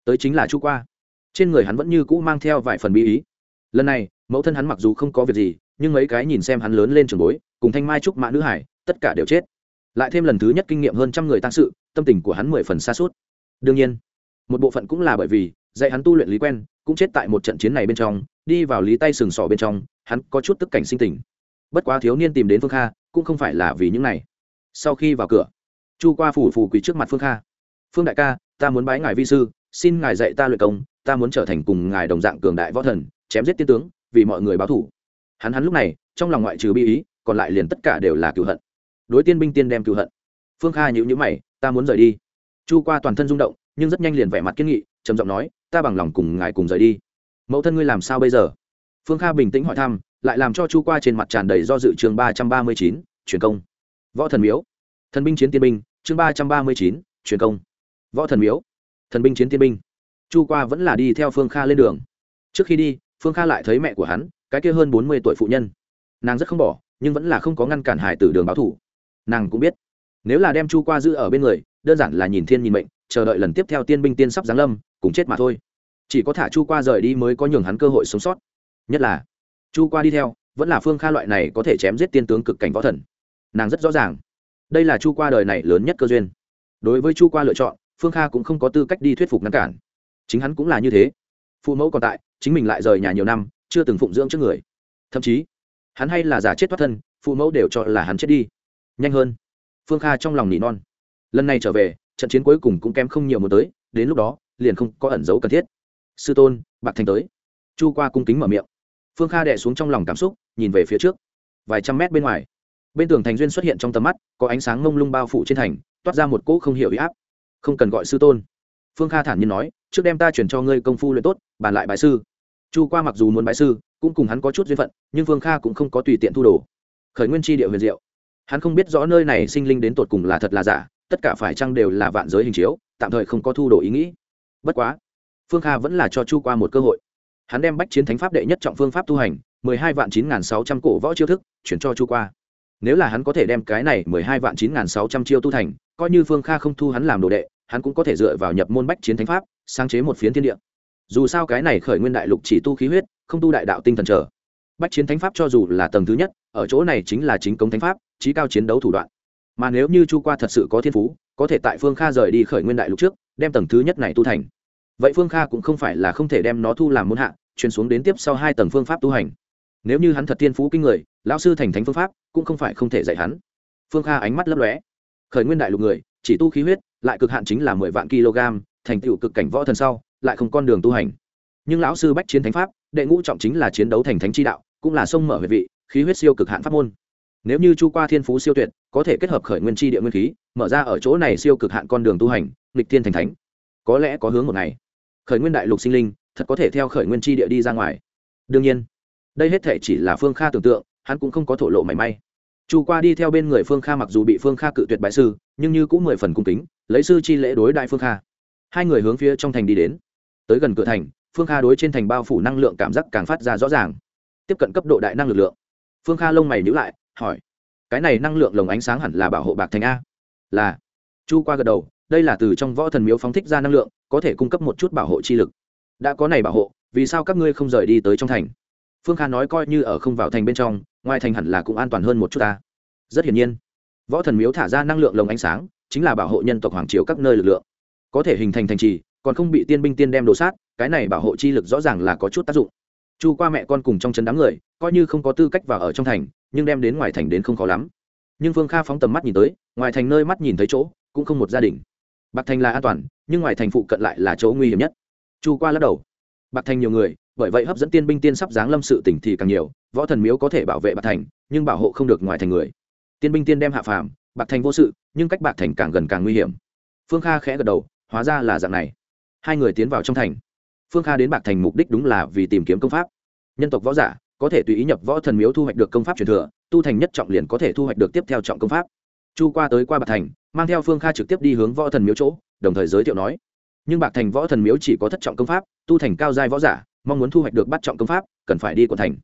Tới chính là chu qua. Trên người hắn vẫn như cũ mang theo vài phần bí ý. Lần này, mẫu thân hắn mặc dù không có việc gì, nhưng mấy cái nhìn xem hắn lớn lên trường bối, cùng thanh mai trúc mã nữ hải, tất cả đều chết. Lại thêm lần thứ nhất kinh nghiệm hơn trăm người tăng sự, tâm tình của hắn mười phần xa suốt đương nhiên, một bộ phận cũng là bởi vì, dạy hắn tu luyện lý quen, cũng chết tại một trận chiến này bên trong, đi vào lý tay sừng sỏ bên trong, hắn có chút tức cảnh sinh tình. Bất quá thiếu niên tìm đến phương kha, cũng không phải là vì những này. Sau khi vào cửa chu qua phủ phủ quỳ trước mặt phương kha. Phương đại ca, ta muốn bái ngài vi sư, xin ngài dạy ta luyện công, ta muốn trở thành cùng ngài đồng dạng cường đại võ thần, chém giết tiên tướng, vì mọi người báo thủ. Hắn hắn lúc này, trong lòng ngoại trừ bi ý, còn lại liền tất cả đều là cựu hận. Đối tiên binh tiên đem cựu hận. Phương kha nhữ nhữ mày, ta muốn rời đi. Chu qua toàn thân rung động, nhưng rất nhanh liền vẻ mặt kiên nghị, trầm giọng nói, ta bằng lòng cùng ngài cùng rời đi. Mẫu thân ngươi làm sao bây giờ? Phương kha bình tĩnh hỏi thăm, lại làm cho chu qua trên mặt tràn đầy do dự chương ba trăm ba mươi chín truyền công. Võ thần miếu. Thần binh chiến tiên binh chương ba trăm ba mươi chín, truyền công. Võ thần miếu. Thần binh chiến tiên binh. Chu qua vẫn là đi theo phương kha lên đường. Trước khi đi, phương kha lại thấy mẹ của hắn, cái kia hơn bốn mươi tuổi phụ nhân. Nàng rất không bỏ, nhưng vẫn là không có ngăn cản hải tử đường báo thủ. Nàng cũng biết, nếu là đem chu qua giữ ở bên người, đơn giản là nhìn thiên nhìn mệnh, chờ đợi lần tiếp theo tiên binh tiên sắp giáng lâm, cùng chết mà thôi. Chỉ có thả chu qua rời đi mới có nhường hắn cơ hội sống sót. Nhất là, chu qua đi theo, vẫn là phương kha loại này có thể chém giết tiên tướng cực cảnh võ thần. Nàng rất rõ ràng đây là chu qua đời này lớn nhất cơ duyên. Đối với chu qua lựa chọn, phương kha cũng không có tư cách đi thuyết phục ngăn cản. Chính hắn cũng là như thế. Phụ mẫu còn tại, chính mình lại rời nhà nhiều năm, chưa từng phụng dưỡng trước người. Thậm chí, hắn hay là giả chết thoát thân, phụ mẫu đều cho là hắn chết đi. Nhanh hơn. Phương kha trong lòng nỉ non. Lần này trở về, trận chiến cuối cùng cũng kém không nhiều một tới, đến lúc đó, liền không có ẩn dấu cần thiết. Sư tôn, bạc thành tới. Chu qua cung kính mở miệng. Phương kha đẻ xuống trong lòng cảm xúc, nhìn về phía trước. Vài trăm mét bên ngoài bên tường thành duyên xuất hiện trong tầm mắt, có ánh sáng mông lung bao phủ trên thành, toát ra một cỗ không hiểu ý áp. Không cần gọi sư tôn. Phương kha thản nhiên nói, trước đem ta chuyển cho ngươi công phu luyện tốt, bàn lại bại sư. Chu qua mặc dù muốn bại sư, cũng cùng hắn có chút duyên phận, nhưng phương kha cũng không có tùy tiện thu đồ. Khởi nguyên tri địa huyền diệu. Hắn không biết rõ nơi này sinh linh đến tột cùng là thật là giả, tất cả phải chăng đều là vạn giới hình chiếu, tạm thời không có thu đồ ý nghĩ. Bất quá, phương kha vẫn là cho chu qua một cơ hội. Hắn đem bách chiến thánh pháp đệ nhất trọng phương pháp tu hành, mười hai vạn chín n g h n sáu trăm cổ võ chiêu thức, chuyển cho chu qua nếu là hắn có thể đem cái này mười hai vạn chín n g h n sáu trăm chiêu tu thành, coi như phương kha không thu hắn làm đồ đệ, hắn cũng có thể dựa vào nhập môn bách chiến thánh pháp, sáng chế một phiến thiên địa. Dù sao cái này khởi nguyên đại lục chỉ tu khí huyết, không tu đại đạo tinh thần trở. Bách chiến thánh pháp cho dù là tầng thứ nhất, ở chỗ này chính là chính công thánh pháp trí cao chiến đấu thủ đoạn. Mà nếu như chu qua thật sự có thiên phú, có thể tại phương kha rời đi khởi nguyên đại lục trước, đem tầng thứ nhất này tu thành. Vậy phương kha cũng không phải là không thể đem nó thu làm môn hạ, truyền xuống đến tiếp sau hai tầng phương pháp tu hành nếu như hắn thật tiên phú kinh người, lão sư thành thánh phương pháp cũng không phải không thể dạy hắn. Phương kha ánh mắt lấp lóe. Khởi nguyên đại lục người, chỉ tu khí huyết, lại cực hạn chính là mười vạn kg, thành tựu cực cảnh võ thần sau, lại không con đường tu hành. Nhưng lão sư bách chiến thánh pháp, đệ ngũ trọng chính là chiến đấu thành thánh chi đạo, cũng là sông mở huệ vị, khí huyết siêu cực hạn pháp môn. Nếu như chu qua thiên phú siêu tuyệt, có thể kết hợp khởi nguyên chi địa nguyên khí, mở ra ở chỗ này siêu cực hạn con đường tu hành, nghịch thiên thành thánh. Có lẽ có hướng một ngày, khởi nguyên đại lục sinh linh, thật có thể theo khởi nguyên chi địa đi ra ngoài. Đương nhiên đây hết thể chỉ là phương kha tưởng tượng, hắn cũng không có thổ lộ mảy may. Chu qua đi theo bên người phương kha mặc dù bị phương kha cự tuyệt bại sư, nhưng như cũng mười phần cung kính, lấy sư chi lễ đối đại phương kha. Hai người hướng phía trong thành đi đến. Tới gần cửa thành, phương kha đối trên thành bao phủ năng lượng cảm giác càng phát ra rõ ràng. Tiếp cận cấp độ đại năng lực lượng. Phương kha lông mày nhữ lại, hỏi, cái này năng lượng lồng ánh sáng hẳn là bảo hộ bạc thành a? Là. Chu qua gật đầu, đây là từ trong võ thần miếu phóng thích ra năng lượng, có thể cung cấp một chút bảo hộ chi lực. Đã có này bảo hộ, vì sao các ngươi không rời đi tới trong thành? Phương kha nói coi như ở không vào thành bên trong, ngoài thành hẳn là cũng an toàn hơn một chút ta. Rất hiển nhiên. Võ thần miếu thả ra năng lượng lồng ánh sáng, chính là bảo hộ nhân tộc hoàng triều các nơi lực lượng. Có thể hình thành thành trì, còn không bị tiên binh tiên đem đồ sát, cái này bảo hộ chi lực rõ ràng là có chút tác dụng. Chu qua mẹ con cùng trong chân đám người, coi như không có tư cách vào ở trong thành, nhưng đem đến ngoài thành đến không khó lắm. Nhưng phương kha phóng tầm mắt nhìn tới, ngoài thành nơi mắt nhìn thấy chỗ, cũng không một gia đình. Bạc thành là an toàn, nhưng ngoài thành phụ cận lại là chỗ nguy hiểm nhất. Chu qua lắc đầu. Bạc thành nhiều người bởi vậy hấp dẫn tiên binh tiên sắp giáng lâm sự tỉnh thì càng nhiều, võ thần miếu có thể bảo vệ bạc thành, nhưng bảo hộ không được ngoài thành người. Tiên binh tiên đem hạ phàm, bạc thành vô sự, nhưng cách bạc thành càng gần càng nguy hiểm. Phương kha khẽ gật đầu, hóa ra là dạng này. Hai người tiến vào trong thành. Phương kha đến bạc thành mục đích đúng là vì tìm kiếm công pháp. Nhân tộc võ giả, có thể tùy ý nhập võ thần miếu thu hoạch được công pháp truyền thừa, tu thành nhất trọng liền có thể thu hoạch được tiếp theo trọng công pháp. Chu qua tới qua bạc thành, mang theo phương kha trực tiếp đi hướng võ thần miếu chỗ, đồng thời giới thiệu nói, nhưng bạc thành võ thần miếu chỉ có thất trọng công pháp, tu thành cao giai võ giả mong muốn thu hoạch được bắt trọng công pháp, cần phải đi quận thành.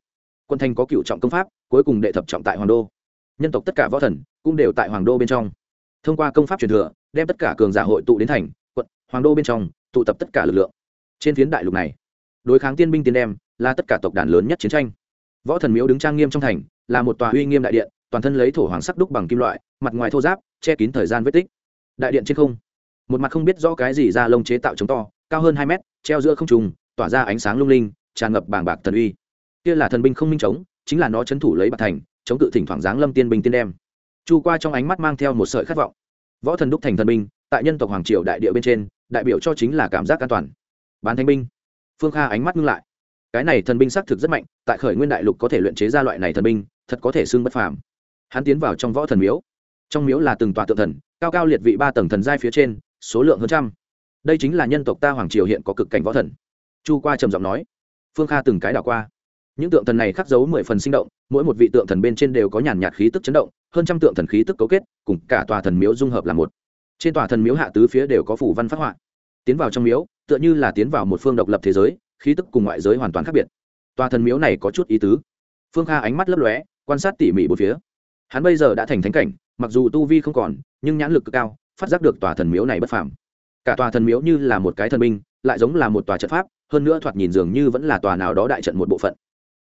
Quận thành có cựu trọng công pháp, cuối cùng đệ thập trọng tại hoàng đô. Nhân tộc tất cả võ thần cũng đều tại hoàng đô bên trong. Thông qua công pháp truyền thừa, đem tất cả cường giả hội tụ đến thành quận, hoàng đô bên trong, tụ tập tất cả lực lượng. Trên phiến đại lục này, đối kháng tiên binh tiên đem là tất cả tộc đàn lớn nhất chiến tranh. Võ thần miếu đứng trang nghiêm trong thành, là một tòa uy nghiêm đại điện, toàn thân lấy thổ hoàng sắc đúc bằng kim loại, mặt ngoài thô giáp, che kín thời gian vết tích. Đại điện trên không, một mặt không biết rõ cái gì ra lông chế tạo chống to, cao hơn hai mét, treo giữa không trùng tỏa ra ánh sáng lung linh, tràn ngập bàng bạc thần uy. Kia là thần binh không minh chống, chính là nó chấn thủ lấy bạc thành, chống cự thỉnh thoảng giáng lâm tiên binh tiên đem. Chu qua trong ánh mắt mang theo một sợi khát vọng. Võ thần đúc thành thần binh, tại nhân tộc hoàng triều đại địa bên trên, đại biểu cho chính là cảm giác an toàn. Bán thánh binh. Phương kha ánh mắt ngưng lại. Cái này thần binh xác thực rất mạnh, tại khởi nguyên đại lục có thể luyện chế ra loại này thần binh, thật có thể xưng bất phàm. Hắn tiến vào trong võ thần miếu. Trong miếu là từng tòa tượng thần, cao cao liệt vị ba tầng thần giai phía trên, số lượng hơn trăm. Đây chính là nhân tộc ta hoàng triều hiện có cực cảnh võ thần chu qua trầm giọng nói phương kha từng cái đảo qua. Những tượng thần này khắc dấu mười phần sinh động mỗi một vị tượng thần bên trên đều có nhàn nhạt khí tức chấn động hơn trăm tượng thần khí tức cấu kết cùng cả tòa thần miếu dung hợp là một. Trên tòa thần miếu hạ tứ phía đều có phủ văn phát họa. Tiến vào trong miếu tựa như là tiến vào một phương độc lập thế giới khí tức cùng ngoại giới hoàn toàn khác biệt. Tòa thần miếu này có chút ý tứ. Phương kha ánh mắt lấp lóe quan sát tỉ mỉ bốn phía. Hắn bây giờ đã thành thánh cảnh mặc dù tu vi không còn nhưng nhãn lực cực cao phát giác được tòa thần miếu này bất phàm. Cả tòa thần miếu như là một cái thần minh, lại giống là một tòa trận pháp hơn nữa thoạt nhìn dường như vẫn là tòa nào đó đại trận một bộ phận.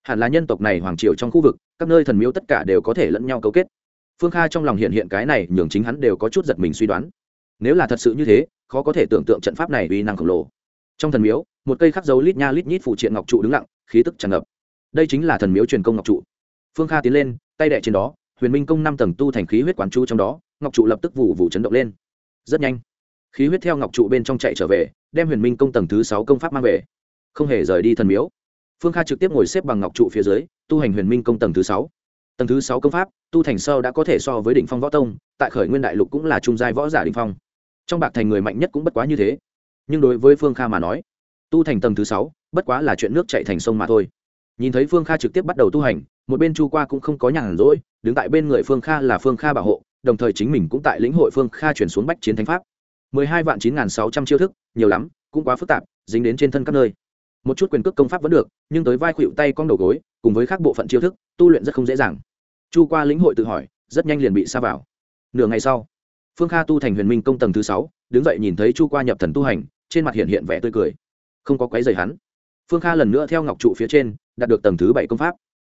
Hẳn là nhân tộc này hoàng triều trong khu vực, các nơi thần miếu tất cả đều có thể lẫn nhau cấu kết. Phương kha trong lòng hiện hiện cái này, nhường chính hắn đều có chút giật mình suy đoán. Nếu là thật sự như thế, khó có thể tưởng tượng trận pháp này uy năng khổng lồ. Trong thần miếu, một cây khắc dấu lít nha lít nhít phụ triện ngọc trụ đứng lặng, khí tức tràn ngập. Đây chính là thần miếu truyền công ngọc trụ. Phương kha tiến lên, tay đẻ trên đó, huyền minh công năm tầng tu thành khí huyết quán chu trong đó, ngọc trụ lập tức vụ vụ chấn động lên. Rất nhanh khí huyết theo ngọc trụ bên trong chạy trở về, đem huyền minh công tầng thứ sáu công pháp mang về. Không hề rời đi thần miếu. Phương kha trực tiếp ngồi xếp bằng ngọc trụ phía dưới, tu hành huyền minh công tầng thứ sáu. Tầng thứ sáu công pháp, tu thành sơ đã có thể so với đỉnh phong võ tông, tại khởi nguyên đại lục cũng là trung giai võ giả đỉnh phong. Trong bạc thành người mạnh nhất cũng bất quá như thế. Nhưng đối với phương kha mà nói, tu thành tầng thứ sáu, bất quá là chuyện nước chạy thành sông mà thôi. Nhìn thấy phương kha trực tiếp bắt đầu tu hành, một bên chu qua cũng không có nhàn rỗi, đứng tại bên người phương kha là phương kha bảo hộ, đồng thời chính mình cũng tại lĩnh hội phương kha chuyển xuống bách chiến thánh pháp mười hai vạn chín n g h n sáu trăm chiêu thức, nhiều lắm, cũng quá phức tạp, dính đến trên thân các nơi. Một chút quyền cước công pháp vẫn được, nhưng tới vai khuỵu tay con đầu gối, cùng với các bộ phận chiêu thức, tu luyện rất không dễ dàng. Chu qua lĩnh hội tự hỏi, rất nhanh liền bị xa vào. Nửa ngày sau, phương kha tu thành huyền minh công tầng thứ sáu, đứng dậy nhìn thấy chu qua nhập thần tu hành, trên mặt hiện hiện vẻ tươi cười. Không có quấy dày hắn. Phương kha lần nữa theo ngọc trụ phía trên, đạt được tầng thứ bảy công pháp.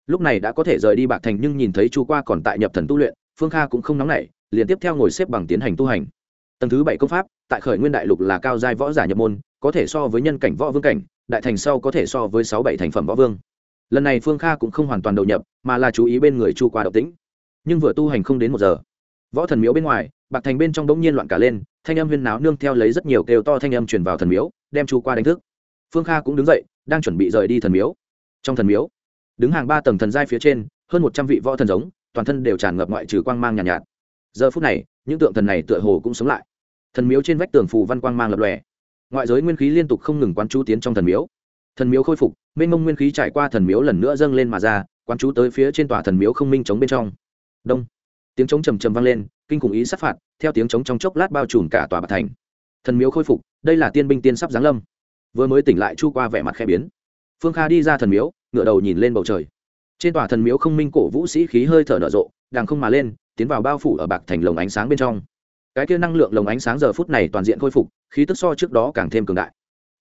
Lúc này đã có thể rời đi bạc thành nhưng nhìn thấy chu qua còn tại nhập thần tu luyện, phương kha cũng không nóng nảy, liền tiếp theo ngồi xếp bằng tiến hành tu hành tầng thứ bảy công pháp tại khởi nguyên đại lục là cao giai võ giả nhập môn có thể so với nhân cảnh võ vương cảnh đại thành sau có thể so với sáu bảy thành phẩm võ vương. Lần này phương kha cũng không hoàn toàn đầu nhập mà là chú ý bên người chu qua độc tĩnh. Nhưng vừa tu hành không đến một giờ võ thần miếu bên ngoài bạc thành bên trong đ ỗ n g nhiên loạn cả lên thanh âm huyên náo nương theo lấy rất nhiều kêu to thanh âm truyền vào thần miếu đem chu qua đánh thức. Phương kha cũng đứng dậy đang chuẩn bị rời đi thần miếu. Trong thần miếu đứng hàng ba tầng thần giai phía trên hơn một trăm vị võ thần giống toàn thân đều tràn ngập ngoại trừ quang mang nhàn nhạt, nhạt. Giờ phút này những tượng thần này tựa hồ cũng sống lại. Thần miếu trên vách tường phù văn quang mang lập lòe. Ngoại giới nguyên khí liên tục không ngừng quán chú tiến trong thần miếu. Thần miếu khôi phục, mênh mông nguyên khí trải qua thần miếu lần nữa dâng lên mà ra, quán chú tới phía trên tòa thần miếu không minh chống bên trong. Đông. Tiếng trống trầm trầm vang lên, kinh khủng ý sát phạt, theo tiếng trống trong chốc lát bao trùm cả tòa bạc thành. Thần miếu khôi phục, đây là tiên binh tiên sắp giáng lâm. Vừa mới tỉnh lại chu qua vẻ mặt khẽ biến. Phương kha đi ra thần miếu ngựa đầu nhìn lên bầu trời trên tòa thần miếu không minh cổ vũ sĩ khí hơi thở nở rộ đàng không mà lên, tiến vào bao phủ ở bạc thành lồng ánh sáng bên trong. Cái kia năng lượng lồng ánh sáng giờ phút này toàn diện khôi phục, khí tức so trước đó càng thêm cường đại.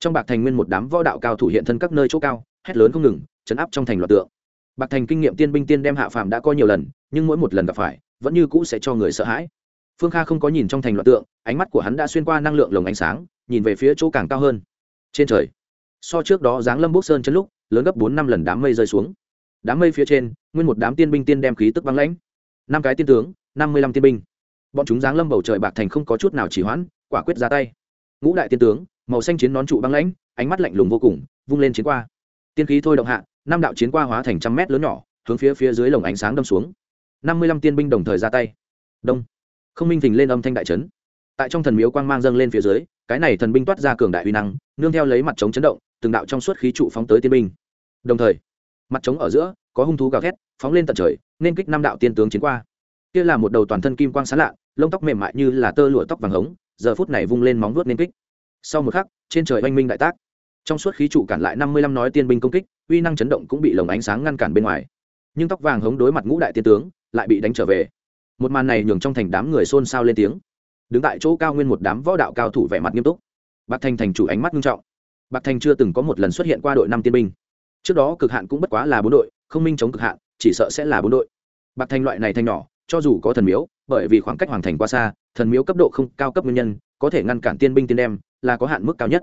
Trong bạc thành nguyên một đám võ đạo cao thủ hiện thân các nơi chỗ cao, hét lớn không ngừng, chấn áp trong thành loạt tượng. Bạc thành kinh nghiệm tiên binh tiên đem hạ phàm đã có nhiều lần, nhưng mỗi một lần gặp phải, vẫn như cũ sẽ cho người sợ hãi. Phương kha không có nhìn trong thành loạt tượng, ánh mắt của hắn đã xuyên qua năng lượng lồng ánh sáng, nhìn về phía chỗ càng cao hơn. Trên trời, so trước đó giáng lâm bốc sơn chân lúc, lớn gấp bốn năm lần đám mây rơi xuống đám mây phía trên, nguyên một đám tiên binh tiên đem khí tức băng lãnh. Năm cái tiên tướng, năm mươi lăm tiên binh. Bọn chúng giáng lâm bầu trời bạc thành không có chút nào chỉ hoãn, quả quyết ra tay. Ngũ đại tiên tướng, màu xanh chiến nón trụ băng lãnh, ánh mắt lạnh lùng vô cùng, vung lên chiến qua. Tiên khí thôi động hạ, năm đạo chiến qua hóa thành trăm mét lớn nhỏ, hướng phía phía dưới lồng ánh sáng đâm xuống. Năm mươi lăm tiên binh đồng thời ra tay. Đông. Không minh thình lên âm thanh đại trấn tại trong thần miếu quang mang dâng lên phía dưới, cái này thần binh toát ra cường đại uy năng, nương theo lấy mặt trống chấn động, từng đạo trong suốt khí trụ phóng tới tiên binh. Đồng thời mặt trống ở giữa, có hung thú gào thét, phóng lên tận trời, nên kích năm đạo tiên tướng chiến qua. Kia là một đầu toàn thân kim quang sán lạ, lông tóc mềm mại như là tơ lụa tóc vàng hống, giờ phút này vung lên móng vuốt nên kích. Sau một khắc, trên trời oanh minh đại tác. Trong suốt khí trụ cản lại năm mươi lăm nói tiên binh công kích, uy năng chấn động cũng bị lồng ánh sáng ngăn cản bên ngoài. Nhưng tóc vàng hống đối mặt ngũ đại tiên tướng, lại bị đánh trở về. Một màn này nhường trong thành đám người xôn xao lên tiếng. Đứng tại chỗ cao nguyên một đám võ đạo cao thủ vẻ mặt nghiêm túc. Bạc thành thành chủ ánh mắt nghiêm trọng. Bạc thành chưa từng có một lần xuất hiện qua đội năm tiên binh trước đó cực hạn cũng bất quá là bốn đội, không minh chống cực hạn, chỉ sợ sẽ là bốn đội. Bạc thành loại này thanh nhỏ, cho dù có thần miếu, bởi vì khoảng cách hoàng thành quá xa, thần miếu cấp độ không cao cấp nguyên nhân, có thể ngăn cản tiên binh tiên đem, là có hạn mức cao nhất.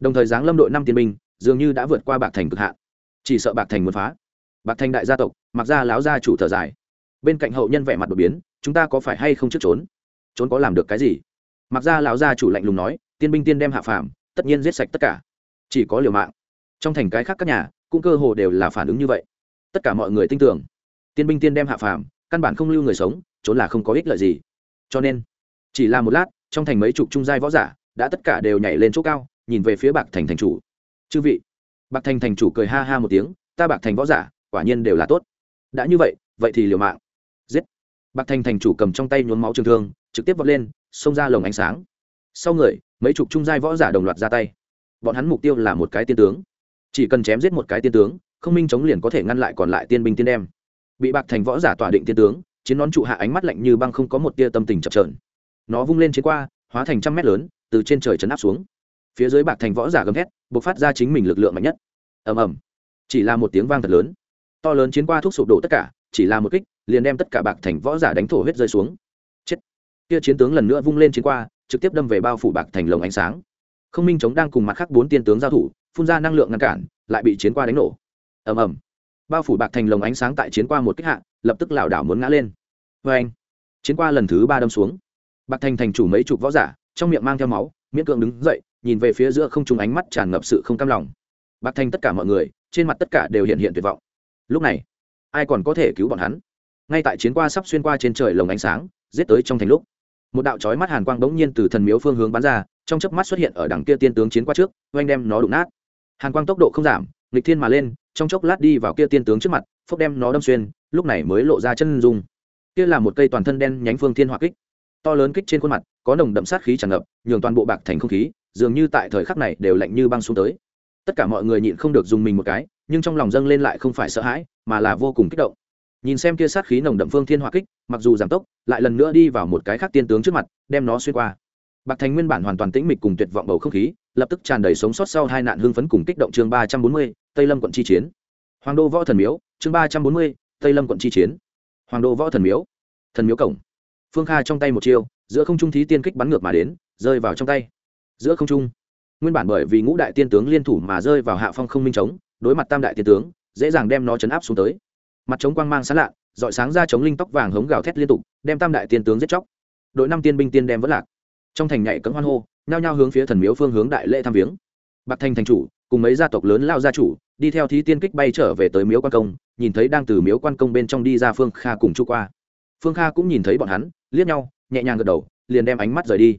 Đồng thời giáng lâm đội năm tiên binh, dường như đã vượt qua bạc thành cực hạn. Chỉ sợ bạc thành muốn phá. Bạc thành đại gia tộc, mặc ra láo gia chủ thở dài. Bên cạnh hậu nhân vẻ mặt đột biến, chúng ta có phải hay không trước trốn? Trốn có làm được cái gì? Mặc ra láo gia chủ lạnh lùng nói, tiên binh tiên đem hạ phàm, tất nhiên giết sạch tất cả. Chỉ có liều mạng. Trong thành cái khác các nhà cũng cơ hồ đều là phản ứng như vậy. Tất cả mọi người tin tưởng, tiên binh tiên đem hạ phàm, căn bản không lưu người sống, trốn là không có ích lợi gì. Cho nên, chỉ là một lát, trong thành mấy chục trung giai võ giả, đã tất cả đều nhảy lên chỗ cao, nhìn về phía bạc thành thành chủ. Chư vị. Bạc thành thành chủ cười ha ha một tiếng, ta bạc thành võ giả, quả nhiên đều là tốt. Đã như vậy vậy thì liều mạng. Giết. Bạc thành thành chủ cầm trong tay nhuốm máu trường thương, trực tiếp vọt lên, xông ra lồng ánh sáng. Sau người, mấy chục trung giai võ giả đồng loạt ra tay. Bọn hắn mục tiêu là một cái tiên tướng chỉ cần chém giết một cái tiên tướng, không minh chống liền có thể ngăn lại còn lại tiên binh tiên đem. Bị bạc thành võ giả tỏa định tiên tướng, chiến nón trụ hạ ánh mắt lạnh như băng không có một tia tâm tình chập trờn nó vung lên chiến qua, hóa thành trăm mét lớn, từ trên trời chấn áp xuống. Phía dưới bạc thành võ giả gầm thét buộc phát ra chính mình lực lượng mạnh nhất. Ầm ầm. Chỉ là một tiếng vang thật lớn. To lớn chiến qua thuốc sụp đổ tất cả, chỉ là một kích, liền đem tất cả bạc thành võ giả đánh thổ huyết rơi xuống. Chết. Kia chiến tướng lần nữa vung lên chiến qua, trực tiếp đâm về bao phủ bạc thành lồng ánh sáng không minh chống đang cùng mặt khác bốn tiên tướng giao thủ, phun ra năng lượng ngăn cản, lại bị chiến qua đánh nổ. Ầm ầm. Bao phủ bạc thành lồng ánh sáng tại chiến qua một kích hạ, lập tức lảo đảo muốn ngã lên. Vê anh, chiến qua lần thứ ba đâm xuống. Bạc thành thành chủ mấy chục võ giả, trong miệng mang theo máu, miễn cưỡng đứng dậy, nhìn về phía giữa không trùng ánh mắt tràn ngập sự không cam lòng. Bạc thành tất cả mọi người, trên mặt tất cả đều hiện hiện tuyệt vọng. Lúc này, ai còn có thể cứu bọn hắn? Ngay tại chiến qua sắp xuyên qua trên trời lồng ánh sáng, giết tới trong thành lúc, một đạo chói mắt hàn quang bỗng nhiên từ thần miếu phương hướng bắn ra trong chớp mắt xuất hiện ở đằng kia tiên tướng chiến qua trước, oanh đem nó đụng nát. Hàn quang tốc độ không giảm, nghịch thiên mà lên, trong chốc lát đi vào kia tiên tướng trước mặt, phốc đem nó đâm xuyên, lúc này mới lộ ra chân dung. Kia là một cây toàn thân đen nhánh phương thiên hỏa kích. To lớn kích trên khuôn mặt, có nồng đậm sát khí tràn ngập, nhường toàn bộ bạc thành không khí, dường như tại thời khắc này đều lạnh như băng xuống tới. Tất cả mọi người nhịn không được dùng mình một cái, nhưng trong lòng dâng lên lại không phải sợ hãi, mà là vô cùng kích động. Nhìn xem kia sát khí nồng đậm phương thiên hỏa kích, mặc dù giảm tốc, lại lần nữa đi vào một cái khác tiên tướng trước mặt, đem nó xuyên qua bạc thành nguyên bản hoàn toàn tĩnh mịch cùng tuyệt vọng bầu không khí, lập tức tràn đầy sống sót sau hai nạn hưng phấn cùng kích động chương ba trăm bốn mươi, tây lâm quận chi chiến. Hoàng đô võ thần miếu, chương ba trăm bốn mươi, tây lâm quận chi chiến. Hoàng đô võ thần miếu thần miếu cổng. Phương kha trong tay một chiêu, giữa không trung thí tiên kích bắn ngược mà đến, rơi vào trong tay. Giữa không trung, nguyên bản bởi vì ngũ đại tiên tướng liên thủ mà rơi vào hạ phong không minh chống đối mặt tam đại tiên tướng, dễ dàng đem nó chấn áp xuống tới. Mặt trống quang mang sáng lạ, dọi sáng ra chống linh tóc vàng hống gào thét liên tục, đem tam đại tiên tướng giết chóc. Đội năm tiên binh tiên đem vẫn lạc trong thành nhảy cấm hoan hô, nhao nhao hướng phía thần miếu phương hướng đại lễ tham viếng. Bạc thành thành chủ, cùng mấy gia tộc lớn lao gia chủ, đi theo thí tiên kích bay trở về tới miếu quan công, nhìn thấy đang từ miếu quan công bên trong đi ra phương kha cùng chu qua. Phương kha cũng nhìn thấy bọn hắn, liếc nhau, nhẹ nhàng gật đầu, liền đem ánh mắt rời đi.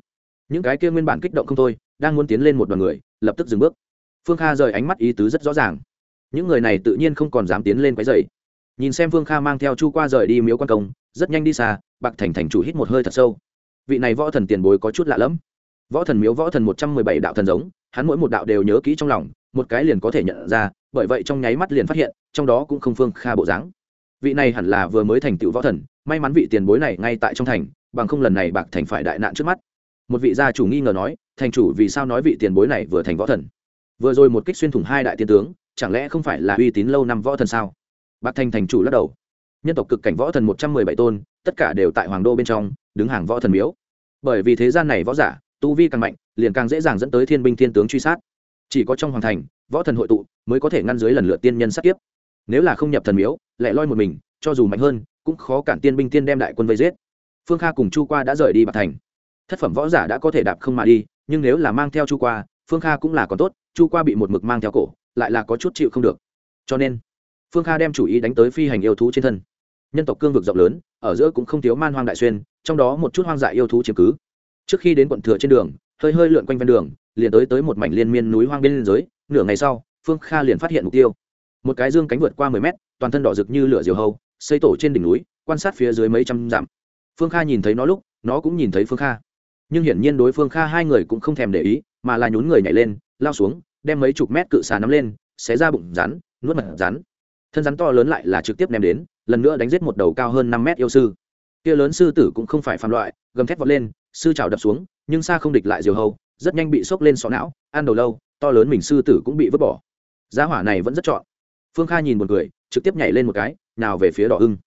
Những cái kia nguyên bản kích động không thôi, đang muốn tiến lên một đoàn người, lập tức dừng bước. Phương kha rời ánh mắt ý tứ rất rõ ràng. Những người này tự nhiên không còn dám tiến lên quái dày nhìn xem phương kha mang theo chu qua rời đi miếu quan công, rất nhanh đi xa, bạc thành thành chủ hít một hơi thật sâu vị này võ thần tiền bối có chút lạ lẫm. Võ thần miếu võ thần một trăm mười bảy đạo thần giống, hắn mỗi một đạo đều nhớ kỹ trong lòng, một cái liền có thể nhận ra, bởi vậy trong nháy mắt liền phát hiện, trong đó cũng không phương kha bộ dáng. Vị này hẳn là vừa mới thành tựu võ thần, may mắn vị tiền bối này ngay tại trong thành, bằng không lần này bạc thành phải đại nạn trước mắt. Một vị gia chủ nghi ngờ nói, thành chủ, vì sao nói vị tiền bối này vừa thành võ thần? Vừa rồi một kích xuyên thủng hai đại tiên tướng, chẳng lẽ không phải là uy tín lâu năm võ thần sao? Bạc thành thành chủ lắc đầu. Nhân tộc cực cảnh võ thần một trăm mười bảy tôn, tất cả đều tại hoàng đô bên trong đứng hàng võ thần miếu. Bởi vì thế gian này võ giả, tu vi càng mạnh, liền càng dễ dàng dẫn tới thiên binh thiên tướng truy sát. Chỉ có trong hoàng thành, võ thần hội tụ mới có thể ngăn dưới lần lượt tiên nhân sát kiếp. Nếu là không nhập thần miếu lại loi một mình, cho dù mạnh hơn, cũng khó cản tiên binh tiên đem đại quân vây giết. Phương kha cùng chu qua đã rời đi bạc thành. Thất phẩm võ giả đã có thể đạp không mà đi, nhưng nếu là mang theo chu qua, phương kha cũng là còn tốt, chu qua bị một mực mang theo cổ, lại là có chút chịu không được. Cho nên, phương kha đem chủ ý đánh tới phi hành yêu thú trên thân. Nhân tộc cương vực rộng lớn, ở giữa cũng không thiếu man hoang đại xuyên trong đó một chút hoang dại yêu thú chiếm cứ. Trước khi đến quận thừa trên đường, hơi hơi lượn quanh ven đường, liền tới tới một mảnh liên miên núi hoang bên giới nửa ngày sau, phương kha liền phát hiện mục tiêu. Một cái dương cánh vượt qua mười mét, toàn thân đỏ rực như lửa diều hâu, xây tổ trên đỉnh núi, quan sát phía dưới mấy trăm dặm. Phương kha nhìn thấy nó lúc, nó cũng nhìn thấy phương kha. Nhưng hiển nhiên đối phương kha hai người cũng không thèm để ý, mà là nhún người nhảy lên, lao xuống, đem mấy chục mét cự xà nắm lên, xé ra bụng rắn, nuốt mật rắn. Thân rắn to lớn lại là trực tiếp ném đến, lần nữa đánh giết một đầu cao hơn năm mét yêu sư kia lớn sư tử cũng không phải phàm loại, gầm thét vọt lên, sư chảo đập xuống, nhưng xa không địch lại diều hầu rất nhanh bị sốc lên sọ não, ăn đầu lâu, to lớn mình sư tử cũng bị vứt bỏ. Giá hỏa này vẫn rất chọn. Phương kha nhìn một người trực tiếp nhảy lên một cái, nào về phía đỏ ưng.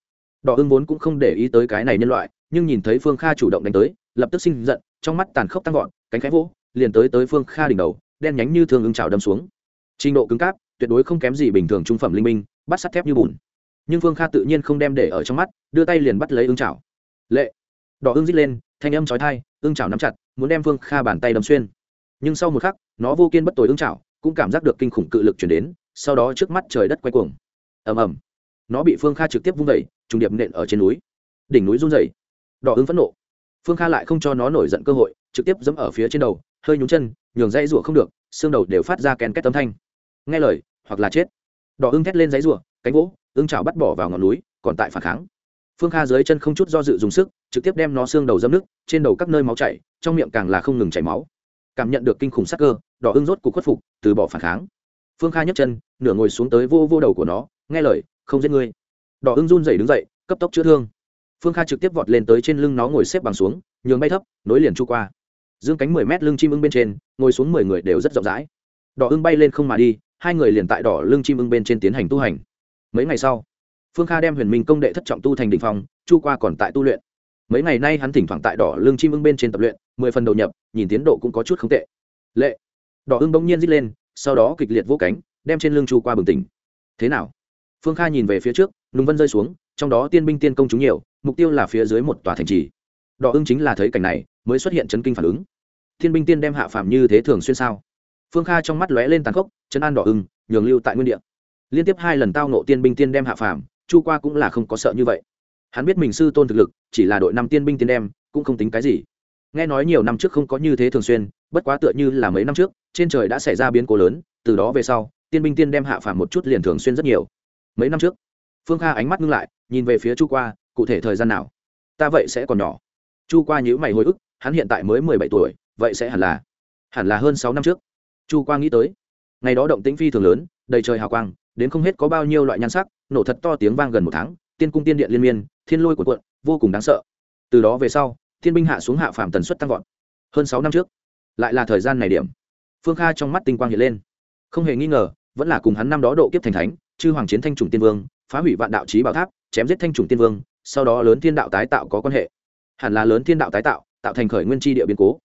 Đỏ ưng vốn cũng không để ý tới cái này nhân loại, nhưng nhìn thấy phương kha chủ động đánh tới, lập tức sinh giận, trong mắt tàn khốc tăng gọn cánh khẽ vỗ, liền tới tới phương kha đỉnh đầu, đen nhánh như thường ưng trào đâm xuống. Trình độ cứng cáp, tuyệt đối không kém gì bình thường trung phẩm linh minh, bắt sắt thép như bùn nhưng phương kha tự nhiên không đem để ở trong mắt đưa tay liền bắt lấy ưng chảo lệ đỏ ưng rít lên thanh âm trói thai ưng chảo nắm chặt muốn đem phương kha bàn tay đâm xuyên nhưng sau một khắc nó vô kiên bất tối ưng chảo cũng cảm giác được kinh khủng cự lực chuyển đến sau đó trước mắt trời đất quay cuồng ầm ầm nó bị phương kha trực tiếp vung vẩy trùng điệp nện ở trên núi đỉnh núi run rẩy đỏ ưng phẫn nộ phương kha lại không cho nó nổi giận cơ hội trực tiếp dẫm ở phía trên đầu hơi nhúng chân nhường dãy rủa không được xương đầu đều phát ra kèn két tấm thanh nghe lời hoặc là chết đỏ ưng thét lên dãy rủa cánh gỗ ưng trào bắt bỏ vào ngọn núi, còn tại phản kháng. Phương kha dưới chân không chút do dự dùng sức, trực tiếp đem nó xương đầu dâm nước, trên đầu các nơi máu chảy, trong miệng càng là không ngừng chảy máu. Cảm nhận được kinh khủng sắc cơ, đỏ ưng rốt cuộc khuất phục, từ bỏ phản kháng. Phương kha nhấc chân, nửa ngồi xuống tới vô vô đầu của nó, nghe lời, không giết ngươi. Đỏ ưng run dậy đứng dậy, cấp tốc chữa thương. Phương kha trực tiếp vọt lên tới trên lưng nó ngồi xếp bằng xuống, nhường bay thấp, nối liền chu qua. Dương cánh mười mét lưng chim ưng bên trên, ngồi xuống mười người đều rất rộng rãi. Đỏ ưng bay lên không mà đi, hai người liền tại đỏ lưng chim ưng bên trên tiến hành tu hành mấy ngày sau, phương kha đem huyền minh công đệ thất trọng tu thành đ ỉ n h phòng chu qua còn tại tu luyện. Mấy ngày nay hắn thỉnh thoảng tại đỏ lương chim ưng bên trên tập luyện, mười phần đầu nhập, nhìn tiến độ cũng có chút không tệ. Lệ. Đỏ ưng bỗng nhiên rít lên, sau đó kịch liệt vô cánh, đem trên lưng chu qua bừng tỉnh. Thế nào? Phương kha nhìn về phía trước, nùng vân rơi xuống, trong đó tiên binh tiên công chúng nhiều, mục tiêu là phía dưới một tòa thành trì. Đỏ ưng chính là thấy cảnh này, mới xuất hiện chấn kinh phản ứng. Thiên binh tiên đem hạ phạm như thế thường xuyên sao? Phương kha trong mắt lóe lên tàn khốc chấn an đỏ ưng, nhường lưu tại nguyên địa liên tiếp hai lần tao nộ tiên binh tiên đem hạ phàm, chu qua cũng là không có sợ như vậy. Hắn biết mình sư tôn thực lực, chỉ là đội năm tiên binh tiên đem, cũng không tính cái gì. Nghe nói nhiều năm trước không có như thế thường xuyên, bất quá tựa như là mấy năm trước, trên trời đã xảy ra biến cố lớn, từ đó về sau, tiên binh tiên đem hạ phàm một chút liền thường xuyên rất nhiều. Mấy năm trước, phương kha ánh mắt ngưng lại, nhìn về phía chu qua, cụ thể thời gian nào? Ta vậy sẽ còn nhỏ. Chu qua nhữ mày hồi ức, hắn hiện tại mới mười bảy tuổi, vậy sẽ hẳn là hẳn là hơn sáu năm trước. Chu qua nghĩ tới, ngày đó động tĩnh phi thường lớn, đầy trời hào quang đến không hết có bao nhiêu loại nhan sắc, nổ thật to tiếng vang gần một tháng, tiên cung tiên điện liên miên, thiên lôi của quận vô cùng đáng sợ. Từ đó về sau, thiên binh hạ xuống hạ phàm tần suất tăng vọt. Hơn sáu năm trước, lại là thời gian này điểm. Phương kha trong mắt tinh quang hiện lên. Không hề nghi ngờ, vẫn là cùng hắn năm đó độ kiếp thành thánh, chư hoàng chiến thanh trùng tiên vương, phá hủy vạn đạo trí bảo tháp, chém giết thanh trùng tiên vương, sau đó lớn thiên đạo tái tạo có quan hệ. Hẳn là lớn thiên đạo tái tạo tạo thành khởi nguyên tri địa biến cố.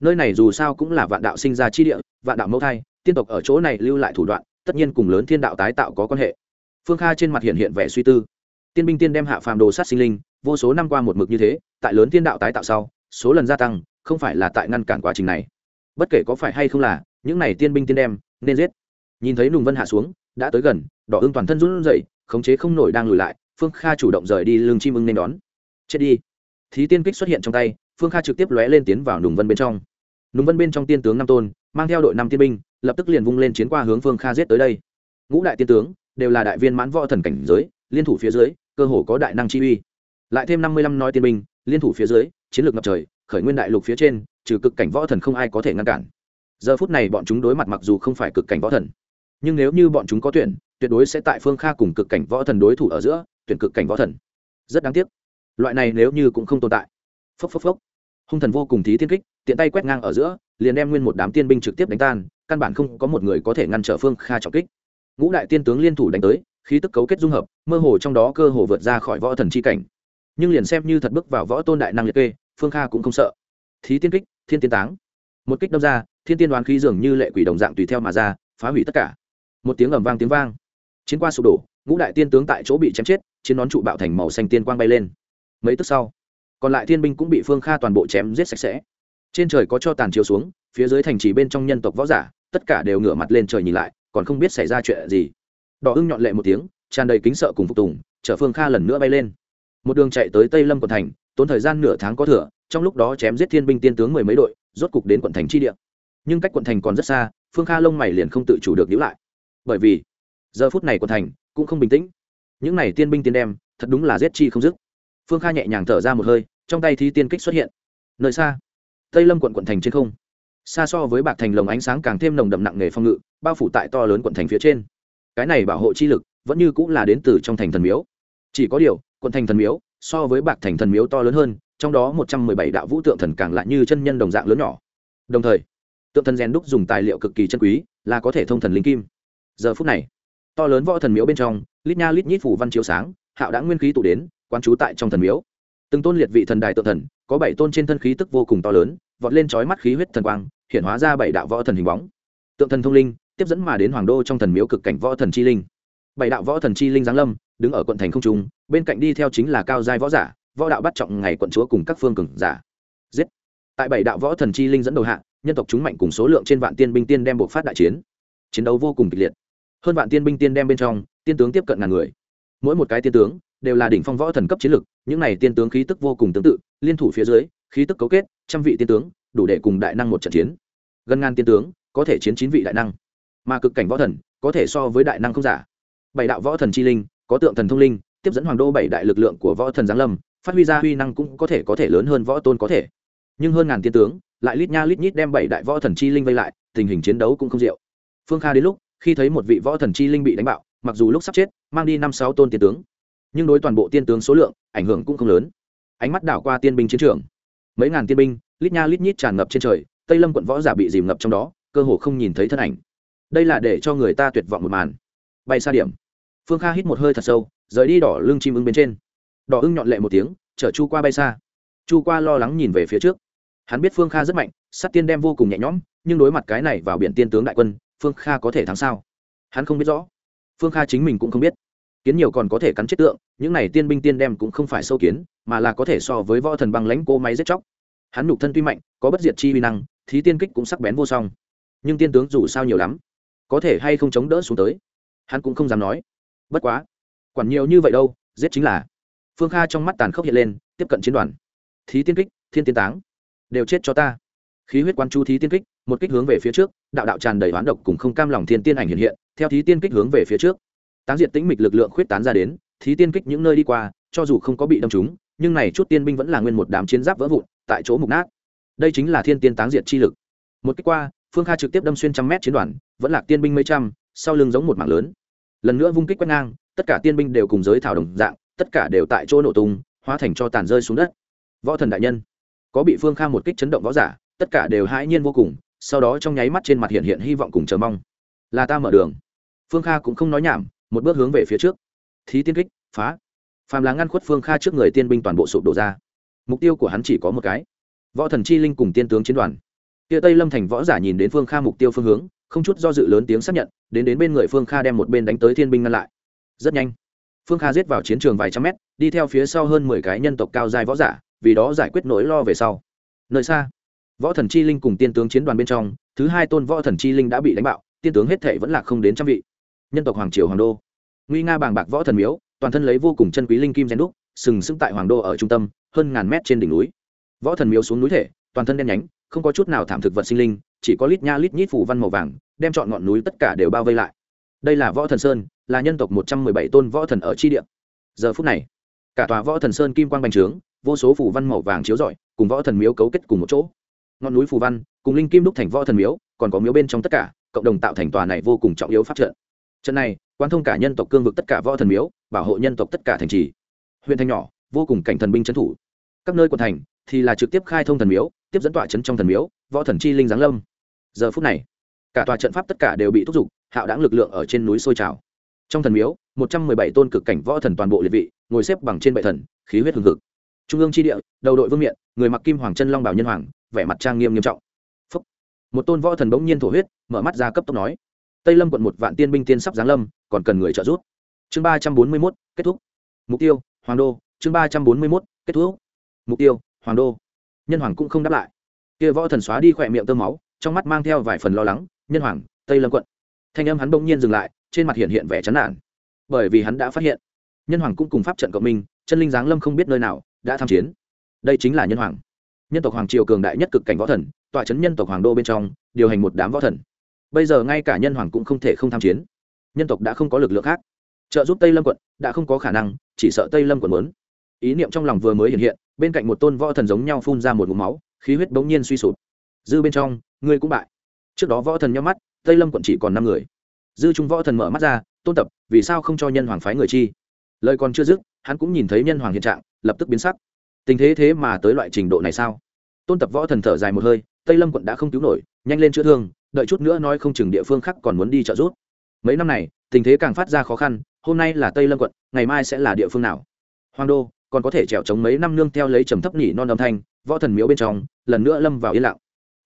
Nơi này dù sao cũng là vạn đạo sinh ra tri địa, vạn đạo mẫu thai, tiên tộc ở chỗ này lưu lại thủ đoạn tất nhiên cùng lớn thiên đạo tái tạo có quan hệ. Phương kha trên mặt hiện hiện vẻ suy tư. Tiên binh tiên đem hạ phàm đồ sát sinh linh, vô số năm qua một mực như thế, tại lớn thiên đạo tái tạo sau, số lần gia tăng, không phải là tại ngăn cản quá trình này. Bất kể có phải hay không là, những này tiên binh tiên đem, nên giết. Nhìn thấy nùng vân hạ xuống, đã tới gần, đỏ ưng toàn thân run rẩy, khống chế không nổi đang lùi lại, phương kha chủ động rời đi lưng chim ưng nên đón. Chết đi. Thí tiên kích xuất hiện trong tay, phương kha trực tiếp lóe lên tiến vào nùng vân bên trong. Nùng vân bên trong tiên tướng năm tôn, mang theo đội năm tiên binh lập tức liền vung lên chiến qua hướng phương kha giết tới đây. Ngũ đại tiên tướng đều là đại viên mãn võ thần cảnh giới, liên thủ phía dưới, cơ hồ có đại năng chi uy. Lại thêm năm mươi lăm nói tiên binh, liên thủ phía dưới, chiến lược ngập trời, khởi nguyên đại lục phía trên, trừ cực cảnh võ thần không ai có thể ngăn cản. Giờ phút này bọn chúng đối mặt mặc dù không phải cực cảnh võ thần, nhưng nếu như bọn chúng có tuyển, tuyệt đối sẽ tại phương kha cùng cực cảnh võ thần đối thủ ở giữa, tuyển cực cảnh võ thần. Rất đáng tiếc. Loại này nếu như cũng không tồn tại. Phốc phốc phốc. Hung thần vô cùng thí thiên kích, tiện tay quét ngang ở giữa, liền đem nguyên một đám tiên binh trực tiếp đánh tan căn bản không có một người có thể ngăn trở phương kha trọng kích. Ngũ đại tiên tướng liên thủ đánh tới, khí tức cấu kết dung hợp, mơ hồ trong đó cơ hồ vượt ra khỏi võ thần c h i cảnh. Nhưng liền xem như thật bước vào võ tôn đại năng liệt kê, phương kha cũng không sợ. Thí tiên kích, thiên tiên táng. Một kích đâm ra, thiên tiên đoán khí dường như lệ quỷ đồng dạng tùy theo mà ra, phá hủy tất cả. Một tiếng ầm vang tiếng vang. Chiến qua sụp đổ, ngũ đại tiên tướng tại chỗ bị chém chết, chiến nón trụ bạo thành màu xanh tiên quang bay lên. Mấy tức sau, còn lại thiên binh cũng bị phương kha toàn bộ chém giết sạch sẽ. Trên trời có cho tàn chiếu xuống, phía dưới thành trì bên trong nhân tộc võ giả tất cả đều ngửa mặt lên trời nhìn lại, còn không biết xảy ra chuyện gì. Đỏ ưng nhọn lệ một tiếng, tràn đầy kính sợ cùng phục tùng, chở phương kha lần nữa bay lên. Một đường chạy tới tây lâm quận thành, tốn thời gian nửa tháng có thừa, trong lúc đó chém giết thiên binh tiên tướng mười mấy đội, rốt cục đến quận thành chi địa. Nhưng cách quận thành còn rất xa, phương kha lông mày liền không tự chủ được nhữ lại. Bởi vì, giờ phút này quận thành cũng không bình tĩnh. Những này tiên binh tiên đem, thật đúng là giết chi không dứt. Phương kha nhẹ nhàng thở ra một hơi, trong tay thi tiên kích xuất hiện. Nơi xa, tây lâm quận quận thành trên không xa so với bạc thành lồng ánh sáng càng thêm nồng đậm nặng nề phong ngự, bao phủ tại to lớn quận thành phía trên. Cái này bảo hộ chi lực, vẫn như cũng là đến từ trong thành thần miếu. Chỉ có điều, quận thành thần miếu, so với bạc thành thần miếu to lớn hơn, trong đó một trăm mười bảy đạo vũ tượng thần càng lại như chân nhân đồng dạng lớn nhỏ. Đồng thời, tượng thần rèn đúc dùng tài liệu cực kỳ chân quý, là có thể thông thần linh kim. Giờ phút này, to lớn võ thần miếu bên trong, lít nha lít nhít phủ văn chiếu sáng, hạo đã nguyên khí tụ đến quan trú tại trong thần miếu. Từng tôn liệt vị thần đài tượng thần, có bảy tôn trên thân khí tức vô cùng to lớn, vọt lên trói mắt khí huyết thần quang hiện hóa ra bảy đạo võ thần hình bóng. Tượng thần thông linh, tiếp dẫn mà đến hoàng đô trong thần miếu cực cảnh võ thần chi linh. Bảy đạo võ thần chi linh giáng lâm, đứng ở quận thành không trung, bên cạnh đi theo chính là cao giai võ giả, võ đạo bắt trọng ngày quận chúa cùng các phương cường giả. Giết! Tại bảy đạo võ thần chi linh dẫn đầu hạ, nhân tộc chúng mạnh cùng số lượng trên vạn tiên binh tiên đem buộc phát đại chiến. Chiến đấu vô cùng kịch liệt. Hơn vạn tiên binh tiên đem bên trong, tiên tướng tiếp cận ngàn người. Mỗi một cái tiên tướng đều là đỉnh phong võ thần cấp chiến lực, những này tiên tướng khí tức vô cùng tương tự, liên thủ phía dưới, khí tức cấu kết, trăm vị tiên tướng đủ để cùng đại năng một trận chiến. Gần ngàn tiên tướng, có thể chiến chín vị đại năng. Mà cực cảnh võ thần, có thể so với đại năng không giả. Bảy đạo võ thần chi linh, có tượng thần thông linh, tiếp dẫn hoàng đô bảy đại lực lượng của võ thần giáng lâm, phát huy ra huy năng cũng có thể có thể lớn hơn võ tôn có thể. Nhưng hơn ngàn tiên tướng, lại lít nha lít nhít đem bảy đại võ thần chi linh vây lại, tình hình chiến đấu cũng không diệu. Phương kha đến lúc, khi thấy một vị võ thần chi linh bị đánh bạo, mặc dù lúc sắp chết, mang đi năm sáu tôn tiên tướng. Nhưng đối toàn bộ tiên tướng số lượng, ảnh hưởng cũng không lớn. Ánh mắt đảo qua tiên binh chiến trường. Mấy ngàn tiên binh lít nha lít nhít tràn ngập trên trời, tây lâm quận võ giả bị dìm ngập trong đó, cơ hồ không nhìn thấy thân ảnh. Đây là để cho người ta tuyệt vọng một màn. Bay xa điểm. Phương kha hít một hơi thật sâu, rời đi đỏ lưng chim ưng bên trên. Đỏ ưng nhọn lệ một tiếng, chở chu qua bay xa. Chu qua lo lắng nhìn về phía trước. Hắn biết phương kha rất mạnh sắt tiên đem vô cùng nhẹ nhõm, nhưng đối mặt cái này vào biển tiên tướng đại quân, phương kha có thể thắng sao? Hắn không biết rõ. Phương kha chính mình cũng không biết. Kiến nhiều còn có thể cắn chết tượng, những này tiên binh tiên đem cũng không phải sâu kiến, mà là có thể so với võ thần băng lãnh cô máy giết chóc hắn nhục thân tuy mạnh, có bất diệt chi vi năng, thí tiên kích cũng sắc bén vô song. Nhưng tiên tướng dù sao nhiều lắm, có thể hay không chống đỡ xuống tới? Hắn cũng không dám nói. Bất quá, quản nhiều như vậy đâu, giết chính là. Phương kha trong mắt tàn khốc hiện lên, tiếp cận chiến đoàn. Thí tiên kích, thiên tiên táng. Đều chết cho ta. Khí huyết quan chu thí tiên kích, một kích hướng về phía trước, đạo đạo tràn đầy hoán độc cùng không cam lòng thiên tiên ảnh hiện hiện, theo thí tiên kích hướng về phía trước. Táng diệt tĩnh mịch lực lượng khuyết tán ra đến, thí tiên kích những nơi đi qua, cho dù không có bị đâm trúng, nhưng này chút tiên binh vẫn là nguyên một đám chiến giáp vỡ vụn tại chỗ mục nát. Đây chính là thiên tiên táng diệt chi lực. Một kích qua, phương kha trực tiếp đâm xuyên trăm mét chiến đoàn, vẫn là tiên binh mấy trăm, sau lưng giống một mảng lớn. Lần nữa vung kích quét ngang, tất cả tiên binh đều cùng giới thảo đồng dạng, tất cả đều tại chỗ nổ tung, hóa thành cho tàn rơi xuống đất. Võ thần đại nhân, có bị phương kha một kích chấn động võ giả, tất cả đều hãi nhiên vô cùng, sau đó trong nháy mắt trên mặt hiện hiện hy vọng cùng chờ mong. Là ta mở đường. Phương kha cũng không nói nhảm, một bước hướng về phía trước. Thí tiên kích, phá. Phàm là ngăn khuất phương kha trước người tiên binh toàn bộ sụp đổ ra mục tiêu của hắn chỉ có một cái. Võ thần chi linh cùng tiên tướng chiến đoàn. Tia tây lâm thành võ giả nhìn đến phương kha mục tiêu phương hướng, không chút do dự lớn tiếng xác nhận, đến đến bên người phương kha đem một bên đánh tới thiên binh ngăn lại. Rất nhanh, phương kha giết vào chiến trường vài trăm mét, đi theo phía sau hơn mười cái nhân tộc cao dài võ giả, vì đó giải quyết nỗi lo về sau. Nơi xa, võ thần chi linh cùng tiên tướng chiến đoàn bên trong, thứ hai tôn võ thần chi linh đã bị đánh bạo, tiên tướng hết thể vẫn là không đến trăm vị. Nhân tộc hoàng triều hoàng đô. Nguy nga bàng bạc võ thần miếu, toàn thân lấy vô cùng chân quý linh kim gen đúc sừng sững tại hoàng đô ở trung tâm, hơn ngàn mét trên đỉnh núi. Võ thần miếu xuống núi thể, toàn thân đen nhánh, không có chút nào thảm thực vật sinh linh, chỉ có lít nha lít nhít phủ văn màu vàng, đem chọn ngọn núi tất cả đều bao vây lại. Đây là võ thần sơn, là nhân tộc một trăm mười bảy tôn võ thần ở tri địa. Giờ phút này, cả tòa võ thần sơn kim quang bành trướng, vô số phủ văn màu vàng chiếu rọi, cùng võ thần miếu cấu kết cùng một chỗ. Ngọn núi phù văn, cùng linh kim đúc thành võ thần miếu, còn có miếu bên trong tất cả, cộng đồng tạo thành tòa này vô cùng trọng yếu phát trận. Trận này quan thông cả nhân tộc cương vực tất cả võ thần miếu, bảo hộ nhân tộc tất cả thành trì huyện thành nhỏ, vô cùng cảnh thần binh trấn thủ. Các nơi quận thành thì là trực tiếp khai thông thần miếu, tiếp dẫn tọa trấn trong thần miếu, võ thần chi linh giáng lâm. Giờ phút này, cả tòa trận pháp tất cả đều bị thúc giục, hạo đáng lực lượng ở trên núi sôi trào. Trong thần miếu, một trăm mười bảy tôn cực cảnh võ thần toàn bộ liệt vị, ngồi xếp bằng trên bệ thần, khí huyết hừng hực. Trung ương tri địa, đầu đội vương miện, người mặc kim hoàng chân long bảo nhân hoàng, vẻ mặt trang nghiêm nghiêm trọng. Phúc. một tôn võ thần bỗng nhiên thổ huyết, mở mắt ra cấp tốc nói. Tây lâm quận một vạn tiên binh tiên sắp giáng lâm, còn cần người trợ giúp. Chương ba trăm bốn mươi mốt, kết thúc. Mục tiêu hoàng đô, chương ba trăm bốn mươi mốt, kết thúc. Mục tiêu, hoàng đô. Nhân hoàng cũng không đáp lại. Kia võ thần xóa đi khỏe miệng tơ máu, trong mắt mang theo vài phần lo lắng, nhân hoàng, tây lâm quận. Thanh âm hắn bỗng nhiên dừng lại, trên mặt hiện hiện vẻ chán nản. Bởi vì hắn đã phát hiện, nhân hoàng cũng cùng pháp trận cộng minh, chân linh giáng lâm không biết nơi nào, đã tham chiến. Đây chính là nhân hoàng. Nhân tộc hoàng triều cường đại nhất cực cảnh võ thần tọa chấn nhân tộc hoàng đô bên trong, điều hành một đám võ thần. Bây giờ ngay cả nhân hoàng cũng không thể không tham chiến. Nhân tộc đã không có lực lượng khác trợ giúp tây lâm quận đã không có khả năng chỉ sợ tây lâm quận muốn ý niệm trong lòng vừa mới hiện hiện bên cạnh một tôn võ thần giống nhau phun ra một ngụm máu khí huyết bỗng nhiên suy sụp dư bên trong ngươi cũng bại trước đó võ thần nhắm mắt tây lâm quận chỉ còn năm người dư trung võ thần mở mắt ra tôn tập vì sao không cho nhân hoàng phái người chi lời còn chưa dứt hắn cũng nhìn thấy nhân hoàng hiện trạng lập tức biến sắc tình thế thế mà tới loại trình độ này sao tôn tập võ thần thở dài một hơi tây lâm quận đã không cứu nổi nhanh lên chữa thương đợi chút nữa nói không chừng địa phương khác còn muốn đi trợ giúp mấy năm này tình thế càng phát ra khó khăn hôm nay là tây lâm quận ngày mai sẽ là địa phương nào hoàng đô còn có thể trèo chống mấy năm nương theo lấy trầm thấp nhỉ non âm thanh võ thần miếu bên trong lần nữa lâm vào yên lặng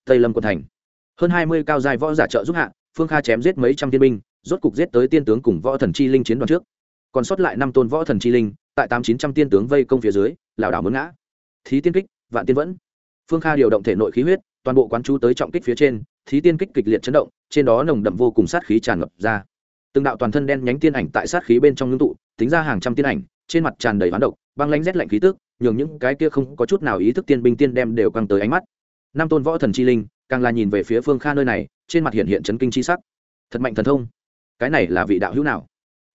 tây lâm quận thành hơn hai mươi cao dài võ giả trợ giúp hạ phương kha chém giết mấy trăm tiên binh rốt cục giết tới tiên tướng cùng võ thần chi linh chiến đoàn trước còn sót lại năm tôn võ thần chi linh tại tám chín trăm tiên tướng vây công phía dưới lảo đảo muốn ngã thí tiên kích vạn tiên vẫn phương kha điều động thể nội khí huyết toàn bộ quán chú tới trọng kích phía trên thí tiên kích kịch liệt chấn động trên đó nồng đậm vô cùng sát khí tràn ngập ra từng đạo toàn thân đen nhánh tiên ảnh tại sát khí bên trong ngưng tụ, tính ra hàng trăm tiên ảnh, trên mặt tràn đầy hoán độc, băng lãnh rét lạnh khí tức, nhường những cái kia không có chút nào ý thức tiên binh tiên đem đều căng tới ánh mắt. Nam tôn võ thần chi linh, càng là nhìn về phía phương kha nơi này, trên mặt hiện hiện chấn kinh chi sắc. Thật mạnh thần thông. Cái này là vị đạo hữu nào?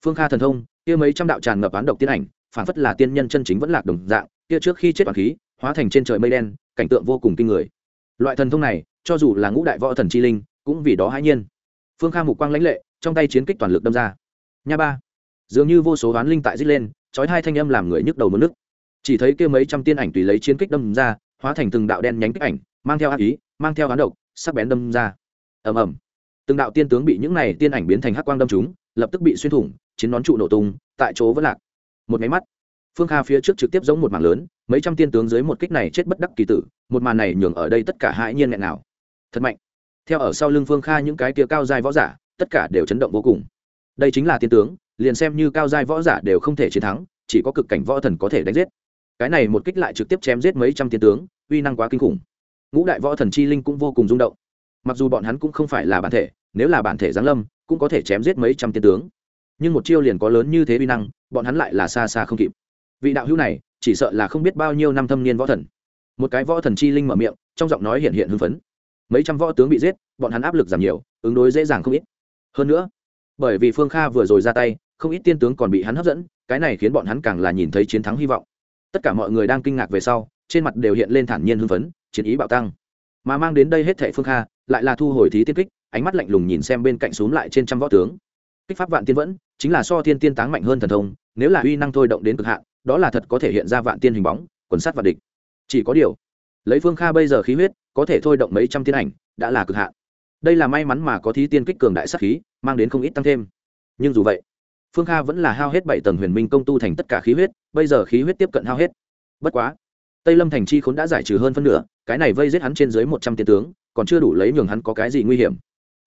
Phương kha thần thông, kia mấy trăm đạo tràn ngập án độc tiên ảnh phản phất là tiên nhân chân chính vẫn lạc đồng dạng, kia trước khi chết toàn khí, hóa thành trên trời mây đen, cảnh tượng vô cùng kinh người. Loại thần thông này, cho dù là ngũ đại võ thần chi linh, cũng vì đó hãi nhiên. Phương kha mục quang lãnh lệ trong tay chiến kích toàn lực đâm ra. Nha ba. Dường như vô số oán linh tại dít lên trói hai thanh âm làm người nhức đầu mất nước. Chỉ thấy kia mấy trăm tiên ảnh tùy lấy chiến kích đâm ra, hóa thành từng đạo đen nhánh kích ảnh, mang theo ác ý, mang theo hán độc, sắc bén đâm ra. Ầm ầm. Từng đạo tiên tướng bị những này tiên ảnh biến thành hắc quang đâm chúng lập tức bị xuyên thủng, chiến nón trụ nổ tung, tại chỗ vẫn lạc. Một máy mắt, phương kha phía trước trực tiếp giống một mảng lớn, mấy trăm tiên tướng dưới một kích này chết bất đắc kỳ tử, một màn này nhường ở đây tất cả hãi nhiên nghẹn nào. Thật mạnh. Theo ở sau lưng phương kha những cái kia cao dài võ giả tất cả đều chấn động vô cùng. Đây chính là tiên tướng, liền xem như cao giai võ giả đều không thể chiến thắng, chỉ có cực cảnh võ thần có thể đánh giết. Cái này một kích lại trực tiếp chém giết mấy trăm tiên tướng, uy năng quá kinh khủng. Ngũ đại võ thần chi linh cũng vô cùng rung động. Mặc dù bọn hắn cũng không phải là bản thể, nếu là bản thể giáng lâm, cũng có thể chém giết mấy trăm tiên tướng. Nhưng một chiêu liền có lớn như thế uy năng, bọn hắn lại là xa xa không kịp. Vị đạo hữu này, chỉ sợ là không biết bao nhiêu năm thâm niên võ thần. Một cái võ thần chi linh mở miệng, trong giọng nói hiện hiện hưng phấn. Mấy trăm võ tướng bị giết, bọn hắn áp lực giảm nhiều, ứng đối dễ dàng không ít hơn nữa, bởi vì phương kha vừa rồi ra tay, không ít tiên tướng còn bị hắn hấp dẫn, cái này khiến bọn hắn càng là nhìn thấy chiến thắng hy vọng. Tất cả mọi người đang kinh ngạc về sau, trên mặt đều hiện lên thản nhiên hưng phấn, chiến ý bạo tăng. Mà mang đến đây hết thệ phương kha, lại là thu hồi thí tiên kích, ánh mắt lạnh lùng nhìn xem bên cạnh xúm lại trên trăm võ tướng. Kích pháp vạn tiên vẫn, chính là so thiên tiên táng mạnh hơn thần thông, nếu là uy năng thôi động đến cực hạn, đó là thật có thể hiện ra vạn tiên hình bóng, quần sát và địch. Chỉ có điều, lấy phương kha bây giờ khí huyết, có thể thôi động mấy trăm tiên ảnh, đã là cực hạn đây là may mắn mà có thí tiên kích cường đại sát khí, mang đến không ít tăng thêm. Nhưng dù vậy, phương kha vẫn là hao hết bảy tầng huyền minh công tu thành tất cả khí huyết, bây giờ khí huyết tiếp cận hao hết. Bất quá, tây lâm thành chi khốn đã giải trừ hơn phân nửa, cái này vây giết hắn trên dưới một trăm tiên tướng, còn chưa đủ lấy nhường hắn có cái gì nguy hiểm.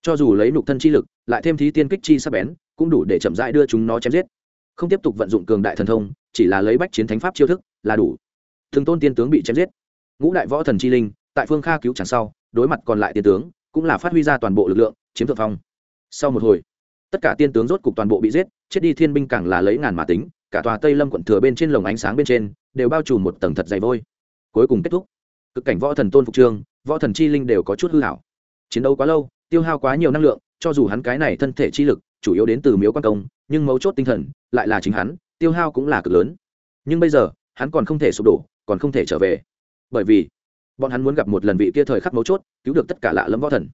Cho dù lấy nục thân chi lực, lại thêm thí tiên kích chi sắp bén, cũng đủ để chậm rãi đưa chúng nó chém giết. Không tiếp tục vận dụng cường đại thần thông, chỉ là lấy bách chiến thánh pháp chiêu thức, là đủ. Thường tôn tiên tướng bị chém giết. Ngũ đại võ thần chi linh, tại phương kha cứu chẳng sau, đối mặt còn lại tiên tướng cũng là phát huy ra toàn bộ lực lượng, chiếm thượng phong. Sau một hồi, tất cả tiên tướng rốt cục toàn bộ bị giết, chết đi thiên binh càng là lấy ngàn mà tính, cả tòa tây lâm quận thừa bên trên lồng ánh sáng bên trên, đều bao trùm một tầng thật dày vôi. Cuối cùng kết thúc. Cực cảnh võ thần tôn phục trương võ thần chi linh đều có chút hư hảo. Chiến đấu quá lâu, tiêu hao quá nhiều năng lượng, cho dù hắn cái này thân thể chi lực, chủ yếu đến từ miếu quan công, nhưng mấu chốt tinh thần, lại là chính hắn, tiêu hao cũng là cực lớn. Nhưng bây giờ, hắn còn không thể sụp đổ, còn không thể trở về. Bởi vì bọn hắn muốn gặp một lần vị kia thời khắc mấu chốt, cứu được tất cả lạ lẫm võ thần.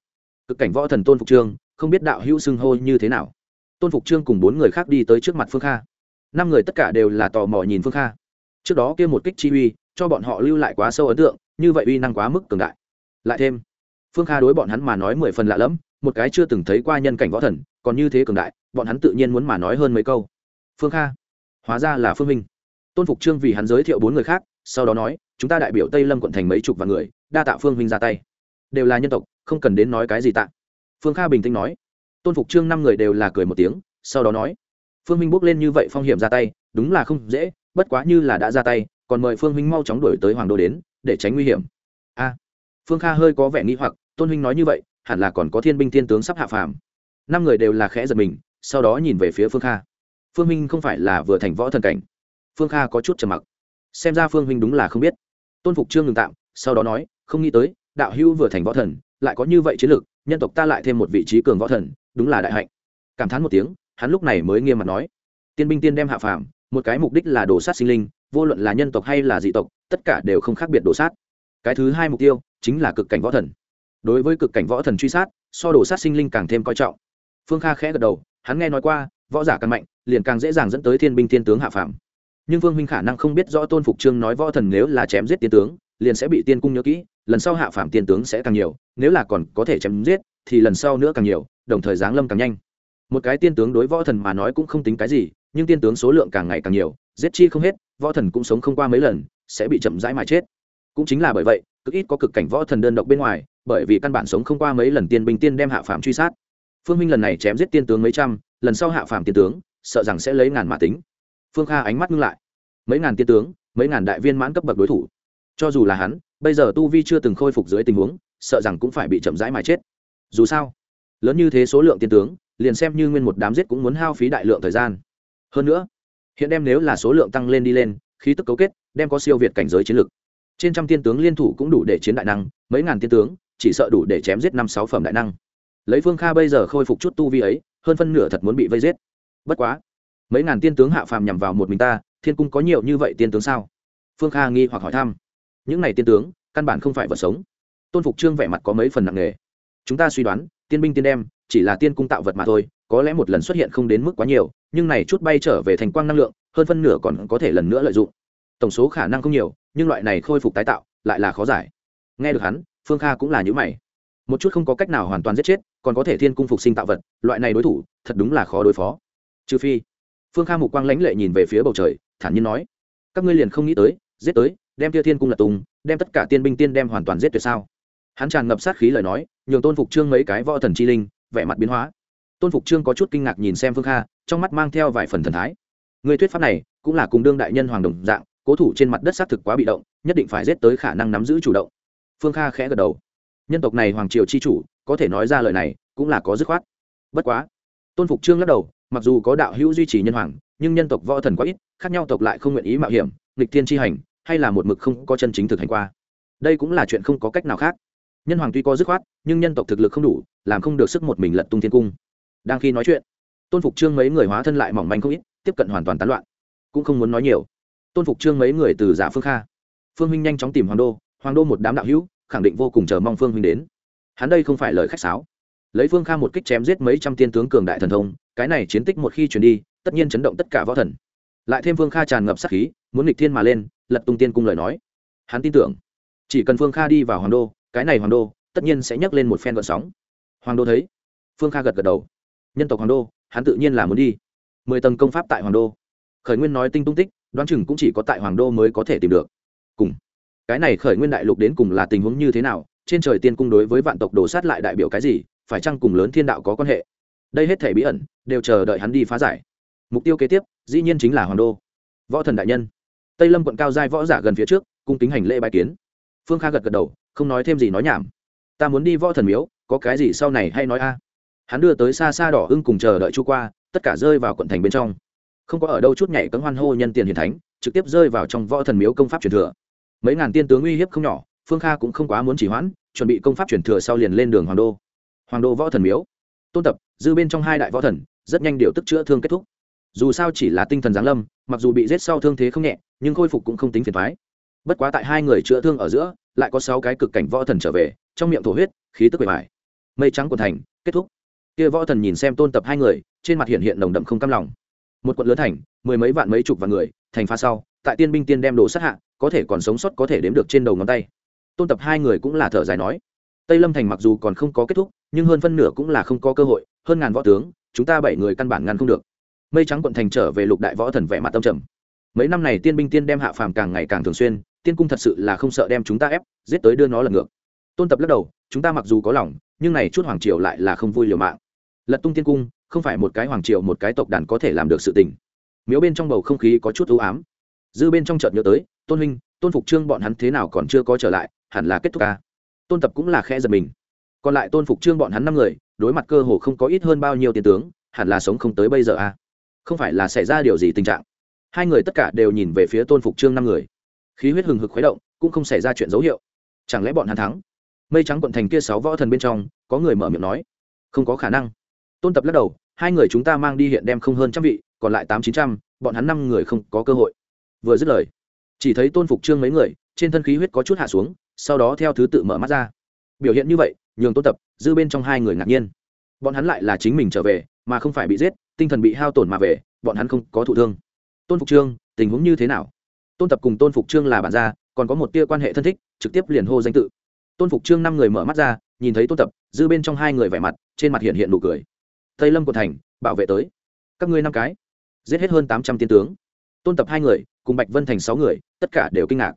Cực cảnh võ thần tôn phục trương, không biết đạo hữu xưng hô như thế nào. Tôn phục trương cùng bốn người khác đi tới trước mặt phương kha. Năm người tất cả đều là tò mò nhìn phương kha. Trước đó kia một kích chi uy, cho bọn họ lưu lại quá sâu ấn tượng, như vậy uy năng quá mức cường đại. Lại thêm, phương kha đối bọn hắn mà nói mười phần lạ lẫm, một cái chưa từng thấy qua nhân cảnh võ thần, còn như thế cường đại, bọn hắn tự nhiên muốn mà nói hơn mấy câu. Phương kha, hóa ra là phương minh. Tôn phục trương vì hắn giới thiệu bốn người khác, sau đó nói chúng ta đại biểu tây lâm quận thành mấy chục vạn người đa tạ phương minh ra tay đều là nhân tộc không cần đến nói cái gì tạ phương kha bình tĩnh nói tôn phục trương năm người đều là cười một tiếng sau đó nói phương minh bước lên như vậy phong hiểm ra tay đúng là không dễ bất quá như là đã ra tay còn mời phương minh mau chóng đuổi tới hoàng đô đến để tránh nguy hiểm a à, phương kha hơi có vẻ nghĩ hoặc tôn huynh nói như vậy hẳn là còn có thiên binh thiên tướng sắp hạ phàm năm người đều là khẽ giật mình sau đó nhìn về phía phương kha phương minh không phải là vừa thành võ thần cảnh phương kha có chút trầm mặc xem ra phương minh đúng là không biết tôn phục trương ngừng tạm, sau đó nói, không nghĩ tới, đạo hữu vừa thành võ thần, lại có như vậy chiến lược nhân tộc ta lại thêm một vị trí cường võ thần, đúng là đại hạnh. Cảm thán một tiếng, hắn lúc này mới nghiêm mặt nói, tiên binh tiên đem hạ phàm, một cái mục đích là đổ sát sinh linh, vô luận là nhân tộc hay là dị tộc, tất cả đều không khác biệt đổ sát. Cái thứ hai mục tiêu, chính là cực cảnh võ thần. Đối với cực cảnh võ thần truy sát, so đổ sát sinh linh càng thêm coi trọng. Phương kha khẽ gật đầu, hắn nghe nói qua, võ giả càng mạnh, liền càng dễ dàng dẫn tới thiên binh thiên tướng hạ phàm nhưng vương huynh khả năng không biết rõ tôn phục trương nói võ thần nếu là chém giết tiên tướng, liền sẽ bị tiên cung nhớ kỹ, lần sau hạ phàm tiên tướng sẽ càng nhiều, nếu là còn có thể chém giết, thì lần sau nữa càng nhiều, đồng thời giáng lâm càng nhanh. Một cái tiên tướng đối võ thần mà nói cũng không tính cái gì, nhưng tiên tướng số lượng càng ngày càng nhiều, giết chi không hết, võ thần cũng sống không qua mấy lần, sẽ bị chậm rãi mà chết. Cũng chính là bởi vậy, cực ít có cực cảnh võ thần đơn độc bên ngoài, bởi vì căn bản sống không qua mấy lần tiên bình tiên đem hạ phạm truy sát. Phương minh lần này chém giết tiên tướng mấy trăm, lần sau hạ phạm tiên tướng, sợ rằng sẽ lấy ngàn mã tính phương kha ánh mắt ngưng lại. Mấy ngàn tiên tướng, mấy ngàn đại viên mãn cấp bậc đối thủ. Cho dù là hắn, bây giờ tu vi chưa từng khôi phục dưới tình huống, sợ rằng cũng phải bị chậm rãi mà chết. Dù sao, lớn như thế số lượng tiên tướng, liền xem như nguyên một đám giết cũng muốn hao phí đại lượng thời gian. Hơn nữa, hiện đem nếu là số lượng tăng lên đi lên, khí tức cấu kết, đem có siêu việt cảnh giới chiến lược trên trăm tiên tướng liên thủ cũng đủ để chiến đại năng, mấy ngàn tiên tướng, chỉ sợ đủ để chém giết năm sáu phẩm đại năng. Lấy phương kha bây giờ khôi phục chút tu vi ấy, hơn phân nửa thật muốn bị vây giết. Bất quá mấy ngàn tiên tướng hạ phàm nhằm vào một mình ta, thiên cung có nhiều như vậy tiên tướng sao? Phương kha nghi hoặc hỏi thăm. Những này tiên tướng, căn bản không phải vật sống. Tôn phục trương vẻ mặt có mấy phần nặng nề. Chúng ta suy đoán, tiên binh tiên đem, chỉ là tiên cung tạo vật mà thôi, có lẽ một lần xuất hiện không đến mức quá nhiều, nhưng này chút bay trở về thành quang năng lượng, hơn phân nửa còn có thể lần nữa lợi dụng. Tổng số khả năng không nhiều, nhưng loại này khôi phục tái tạo, lại là khó giải. Nghe được hắn, phương kha cũng là nhữ mày. Một chút không có cách nào hoàn toàn giết chết, còn có thể thiên cung phục sinh tạo vật, loại này đối thủ, thật đúng là khó đối phó. Trừ phi phương kha mục quang lãnh lệ nhìn về phía bầu trời, thản nhiên nói, các ngươi liền không nghĩ tới, giết tới, đem tia thiên cung lật tùng, đem tất cả tiên binh tiên đem hoàn toàn giết tuyệt sao? Hắn tràn ngập sát khí lời nói, nhường tôn phục trương mấy cái võ thần chi linh, vẻ mặt biến hóa. Tôn phục trương có chút kinh ngạc nhìn xem phương kha, trong mắt mang theo vài phần thần thái. Người thuyết pháp này, cũng là cùng đương đại nhân hoàng đồng dạng, cố thủ trên mặt đất xác thực quá bị động, nhất định phải giết tới khả năng nắm giữ chủ động. Phương kha khẽ gật đầu. Nhân tộc này hoàng triều chi chủ, có thể nói ra lời này, cũng là có dứt khoát. Bất quá, tôn phục trương lắc đầu mặc dù có đạo hữu duy trì nhân hoàng, nhưng nhân tộc võ thần quá ít, khác nhau tộc lại không nguyện ý mạo hiểm, nghịch thiên chi hành, hay là một mực không có chân chính thực hành qua. Đây cũng là chuyện không có cách nào khác. Nhân hoàng tuy có dứt khoát, nhưng nhân tộc thực lực không đủ, làm không được sức một mình lật tung thiên cung. Đang khi nói chuyện, tôn phục trương mấy người hóa thân lại mỏng manh không ít, tiếp cận hoàn toàn tán loạn. Cũng không muốn nói nhiều. Tôn phục trương mấy người từ giả phương kha. Phương huynh nhanh chóng tìm hoàng đô hoàng đô một đám đạo hữu, khẳng định vô cùng chờ mong phương huynh đến. Hắn đây không phải lời khách sáo lấy phương kha một kích chém giết mấy trăm tiên tướng cường đại thần thông, cái này chiến tích một khi chuyển đi, tất nhiên chấn động tất cả võ thần. Lại thêm phương kha tràn ngập sát khí, muốn nghịch thiên mà lên, lật tung tiên cung lời nói. Hắn tin tưởng, chỉ cần phương kha đi vào hoàng đô, cái này hoàng đô, tất nhiên sẽ nhấc lên một phen vận sóng. Hoàng đô thấy, phương kha gật gật đầu. Nhân tộc hoàng đô, hắn tự nhiên là muốn đi. Mười tầng công pháp tại hoàng đô. Khởi nguyên nói tinh tung tích, đoán chừng cũng chỉ có tại hoàng đô mới có thể tìm được. Cùng, cái này khởi nguyên đại lục đến cùng là tình huống như thế nào, trên trời tiên cung đối với vạn tộc đổ sát lại đại biểu cái gì? Phải chăng cùng lớn thiên đạo có quan hệ? Đây hết thể bí ẩn, đều chờ đợi hắn đi phá giải. Mục tiêu kế tiếp, dĩ nhiên chính là hoàng đô. Võ thần đại nhân. Tây lâm quận cao giai võ giả gần phía trước, cung kính hành lễ bài kiến. Phương kha gật gật đầu, không nói thêm gì nói nhảm. Ta muốn đi võ thần miếu, có cái gì sau này hay nói a? Hắn đưa tới xa xa đỏ ưng cùng chờ đợi chu qua, tất cả rơi vào quận thành bên trong. Không có ở đâu chút nhảy cấm hoan hô nhân tiền hiền thánh, trực tiếp rơi vào trong võ thần miếu công pháp truyền thừa. Mấy ngàn tiên tướng uy hiếp không nhỏ, phương kha cũng không quá muốn chỉ hoãn, chuẩn bị công pháp truyền thừa sau liền lên đường hoàng đô hoàng đô võ thần miếu. Tôn tập, dư bên trong hai đại võ thần, rất nhanh điều tức chữa thương kết thúc. Dù sao chỉ là tinh thần giáng lâm, mặc dù bị giết sau thương thế không nhẹ, nhưng khôi phục cũng không tính phiền thoái bất quá tại hai người chữa thương ở giữa, lại có sáu cái cực cảnh võ thần trở về, trong miệng thổ huyết, khí tức bề mải mây trắng quần thành, kết thúc. Kia võ thần nhìn xem tôn tập hai người, trên mặt hiện hiện nồng đậm không cam lòng. Một quận lớn thành, mười mấy vạn mấy chục vạn người, thành pha sau, tại tiên binh tiên đem đồ sát hạ, có thể còn sống sót có thể đếm được trên đầu ngón tay. Tôn tập hai người cũng là thở dài nói. Tây lâm thành mặc dù còn không có kết thúc nhưng hơn phân nửa cũng là không có cơ hội, hơn ngàn võ tướng, chúng ta bảy người căn bản ngăn không được. Mây trắng quận thành trở về lục đại võ thần vẻ mặt tâm trầm. Mấy năm này tiên binh tiên đem hạ phàm càng ngày càng thường xuyên, tiên cung thật sự là không sợ đem chúng ta ép, giết tới đưa nó lần ngược. Tôn tập lắc đầu, chúng ta mặc dù có lòng, nhưng này chút hoàng triều lại là không vui liều mạng. Lật tung tiên cung, không phải một cái hoàng triều một cái tộc đàn có thể làm được sự tình. Miếu bên trong bầu không khí có chút ưu ám. Dư bên trong chợt nhớ tới, tôn huynh, tôn phục trương bọn hắn thế nào còn chưa có trở lại, hẳn là kết thúc ca. Tôn tập cũng là khe giật mình còn lại tôn phục trương bọn hắn năm người, đối mặt cơ hồ không có ít hơn bao nhiêu tiền tướng, hẳn là sống không tới bây giờ a không phải là xảy ra điều gì tình trạng? Hai người tất cả đều nhìn về phía tôn phục trương năm người. Khí huyết hừng hực khuấy động, cũng không xảy ra chuyện dấu hiệu. Chẳng lẽ bọn hắn thắng? Mây trắng quận thành kia sáu võ thần bên trong, có người mở miệng nói. Không có khả năng. Tôn tập lắc đầu, hai người chúng ta mang đi hiện đem không hơn trăm vị, còn lại tám chín trăm, bọn hắn năm người không có cơ hội. Vừa dứt lời, chỉ thấy tôn phục trương mấy người, trên thân khí huyết có chút hạ xuống, sau đó theo thứ tự mở mắt ra biểu hiện như vậy, nhường tôn tập, dư bên trong hai người ngạc nhiên. Bọn hắn lại là chính mình trở về, mà không phải bị giết, tinh thần bị hao tổn mà về, bọn hắn không có thụ thương. Tôn phục trương, tình huống như thế nào? Tôn tập cùng tôn phục trương là bạn gia, còn có một tia quan hệ thân thích, trực tiếp liền hô danh tự. Tôn phục trương năm người mở mắt ra, nhìn thấy tôn tập, dư bên trong hai người vẻ mặt, trên mặt hiện hiện nụ cười. Tây lâm của thành, bảo vệ tới. Các ngươi năm cái, giết hết hơn tám trăm tiên tướng. Tôn tập hai người, cùng bạch vân thành sáu người, tất cả đều kinh ngạc.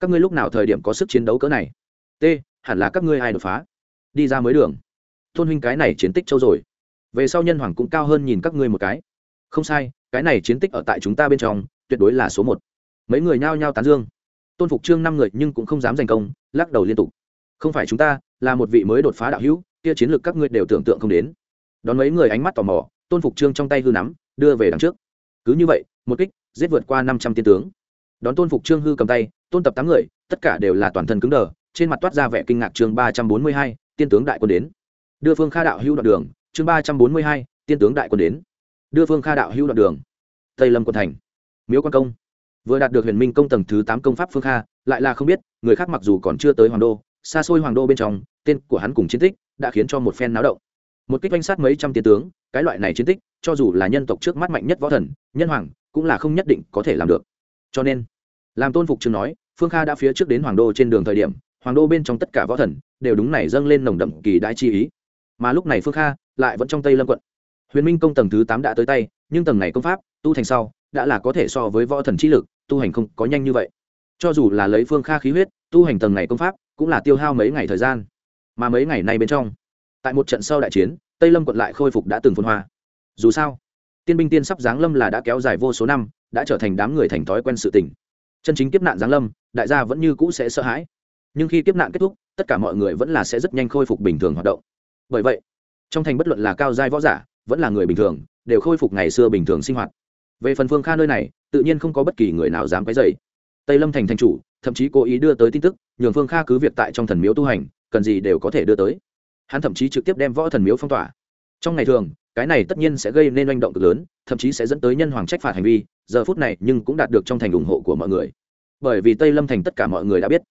Các ngươi lúc nào thời điểm có sức chiến đấu cỡ này? T hẳn là các ngươi ai đột phá? Đi ra mới đường. Tôn huynh cái này chiến tích châu rồi. Về sau nhân hoàng cũng cao hơn nhìn các ngươi một cái. Không sai, cái này chiến tích ở tại chúng ta bên trong, tuyệt đối là số một. Mấy người nhao nhao tán dương. Tôn phục trương năm người nhưng cũng không dám giành công, lắc đầu liên tục. Không phải chúng ta, là một vị mới đột phá đạo hữu, kia chiến lược các ngươi đều tưởng tượng không đến. Đón mấy người ánh mắt tò mò, tôn phục trương trong tay hư nắm, đưa về đằng trước. Cứ như vậy, một kích, giết vượt qua năm trăm tiên tướng. Đón tôn phục trương hư cầm tay, tôn tập tám người, tất cả đều là toàn thân cứng đờ trên mặt toát ra vẻ kinh ngạc chương ba trăm bốn mươi hai, tiên tướng đại quân đến. Đưa phương kha đạo hữu đoạn đường, chương ba trăm bốn mươi hai, tiên tướng đại quân đến. Đưa phương kha đạo hữu đoạn đường. Tây lâm quân thành. Miếu quan công. Vừa đạt được huyền minh công tầng thứ tám công pháp phương kha, lại là không biết, người khác mặc dù còn chưa tới hoàng đô, xa xôi hoàng đô bên trong, tên của hắn cùng chiến tích đã khiến cho một phen náo động. Một kích oanh sát mấy trăm tiền tướng, cái loại này chiến tích, cho dù là nhân tộc trước mắt mạnh nhất võ thần, nhân hoàng, cũng là không nhất định có thể làm được. Cho nên, làm tôn phục chừng nói, phương kha đã phía trước đến hoàng đô trên đường thời điểm hoàng đô bên trong tất cả võ thần đều đúng này dâng lên nồng đậm kỳ đại chi ý. Mà lúc này phương kha lại vẫn trong tây lâm quận. Huyền minh công tầng thứ tám đã tới tay, nhưng tầng này công pháp, tu thành sau, đã là có thể so với võ thần trí lực, tu hành không có nhanh như vậy. Cho dù là lấy phương kha khí huyết, tu hành tầng này công pháp, cũng là tiêu hao mấy ngày thời gian. Mà mấy ngày nay bên trong, tại một trận sau đại chiến, tây lâm quận lại khôi phục đã từng phân hoa. Dù sao, tiên binh tiên sắp giáng lâm là đã kéo dài vô số năm, đã trở thành đám người thành thói quen sự tình. Chân chính kiếp nạn giáng lâm, đại gia vẫn như cũ sẽ sợ hãi nhưng khi kiếp nạn kết thúc, tất cả mọi người vẫn là sẽ rất nhanh khôi phục bình thường hoạt động. Bởi vậy, trong thành bất luận là cao giai võ giả, vẫn là người bình thường, đều khôi phục ngày xưa bình thường sinh hoạt. Về phần phương kha nơi này, tự nhiên không có bất kỳ người nào dám cái dày tây lâm thành thành chủ, thậm chí cố ý đưa tới tin tức, nhường phương kha cứ việc tại trong thần miếu tu hành, cần gì đều có thể đưa tới. Hắn thậm chí trực tiếp đem võ thần miếu phong tỏa. Trong ngày thường, cái này tất nhiên sẽ gây nên manh động cực lớn, thậm chí sẽ dẫn tới nhân hoàng trách phạt hành vi, giờ phút này nhưng cũng đạt được trong thành ủng hộ của mọi người. Bởi vì tây lâm thành tất cả mọi người đã biết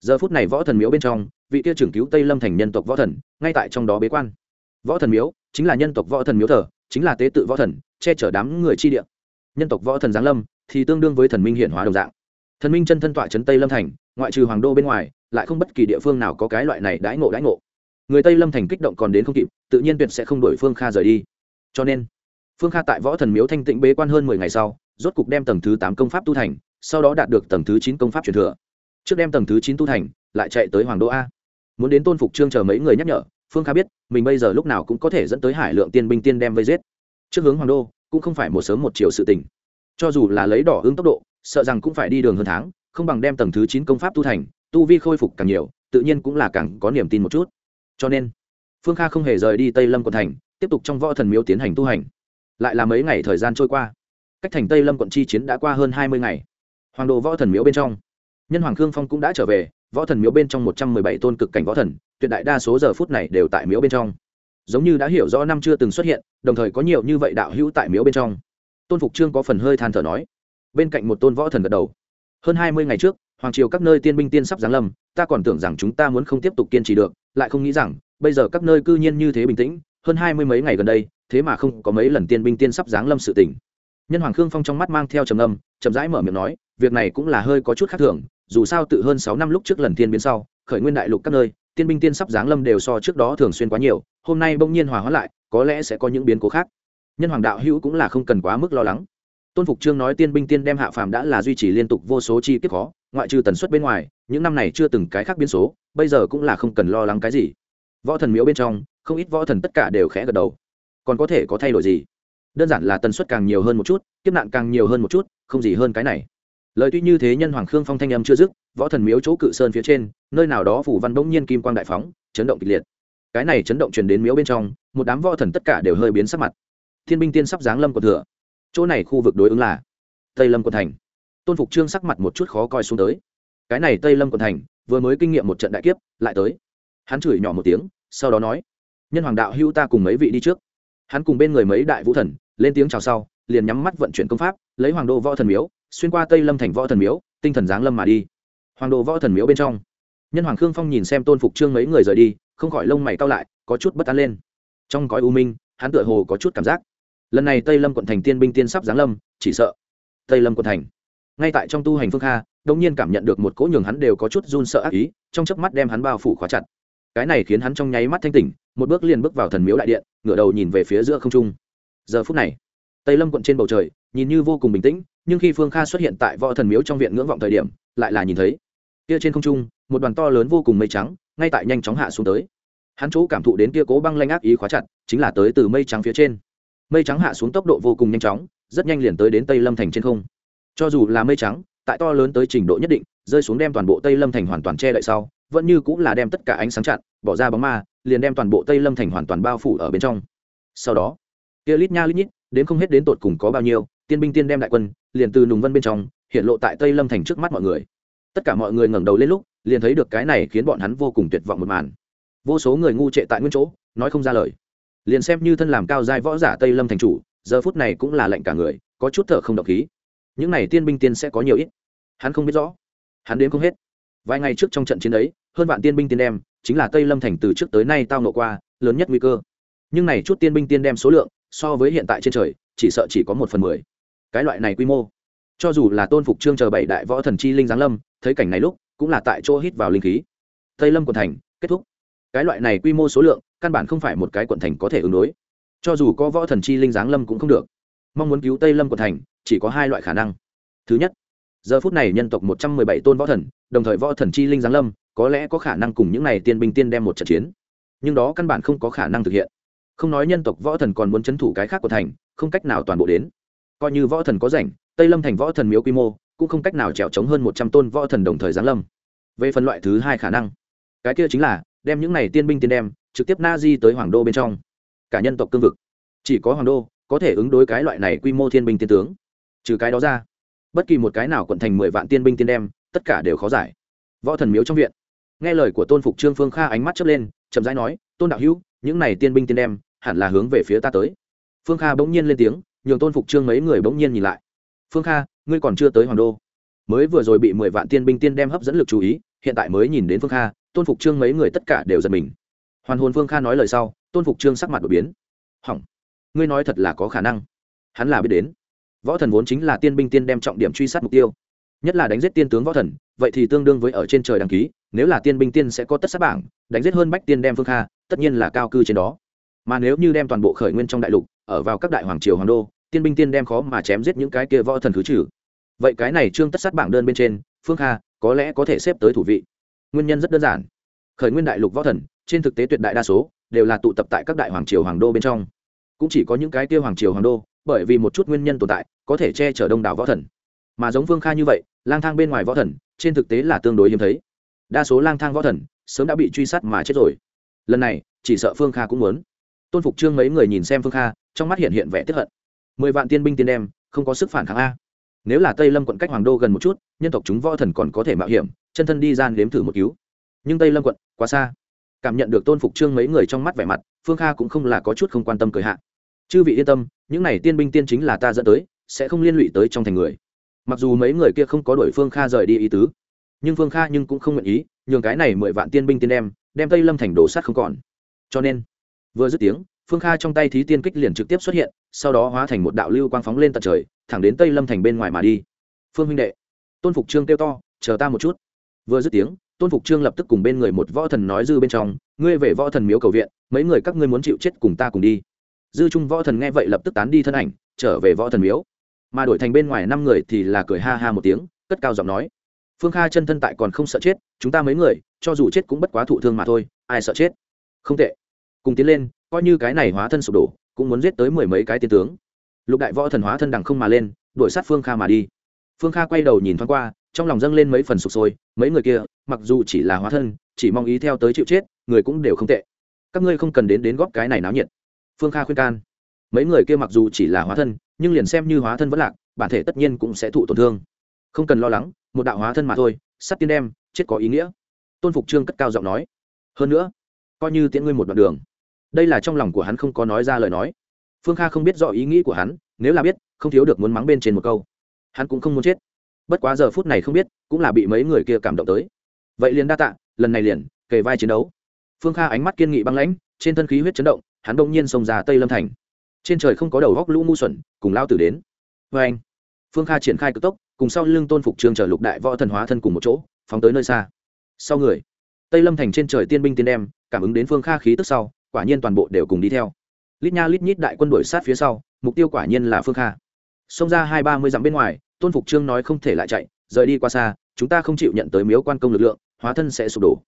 giờ phút này võ thần miếu bên trong, vị kia trưởng cứu tây lâm thành nhân tộc võ thần, ngay tại trong đó bế quan. Võ thần miếu, chính là nhân tộc võ thần miếu thờ, chính là tế tự võ thần, che chở đám người chi địa. Nhân tộc võ thần giáng lâm, thì tương đương với thần minh hiện hóa đồng dạng. Thần minh chân thân tọa trấn tây lâm thành, ngoại trừ hoàng đô bên ngoài, lại không bất kỳ địa phương nào có cái loại này đãi ngộ đãi ngộ. Người tây lâm thành kích động còn đến không kịp, tự nhiên tuyệt sẽ không đổi phương kha rời đi. Cho nên, phương kha tại võ thần miếu thanh tịnh bế quan hơn mười ngày sau, rốt cục đem tầng thứ tám công pháp tu thành, sau đó đạt được tầng thứ chín công pháp truyền thừa trước đem tầng thứ chín tu thành, lại chạy tới hoàng đô a. Muốn đến tôn phục trương chờ mấy người nhắc nhở, phương kha biết, mình bây giờ lúc nào cũng có thể dẫn tới hải lượng tiên binh tiên đem vây giết. Trước hướng hoàng đô, cũng không phải một sớm một chiều sự tình. Cho dù là lấy đỏ hương tốc độ, sợ rằng cũng phải đi đường hơn tháng, không bằng đem tầng thứ chín công pháp tu thành, tu vi khôi phục càng nhiều, tự nhiên cũng là càng có niềm tin một chút. Cho nên, phương kha không hề rời đi tây lâm quận thành, tiếp tục trong võ thần miếu tiến hành tu hành. Lại là mấy ngày thời gian trôi qua. Cách thành tây lâm quận chi chiến đã qua hơn hai mươi ngày. Hoàng đồ võ thần miếu bên trong nhân hoàng khương phong cũng đã trở về, võ thần miếu bên trong một trăm mười bảy tôn cực cảnh võ thần, tuyệt đại đa số giờ phút này đều tại miếu bên trong. Giống như đã hiểu rõ năm chưa từng xuất hiện, đồng thời có nhiều như vậy đạo hữu tại miếu bên trong. Tôn phục trương có phần hơi than thở nói. Bên cạnh một tôn võ thần gật đầu. Hơn hai mươi ngày trước, hoàng triều các nơi tiên binh tiên sắp giáng lâm, ta còn tưởng rằng chúng ta muốn không tiếp tục kiên trì được, lại không nghĩ rằng, bây giờ các nơi cư nhiên như thế bình tĩnh, hơn hai mươi mấy ngày gần đây, thế mà không có mấy lần tiên binh tiên sắp giáng lâm sự tỉnh nhân hoàng khương phong trong mắt mang theo trầm âm chậm rãi mở miệng nói, việc này cũng là hơi có chút khác thường dù sao tự hơn sáu năm lúc trước lần thiên biến sau, khởi nguyên đại lục các nơi, tiên binh tiên sắp giáng lâm đều so trước đó thường xuyên quá nhiều, hôm nay bỗng nhiên hòa hóa lại, có lẽ sẽ có những biến cố khác. Nhân hoàng đạo hữu cũng là không cần quá mức lo lắng. Tôn phục trương nói tiên binh tiên đem hạ phàm đã là duy trì liên tục vô số chi tiết khó, ngoại trừ tần suất bên ngoài, những năm này chưa từng cái khác biến số, bây giờ cũng là không cần lo lắng cái gì. Võ thần miếu bên trong, không ít võ thần tất cả đều khẽ gật đầu. Còn có thể có thay đổi gì? Đơn giản là tần suất càng nhiều hơn một chút, kiếp nạn càng nhiều hơn một chút, không gì hơn cái này lời tuy như thế nhân hoàng khương phong thanh âm chưa dứt, võ thần miếu chỗ cự sơn phía trên, nơi nào đó phủ văn bỗng nhiên kim quang đại phóng, chấn động kịch liệt. Cái này chấn động truyền đến miếu bên trong, một đám võ thần tất cả đều hơi biến sắc mặt. Thiên binh tiên sắp giáng lâm của thừa. Chỗ này khu vực đối ứng là tây lâm quận thành. Tôn phục trương sắc mặt một chút khó coi xuống tới. Cái này tây lâm quận thành, vừa mới kinh nghiệm một trận đại kiếp, lại tới. Hắn chửi nhỏ một tiếng, sau đó nói, nhân hoàng đạo hưu ta cùng mấy vị đi trước. Hắn cùng bên người mấy đại vũ thần, lên tiếng chào sau, liền nhắm mắt vận chuyển công pháp, lấy hoàng đô võ thần miếu xuyên qua tây lâm thành võ thần miếu, tinh thần giáng lâm mà đi. Hoàng đồ võ thần miếu bên trong. Nhân hoàng khương phong nhìn xem tôn phục trương mấy người rời đi, không khỏi lông mày cao lại, có chút bất an lên. Trong cõi u minh, hắn tựa hồ có chút cảm giác. Lần này tây lâm quận thành tiên binh tiên sắp giáng lâm, chỉ sợ tây lâm quận thành. Ngay tại trong tu hành phương kha đông nhiên cảm nhận được một cỗ nhường hắn đều có chút run sợ ác ý, trong chớp mắt đem hắn bao phủ khóa chặt. Cái này khiến hắn trong nháy mắt thanh tỉnh, một bước liền bước vào thần miếu đại điện, ngửa đầu nhìn về phía giữa không trung. Giờ phút này, tây lâm quận trên bầu trời nhìn như vô cùng bình tĩnh, nhưng khi phương kha xuất hiện tại võ thần miếu trong viện ngưỡng vọng thời điểm, lại là nhìn thấy, kia trên không trung, một đoàn to lớn vô cùng mây trắng, ngay tại nhanh chóng hạ xuống tới. Hắn chỗ cảm thụ đến kia cố băng lanh ác ý khóa chặt, chính là tới từ mây trắng phía trên. Mây trắng hạ xuống tốc độ vô cùng nhanh chóng, rất nhanh liền tới đến tây lâm thành trên không. Cho dù là mây trắng, tại to lớn tới trình độ nhất định, rơi xuống đem toàn bộ tây lâm thành hoàn toàn che đậy sau, vẫn như cũng là đem tất cả ánh sáng chặn, bỏ ra bóng ma, liền đem toàn bộ tây lâm thành hoàn toàn bao phủ ở bên trong. Sau đó, kia lít nha lít nhít, đến không hết đến tột cùng có bao nhiêu tiên binh tiên đem đại quân, liền từ nùng vân bên trong, hiện lộ tại tây lâm thành trước mắt mọi người. Tất cả mọi người ngẩng đầu lên lúc, liền thấy được cái này khiến bọn hắn vô cùng tuyệt vọng một màn. Vô số người ngu trệ tại nguyên chỗ, nói không ra lời. Liền xem như thân làm cao giai võ giả tây lâm thành chủ, giờ phút này cũng là lệnh cả người, có chút thở không độc khí. Những này tiên binh tiên sẽ có nhiều ít? Hắn không biết rõ. Hắn đến không hết. Vài ngày trước trong trận chiến ấy, hơn vạn tiên binh tiên đem, chính là tây lâm thành từ trước tới nay tao nộ qua, lớn nhất nguy cơ. Nhưng này chút tiên binh tiên đem số lượng, so với hiện tại trên trời, chỉ sợ chỉ có một phần mười cái loại này quy mô. Cho dù là tôn phục trương chờ bảy đại võ thần chi linh giáng lâm, thấy cảnh này lúc, cũng là tại chỗ hít vào linh khí. Tây lâm quận thành, kết thúc. Cái loại này quy mô số lượng, căn bản không phải một cái quận thành có thể ứng đối. Cho dù có võ thần chi linh giáng lâm cũng không được. Mong muốn cứu tây lâm quận thành, chỉ có hai loại khả năng. Thứ nhất, giờ phút này nhân tộc một trăm mười bảy tôn võ thần, đồng thời võ thần chi linh giáng lâm, có lẽ có khả năng cùng những n à y tiên binh tiên đem một trận chiến. Nhưng đó căn bản không có khả năng thực hiện. Không nói nhân tộc võ thần còn muốn c h ấ n thủ cái khác của thành, không cách nào toàn bộ đến coi như võ thần có rảnh, tây lâm thành võ thần miếu quy mô cũng không cách nào trèo trống hơn một trăm tôn võ thần đồng thời giáng lâm. Về phần loại thứ hai khả năng, cái kia chính là đem những n à y tiên binh tiên đem trực tiếp na di tới hoàng đô bên trong. Cả nhân tộc cương vực, chỉ có hoàng đô có thể ứng đối cái loại này quy mô thiên binh tiên tướng. Trừ cái đó ra, bất kỳ một cái nào quận thành mười vạn tiên binh tiên đem, tất cả đều khó giải. Võ thần miếu trong viện, nghe lời của tôn phục trương phương kha ánh mắt chớp lên, chậm rãi nói, tôn đạo hữu, những này tiên binh tiên đem hẳn là hướng về phía ta tới. Phương kha bỗng nhiên lên tiếng nhường tôn phục trương mấy người bỗng nhiên nhìn lại. Phương kha, ngươi còn chưa tới hoàng đô. Mới vừa rồi bị mười vạn tiên binh tiên đem hấp dẫn lực chú ý, hiện tại mới nhìn đến phương kha, tôn phục trương mấy người tất cả đều giật mình. Hoàn hồn phương kha nói lời sau, tôn phục trương sắc mặt đột biến. Hỏng. Ngươi nói thật là có khả năng. Hắn là biết đến. Võ thần vốn chính là tiên binh tiên đem trọng điểm truy sát mục tiêu. Nhất là đánh giết tiên tướng võ thần, vậy thì tương đương với ở trên trời đăng ký, nếu là tiên binh tiên sẽ có tất sát bảng, đánh giết hơn bách tiên đem phương kha, tất nhiên là cao cư trên đó. Mà nếu như đem toàn bộ khởi nguyên trong đại lục, ở vào các đại hoàng triều hoàng đô tiên binh tiên đem khó mà chém giết những cái kia võ thần khứ trừ. Vậy cái này trương tất sát bảng đơn bên trên, phương kha, có lẽ có thể xếp tới thủ vị. Nguyên nhân rất đơn giản. Khởi nguyên đại lục võ thần, trên thực tế tuyệt đại đa số, đều là tụ tập tại các đại hoàng triều hoàng đô bên trong. Cũng chỉ có những cái kia hoàng triều hoàng đô, bởi vì một chút nguyên nhân tồn tại, có thể che chở đông đảo võ thần. Mà giống phương kha như vậy, lang thang bên ngoài võ thần, trên thực tế là tương đối hiếm thấy. Đa số lang thang võ thần, sớm đã bị truy sát mà chết rồi. Lần này, chỉ sợ phương kha cũng muốn. Tôn phục trương mấy người nhìn xem phương kha, trong mắt hiện hiện vẻ tiếp hận mười vạn tiên binh tiên đem, không có sức phản kháng a. Nếu là tây lâm quận cách hoàng đô gần một chút, nhân tộc chúng võ thần còn có thể mạo hiểm, chân thân đi gian đếm thử một cứu. Nhưng tây lâm quận, quá xa. Cảm nhận được tôn phục trương mấy người trong mắt vẻ mặt, phương kha cũng không là có chút không quan tâm cười hạ. Chư vị yên tâm, những này tiên binh tiên chính là ta dẫn tới, sẽ không liên lụy tới trong thành người. Mặc dù mấy người kia không có đuổi phương kha rời đi ý tứ, nhưng phương kha nhưng cũng không nguyện ý nhường cái này mười vạn tiên binh tiên đem đem tây lâm thành đổ sát không còn. Cho nên, vừa dứt tiếng phương kha trong tay thí tiên kích liền trực tiếp xuất hiện, sau đó hóa thành một đạo lưu quang phóng lên tận trời, thẳng đến tây lâm thành bên ngoài mà đi. Phương huynh đệ, tôn phục trương kêu to, chờ ta một chút. Vừa dứt tiếng, tôn phục trương lập tức cùng bên người một võ thần nói dư bên trong, ngươi về võ thần miếu cầu viện, mấy người các ngươi muốn chịu chết cùng ta cùng đi. Dư trung võ thần nghe vậy lập tức tán đi thân ảnh, trở về võ thần miếu. Mà đổi thành bên ngoài năm người thì là cười ha ha một tiếng, cất cao giọng nói, phương kha chân thân tại còn không sợ chết, chúng ta mấy người, cho dù chết cũng bất quá thụ thương mà thôi, ai sợ chết? Không tệ. Cùng tiến lên coi như cái này hóa thân sụp đổ, cũng muốn giết tới mười mấy cái tiên tướng. Lục đại võ thần hóa thân đằng không mà lên, đuổi sát phương kha mà đi. Phương kha quay đầu nhìn thoáng qua, trong lòng dâng lên mấy phần sụp sôi, mấy người kia, mặc dù chỉ là hóa thân, chỉ mong ý theo tới chịu chết, người cũng đều không tệ. Các ngươi không cần đến đến góp cái này náo nhiệt. Phương kha khuyên can. Mấy người kia mặc dù chỉ là hóa thân, nhưng liền xem như hóa thân vẫn lạc, bản thể tất nhiên cũng sẽ thụ tổn thương. Không cần lo lắng, một đạo hóa thân mà thôi sắt tiên đem, chết có ý nghĩa. Tôn phục trương cất cao giọng nói. Hơn nữa, coi như tiễn ngươi một đoạn đường đây là trong lòng của hắn không có nói ra lời nói. Phương kha không biết rõ ý nghĩ của hắn, nếu là biết, không thiếu được muốn mắng bên trên một câu. Hắn cũng không muốn chết. Bất quá giờ phút này không biết, cũng là bị mấy người kia cảm động tới. Vậy liền đa tạ, lần này liền, kề vai chiến đấu. Phương kha ánh mắt kiên nghị băng lãnh, trên thân khí huyết chấn động, hắn đông nhiên xông ra tây lâm thành. Trên trời không có đầu góc lũ ngu xuẩn, cùng lao tử đến. Vê anh, phương kha triển khai cực tốc, cùng sau lưng tôn phục trường trở lục đại võ thần hóa thân cùng một chỗ, phóng tới nơi xa. Sau người, tây lâm thành trên trời tiên binh tiên đem, cảm ứng đến phương kha khí tức sau quả nhiên toàn bộ đều cùng đi theo. Lít nha lít nhít đại quân đuổi sát phía sau, mục tiêu quả nhiên là phương kha. Xông ra hai ba mươi dặm bên ngoài, tôn phục trương nói không thể lại chạy, rời đi qua xa, chúng ta không chịu nhận tới miếu quan công lực lượng, hóa thân sẽ sụp đổ.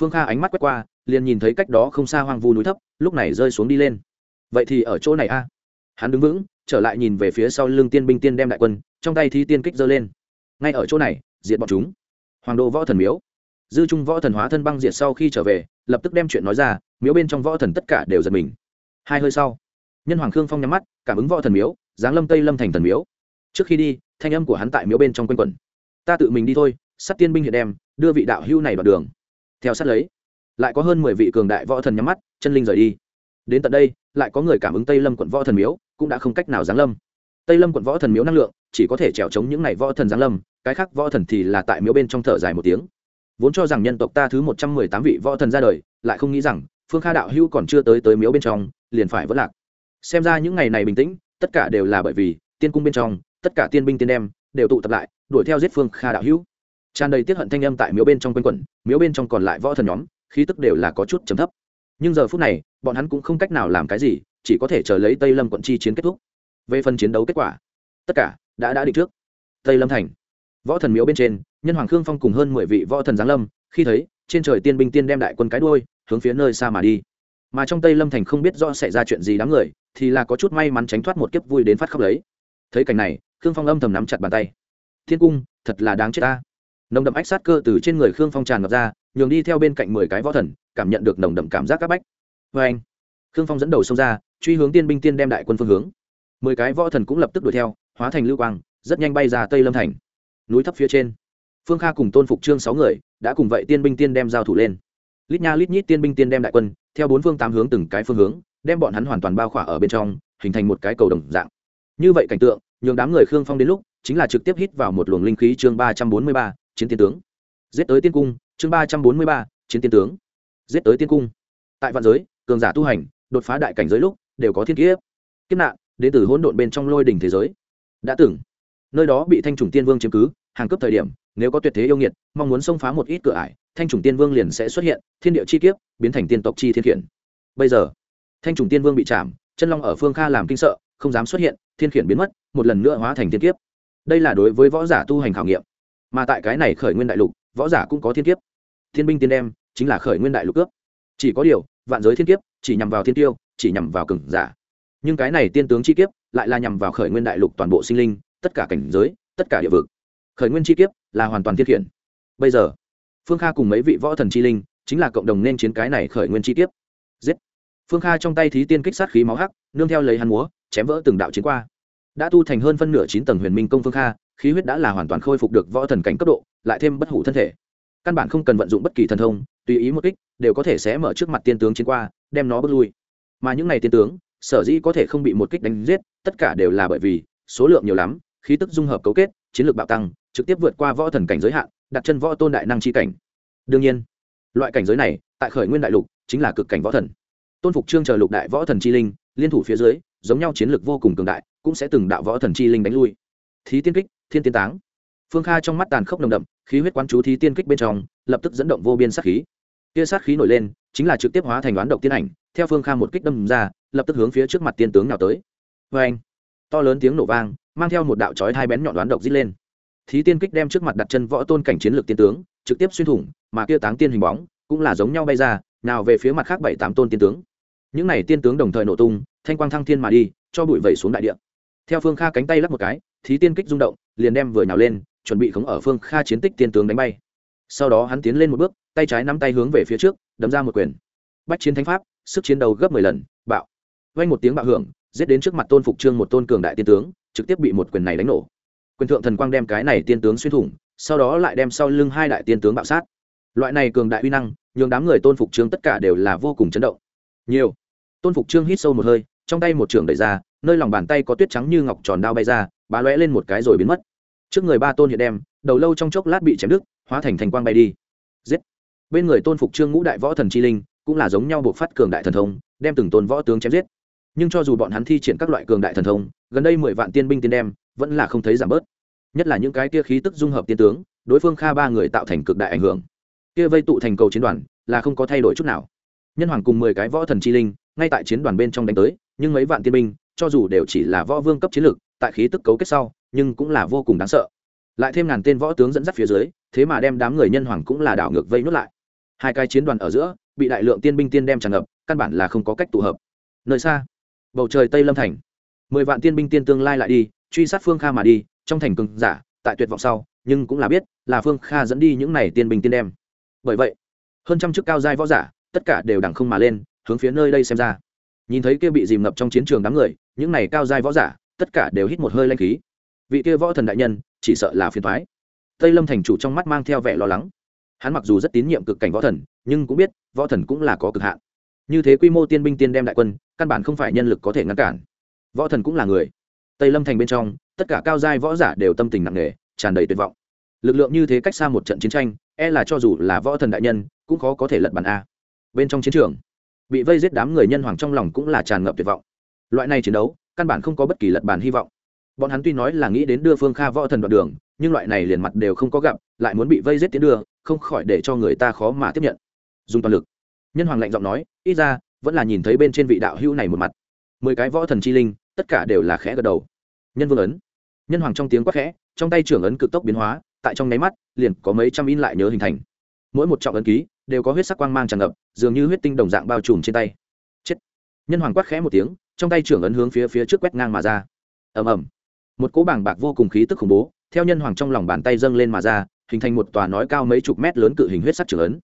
Phương kha ánh mắt quét qua, liền nhìn thấy cách đó không xa hoang vu núi thấp, lúc này rơi xuống đi lên. Vậy thì ở chỗ này a. Hắn đứng vững, trở lại nhìn về phía sau lưng tiên binh tiên đem đại quân, trong tay thi tiên kích giơ lên. Ngay ở chỗ này, diệt bọn chúng. Hoàng đô võ thần miếu. Dư trung võ thần hóa thân băng diệt sau khi trở về lập tức đem chuyện nói ra, miếu bên trong võ thần tất cả đều giật mình. Hai hơi sau, nhân hoàng khương phong nhắm mắt, cảm ứng võ thần miếu, giáng lâm tây lâm thành thần miếu. Trước khi đi, thanh âm của hắn tại miếu bên trong quanh quẩn. Ta tự mình đi thôi sắt tiên binh hiện đem, đưa vị đạo hưu này vào đường. Theo sát lấy, lại có hơn mười vị cường đại võ thần nhắm mắt, chân linh rời đi. Đến tận đây, lại có người cảm ứng tây lâm quận võ thần miếu, cũng đã không cách nào giáng lâm. Tây lâm quận võ thần miếu năng lượng, chỉ có thể trèo chống những n à y võ thần giáng lâm, cái khác võ thần thì là tại miếu bên trong thở dài một tiếng vốn cho rằng nhân tộc ta thứ một trăm mười tám vị võ thần ra đời, lại không nghĩ rằng phương kha đạo hữu còn chưa tới tới miếu bên trong, liền phải vất lạc. Xem ra những ngày này bình tĩnh, tất cả đều là bởi vì tiên cung bên trong, tất cả tiên binh tiên đem đều tụ tập lại, đuổi theo giết phương kha đạo hữu. Tràn đầy tiết hận thanh âm tại miếu bên trong quanh quẩn, miếu bên trong còn lại võ thần nhóm, khí tức đều là có chút chấm thấp. Nhưng giờ phút này, bọn hắn cũng không cách nào làm cái gì, chỉ có thể chờ lấy tây lâm quận chi chiến kết thúc. Về phần chiến đấu kết quả, tất cả đã đã định trước. Tây lâm thành võ thần miếu bên trên, nhân hoàng khương phong cùng hơn mười vị võ thần giáng lâm, khi thấy, trên trời tiên binh tiên đem đại quân cái đuôi, hướng phía nơi xa mà đi. Mà trong tây lâm thành không biết do xảy ra chuyện gì đám người, thì là có chút may mắn tránh thoát một kiếp vui đến phát khóc lấy thấy cảnh này, khương phong âm thầm nắm chặt bàn tay. Thiên cung, thật là đáng chết ta. Nồng đậm ách sát cơ từ trên người khương phong tràn ngập ra, nhường đi theo bên cạnh mười cái võ thần, cảm nhận được nồng đậm cảm giác các bách. Vê anh. Khương phong dẫn đầu xông ra, truy hướng tiên binh tiên đem đại quân phương hướng. Mười cái võ thần cũng lập tức đuổi theo, hóa thành lưu quang, rất nhanh bay ra tây lâm thành núi thấp phía trên. Phương kha cùng tôn phục trương sáu người đã cùng vậy tiên binh tiên đem giao thủ lên. Lít nha lít nhít tiên binh tiên đem đại quân, theo bốn phương tám hướng từng cái phương hướng, đem bọn hắn hoàn toàn bao khỏa ở bên trong, hình thành một cái cầu đồng dạng. Như vậy cảnh tượng, nhường đám người khương phong đến lúc chính là trực tiếp hít vào một luồng linh khí chương ba trăm bốn mươi ba, chiến tiên tướng. Giết tới tiên cung, chương ba trăm bốn mươi ba, chiến tiên tướng. Giết tới tiên cung. Tại vạn giới, cường giả tu hành, đột phá đại cảnh giới lúc, đều có thiên kiếp. Kiếp nạn đến từ hỗn độn bên trong lôi đỉnh thế giới. Đã từng nơi đó bị thanh trùng tiên vương chiếm cứ, hàng cấp thời điểm, nếu có tuyệt thế yêu nghiệt, mong muốn xông phá một ít cửa ải, thanh trùng tiên vương liền sẽ xuất hiện, thiên địa chi kiếp, biến thành tiên tộc chi thiên khiển. Bây giờ, thanh trùng tiên vương bị chạm, chân long ở phương kha làm kinh sợ, không dám xuất hiện, thiên khiển biến mất, một lần nữa hóa thành thiên kiếp. Đây là đối với võ giả tu hành khảo nghiệm. Mà tại cái này khởi nguyên đại lục, võ giả cũng có thiên kiếp. Thiên binh tiên đem, chính là khởi nguyên đại lục cướp. Chỉ có điều, vạn giới thiên kiếp, chỉ nhằm vào thiên tiêu, chỉ nhằm vào cừng giả. Nhưng cái này tiên tướng chi kiếp, lại là nhằm vào khởi nguyên đại lục toàn bộ sinh linh tất cả cảnh giới, tất cả địa vực. Khởi nguyên chi kiếp là hoàn toàn thiết khiển. Bây giờ, phương kha cùng mấy vị võ thần chi linh chính là cộng đồng nên chiến cái này khởi nguyên chi kiếp. Giết. Phương kha trong tay thí tiên kích sát khí máu hắc, nương theo lấy hắn múa, chém vỡ từng đạo chiến qua. Đã tu thành hơn phân nửa chín tầng huyền minh công phương kha, khí huyết đã là hoàn toàn khôi phục được võ thần cảnh cấp độ, lại thêm bất hủ thân thể. Căn bản không cần vận dụng bất kỳ thần thông, tùy ý một kích, đều có thể sẽ mở trước mặt tiên tướng chiến qua, đem nó bước lui. Mà những n à y tiên tướng, sở dĩ có thể không bị một kích đánh giết, tất cả đều là bởi vì số lượng nhiều lắm khí tức dung hợp cấu kết, chiến lược bạo tăng, trực tiếp vượt qua võ thần cảnh giới hạn, đặt chân võ tôn đại năng chi cảnh. Đương nhiên, loại cảnh giới này, tại khởi nguyên đại lục, chính là cực cảnh võ thần. Tôn phục trương chờ lục đại võ thần chi linh, liên thủ phía dưới, giống nhau chiến lược vô cùng cường đại, cũng sẽ từng đạo võ thần chi linh đánh lui. Thí tiên kích, thiên tiên táng. Phương kha trong mắt tàn khốc nồng đậm, khí huyết quán chú thí tiên kích bên trong, lập tức dẫn động vô biên sát khí. Kia sát khí nổi lên, chính là trực tiếp hóa thành đoán độc tiên ảnh, theo phương kha một kích đâm ra, lập tức hướng phía trước mặt tiên tướng nào tới. Vê anh to lớn tiếng nổ vang mang theo một đạo chói hai bén nhọn đoán độc dít lên. Thí tiên kích đem trước mặt đặt chân võ tôn cảnh chiến lược tiên tướng, trực tiếp xuyên thủng, mà kia táng tiên hình bóng cũng là giống nhau bay ra, nào về phía mặt khác bảy tám tôn tiên tướng. Những này tiên tướng đồng thời nổ tung, thanh quang thăng thiên mà đi, cho bụi vẩy xuống đại địa. Theo phương kha cánh tay lắp một cái, thí tiên kích rung động, liền đem vừa nhào lên, chuẩn bị khống ở phương kha chiến tích tiên tướng đánh bay. Sau đó hắn tiến lên một bước, tay trái nắm tay hướng về phía trước, đấm ra một quyền. Bách chiến thánh pháp, sức chiến đấu gấp mười lần, bạo. Vay một tiếng bạo hưởng, giết đến trước mặt tôn phục trương một tôn cường đại tiên tướng trực tiếp bị một quyền này đánh nổ. Quyền thượng thần quang đem cái này tiên tướng xuyên thủng, sau đó lại đem sau lưng hai đại tiên tướng bạo sát. Loại này cường đại uy năng, nhường đám người tôn phục trương tất cả đều là vô cùng chấn động. Nhiều. Tôn phục trương hít sâu một hơi, trong tay một trường đẩy ra, nơi lòng bàn tay có tuyết trắng như ngọc tròn đao bay ra, bá lóe lên một cái rồi biến mất. Trước người ba tôn hiện đem, đầu lâu trong chốc lát bị chém đứt, hóa thành thành quang bay đi. Giết. Bên người tôn phục trương ngũ đại võ thần chi linh, cũng là giống nhau buộc phát cường đại thần thông, đem từng tôn võ tướng chém giết nhưng cho dù bọn hắn thi triển các loại cường đại thần thông, gần đây mười vạn tiên binh tiên đem, vẫn là không thấy giảm bớt. Nhất là những cái kia khí tức dung hợp tiên tướng, đối phương kha ba người tạo thành cực đại ảnh hưởng. Kia vây tụ thành cầu chiến đoàn, là không có thay đổi chút nào. Nhân hoàng cùng mười cái võ thần chi linh, ngay tại chiến đoàn bên trong đánh tới, nhưng mấy vạn tiên binh, cho dù đều chỉ là võ vương cấp chiến lược tại khí tức cấu kết sau, nhưng cũng là vô cùng đáng sợ. Lại thêm ngàn tên võ tướng dẫn dắt phía dưới, thế mà đem đám người nhân hoàng cũng là đảo ngược vây nuốt lại. Hai cái chiến đoàn ở giữa, bị đại lượng tiên binh tiên đem tràn ngập, căn bản là không có cách tụ hợp. Nơi xa bầu trời tây lâm thành. Mười vạn tiên binh tiên tương lai lại đi, truy sát phương kha mà đi, trong thành cường giả, tại tuyệt vọng sau, nhưng cũng là biết là phương kha dẫn đi những này tiên binh tiên đem. Bởi vậy, hơn trăm chức cao giai võ giả, tất cả đều đằng không mà lên, hướng phía nơi đây xem ra. Nhìn thấy kia bị dìm ngập trong chiến trường đám người, những này cao giai võ giả, tất cả đều hít một hơi lanh khí. Vị kia võ thần đại nhân, chỉ sợ là phiền thoái tây lâm thành chủ trong mắt mang theo vẻ lo lắng. Hắn mặc dù rất tín nhiệm cực cảnh võ thần, nhưng cũng biết võ thần cũng là có cực hạn như thế quy mô tiên binh tiên đem đại quân, căn bản không phải nhân lực có thể ngăn cản. Võ thần cũng là người. Tây lâm thành bên trong, tất cả cao giai võ giả đều tâm tình nặng nề, tràn đầy tuyệt vọng. Lực lượng như thế cách xa một trận chiến tranh e là cho dù là võ thần đại nhân, cũng khó có thể lật bàn a. Bên trong chiến trường, bị vây giết đám người nhân hoàng trong lòng cũng là tràn ngập tuyệt vọng. Loại này chiến đấu, căn bản không có bất kỳ lật bàn hy vọng. Bọn hắn tuy nói là nghĩ đến đưa phương kha võ thần đoạn đường, nhưng loại này liền mặt đều không có gặp, lại muốn bị vây giết tiến đưa, không khỏi để cho người ta khó mà tiếp nhận. Dùng toàn lực nhân hoàng lạnh giọng nói, ít ra, vẫn là nhìn thấy bên trên vị đạo hữu này một mặt. Mười cái võ thần chi linh, tất cả đều là khẽ gật đầu. Nhân vương ấn. Nhân hoàng trong tiếng quát khẽ, trong tay trưởng ấn cực tốc biến hóa, tại trong nháy mắt, liền có mấy trăm in lại nhớ hình thành. Mỗi một trọng ấn ký, đều có huyết sắc quang mang tràn ngập, dường như huyết tinh đồng dạng bao trùm trên tay. Chết. Nhân hoàng quát khẽ một tiếng, trong tay trưởng ấn hướng phía phía trước quét ngang mà ra. Ầm ầm. Một cỗ bảng bạc vô cùng khí tức khủng bố, theo nhân hoàng trong lòng bàn tay dâng lên mà ra, hình thành một tòa nói cao mấy chục mét lớn cự hình huyết sắc trưởng ấn.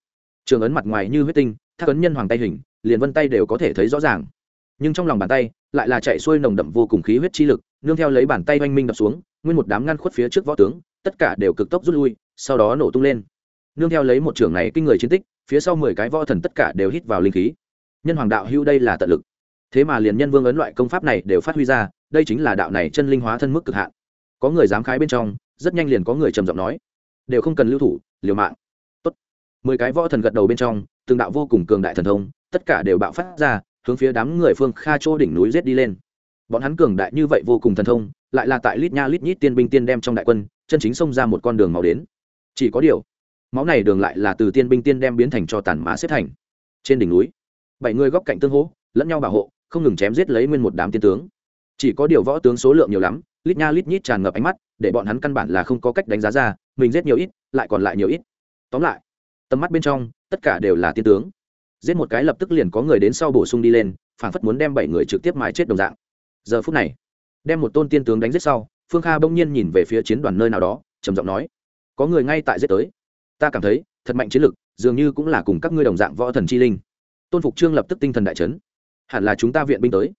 Trường ấn mặt ngoài như huyết tinh thác ấn nhân hoàng tay hình, liền vân tay đều có thể thấy rõ ràng. Nhưng trong lòng bàn tay, lại là chạy xuôi nồng đậm vô cùng khí huyết chi lực, nương theo lấy bàn tay oanh minh đập xuống, nguyên một đám ngăn khuất phía trước võ tướng, tất cả đều cực tốc rút lui, sau đó nổ tung lên. Nương theo lấy một trưởng này kinh người chiến tích, phía sau mười cái võ thần tất cả đều hít vào linh khí. Nhân hoàng đạo hưu đây là tận lực. Thế mà liền nhân vương ấn loại công pháp này đều phát huy ra, đây chính là đạo này chân linh hóa thân mức cực hạn. Có người dám khái bên trong, rất nhanh liền có người trầm giọng nói. Đều không cần lưu thủ, liều mạng. Tốt. Mười cái võ thần gật đầu bên trong từng đạo vô cùng cường đại thần thông, tất cả đều bạo phát ra, hướng phía đám người phương kha chỗ đỉnh núi giết đi lên. Bọn hắn cường đại như vậy vô cùng thần thông, lại là tại lít nha lít nhít tiên binh tiên đem trong đại quân, chân chính xông ra một con đường máu đến. Chỉ có điều, máu này đường lại là từ tiên binh tiên đem biến thành cho tàn mã xếp thành. Trên đỉnh núi, bảy người góc cạnh tương hỗ, lẫn nhau bảo hộ, không ngừng chém giết lấy nguyên một đám tiên tướng. Chỉ có điều võ tướng số lượng nhiều lắm, lít nha lít nhít tràn ngập ánh mắt, để bọn hắn căn bản là không có cách đánh giá ra, mình giết nhiều ít, lại còn lại nhiều ít. Tóm lại, tầm mắt bên trong tất cả đều là tiên tướng. Giết một cái lập tức liền có người đến sau bổ sung đi lên phảng phất muốn đem bảy người trực tiếp mài chết đồng dạng. Giờ phút này, đem một tôn tiên tướng đánh giết sau, phương kha bỗng nhiên nhìn về phía chiến đoàn nơi nào đó, trầm giọng nói, có người ngay tại giết tới. Ta cảm thấy, thật mạnh chiến lực, dường như cũng là cùng các ngươi đồng dạng võ thần chi linh. Tôn phục trương lập tức tinh thần đại chấn. Hẳn là chúng ta viện binh tới.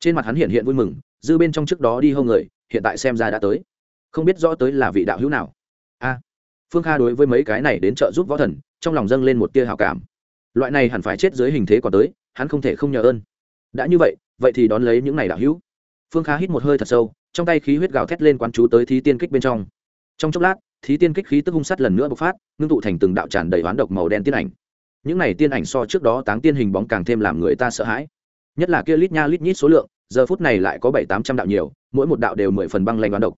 Trên mặt hắn hiện hiện vui mừng, dư bên trong trước đó đi hâu người, hiện tại xem ra đã tới. Không biết rõ tới là vị đạo hữu nào. A. Phương kha đối với mấy cái này đến trợ giúp võ thần trong lòng dâng lên một tia hào cảm. Loại này hẳn phải chết dưới hình thế còn tới, hắn không thể không nhờ ơn. Đã như vậy vậy thì đón lấy những này đạo hữu. Phương khá hít một hơi thật sâu, trong tay khí huyết gào thét lên quán chú tới thí tiên kích bên trong. Trong chốc lát, thí tiên kích khí tức hung sắt lần nữa bộc phát, ngưng tụ thành từng đạo tràn đầy hoán độc màu đen tiên ảnh. Những này tiên ảnh so trước đó táng tiên hình bóng càng thêm làm người ta sợ hãi. Nhất là kia lít nha lít nhít số lượng, giờ phút này lại có bảy tám trăm đạo nhiều, mỗi một đạo đều mười phần băng lanh đoán độc.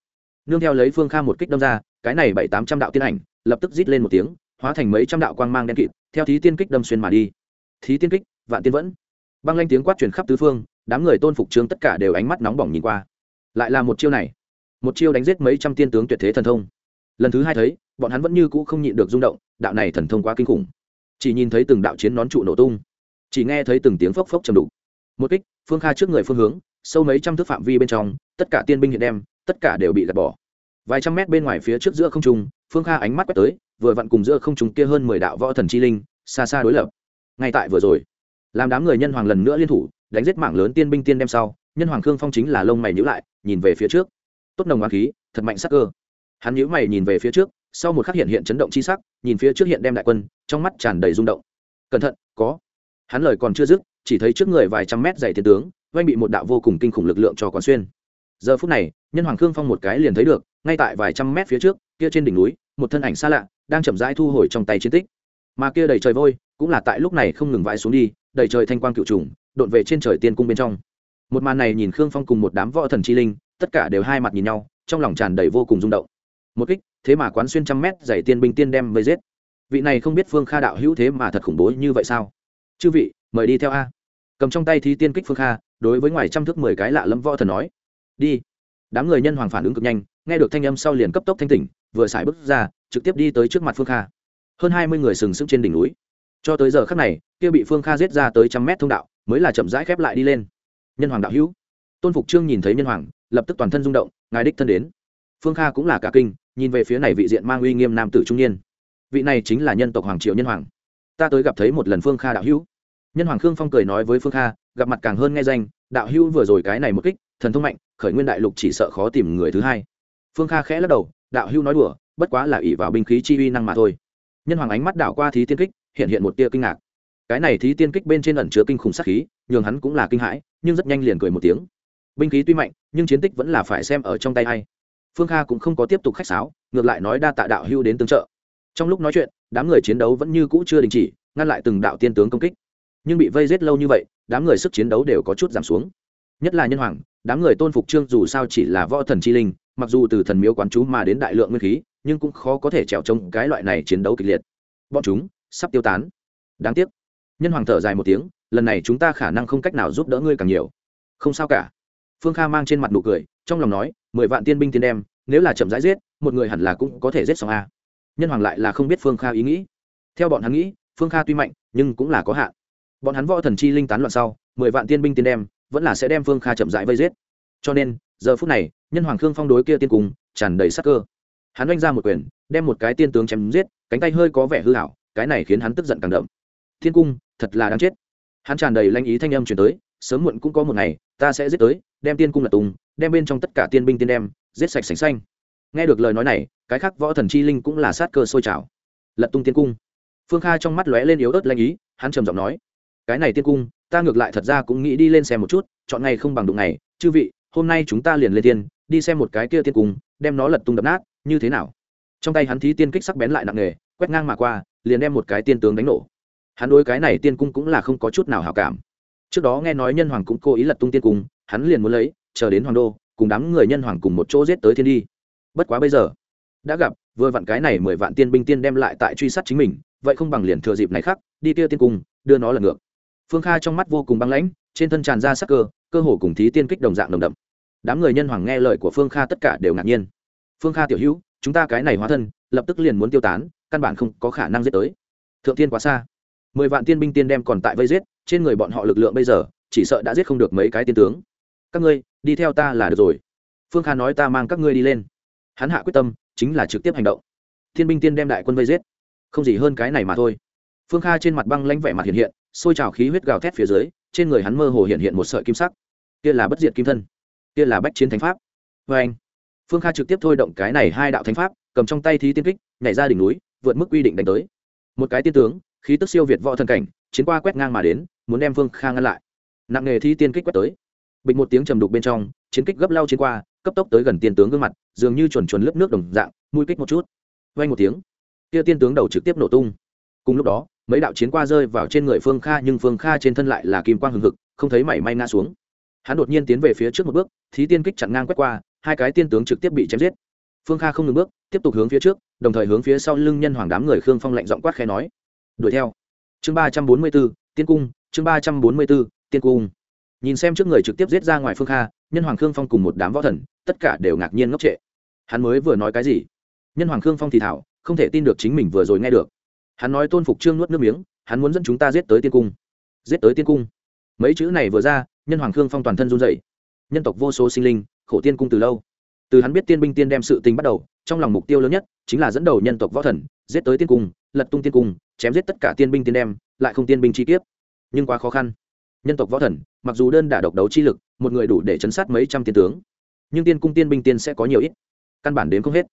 Nương theo lấy phương kha một kích đâm ra, cái này bảy tám trăm đạo tiên ảnh, lập tức rít lên một tiếng hóa thành mấy trăm đạo quang mang đen kịt, theo thí tiên kích đâm xuyên mà đi. Thí tiên kích, vạn tiên vẫn. Băng lanh tiếng quát truyền khắp tứ phương, đám người tôn phục trương tất cả đều ánh mắt nóng bỏng nhìn qua. Lại là một chiêu này. Một chiêu đánh giết mấy trăm tiên tướng tuyệt thế thần thông. Lần thứ hai thấy, bọn hắn vẫn như cũ không nhịn được rung động, đạo này thần thông quá kinh khủng. Chỉ nhìn thấy từng đạo chiến nón trụ nổ tung. Chỉ nghe thấy từng tiếng phốc phốc trầm đục. Một kích, phương kha trước người phương hướng, sâu mấy trăm thước phạm vi bên trong, tất cả tiên binh hiện đem, tất cả đều bị gạt bỏ. Vài trăm mét bên ngoài phía trước giữa không trung, phương kha ánh mắt quét tới vừa vặn cùng giữa không trung kia hơn mười đạo võ thần chi linh, xa xa đối lập. Ngay tại vừa rồi, làm đám người nhân hoàng lần nữa liên thủ, đánh giết mạng lớn tiên binh tiên đem sau, nhân hoàng khương phong chính là lông mày nhữ lại, nhìn về phía trước. Tốt nồng hoàng khí, thật mạnh sắc cơ. Hắn nhữ mày nhìn về phía trước, sau một khắc hiện hiện chấn động chi sắc, nhìn phía trước hiện đem đại quân, trong mắt tràn đầy rung động. Cẩn thận, có. Hắn lời còn chưa dứt, chỉ thấy trước người vài trăm mét dày thiên tướng oanh bị một đạo vô cùng kinh khủng lực lượng cho quán xuyên. Giờ phút này, nhân hoàng khương phong một cái liền thấy được, ngay tại vài trăm mét phía trước, kia trên đỉnh núi, một thân ảnh xa lạ đang chậm rãi thu hồi trong tay chiến tích. Mà kia đầy trời vôi, cũng là tại lúc này không ngừng vãi xuống đi, đầy trời thanh quang cựu trùng đột về trên trời tiên cung bên trong. Một màn này nhìn khương phong cùng một đám võ thần chi linh, tất cả đều hai mặt nhìn nhau, trong lòng tràn đầy vô cùng rung động. Một kích, thế mà quán xuyên trăm mét, dày tiên binh tiên đem vây giết. Vị này không biết phương kha đạo hữu thế mà thật khủng bố như vậy sao? Chư vị, mời đi theo a. Cầm trong tay thi tiên kích phương kha, đối với ngoài trăm thước mười cái lạ lẫm võ thần nói. Đi. Đám người nhân hoàng phản ứng cực nhanh, nghe được thanh âm sau liền cấp tốc thanh tỉnh vừa xài bước ra, trực tiếp đi tới trước mặt phương kha. Hơn hai mươi người sừng sững trên đỉnh núi. Cho tới giờ khắc này, kia bị phương kha giết ra tới trăm mét thông đạo, mới là chậm rãi khép lại đi lên. Nhân hoàng đạo hữu. Tôn phục trương nhìn thấy nhân hoàng, lập tức toàn thân rung động, ngài đích thân đến. Phương kha cũng là cả kinh, nhìn về phía này vị diện mang uy nghiêm nam tử trung niên. Vị này chính là nhân tộc hoàng triệu nhân hoàng. Ta tới gặp thấy một lần phương kha đạo hữu. Nhân hoàng khương phong cười nói với phương kha, gặp mặt càng hơn nghe danh, đạo hữu vừa rồi cái này một kích, thần thông mạnh, khởi nguyên đại lục chỉ sợ khó tìm người thứ hai. Phương kha khẽ lắc đầu đạo Hưu nói đùa, bất quá là ỷ vào binh khí chi uy năng mà thôi. Nhân hoàng ánh mắt đảo qua thí tiên kích, hiện hiện một tia kinh ngạc. Cái này thí tiên kích bên trên ẩn chứa kinh khủng sát khí, nhường hắn cũng là kinh hãi, nhưng rất nhanh liền cười một tiếng. Binh khí tuy mạnh, nhưng chiến tích vẫn là phải xem ở trong tay hay phương kha cũng không có tiếp tục khách sáo, ngược lại nói đa tạ đạo hưu đến tương trợ. Trong lúc nói chuyện, đám người chiến đấu vẫn như cũ chưa đình chỉ, ngăn lại từng đạo tiên tướng công kích. Nhưng bị vây giết lâu như vậy, đám người sức chiến đấu đều có chút giảm xuống. Nhất là nhân hoàng, đám người tôn phục trương dù sao chỉ là võ thần chi linh mặc dù từ thần miếu quán chú mà đến đại lượng nguyên khí, nhưng cũng khó có thể trèo trông cái loại này chiến đấu kịch liệt. Bọn chúng sắp tiêu tán. Đáng tiếc. Nhân hoàng thở dài một tiếng, lần này chúng ta khả năng không cách nào giúp đỡ ngươi càng nhiều. Không sao cả. Phương kha mang trên mặt nụ cười, trong lòng nói, mười vạn tiên binh tiên đem, nếu là chậm rãi giết, một người hẳn là cũng có thể giết xong a. Nhân hoàng lại là không biết phương kha ý nghĩ. Theo bọn hắn nghĩ, phương kha tuy mạnh, nhưng cũng là có hạn. Bọn hắn võ thần chi linh tán loạn sau, mười vạn tiên binh tiên đem, vẫn là sẽ đem phương kha chậm rãi vây giết. Cho nên, giờ phút này nhân hoàng khương phong đối kia tiên cung, tràn đầy sắc cơ. Hắn oanh ra một quyền đem một cái tiên tướng chém giết cánh tay hơi có vẻ hư hảo cái này khiến hắn tức giận càng đậm. Thiên cung thật là đáng chết. Hắn tràn đầy lanh ý thanh âm chuyển tới sớm muộn cũng có một ngày ta sẽ giết tới đem tiên cung lật tùng đem bên trong tất cả tiên binh tiên đem giết sạch sành xanh. Nghe được lời nói này cái khác võ thần chi linh cũng là sát cơ sôi trào. Lật tung tiên cung. Phương kha trong mắt lóe lên yếu ớt lanh ý hắn trầm giọng nói cái này tiên cung ta ngược lại thật ra cũng nghĩ đi lên xem một chút chọn ngày không bằng đụng ngày chư vị hôm nay chúng ta liền lên tiên đi xem một cái kia tiên cung, đem nó lật tung đập nát, như thế nào? Trong tay hắn thí tiên kích sắc bén lại nặng nề, quét ngang mà qua, liền đem một cái tiên tướng đánh nổ. Hắn đối cái này tiên cung cũng là không có chút nào hảo cảm. Trước đó nghe nói nhân hoàng cũng cố ý lật tung tiên cung, hắn liền muốn lấy, chờ đến hoàng đô, cùng đám người nhân hoàng cùng một chỗ giết tới thiên đi. Bất quá bây giờ, đã gặp, vừa vặn cái này mười vạn tiên binh tiên đem lại tại truy sát chính mình, vậy không bằng liền thừa dịp này khác đi kia tiên cung, đưa nó lần ngược. Phương kha trong mắt vô cùng băng lãnh, trên thân tràn ra sắc cơ cơ hồ cùng thí tiên kích đồng dạng đồng đậm đám người nhân hoàng nghe lời của phương kha tất cả đều ngạc nhiên phương kha tiểu hữu chúng ta cái này hóa thân lập tức liền muốn tiêu tán căn bản không có khả năng giết tới thượng tiên quá xa mười vạn tiên binh tiên đem còn tại vây giết trên người bọn họ lực lượng bây giờ chỉ sợ đã giết không được mấy cái tiên tướng các ngươi đi theo ta là được rồi phương kha nói ta mang các ngươi đi lên hắn hạ quyết tâm chính là trực tiếp hành động thiên binh tiên đem đại quân vây giết không gì hơn cái này mà thôi phương kha trên mặt băng lãnh vẻ mặt hiện hiện xôi trào khí huyết gào thét phía dưới trên người hắn mơ hồ hiện hiện một sợi kim sắc kia là bất diệt kim thân kia là bách chiến thánh pháp. Vê anh, phương kha trực tiếp thôi động cái này hai đạo thánh pháp, cầm trong tay thí tiên kích, nhảy ra đỉnh núi, vượt mức quy định đánh tới. Một cái tiên tướng, khí tức siêu việt võ thần cảnh, chiến qua quét ngang mà đến, muốn đem phương kha ngăn lại. Nặng nghề thi tiên kích quét tới. Bịch một tiếng trầm đục bên trong, chiến kích gấp lao chiến qua, cấp tốc tới gần tiên tướng gương mặt, dường như chuẩn chuẩn lớp nước đồng dạng, mũi kích một chút. Vay một tiếng, kia tiên tướng đầu trực tiếp nổ tung. Cùng lúc đó, mấy đạo chiến qua rơi vào trên người phương kha nhưng phương kha trên thân lại là kim quang hừng hực, không thấy mảy may ngã xuống hắn đột nhiên tiến về phía trước một bước, thí tiên kích chặn ngang quét qua, hai cái tiên tướng trực tiếp bị chém giết. Phương kha không ngừng bước, tiếp tục hướng phía trước, đồng thời hướng phía sau lưng nhân hoàng đám người khương phong lạnh giọng quát khe nói, đuổi theo. Chương ba trăm bốn mươi b ố tiên cung, chương ba trăm bốn mươi b ố tiên cung. Nhìn xem trước người trực tiếp giết ra ngoài phương kha, nhân hoàng khương phong cùng một đám võ thần, tất cả đều ngạc nhiên ngốc trệ. Hắn mới vừa nói cái gì? Nhân hoàng khương phong thì thảo, không thể tin được chính mình vừa rồi nghe được. Hắn nói tôn phục trương nuốt nước miếng, hắn muốn dẫn chúng ta giết tới tiên cung. Giết tới tiên cung. Mấy chữ này vừa ra nhân hoàng khương phong toàn thân run dậy nhân tộc vô số sinh linh, khổ tiên cung từ lâu. Từ hắn biết tiên binh tiên đem sự tình bắt đầu, trong lòng mục tiêu lớn nhất chính là dẫn đầu nhân tộc võ thần, giết tới tiên cung, lật tung tiên cung, chém giết tất cả tiên binh tiên đem, lại không tiên binh chi kiếp. Nhưng quá khó khăn. Nhân tộc võ thần, mặc dù đơn đả độc đấu chi lực, một người đủ để chấn sát mấy trăm tiên tướng, nhưng tiên cung tiên binh tiên sẽ có nhiều ít. Căn bản đến không hết.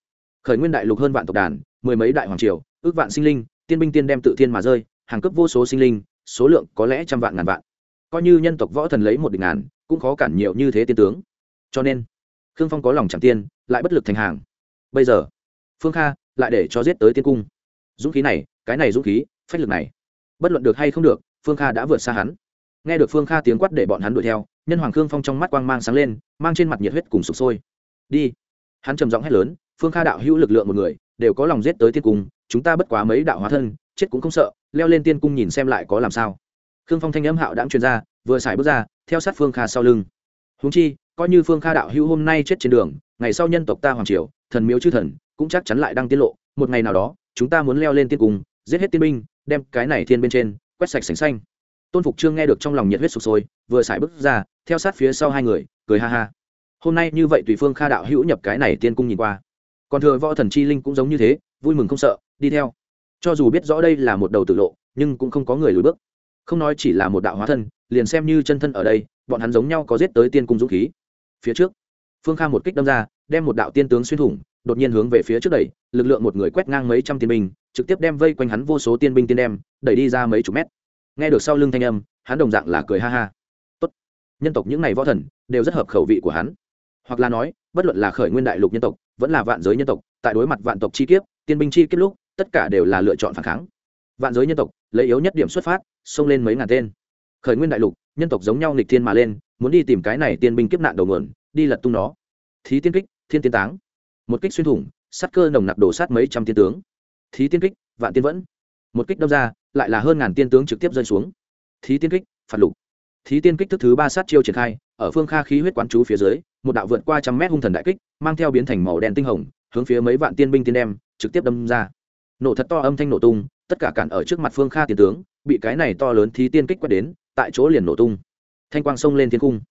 Khởi nguyên đại lục hơn vạn tộc đàn, mười mấy đại hoàng triều, ước vạn sinh linh, tiên binh tiên đem tự thiên mà rơi, hàng cấp vô số sinh linh, số lượng có lẽ trăm vạn ngàn vạn coi như nhân tộc võ thần lấy một địch ngàn, cũng khó cản nhiều như thế tiên tướng. Cho nên, khương phong có lòng chẳng tiên, lại bất lực thành hàng. Bây giờ, phương kha lại để cho giết tới tiên cung. Dũng khí này, cái này dũng khí, phách lực này. Bất luận được hay không được, phương kha đã vượt xa hắn. Nghe được phương kha tiếng quát để bọn hắn đuổi theo, nhân hoàng khương phong trong mắt quang mang sáng lên, mang trên mặt nhiệt huyết cùng sụp sôi. Đi. Hắn trầm giọng hét lớn, phương kha đạo hữu lực lượng một người, đều có lòng giết tới tiên cung, chúng ta bất quá mấy đạo hóa thân, chết cũng không sợ, leo lên tiên cung nhìn xem lại có làm sao khương phong thanh âm hạo đãng truyền ra, vừa xài bước ra, theo sát phương kha sau lưng. Húng chi, coi như phương kha đạo hữu hôm nay chết trên đường, ngày sau nhân tộc ta hoàng triều, thần miếu chư thần, cũng chắc chắn lại đang tiết lộ, một ngày nào đó, chúng ta muốn leo lên tiên cung, giết hết tiên binh, đem cái này thiên bên trên, quét sạch sành xanh. Tôn phục trương nghe được trong lòng nhiệt huyết sụp sôi, vừa xài bước ra, theo sát phía sau hai người, cười ha ha. Hôm nay như vậy tùy phương kha đạo hữu nhập cái này tiên cung nhìn qua. Còn thừa võ thần chi linh cũng giống như thế, vui mừng không sợ, đi theo. Cho dù biết rõ đây là một đầu tử lộ, nhưng cũng không có người lùi bước không nói chỉ là một đạo hóa thân, liền xem như chân thân ở đây, bọn hắn giống nhau có giết tới tiên cung dũng khí. Phía trước, phương kha một kích đâm ra, đem một đạo tiên tướng xuyên thủng, đột nhiên hướng về phía trước đẩy, lực lượng một người quét ngang mấy trăm tiên binh, trực tiếp đem vây quanh hắn vô số tiên binh tiên đem, đẩy đi ra mấy chục mét. Nghe được sau lưng thanh âm, hắn đồng dạng là cười ha ha. Tốt. Nhân tộc những n à y võ thần, đều rất hợp khẩu vị của hắn. Hoặc là nói, bất luận là khởi nguyên đại lục nhân tộc, vẫn là vạn giới nhân tộc, tại đối mặt vạn tộc chi kiếp, tiên binh chi kiếp lúc, tất cả đều là lựa chọn phản kháng. Vạn giới nhân tộc, lấy yếu nhất điểm xuất phát xông lên mấy ngàn tên. Khởi nguyên đại lục, nhân tộc giống nhau nghịch thiên mà lên, muốn đi tìm cái này tiên binh kiếp nạn đầu nguồn, đi lật tung nó. Thí tiên kích, thiên tiên táng. Một kích xuyên thủng, sát cơ nồng nặc đổ sát mấy trăm tiên tướng. Thí tiên kích, vạn tiên vẫn. Một kích đâm ra, lại là hơn ngàn tiên tướng trực tiếp rơi xuống. Thí tiên kích, phạt lục. Thí tiên kích thức thứ ba sát chiêu triển khai, ở phương kha khí huyết quán chú phía dưới, một đạo vượt qua trăm mét hung thần đại kích, mang theo biến thành màu đen tinh hồng, hướng phía mấy vạn tiên binh tiên đem, trực tiếp đâm ra. Nổ thật to âm thanh nổ tung tất cả cản ở trước mặt phương kha tiền tướng, bị cái này to lớn thí tiên kích quét đến, tại chỗ liền nổ tung. Thanh quang sông lên thiên cung,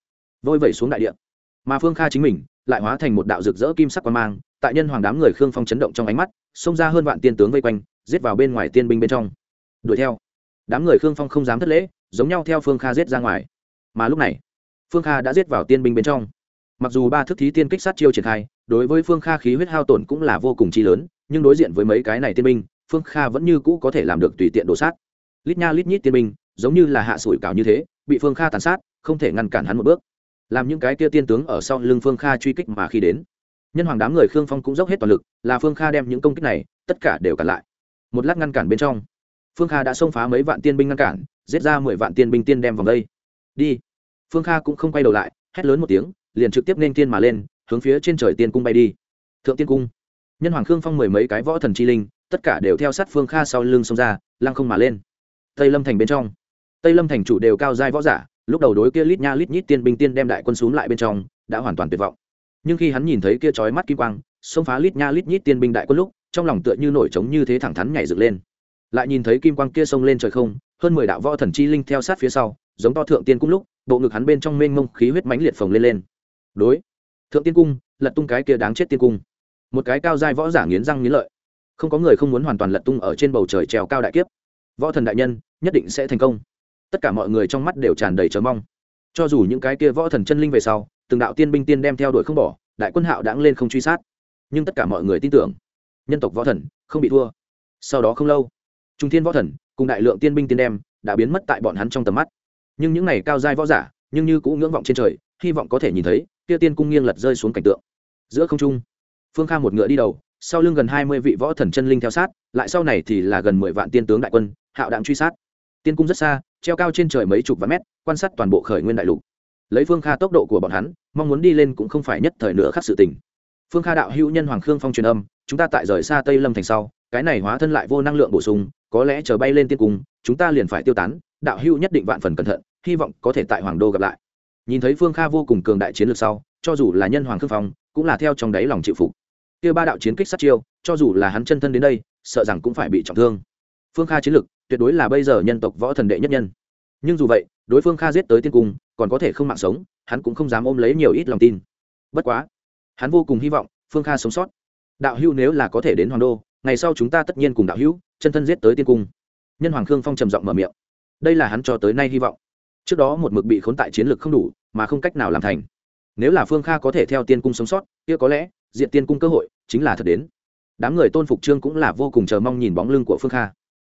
vôi vẩy xuống đại địa. Mà phương kha chính mình lại hóa thành một đạo rực rỡ kim sắc quan mang, tại nhân hoàng đám người khương phong chấn động trong ánh mắt, xông ra hơn vạn tiên tướng vây quanh, giết vào bên ngoài tiên binh bên trong. Đuổi theo. Đám người khương phong không dám thất lễ, giống nhau theo phương kha giết ra ngoài. Mà lúc này, phương kha đã giết vào tiên binh bên trong. Mặc dù ba thức thí tiên kích sát chiêu triển khai, đối với phương kha khí huyết hao tổn cũng là vô cùng chi lớn, nhưng đối diện với mấy cái này tiên binh phương kha vẫn như cũ có thể làm được tùy tiện đổ sát. Lít nha lít nhít tiên binh, giống như là hạ sủi cảo như thế, bị phương kha tàn sát, không thể ngăn cản hắn một bước. Làm những cái kia tiên tướng ở sau lưng phương kha truy kích mà khi đến. Nhân hoàng đám người khương phong cũng dốc hết toàn lực, là phương kha đem những công kích này, tất cả đều cản lại. Một lát ngăn cản bên trong, phương kha đã xông phá mấy vạn tiên binh ngăn cản, giết ra mười vạn tiên binh tiên đem vòng đây. Đi. Phương kha cũng không quay đầu lại, hét lớn một tiếng, liền trực tiếp nên tiên mà lên, hướng phía trên trời tiên cung bay đi. Thượng tiên cung. Nhân hoàng khương phong mười mấy cái võ thần chi linh tất cả đều theo sát phương kha sau lưng xông ra, lăng không mà lên. Tây lâm thành bên trong. Tây lâm thành chủ đều cao giai võ giả, lúc đầu đối kia lít nha lít nhít tiên binh tiên đem đại quân xuống lại bên trong, đã hoàn toàn tuyệt vọng. Nhưng khi hắn nhìn thấy kia chói mắt kim quang, xông phá lít nha lít nhít tiên binh đại quân lúc, trong lòng tựa như nổi trống như thế thẳng thắn nhảy dựng lên. Lại nhìn thấy kim quang kia xông lên trời không, hơn mười đạo võ thần chi linh theo sát phía sau, giống to thượng tiên cung lúc, bộ ngực hắn bên trong mênh mông khí huyết mãnh liệt phồng lên lên. Đối, thượng tiên cung, lật tung cái kia đáng chết tiên cung. Một cái cao dai võ giả nghiến răng nghiến lợi không có người không muốn hoàn toàn lật tung ở trên bầu trời trèo cao đại kiếp. Võ thần đại nhân, nhất định sẽ thành công. Tất cả mọi người trong mắt đều tràn đầy chờ mong. Cho dù những cái kia võ thần chân linh về sau, từng đạo tiên binh tiên đem theo đuổi không bỏ, đại quân hạo đãng lên không truy sát. Nhưng tất cả mọi người tin tưởng, nhân tộc võ thần không bị thua. Sau đó không lâu, trung thiên võ thần cùng đại lượng tiên binh tiên đem đã biến mất tại bọn hắn trong tầm mắt. Nhưng những ngày cao giai võ giả, nhưng như cũng ngưỡng vọng trên trời, hy vọng có thể nhìn thấy, kia tiên cung nghiêng lật rơi xuống cảnh tượng. Giữa không trung, phương kha một ngựa đi đầu sau lưng gần hai mươi vị võ thần chân linh theo sát, lại sau này thì là gần mười vạn tiên tướng đại quân, hạo đạn truy sát. Tiên cung rất xa, treo cao trên trời mấy chục vạn mét, quan sát toàn bộ khởi nguyên đại lục. Lấy phương kha tốc độ của bọn hắn, mong muốn đi lên cũng không phải nhất thời nữa khắc sự tình. Phương kha đạo hữu nhân hoàng khương phong truyền âm, chúng ta tại rời xa tây lâm thành sau, cái này hóa thân lại vô năng lượng bổ sung, có lẽ chờ bay lên tiên cung, chúng ta liền phải tiêu tán, đạo hữu nhất định vạn phần cẩn thận, hy vọng có thể tại hoàng đô gặp lại. Nhìn thấy phương kha vô cùng cường đại chiến lược sau, cho dù là nhân hoàng khương phong, cũng là theo trong đáy lòng chịu phục kia ba đạo chiến kích sát chiêu, cho dù là hắn chân thân đến đây, sợ rằng cũng phải bị trọng thương. Phương kha chiến lược tuyệt đối là bây giờ nhân tộc võ thần đệ nhất nhân. Nhưng dù vậy, đối phương kha giết tới tiên cung, còn có thể không mạng sống, hắn cũng không dám ôm lấy nhiều ít lòng tin. Bất quá, hắn vô cùng hy vọng, phương kha sống sót. Đạo hữu nếu là có thể đến hoàng đô, ngày sau chúng ta tất nhiên cùng đạo hữu chân thân giết tới tiên cung. Nhân hoàng khương phong trầm giọng mở miệng. Đây là hắn cho tới nay hy vọng. Trước đó một mực bị khốn tại chiến lược không đủ, mà không cách nào làm thành. Nếu là phương kha có thể theo tiên cung sống sót, kia có lẽ diện tiên cung cơ hội, chính là thật đến. Đám người tôn phục trương cũng là vô cùng chờ mong nhìn bóng lưng của phương kha.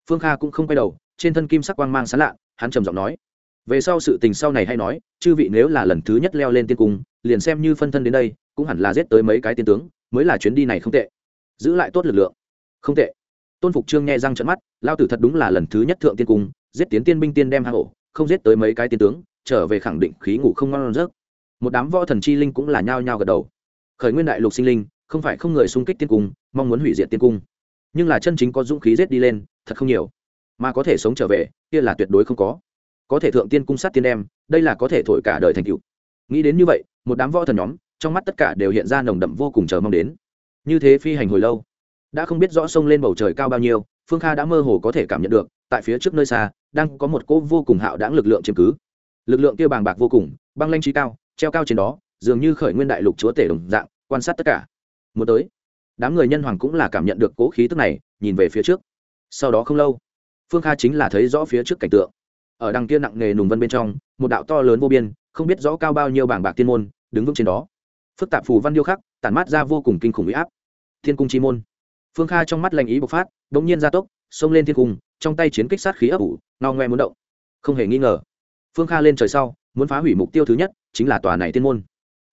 Phương kha cũng không quay đầu, trên thân kim sắc quang mang sán lạ, hắn trầm giọng nói, về sau sự tình sau này hay nói, chư vị nếu là lần thứ nhất leo lên tiên cung, liền xem như phân thân đến đây, cũng hẳn là giết tới mấy cái tiên tướng, mới là chuyến đi này không tệ. Giữ lại tốt lực lượng. Không tệ. Tôn phục trương nghe răng trận mắt, lao tử thật đúng là lần thứ nhất thượng tiên cung, giết tiến tiên binh tiên đem hạ hổ, không giết tới mấy cái tiên tướng, trở về khẳng định khí ngủ không ngon rớt một đám võ thần chi linh cũng là nhao nhao gật đầu khởi nguyên đại lục sinh linh, không phải không người xung kích tiên cung, mong muốn hủy diệt tiên cung. Nhưng là chân chính có dũng khí rết đi lên, thật không nhiều. Mà có thể sống trở về, kia là tuyệt đối không có. Có thể thượng tiên cung sát tiên đem, đây là có thể thổi cả đời thành cựu nghĩ đến như vậy, một đám võ thần nhóm, trong mắt tất cả đều hiện ra nồng đậm vô cùng chờ mong đến. Như thế phi hành hồi lâu, đã không biết rõ sông lên bầu trời cao bao nhiêu, phương kha đã mơ hồ có thể cảm nhận được, tại phía trước nơi xa, đang có một cỗ vô cùng hạo đáng lực lượng chiếm cứ. Lực lượng kia bàng bạc vô cùng, băng lanh trí cao, treo cao trên đó dường như khởi nguyên đại lục chúa tể đồng dạng, quan sát tất cả. Một tới, đám người nhân hoàng cũng là cảm nhận được cố khí tức này, nhìn về phía trước. Sau đó không lâu, phương kha chính là thấy rõ phía trước cảnh tượng. Ở đằng kia nặng nghề nùng vân bên trong, một đạo to lớn vô biên, không biết rõ cao bao nhiêu bảng bạc tiên môn, đứng vững trên đó. Phức tạp phù văn điêu khắc, tản mát ra vô cùng kinh khủng huy áp. Thiên cung chi môn. Phương kha trong mắt lành ý bộc phát đ ỗ n g nhiên gia tốc, xông lên thiên cung, trong tay chiến kích sát khí ấp ủ no ngoe muốn động. Không hề nghi ngờ. Phương kha lên trời sau, muốn phá hủy mục tiêu thứ nhất, chính là tòa này tiên môn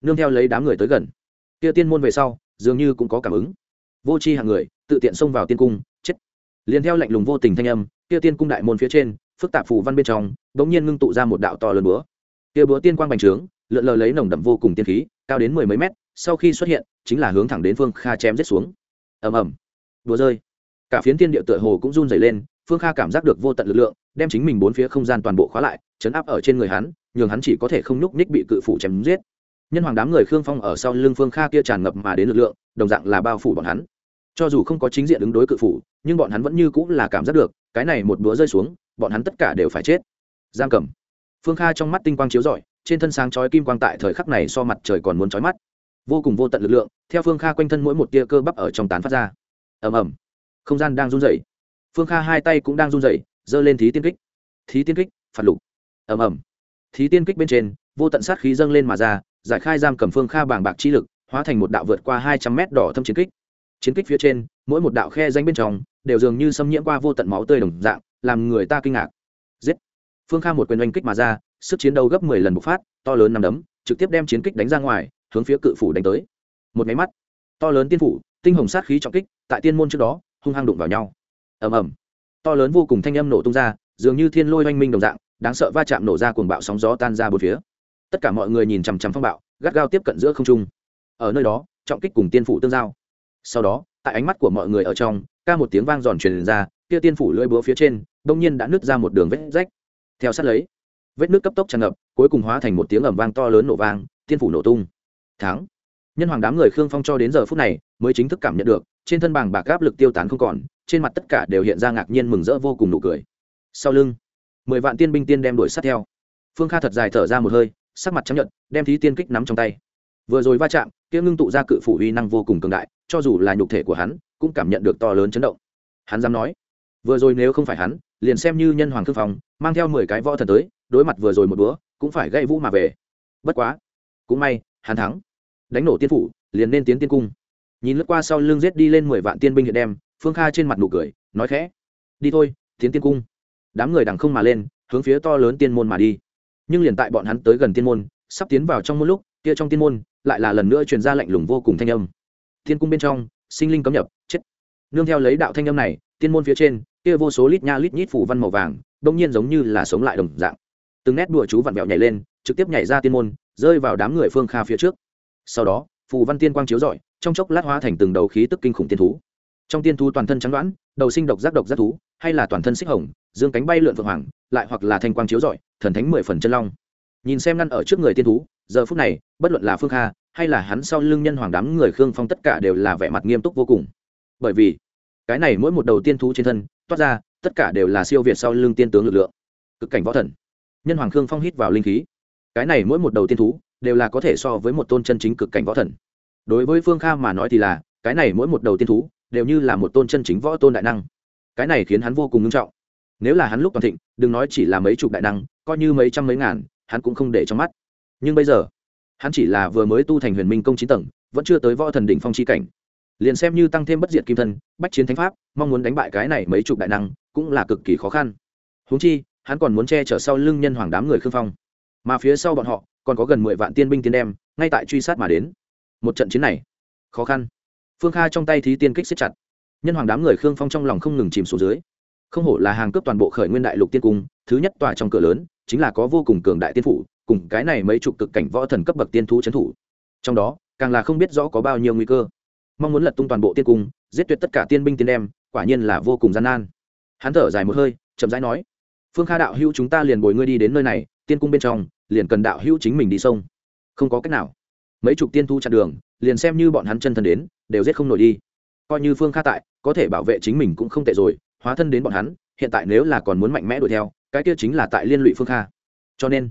nương theo lấy đám người tới gần. Kia tiên môn về sau, dường như cũng có cảm ứng. Vô c h i hàng người, tự tiện xông vào tiên cung, chết. Liền theo lạnh lùng vô tình thanh âm, kia tiên cung đại môn phía trên, phức tạp phù văn bên trong đ ỗ n g nhiên ngưng tụ ra một đạo to lớn búa. Kia búa tiên quang bành trướng, lượn lờ lấy nồng đậm vô cùng tiên khí, cao đến mười mấy mét, sau khi xuất hiện, chính là hướng thẳng đến phương kha chém giết xuống. Ầm ầm. Búa rơi. Cả phiến tiên địa tựa hồ cũng run dày lên, phương kha cảm giác được vô tận lực lượng, đem chính mình bốn phía không gian toàn bộ khóa lại, chấn áp ở trên người hắn, nhường hắn chỉ có thể không nhúc nhích bị cự phủ chém giết nhân hoàng đám người khương phong ở sau lưng phương kha kia tràn ngập mà đến lực lượng, đồng dạng là bao phủ bọn hắn. Cho dù không có chính diện ứng đối cự phủ, nhưng bọn hắn vẫn như cũng là cảm giác được, cái này một búa rơi xuống, bọn hắn tất cả đều phải chết. Giang cầm phương kha trong mắt tinh quang chiếu rọi, trên thân sáng chói kim quang tại thời khắc này so mặt trời còn muốn chói mắt. Vô cùng vô tận lực lượng, theo phương kha quanh thân mỗi một tia cơ bắp ở trong tán phát ra. Ầm ầm. Không gian đang run rẩy. Phương kha hai tay cũng đang run rẩy, giơ lên thí tiên kích. Thí tiên kích phạt lục. Ầm ầm. Thí tiên kích bên trên, vô tận sát khí dâng lên mà ra giải khai giam cầm phương kha bàng bạc chi lực, hóa thành một đạo vượt qua hai trăm mét đỏ thâm chiến kích. Chiến kích phía trên, mỗi một đạo khe danh bên trong, đều dường như xâm nhiễm qua vô tận máu tươi đồng dạng, làm người ta kinh ngạc. Giết! Phương kha một quyền oanh kích mà ra, sức chiến đấu gấp mười lần bộc phát, to lớn nằm đấm, trực tiếp đem chiến kích đánh ra ngoài, hướng phía cự phủ đánh tới. Một máy mắt, to lớn tiên phủ, tinh hồng sát khí trọng kích, tại tiên môn trước đó, hung hăng đụng vào nhau. Ầm ầm. To lớn vô cùng thanh âm nổ tung ra, dường như thiên lôi oanh minh đồng dạng, đáng sợ va chạm nổ ra cuồng bạo sóng gió tan ra bốn phía tất cả mọi người nhìn chằm chằm phong bạo, gắt gao tiếp cận giữa không trung. Ở nơi đó, trọng kích cùng tiên phủ tương giao. Sau đó, tại ánh mắt của mọi người ở trong, ca một tiếng vang giòn truyền ra, kia tiên phủ lưỡi búa phía trên đông nhiên đã nứt ra một đường vết rách. Theo sát lấy, vết nước cấp tốc tràn ngập, cuối cùng hóa thành một tiếng ầm vang to lớn nổ vang, tiên phủ nổ tung. Thắng. Nhân hoàng đám người khương phong cho đến giờ phút này, mới chính thức cảm nhận được, trên thân bảng bạc áp lực tiêu tán không còn, trên mặt tất cả đều hiện ra ngạc nhiên mừng rỡ vô cùng nụ cười. Sau lưng, mười vạn tiên binh tiên đem đuổi sát theo. Phương kha thật dài thở ra một hơi sắc mặt chấp nhận đem thí tiên kích nắm trong tay. Vừa rồi va chạm, kia ngưng tụ ra cự phủ uy năng vô cùng cường đại, cho dù là nhục thể của hắn, cũng cảm nhận được to lớn chấn động. Hắn dám nói, vừa rồi nếu không phải hắn, liền xem như nhân hoàng thương phòng mang theo mười cái võ thần tới, đối mặt vừa rồi một búa cũng phải gây vũ mà về. Bất quá, cũng may, hắn thắng. Đánh nổ tiên phủ, liền nên tiến tiên cung. Nhìn lướt qua sau lưng giết đi lên mười vạn tiên binh hiện đem, phương kha trên mặt nụ cười, nói khẽ, đi thôi, tiến tiên cung. Đám người đằng không mà lên, hướng phía to lớn tiên môn mà đi nhưng liền tại bọn hắn tới gần tiên môn, sắp tiến vào trong một lúc, kia trong tiên môn, lại là lần nữa truyền ra lạnh lùng vô cùng thanh âm. Tiên cung bên trong, sinh linh cấm nhập, chết. Nương theo lấy đạo thanh âm này, tiên môn phía trên, kia vô số lít nha lít nhít phủ văn màu vàng, đông nhiên giống như là sống lại đồng dạng. Từng nét đùa chú vặn vẹo nhảy lên, trực tiếp nhảy ra tiên môn, rơi vào đám người phương kha phía trước. Sau đó, phù văn tiên quang chiếu rọi, trong chốc lát hóa thành từng đầu khí tức kinh khủng tiên thú. Trong tiên thú toàn thân trắng đoán, đầu sinh độc giác độc giác thú, hay là toàn thân xích hồng, dương cánh bay lượn phượng hoàng, lại hoặc là thanh quang chiếu rọi thần thánh mười phần chân long. Nhìn xem ngăn ở trước người tiên thú, giờ phút này, bất luận là phương kha, hay là hắn sau lưng nhân hoàng đám người khương phong tất cả đều là vẻ mặt nghiêm túc vô cùng. Bởi vì, cái này mỗi một đầu tiên thú trên thân, toát ra, tất cả đều là siêu việt sau lưng tiên tướng lực lượng. Cực cảnh võ thần. Nhân hoàng khương phong hít vào linh khí. Cái này mỗi một đầu tiên thú, đều là có thể so với một tôn chân chính cực cảnh võ thần. Đối với phương kha mà nói thì là, cái này mỗi một đầu tiên thú, đều như là một tôn chân chính võ tôn đại năng. Cái này khiến hắn vô cùng nghiêm trọng. Nếu là hắn lúc toàn thịnh, đừng nói chỉ là mấy chục đại năng coi như mấy trăm mấy ngàn, hắn cũng không để trong mắt. Nhưng bây giờ, hắn chỉ là vừa mới tu thành huyền minh công chín tầng, vẫn chưa tới võ thần đỉnh phong chi cảnh. Liền xem như tăng thêm bất diệt kim thân, bách chiến thánh pháp, mong muốn đánh bại cái này mấy chục đại năng, cũng là cực kỳ khó khăn. Huống chi, hắn còn muốn che chở sau lưng nhân hoàng đám người khương phong. Mà phía sau bọn họ, còn có gần mười vạn tiên binh tiên đem, ngay tại truy sát mà đến. Một trận chiến này, khó khăn. Phương kha trong tay thí tiên kích xếp chặt. Nhân hoàng đám người khương phong trong lòng không ngừng chìm xuống dưới. Không hổ là hàng cướp toàn bộ khởi nguyên đại lục tiên cung, thứ nhất tòa trong cửa lớn chính là có vô cùng cường đại tiên phủ, cùng cái này mấy chục cực cảnh võ thần cấp bậc tiên thú trấn thủ. Trong đó, càng là không biết rõ có bao nhiêu nguy cơ. Mong muốn lật tung toàn bộ tiên cung, giết tuyệt tất cả tiên binh tiên đem, quả nhiên là vô cùng gian nan. Hắn thở dài một hơi, chậm rãi nói, phương kha đạo hữu chúng ta liền bồi ngươi đi đến nơi này, tiên cung bên trong, liền cần đạo hữu chính mình đi sông. Không có cách nào. Mấy chục tiên thu chặn đường, liền xem như bọn hắn chân thân đến, đều giết không nổi đi. Coi như phương kha tại, có thể bảo vệ chính mình cũng không tệ rồi, hóa thân đến bọn hắn, hiện tại nếu là còn muốn mạnh mẽ đuổi theo cái kia chính là tại liên lụy phương kha. Cho nên,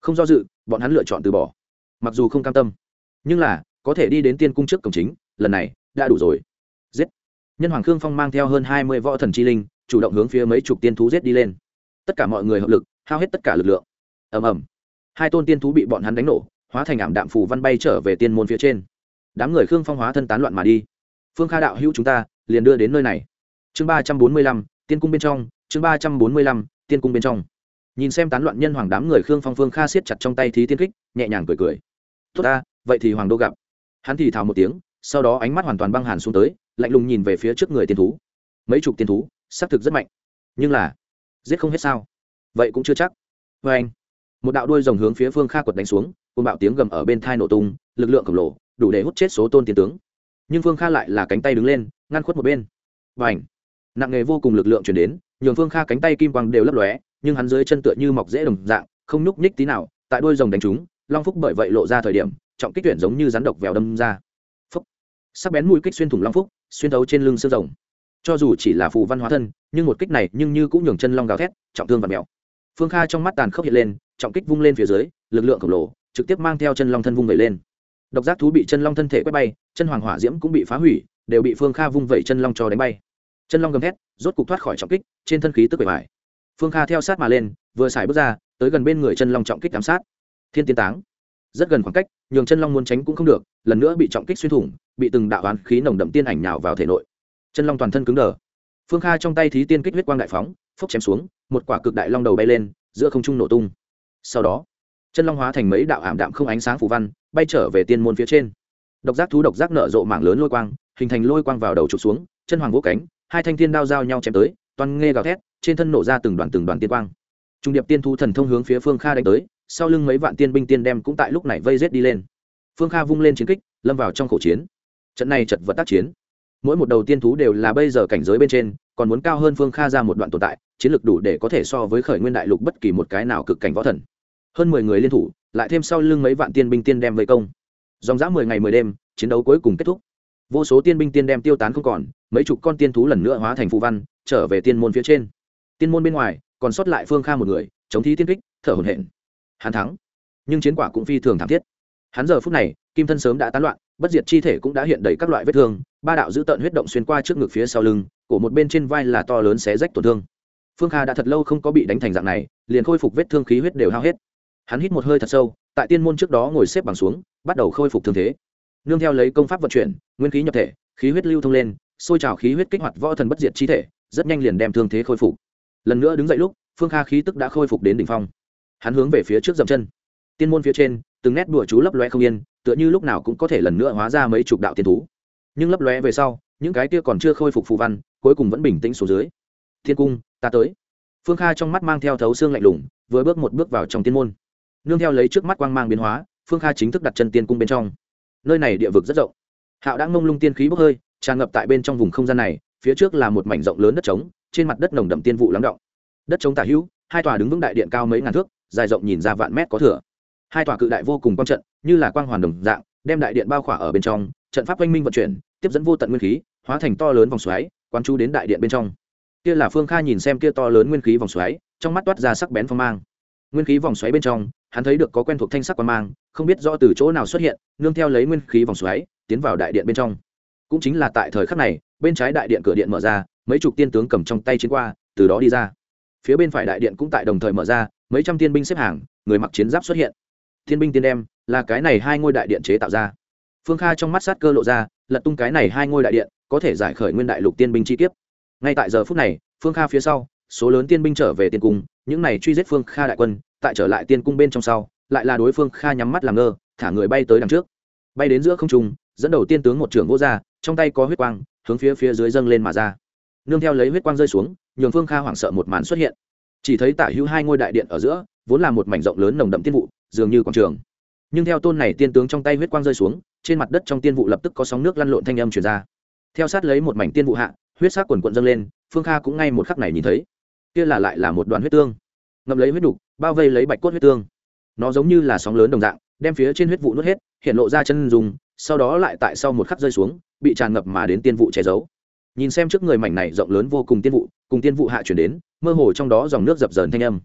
không do dự, bọn hắn lựa chọn từ bỏ. Mặc dù không cam tâm, nhưng là, có thể đi đến tiên cung trước cổng chính, lần này, đã đủ rồi. Giết. Nhân hoàng khương phong mang theo hơn hai mươi võ thần chi linh, chủ động hướng phía mấy chục tiên thú giết đi lên. Tất cả mọi người hợp lực, hao hết tất cả lực lượng. Ầm ầm. Hai tôn tiên thú bị bọn hắn đánh nổ, hóa thành ảm đạm phù văn bay trở về tiên môn phía trên. Đám người khương phong hóa thân tán loạn mà đi. Phương kha đạo hữu chúng ta, liền đưa đến nơi này. Chương ba trăm bốn mươi lăm, tiên cung bên trong, chương ba trăm bốn mươi lăm tiên cung bên trong. Nhìn xem tán loạn nhân hoàng đám người khương phong phương kha siết chặt trong tay thí tiên kích, nhẹ nhàng cười cười. Tốt ta, vậy thì hoàng đô gặp. Hắn thì thào một tiếng, sau đó ánh mắt hoàn toàn băng hàn xuống tới, lạnh lùng nhìn về phía trước người tiên thú. Mấy chục tiên thú, xác thực rất mạnh. Nhưng là, giết không hết sao? Vậy cũng chưa chắc. Vê anh, một đạo đuôi rồng hướng phía phương kha quật đánh xuống côn bạo tiếng gầm ở bên thai nổ tung, lực lượng khổng lồ, đủ để hút chết số tôn tiên tướng. Nhưng phương kha lại là cánh tay đứng lên, ngăn khuất một bên. Và ảnh nặng nghề vô cùng lực lượng chuyển đến nhường phương kha cánh tay kim quang đều lấp lóe, nhưng hắn dưới chân tựa như mọc dễ đồng dạng, không nhúc nhích tí nào, tại đuôi rồng đánh trúng long phúc bởi vậy lộ ra thời điểm, trọng kích tuyển giống như rắn độc vèo đâm ra. Phúc. Sắc bén mũi kích xuyên thủng long phúc, xuyên thấu trên lưng xương rồng. Cho dù chỉ là phù văn hóa thân, nhưng một kích này nhưng như cũng nhường chân long gào thét, trọng thương và mèo. Phương kha trong mắt tàn khốc hiện lên, trọng kích vung lên phía dưới, lực lượng khổng lồ trực tiếp mang theo chân long thân vung vẩy lên. Độc giác thú bị chân long thân thể quét bay, chân hoàng hỏa diễm cũng bị phá hủy, đều bị phương kha vung vẩy chân long cho đánh bay chân long gầm thét, rốt cục thoát khỏi trọng kích, trên thân khí tức bề mại phương kha theo sát mà lên, vừa xài bước ra, tới gần bên người chân long trọng kích giám sát. Thiên tiên táng. Rất gần khoảng cách, nhường chân long muốn tránh cũng không được, lần nữa bị trọng kích xuyên thủng, bị từng đạo oán khí nồng đậm tiên ảnh nhào vào thể nội. Chân long toàn thân cứng đờ. Phương kha trong tay thí tiên kích huyết quang đại phóng, phốc chém xuống, một quả cực đại long đầu bay lên, giữa không trung nổ tung. Sau đó, chân long hóa thành mấy đạo ảm đạm không ánh sáng phù văn, bay trở về tiên môn phía trên. Độc giác thú độc giác nở rộ mảng lớn lôi quang, hình thành lôi quang vào đầu trục xuống, chân hoàng vỗ cánh hai thanh thiên đao giao nhau chém tới, toàn nghe gào thét, trên thân nổ ra từng đoàn từng đoàn tiên quang. Trung điệp tiên thu thần thông hướng phía phương kha đánh tới, sau lưng mấy vạn tiên binh tiên đem cũng tại lúc này vây rết đi lên. Phương kha vung lên chiến kích, lâm vào trong khẩu chiến. Trận này chật vật tác chiến. Mỗi một đầu tiên thú đều là bây giờ cảnh giới bên trên, còn muốn cao hơn phương kha ra một đoạn tồn tại, chiến lược đủ để có thể so với khởi nguyên đại lục bất kỳ một cái nào cực cảnh võ thần. Hơn mười người liên thủ, lại thêm sau lưng mấy vạn tiên binh tiên đem vây công. Dòng dã mười ngày mười đêm, chiến đấu cuối cùng kết thúc vô số tiên binh tiên đem tiêu tán không còn, mấy chục con tiên thú lần nữa hóa thành phù văn, trở về tiên môn phía trên. Tiên môn bên ngoài, còn sót lại phương kha một người, chống thí tiên kích, thở hồn hển. Hắn thắng. Nhưng chiến quả cũng phi thường thảm thiết. Hắn giờ phút này, kim thân sớm đã tán loạn, bất diệt chi thể cũng đã hiện đầy các loại vết thương, ba đạo giữ tận huyết động xuyên qua trước ngực phía sau lưng, cổ một bên trên vai là to lớn xé rách tổn thương. Phương kha đã thật lâu không có bị đánh thành dạng này, liền khôi phục vết thương khí huyết đều hao hết. Hắn hít một hơi thật sâu, tại tiên môn trước đó ngồi xếp bằng xuống, bắt đầu khôi phục thương thế nương theo lấy công pháp vận chuyển, nguyên khí nhập thể, khí huyết lưu thông lên xôi trào khí huyết kích hoạt võ thần bất diệt chi thể, rất nhanh liền đem thương thế khôi phục. Lần nữa đứng dậy lúc, phương kha khí tức đã khôi phục đến đỉnh phong. Hắn hướng về phía trước dậm chân. Tiên môn phía trên, từng nét đùa chú lấp loe không yên, tựa như lúc nào cũng có thể lần nữa hóa ra mấy chục đạo tiên thú. Nhưng lấp lóe về sau, những cái kia còn chưa khôi phục phù văn, cuối cùng vẫn bình tĩnh xuống dưới. Thiên cung, ta tới. Phương kha trong mắt mang theo thấu xương lạnh lùng, vừa bước một bước vào trong tiên môn. Nương theo lấy trước mắt quang mang biến hóa, phương kha chính thức đặt chân tiên cung bên trong nơi này địa vực rất rộng. Hạo đã ngông lung tiên khí bốc hơi, tràn ngập tại bên trong vùng không gian này, phía trước là một mảnh rộng lớn đất trống, trên mặt đất nồng đậm tiên vụ lắng động. Đất trống tả hữu, hai tòa đứng vững đại điện cao mấy ngàn thước, dài rộng nhìn ra vạn mét có thừa. Hai tòa cự đại vô cùng quang trận, như là quang hoàn đồng dạng, đem đại điện bao khỏa ở bên trong, trận pháp oanh minh vận chuyển, tiếp dẫn vô tận nguyên khí, hóa thành to lớn vòng xoáy, quán chú đến đại điện bên trong. Kia là phương kha nhìn xem kia to lớn nguyên khí vòng xoáy, trong mắt toát ra sắc bén phong mang. Nguyên khí vòng xoáy bên trong hắn thấy được có quen thuộc thanh sắc quan mang, không biết rõ từ chỗ nào xuất hiện, nương theo lấy nguyên khí vòng xoáy, tiến vào đại điện bên trong. Cũng chính là tại thời khắc này, bên trái đại điện cửa điện mở ra, mấy chục tiên tướng cầm trong tay chiến qua, từ đó đi ra. Phía bên phải đại điện cũng tại đồng thời mở ra, mấy trăm tiên binh xếp hàng, người mặc chiến giáp xuất hiện. Thiên binh tiên đem, là cái này hai ngôi đại điện chế tạo ra. Phương kha trong mắt sát cơ lộ ra, lật tung cái này hai ngôi đại điện, có thể giải khởi nguyên đại lục tiên binh chi kiếp. Ngay tại giờ phút này, phương kha phía sau, số lớn tiên binh trở về tiên cung những này truy giết phương kha đại quân, tại trở lại tiên cung bên trong sau, lại là đối phương kha nhắm mắt làm ngơ, thả người bay tới đằng trước. Bay đến giữa không trung, dẫn đầu tiên tướng một trưởng vô ra, trong tay có huyết quang, hướng phía phía dưới dâng lên mà ra. Nương theo lấy huyết quang rơi xuống, nhường phương kha hoảng sợ một màn xuất hiện. Chỉ thấy tả hữu hai ngôi đại điện ở giữa, vốn là một mảnh rộng lớn nồng đậm tiên vụ, dường như quảng trường. Nhưng theo tôn này tiên tướng trong tay huyết quang rơi xuống, trên mặt đất trong tiên vụ lập tức có sóng nước lăn lộn thanh âm chuyển ra. Theo sát lấy một mảnh tiên vụ hạ, huyết sắc quần quận dâng lên, phương kha cũng ngay một khắc này nhìn thấy kia là lại là một đoàn huyết tương. Ngậm lấy huyết đục, bao vây lấy bạch cốt huyết tương. Nó giống như là sóng lớn đồng dạng, đem phía trên huyết vụ nuốt hết, hiện lộ ra chân dùng sau đó lại tại sau một khắc rơi xuống, bị tràn ngập mà đến tiên vụ che giấu. Nhìn xem trước người mảnh này rộng lớn vô cùng tiên vụ, cùng tiên vụ hạ chuyển đến, mơ hồ trong đó dòng nước dập dờn thanh âm.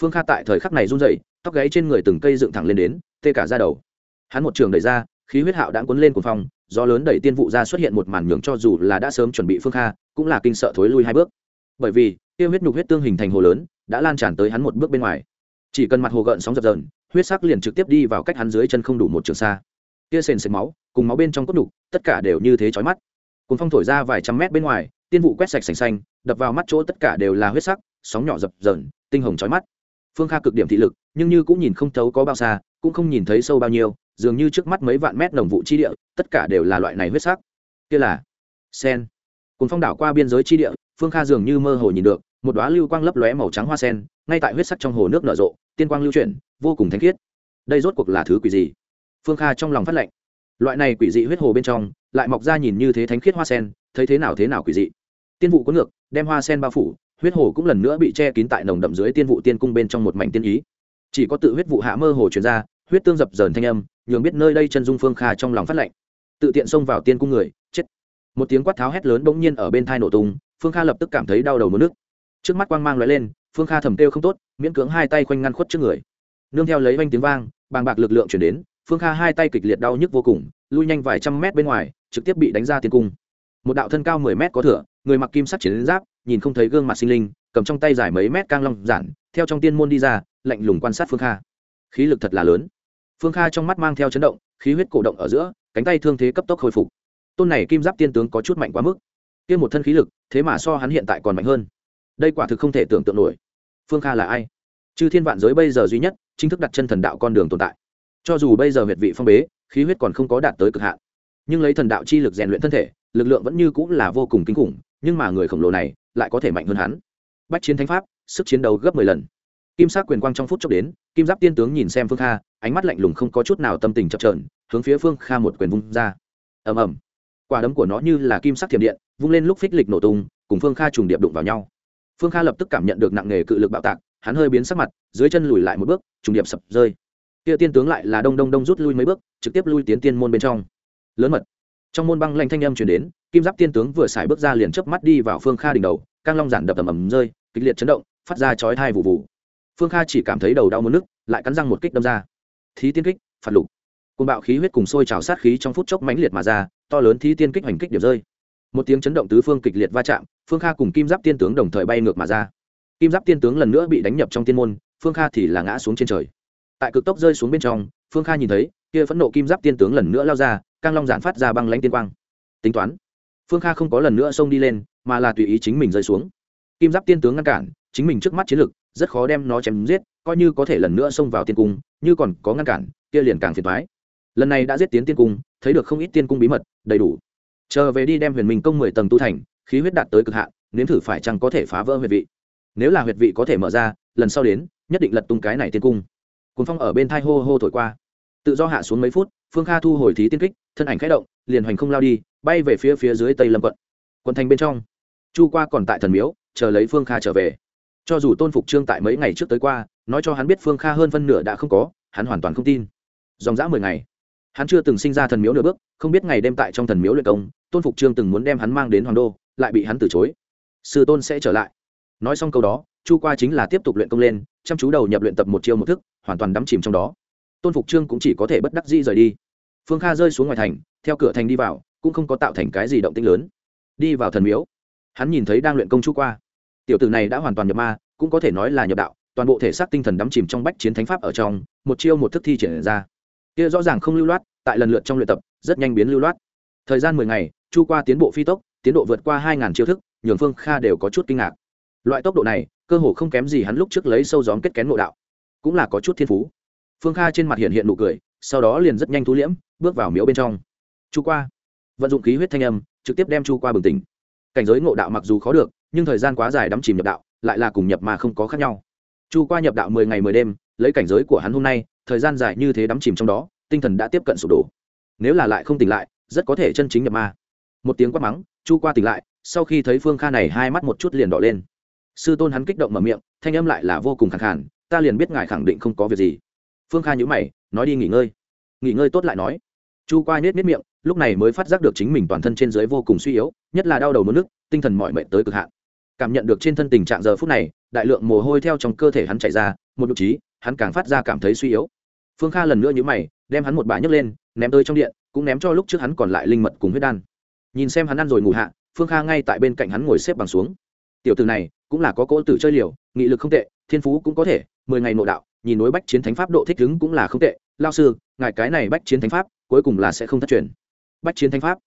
Phương kha tại thời khắc này run rẩy, tóc gáy trên người từng cây dựng thẳng lên đến, tê cả ra đầu. Hắn một trường đẩy ra, khí huyết hạo đã cuốn lên cuồng phong do lớn đẩy tiên vụ ra xuất hiện một màn nhường cho dù là đã sớm chuẩn bị phương kha, cũng là kinh sợ thối lui hai bước. Bởi vì tiêu huyết nhục huyết tương hình thành hồ lớn, đã lan tràn tới hắn một bước bên ngoài. Chỉ cần mặt hồ gợn sóng dập dờn, huyết sắc liền trực tiếp đi vào cách hắn dưới chân không đủ một trường xa. Tia sền sệt máu, cùng máu bên trong cốt đục tất cả đều như thế chói mắt. Cuốn phong thổi ra vài trăm mét bên ngoài, tiên vụ quét sạch sành xanh, đập vào mắt chỗ tất cả đều là huyết sắc, sóng nhỏ dập dờn, tinh hồng chói mắt. Phương kha cực điểm thị lực, nhưng như cũng nhìn không thấu có bao xa, cũng không nhìn thấy sâu bao nhiêu, dường như trước mắt mấy vạn mét đồng vụ chi địa, tất cả đều là loại này huyết sắc. Kia là sen. Cùng phong đảo qua biên giới chi địa, phương kha dường như mơ hồ nhìn được một đóa lưu quang lấp lóe màu trắng hoa sen, ngay tại huyết sắc trong hồ nước nở rộ, tiên quang lưu chuyển, vô cùng thanh khiết. Đây rốt cuộc là thứ quỷ gì? Phương kha trong lòng phát lệnh. Loại này quỷ dị huyết hồ bên trong, lại mọc ra nhìn như thế thánh khiết hoa sen, thấy thế nào thế nào quỷ dị. Tiên vụ có ngược, đem hoa sen bao phủ, huyết hồ cũng lần nữa bị che kín tại nồng đậm dưới tiên vụ tiên cung bên trong một mảnh tiên ý. Chỉ có tự huyết vụ hạ mơ hồ truyền ra, huyết tương dập dờn thanh âm, nhường biết nơi đây chân dung phương kha trong lòng phát lệnh. Tự tiện xông vào tiên cung người, chết. Một tiếng quát tháo hét lớn bỗng nhiên ở bên thai nổ tung, phương kha lập tức cảm thấy đau đầu mất nước trước mắt quang mang lóe lên, phương kha thầm kêu không tốt, miễn cưỡng hai tay khoanh ngăn khuất trước người. Nương theo lấy oanh tiếng vang, bàng bạc lực lượng chuyển đến, phương kha hai tay kịch liệt đau nhức vô cùng, lui nhanh vài trăm mét bên ngoài, trực tiếp bị đánh ra tiền cung. Một đạo thân cao mười mét có thửa, người mặc kim sắc chiến giáp, nhìn không thấy gương mặt sinh linh, cầm trong tay dài mấy mét cang long giản, theo trong tiên môn đi ra, lạnh lùng quan sát phương kha. Khí lực thật là lớn. Phương kha trong mắt mang theo chấn động, khí huyết cổ động ở giữa, cánh tay thương thế cấp tốc hồi phục. Tôn này kim giáp tiên tướng có chút mạnh quá mức. Kia một thân khí lực, thế mà so hắn hiện tại còn mạnh hơn đây quả thực không thể tưởng tượng nổi. Phương kha là ai? Chư thiên vạn giới bây giờ duy nhất, chính thức đặt chân thần đạo con đường tồn tại. Cho dù bây giờ huyệt vị phong bế, khí huyết còn không có đạt tới cực hạn. Nhưng lấy thần đạo chi lực rèn luyện thân thể, lực lượng vẫn như cũng là vô cùng kinh khủng, nhưng mà người khổng lồ này lại có thể mạnh hơn hắn. Bách chiến thánh pháp, sức chiến đấu gấp mười lần. Kim sắc quyền quang trong phút chốc đến, kim giáp tiên tướng nhìn xem phương kha, ánh mắt lạnh lùng không có chút nào tâm tình chập trờn hướng phía phương kha một quyền vung ra. Ầm ầm. Quả đấm của nó như là kim sắc thiểm điện, vung lên lúc phích lịch nổ tung, cùng phương kha trùng điệp đụng vào nhau phương kha lập tức cảm nhận được nặng nề cự lực bạo tạc, hắn hơi biến sắc mặt, dưới chân lùi lại một bước, trùng điệp sập rơi. Kia tiên tướng lại là đông đông đông rút lui mấy bước, trực tiếp lui tiến tiên môn bên trong. Lớn mật. Trong môn băng lanh thanh âm chuyển đến, kim giáp tiên tướng vừa xài bước ra liền chớp mắt đi vào phương kha đỉnh đầu căng long giản đập ầm ầm rơi, kịch liệt chấn động, phát ra chói thai vụ vụ phương kha chỉ cảm thấy đầu đau mất nước lại cắn răng một kích đâm ra. Thí tiên kích, phạt lục. Côn bạo khí huyết cùng sôi trào sát khí trong phút chốc mãnh liệt mà ra, to lớn thí tiên kích hoành kích điểm rơi một tiếng chấn động tứ phương kịch liệt va chạm, phương kha cùng kim giáp tiên tướng đồng thời bay ngược mà ra. Kim giáp tiên tướng lần nữa bị đánh nhập trong tiên môn, phương kha thì là ngã xuống trên trời. Tại cực tốc rơi xuống bên trong, phương kha nhìn thấy, kia phẫn nộ kim giáp tiên tướng lần nữa lao ra, căng long giản phát ra băng lãnh tiên quang. Tính toán, phương kha không có lần nữa xông đi lên, mà là tùy ý chính mình rơi xuống. Kim giáp tiên tướng ngăn cản, chính mình trước mắt chiến lực, rất khó đem nó chém giết, coi như có thể lần nữa xông vào tiên cung, như còn có ngăn cản, kia liền càng phiền thoái lần này đã giết tiến tiên cung, thấy được không ít tiên cung bí mật, đầy đủ chờ về đi đem huyền minh công mười tầng tu thành, khí huyết đạt tới cực hạn, nếm thử phải chăng có thể phá vỡ huyệt vị. Nếu là huyệt vị có thể mở ra, lần sau đến, nhất định lật tung cái này tiên cung. Cuốn phong ở bên thai hô hô thổi qua. Tự do hạ xuống mấy phút, phương kha thu hồi thí tiên kích, thân ảnh khẽ động, liền hoành không lao đi, bay về phía phía dưới tây lâm quận. Quận thành bên trong. Chu qua còn tại thần miếu, chờ lấy phương kha trở về. Cho dù tôn phục trương tại mấy ngày trước tới qua, nói cho hắn biết phương kha hơn phân nửa đã không có, hắn hoàn toàn không tin. Dòng dã mười ngày hắn chưa từng sinh ra thần miếu nửa bước, không biết ngày đêm tại trong thần miếu luyện công, tôn phục trương từng muốn đem hắn mang đến hoàng đô, lại bị hắn từ chối. Sư tôn sẽ trở lại. Nói xong câu đó, chu qua chính là tiếp tục luyện công lên, chăm chú đầu nhập luyện tập một chiêu một thức, hoàn toàn đắm chìm trong đó. Tôn phục trương cũng chỉ có thể bất đắc dĩ rời đi. Phương kha rơi xuống ngoài thành, theo cửa thành đi vào, cũng không có tạo thành cái gì động tĩnh lớn. Đi vào thần miếu, hắn nhìn thấy đang luyện công chu qua. Tiểu tử này đã hoàn toàn nhập ma, cũng có thể nói là nhập đạo, toàn bộ thể xác tinh thần đắm chìm trong bách chiến thánh pháp ở trong, một chiêu một thức thi triển ra kia rõ ràng không lưu loát, tại lần lượt trong luyện tập, rất nhanh biến lưu loát. Thời gian mười ngày, chu qua tiến bộ phi tốc, tiến độ vượt qua hai ngàn chiêu thức, nhường phương kha đều có chút kinh ngạc. Loại tốc độ này, cơ hồ không kém gì hắn lúc trước lấy sâu gióm kết kén ngộ đạo. Cũng là có chút thiên phú. Phương kha trên mặt hiện hiện nụ cười, sau đó liền rất nhanh thu liễm, bước vào miếu bên trong. Chu qua, vận dụng khí huyết thanh âm, trực tiếp đem chu qua bừng tỉnh. Cảnh giới ngộ đạo mặc dù khó được, nhưng thời gian quá dài đắm chìm nhập đạo, lại là cùng nhập mà không có khác nhau. Chu qua nhập đạo mười ngày mười đêm, lấy cảnh giới của hắn hôm nay thời gian dài như thế đắm chìm trong đó, tinh thần đã tiếp cận sụp đổ. Nếu là lại không tỉnh lại, rất có thể chân chính nhập ma. Một tiếng quát mắng, chu qua tỉnh lại, sau khi thấy phương kha này, hai mắt một chút liền đỏ lên. Sư tôn hắn kích động mở miệng, thanh âm lại là vô cùng khẳng khản ta liền biết ngài khẳng định không có việc gì. Phương kha nhữ mày, nói đi nghỉ ngơi. Nghỉ ngơi tốt lại nói. Chu qua nhét nhét miệng, lúc này mới phát giác được chính mình toàn thân trên dưới vô cùng suy yếu, nhất là đau đầu mất nước tinh thần mọi mệnh tới cực hạn. Cảm nhận được trên thân tình trạng giờ phút này, đại lượng mồ hôi theo trong cơ thể hắn chạy ra, một đ ộ trí hắn càng phát ra cảm thấy suy yếu phương kha lần nữa nhữ mày, đem hắn một bả nhấc lên, ném tới trong điện, cũng ném cho lúc trước hắn còn lại linh mật cùng huyết đan. Nhìn xem hắn ăn rồi ngủ hạ, phương kha ngay tại bên cạnh hắn ngồi xếp bằng xuống. Tiểu từ này, cũng là có cỗ tử chơi liều, nghị lực không tệ, thiên phú cũng có thể, mười ngày nội đạo, nhìn nối bách chiến thánh pháp độ thích ứng cũng là không tệ. Lao sư, ngài cái này bách chiến thánh pháp, cuối cùng là sẽ không thất truyền. Bách chiến thánh pháp?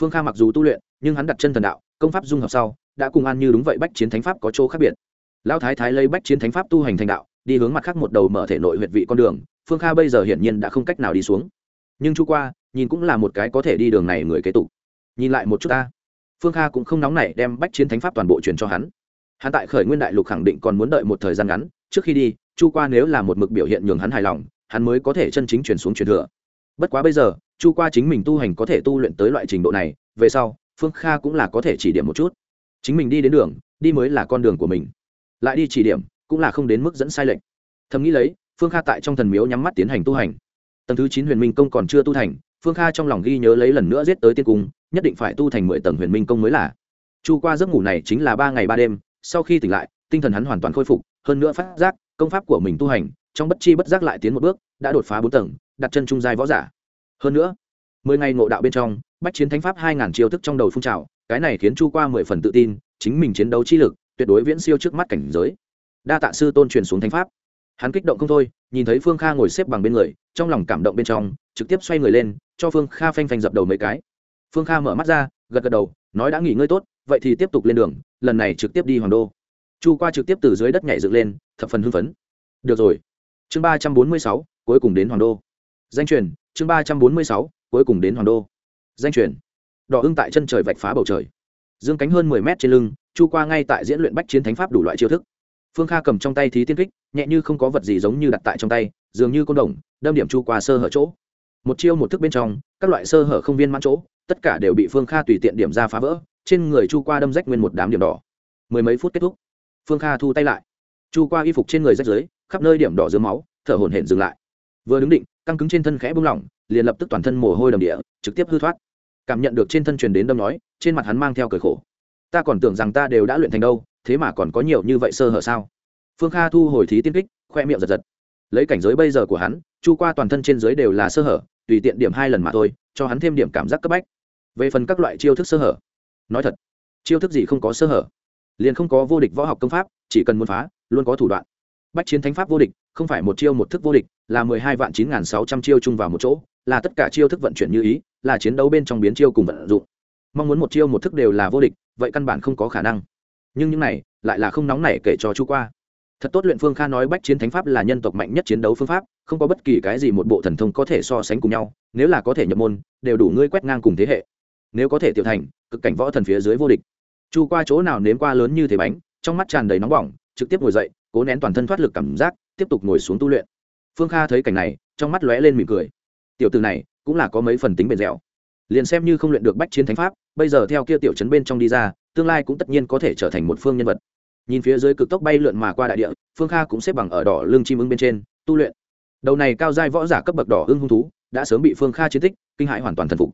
Phương kha mặc dù tu luyện, nhưng hắn đặt chân thần đạo, công pháp dung hợp sau, đã cùng an như đúng vậy bách chiến thánh pháp có chỗ khác biệt. Lao thái thái lấy bách chiến thánh pháp tu hành thành đạo, đi hướng mặt khác một đầu mở thể nội huyệt vị con đường phương kha bây giờ hiển nhiên đã không cách nào đi xuống. Nhưng chu qua, nhìn cũng là một cái có thể đi đường này người kế tục. Nhìn lại một chút ta. Phương kha cũng không nóng nảy đem bách chiến thánh pháp toàn bộ truyền cho hắn. Hắn tại khởi nguyên đại lục khẳng định còn muốn đợi một thời gian ngắn. Trước khi đi, chu qua nếu là một mực biểu hiện nhường hắn hài lòng, hắn mới có thể chân chính truyền xuống truyền thừa. Bất quá bây giờ, chu qua chính mình tu hành có thể tu luyện tới loại trình độ này, về sau, phương kha cũng là có thể chỉ điểm một chút. Chính mình đi đến đường, đi mới là con đường của mình. Lại đi chỉ điểm, cũng là không đến mức dẫn sai lệch. Thầm nghĩ lấy phương kha tại trong thần miếu nhắm mắt tiến hành tu hành. Tầng thứ chín huyền minh công còn chưa tu thành, phương kha trong lòng ghi nhớ lấy lần nữa giết tới tiên cung, nhất định phải tu thành mười tầng huyền minh công mới là. Chu qua giấc ngủ này chính là ba ngày ba đêm, sau khi tỉnh lại, tinh thần hắn hoàn toàn khôi phục, hơn nữa phát giác, công pháp của mình tu hành, trong bất chi bất giác lại tiến một bước, đã đột phá bốn tầng, đặt chân trung giai võ giả. Hơn nữa, mười ngày ngộ đạo bên trong, bách chiến thánh pháp hai ngàn chiêu thức trong đầu phun trào, cái này khiến chu qua mười phần tự tin, chính mình chiến đấu chi lực, tuyệt đối viễn siêu trước mắt cảnh giới. Đa tạ sư tôn truyền xuống thánh pháp hắn kích động không thôi, nhìn thấy phương kha ngồi xếp bằng bên người, trong lòng cảm động bên trong, trực tiếp xoay người lên, cho phương kha phanh phanh dập đầu mấy cái. Phương kha mở mắt ra, gật gật đầu, nói đã nghỉ ngơi tốt, vậy thì tiếp tục lên đường, lần này trực tiếp đi hoàng đô. Chu qua trực tiếp từ dưới đất nhảy dựng lên, thập phần hưng phấn. Được rồi. Chương ba trăm bốn mươi sáu, cuối cùng đến hoàng đô. Danh truyền, chương ba trăm bốn mươi sáu, cuối cùng đến hoàng đô. Danh truyền. Đỏ hưng tại chân trời vạch phá bầu trời. Dương cánh hơn mười mét trên lưng, chu qua ngay tại diễn luyện bách chiến thánh pháp đủ loại chiêu thức phương kha cầm trong tay thí tiên kích, nhẹ như không có vật gì giống như đặt tại trong tay, dường như côn đồng, đâm điểm chu qua sơ hở chỗ. Một chiêu một thức bên trong, các loại sơ hở không viên mãn chỗ, tất cả đều bị phương kha tùy tiện điểm ra phá vỡ, trên người chu qua đâm rách nguyên một đám điểm đỏ. Mười mấy phút kết thúc. Phương kha thu tay lại. Chu qua y phục trên người rách dưới khắp nơi điểm đỏ dưới máu, thở hổn hển dừng lại. Vừa đứng định, căng cứng trên thân khẽ bung lỏng, liền lập tức toàn thân mồ hôi đầm địa, trực tiếp hư thoát. Cảm nhận được trên thân truyền đến đâm nói, trên mặt hắn mang theo cởi khổ. Ta còn tưởng rằng ta đều đã luyện thành đâu thế mà còn có nhiều như vậy sơ hở sao? Phương kha thu hồi thí tiên kích, khoe miệng giật giật. Lấy cảnh giới bây giờ của hắn, chu qua toàn thân trên giới đều là sơ hở, tùy tiện điểm hai lần mà thôi, cho hắn thêm điểm cảm giác cấp bách. Về phần các loại chiêu thức sơ hở, nói thật, chiêu thức gì không có sơ hở? Liền không có vô địch võ học công pháp, chỉ cần muốn phá, luôn có thủ đoạn. Bách chiến thánh pháp vô địch, không phải một chiêu một thức vô địch, là mười hai vạn chín n g h n sáu trăm chiêu chung vào một chỗ, là tất cả chiêu thức vận chuyển như ý, là chiến đấu bên trong biến chiêu cùng vận dụng. Mong muốn một chiêu một thức đều là vô địch, vậy căn bản không có khả năng nhưng những này lại là không nóng nảy kể cho chu qua. Thật tốt luyện phương kha nói bách chiến thánh pháp là nhân tộc mạnh nhất chiến đấu phương pháp, không có bất kỳ cái gì một bộ thần thông có thể so sánh cùng nhau, nếu là có thể nhập môn, đều đủ ngươi quét ngang cùng thế hệ. Nếu có thể tiểu thành, cực cảnh võ thần phía dưới vô địch. Chu qua chỗ nào nếm qua lớn như thế bánh, trong mắt tràn đầy nóng bỏng, trực tiếp ngồi dậy, cố nén toàn thân thoát lực cảm giác, tiếp tục ngồi xuống tu luyện. Phương kha thấy cảnh này, trong mắt lóe lên mỉm cười. Tiểu từ này, cũng là có mấy phần tính bền dẻo. Liền xem như không luyện được bách chiến thánh pháp, bây giờ theo kia tiểu chấn bên trong đi ra tương lai cũng tất nhiên có thể trở thành một phương nhân vật. Nhìn phía dưới cực tốc bay lượn mà qua đại địa, phương kha cũng xếp bằng ở đỏ lưng chim ưng bên trên, tu luyện. Đầu này cao giai võ giả cấp bậc đỏ ưng hung thú, đã sớm bị phương kha chiến tích, kinh hãi hoàn toàn thần phục.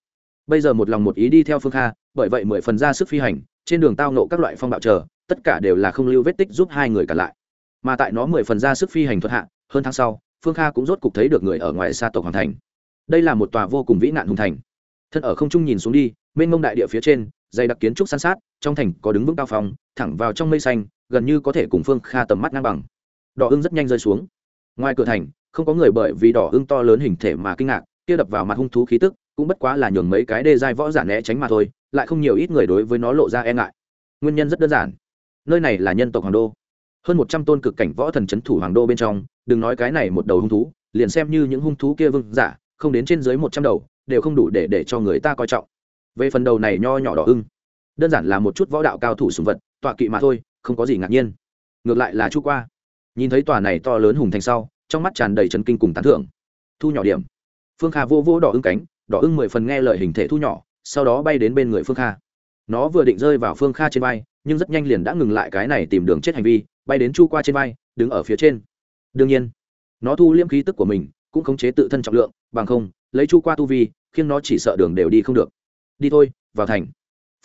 Bây giờ một lòng một ý đi theo phương kha, bởi vậy mười phần ra sức phi hành, trên đường tao nộ các loại phong bạo chờ, tất cả đều là không lưu vết tích giúp hai người cả lại. Mà tại nó mười phần ra sức phi hành thuật hạ, hơn tháng sau, phương kha cũng rốt cục thấy được người ở ngoài xa tộc hoàng thành. Đây là một tòa vô cùng vĩ nạn hùng thành. Thân ở không trung nhìn xuống đi mênh mông đại địa phía trên, dày đặc kiến trúc san sát, trong thành có đứng vững cao phòng thẳng vào trong mây xanh, gần như có thể cùng phương kha tầm mắt ngang bằng. Đỏ ưng rất nhanh rơi xuống. Ngoài cửa thành, không có người bởi vì đỏ ưng to lớn hình thể mà kinh ngạc, kia đập vào mặt hung thú khí tức, cũng bất quá là nhường mấy cái đê dai võ giả né tránh mà thôi, lại không nhiều ít người đối với nó lộ ra e ngại. Nguyên nhân rất đơn giản. Nơi này là nhân tộc hoàng đô. Hơn một trăm tôn cực cảnh võ thần c h ấ n thủ hoàng đô bên trong, đừng nói cái này một đầu hung thú, liền xem như những hung thú kia vương giả, không đến trên dưới một trăm đầu, đều không đủ để để cho người ta coi trọng về phần đầu này nho nhỏ đỏ ưng, đơn giản là một chút võ đạo cao thủ sùng vật, tọa kỵ mà thôi, không có gì ngạc nhiên. Ngược lại là chu qua. Nhìn thấy tòa này to lớn hùng thành sau, trong mắt tràn đầy trấn kinh cùng tán thưởng. Thu nhỏ điểm. Phương kha vô vô đỏ ưng cánh, đỏ ưng mười phần nghe lời hình thể thu nhỏ, sau đó bay đến bên người phương kha. Nó vừa định rơi vào phương kha trên vai, nhưng rất nhanh liền đã ngừng lại cái này tìm đường chết hành vi, bay đến chu qua trên vai, đứng ở phía trên. Đương nhiên, nó thu liễm khí tức của mình, cũng khống chế tự thân trọng lượng, bằng không, lấy chu qua tu vi, khiến nó chỉ sợ đường đều đi không được đi thôi, vào thành.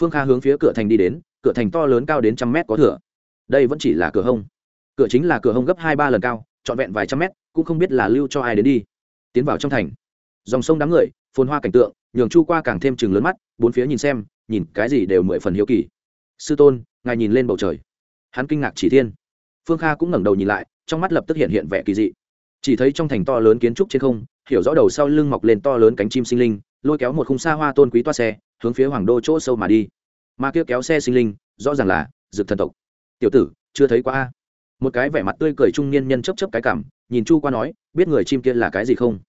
Phương kha hướng phía cửa thành đi đến, cửa thành to lớn cao đến trăm mét có thửa. Đây vẫn chỉ là cửa hông. Cửa chính là cửa hông gấp hai ba lần cao, trọn vẹn vài trăm mét, cũng không biết là lưu cho ai đến đi. Tiến vào trong thành. Dòng sông đám người, phồn hoa cảnh tượng, nhường chu qua càng thêm chừng lớn mắt, bốn phía nhìn xem, nhìn cái gì đều mười phần hiếu kỳ. Sư tôn, ngài nhìn lên bầu trời. Hắn kinh ngạc chỉ thiên. Phương kha cũng ngẩng đầu nhìn lại, trong mắt lập tức hiện hiện vẻ kỳ dị. Chỉ thấy trong thành to lớn kiến trúc trên không, hiểu rõ đầu sau lưng mọc lên to lớn cánh chim sinh linh, lôi kéo một khung xa hoa tôn quý toa xe hướng phía hoàng đô chỗ sâu mà đi. Mà kia kéo xe sinh linh, rõ ràng là dược thần tộc. Tiểu tử, chưa thấy qua a? Một cái vẻ mặt tươi cười trung niên nhân chấp chấp cái cảm, nhìn chu qua nói, biết người chim kia là cái gì không?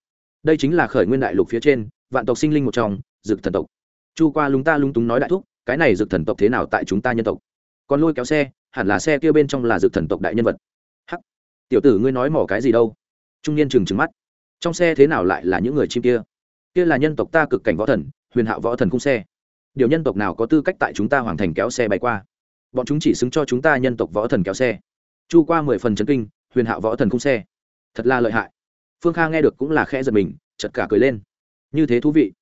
Đây chính là khởi nguyên đại lục phía trên, vạn tộc sinh linh một trong, dược thần tộc. Chu qua lúng ta lúng túng nói đại thúc, cái này dược thần tộc thế nào tại chúng ta nhân tộc? Còn lôi kéo xe, hẳn là xe kia bên trong là dược thần tộc đại nhân vật. Hắc, tiểu tử ngươi nói mỏ cái gì đâu? Trung niên trừng trừng mắt. Trong xe thế nào lại là những người chim kia? Kia là nhân tộc ta cực cảnh võ thần huyền hạo võ thần cung xe. Điều nhân tộc nào có tư cách tại chúng ta hoàn thành kéo xe bay qua? Bọn chúng chỉ xứng cho chúng ta nhân tộc võ thần kéo xe. Chu qua mười phần chấn kinh, huyền hạo võ thần cung xe. Thật là lợi hại. Phương kha nghe được cũng là khẽ giật mình chật cả cười lên. Như thế thú vị.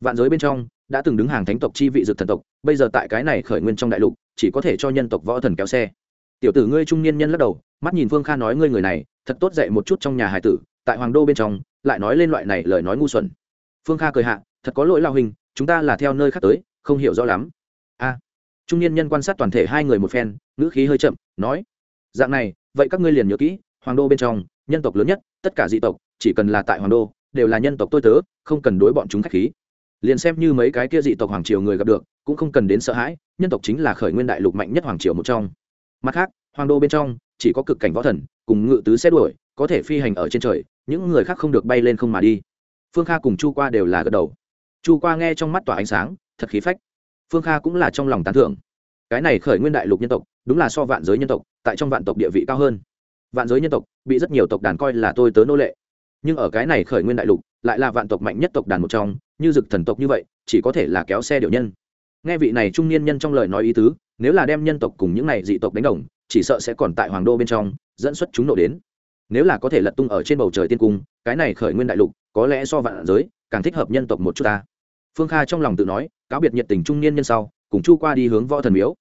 Vạn giới bên trong, đã từng đứng hàng thánh tộc chi vị dược thần tộc, bây giờ tại cái này khởi nguyên trong đại lục, chỉ có thể cho nhân tộc võ thần kéo xe. Tiểu tử ngươi trung niên nhân lắc đầu, mắt nhìn phương kha nói ngươi người này, thật tốt dạy một chút trong nhà hải tử, tại hoàng đô bên trong, lại nói lên loại này lời nói ngu xuẩn. Phương kha cười hạ thật có lỗi lao hình chúng ta là theo nơi khác tới, không hiểu rõ lắm. A. Trung niên nhân quan sát toàn thể hai người một phen, ngữ khí hơi chậm, nói, dạng này, vậy các ngươi liền nhớ kỹ, hoàng đô bên trong, nhân tộc lớn nhất, tất cả dị tộc, chỉ cần là tại hoàng đô, đều là nhân tộc tôi tớ, không cần đối bọn chúng khách khí. Liền xem như mấy cái kia dị tộc hoàng triều người gặp được, cũng không cần đến sợ hãi, nhân tộc chính là khởi nguyên đại lục mạnh nhất hoàng triều một trong. Mặt khác, hoàng đô bên trong, chỉ có cực cảnh võ thần, cùng ngự tứ xét đuổi, có thể phi hành ở trên trời, những người khác không được bay lên không mà đi. Phương kha cùng chu qua đều là gật đầu chu qua nghe trong mắt tỏa ánh sáng, thật khí phách. Phương kha cũng là trong lòng tán thưởng. Cái này khởi nguyên đại lục nhân tộc, đúng là so vạn giới nhân tộc, tại trong vạn tộc địa vị cao hơn. Vạn giới nhân tộc, bị rất nhiều tộc đàn coi là tôi tớ nô lệ. Nhưng ở cái này khởi nguyên đại lục, lại là vạn tộc mạnh nhất tộc đàn một trong, như dực thần tộc như vậy, chỉ có thể là kéo xe điệu nhân. Nghe vị này trung niên nhân trong lời nói ý tứ, nếu là đem nhân tộc cùng những này dị tộc đánh đồng, chỉ sợ sẽ còn tại hoàng đô bên trong, dẫn xuất chúng nộ đến. Nếu là có thể lật tung ở trên bầu trời tiên cung, cái này khởi nguyên đại lục, có lẽ so vạn giới, càng thích hợp nhân tộc một chút ta phương kha trong lòng tự nói, cáo biệt nhiệt tình trung niên nhân sau, cùng chu qua đi hướng võ thần miếu.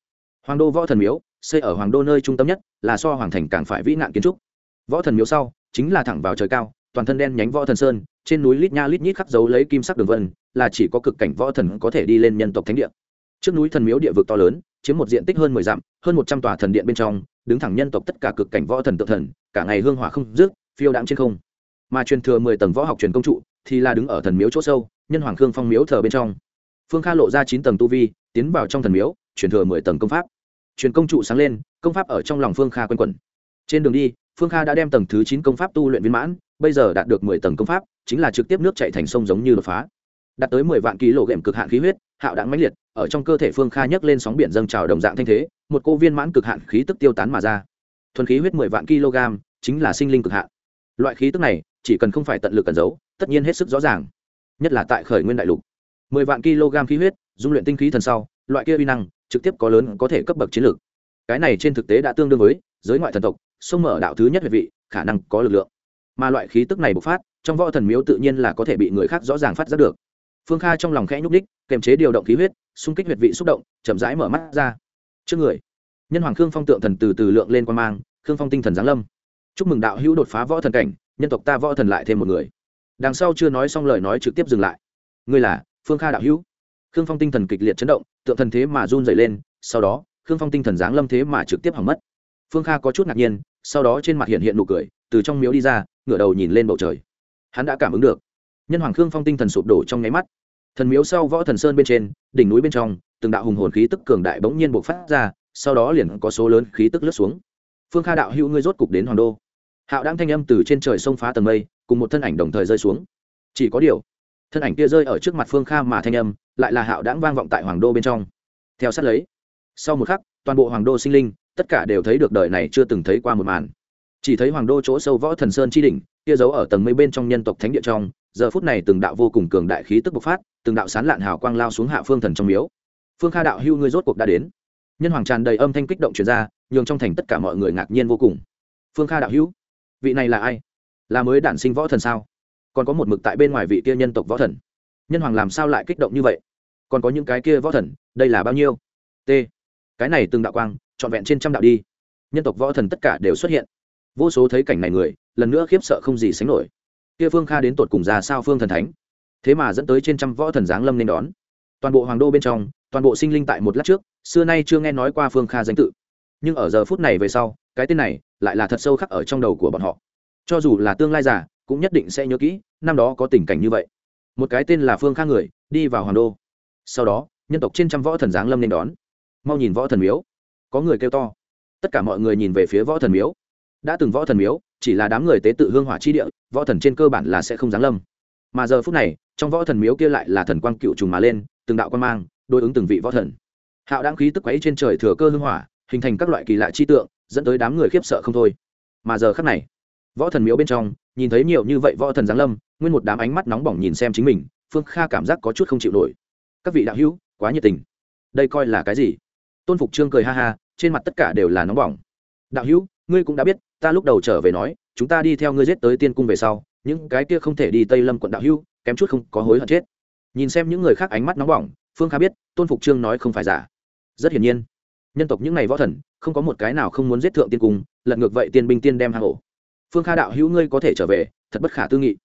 Hoàng đô võ thần miếu, xây ở hoàng đô nơi trung tâm nhất, là so hoàng thành càng phải vĩ nạn kiến trúc. Võ thần miếu sau, chính là thẳng vào trời cao, toàn thân đen nhánh võ thần sơn, trên núi lít nha lít nhít khắc dấu lấy kim sắc đường vân, là chỉ có cực cảnh võ thần có thể đi lên nhân tộc thánh địa. Trước núi thần miếu địa vực to lớn, chiếm một diện tích hơn mười dặm, hơn một trăm tòa thần điện bên trong, đứng thẳng nhân tộc tất cả cực cảnh võ thần tự thần, cả ngày hương hỏa không dứt, phiêu đạm trên không. Mà truyền thừa mười tầng võ học truyền công trụ, thì là đứng ở thần miếu chỗ sâu nhân hoàng khương phong miếu thờ bên trong. Phương kha lộ ra chín tầng tu vi, tiến vào trong thần miếu truyền thừa mười tầng công pháp. Truyền công trụ sáng lên, công pháp ở trong lòng phương kha quanh quẩn. Trên đường đi, phương kha đã đem tầng thứ chín công pháp tu luyện viên mãn, bây giờ đạt được mười tầng công pháp, chính là trực tiếp nước chạy thành sông giống như đột phá. Đạt tới mười vạn ký lộ ghệm cực hạn khí huyết, hạo đạn mãnh liệt, ở trong cơ thể phương kha nhấc lên sóng biển dâng trào đồng dạng thanh thế, một cô viên mãn cực hạn khí tức tiêu tán mà ra. Thuần khí huyết mười vạn kg chính là sinh linh cực hạn. Loại khí tức này, chỉ cần không phải tận lực cẩn giấu, tất nhiên hết sức rõ ràng nhất là tại khởi nguyên đại lục. Mười vạn kg khí huyết, dung luyện tinh khí thần sau, loại kia uy năng, trực tiếp có lớn, có thể cấp bậc chiến lược. Cái này trên thực tế đã tương đương với giới ngoại thần tộc, sông mở đạo thứ nhất về vị, khả năng có lực lượng. Mà loại khí tức này bộc phát, trong võ thần miếu tự nhiên là có thể bị người khác rõ ràng phát giác được. Phương kha trong lòng khẽ nhúc đích kềm chế điều động khí huyết, xung kích huyệt vị xúc động, chậm rãi mở mắt ra. Trước người, nhân hoàng khương phong tượng thần từ từ lượng lên quan mang, khương phong tinh thần giáng lâm. Chúc mừng đạo hữu đột phá võ thần cảnh, nhân tộc ta võ thần lại thêm một người đằng sau chưa nói xong lời nói trực tiếp dừng lại. Ngươi là phương kha đạo hữu. Khương phong tinh thần kịch liệt chấn động, tượng thần thế mà run dày lên, sau đó, khương phong tinh thần giáng lâm thế mà trực tiếp hỏng mất. Phương kha có chút ngạc nhiên, sau đó trên mặt hiện hiện nụ cười, từ trong miếu đi ra, ngửa đầu nhìn lên bầu trời. Hắn đã cảm ứng được. Nhân hoàng khương phong tinh thần sụp đổ trong nháy mắt. Thần miếu sau võ thần sơn bên trên, đỉnh núi bên trong, từng đạo hùng hồn khí tức cường đại bỗng nhiên bộc phát ra, sau đó liền có số lớn khí tức lướt xuống. Phương kha đạo hữu, ngươi rốt cục đến hoàng đô. Hạo đang thanh âm từ trên trời sông phá tầng mây cùng một thân ảnh đồng thời rơi xuống. Chỉ có điều, thân ảnh kia rơi ở trước mặt phương kha mà thanh âm lại là hạo đãng vang vọng tại hoàng đô bên trong. Theo sát lấy, sau một khắc, toàn bộ hoàng đô sinh linh, tất cả đều thấy được đời này chưa từng thấy qua một màn. Chỉ thấy hoàng đô chỗ sâu võ thần sơn chi đỉnh, kia giấu ở tầng mây bên trong nhân tộc thánh địa trong, giờ phút này từng đạo vô cùng cường đại khí tức bộc phát, từng đạo sán lạn hào quang lao xuống hạ phương thần trong miếu. Phương kha đạo hưu ngươi rốt cuộc đã đến. Nhân hoàng tràn đầy âm thanh kích động truyền ra, nhường trong thành tất cả mọi người ngạc nhiên vô cùng. Phương kha đạo hữu vị này là ai? Là mới đản sinh võ thần sao? Còn có một mực tại bên ngoài vị kia nhân tộc võ thần. Nhân hoàng làm sao lại kích động như vậy? Còn có những cái kia võ thần, đây là bao nhiêu? T. Cái này từng đạo quang, trọn vẹn trên trăm đạo đi. Nhân tộc võ thần tất cả đều xuất hiện. Vô số thấy cảnh này người, lần nữa khiếp sợ không gì sánh nổi. Kia phương kha đến tột cùng ra sao phương thần thánh? Thế mà dẫn tới trên trăm võ thần giáng lâm nên đón. Toàn bộ hoàng đô bên trong, toàn bộ sinh linh tại một lát trước, xưa nay chưa nghe nói qua phương kha danh tự. Nhưng ở giờ phút này về sau, cái tên này lại là thật sâu khắc ở trong đầu của bọn họ cho dù là tương lai giả cũng nhất định sẽ nhớ kỹ, năm đó có tình cảnh như vậy. Một cái tên là phương kha người, đi vào hoàng đô. Sau đó, nhân tộc trên trăm võ thần giáng lâm nên đón. Mau nhìn võ thần miếu. Có người kêu to. Tất cả mọi người nhìn về phía võ thần miếu. Đã từng võ thần miếu, chỉ là đám người tế tự hương hỏa chi địa, võ thần trên cơ bản là sẽ không giáng lâm. Mà giờ phút này, trong võ thần miếu kia lại là thần quang cựu trùng mà lên, từng đạo quan mang, đối ứng từng vị võ thần. Hạo đáng khí tức quấy trên trời thừa cơ hương hỏa, hình thành các loại kỳ lạ chi tượng, dẫn tới đám người khiếp sợ không thôi. Mà giờ khắc này võ thần miếu bên trong, nhìn thấy nhiều như vậy võ thần giáng lâm, nguyên một đám ánh mắt nóng bỏng nhìn xem chính mình, phương kha cảm giác có chút không chịu nổi. Các vị đạo hữu, quá nhiệt tình. Đây coi là cái gì? Tôn phục trương cười ha ha, trên mặt tất cả đều là nóng bỏng. Đạo hữu, ngươi cũng đã biết, ta lúc đầu trở về nói, chúng ta đi theo ngươi giết tới tiên cung về sau, những cái kia không thể đi tây lâm quận đạo hữu, kém chút không có hối hận chết. Nhìn xem những người khác ánh mắt nóng bỏng, phương kha biết, tôn phục trương nói không phải giả. Rất hiển nhiên, nhân tộc những n à y võ thần, không có một cái nào không muốn giết thượng tiên cung, lật ngược vậy tiên binh tiên đem hạ hổ phương kha đạo hữu ngươi có thể trở về, thật bất khả tư nghị.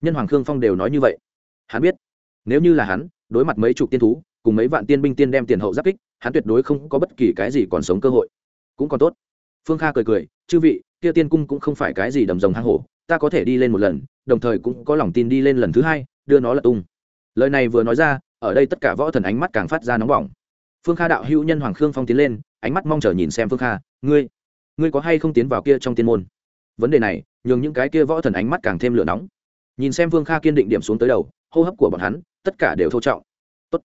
Nhân hoàng khương phong đều nói như vậy. Hắn biết, nếu như là hắn, đối mặt mấy chục tiên thú, cùng mấy vạn tiên binh tiên đem tiền hậu giáp kích, hắn tuyệt đối không có bất kỳ cái gì còn sống cơ hội. Cũng còn tốt. Phương kha cười cười, chư vị, kia tiên cung cũng không phải cái gì đầm rồng hang hổ, ta có thể đi lên một lần, đồng thời cũng có lòng tin đi lên lần thứ hai, đưa nó lật tung. Lời này vừa nói ra, ở đây tất cả võ thần ánh mắt càng phát ra nóng bỏng. Phương kha đạo hữu nhân hoàng khương phong tiến lên, ánh mắt mong chờ nhìn xem phương kha, ngươi ngươi có hay không tiến vào kia trong tiên môn? Vấn đề này, nhường những cái kia võ thần ánh mắt càng thêm lửa nóng. Nhìn xem vương kha kiên định điểm xuống tới đầu, hô hấp của bọn hắn, tất cả đều thô trọng. Tốt.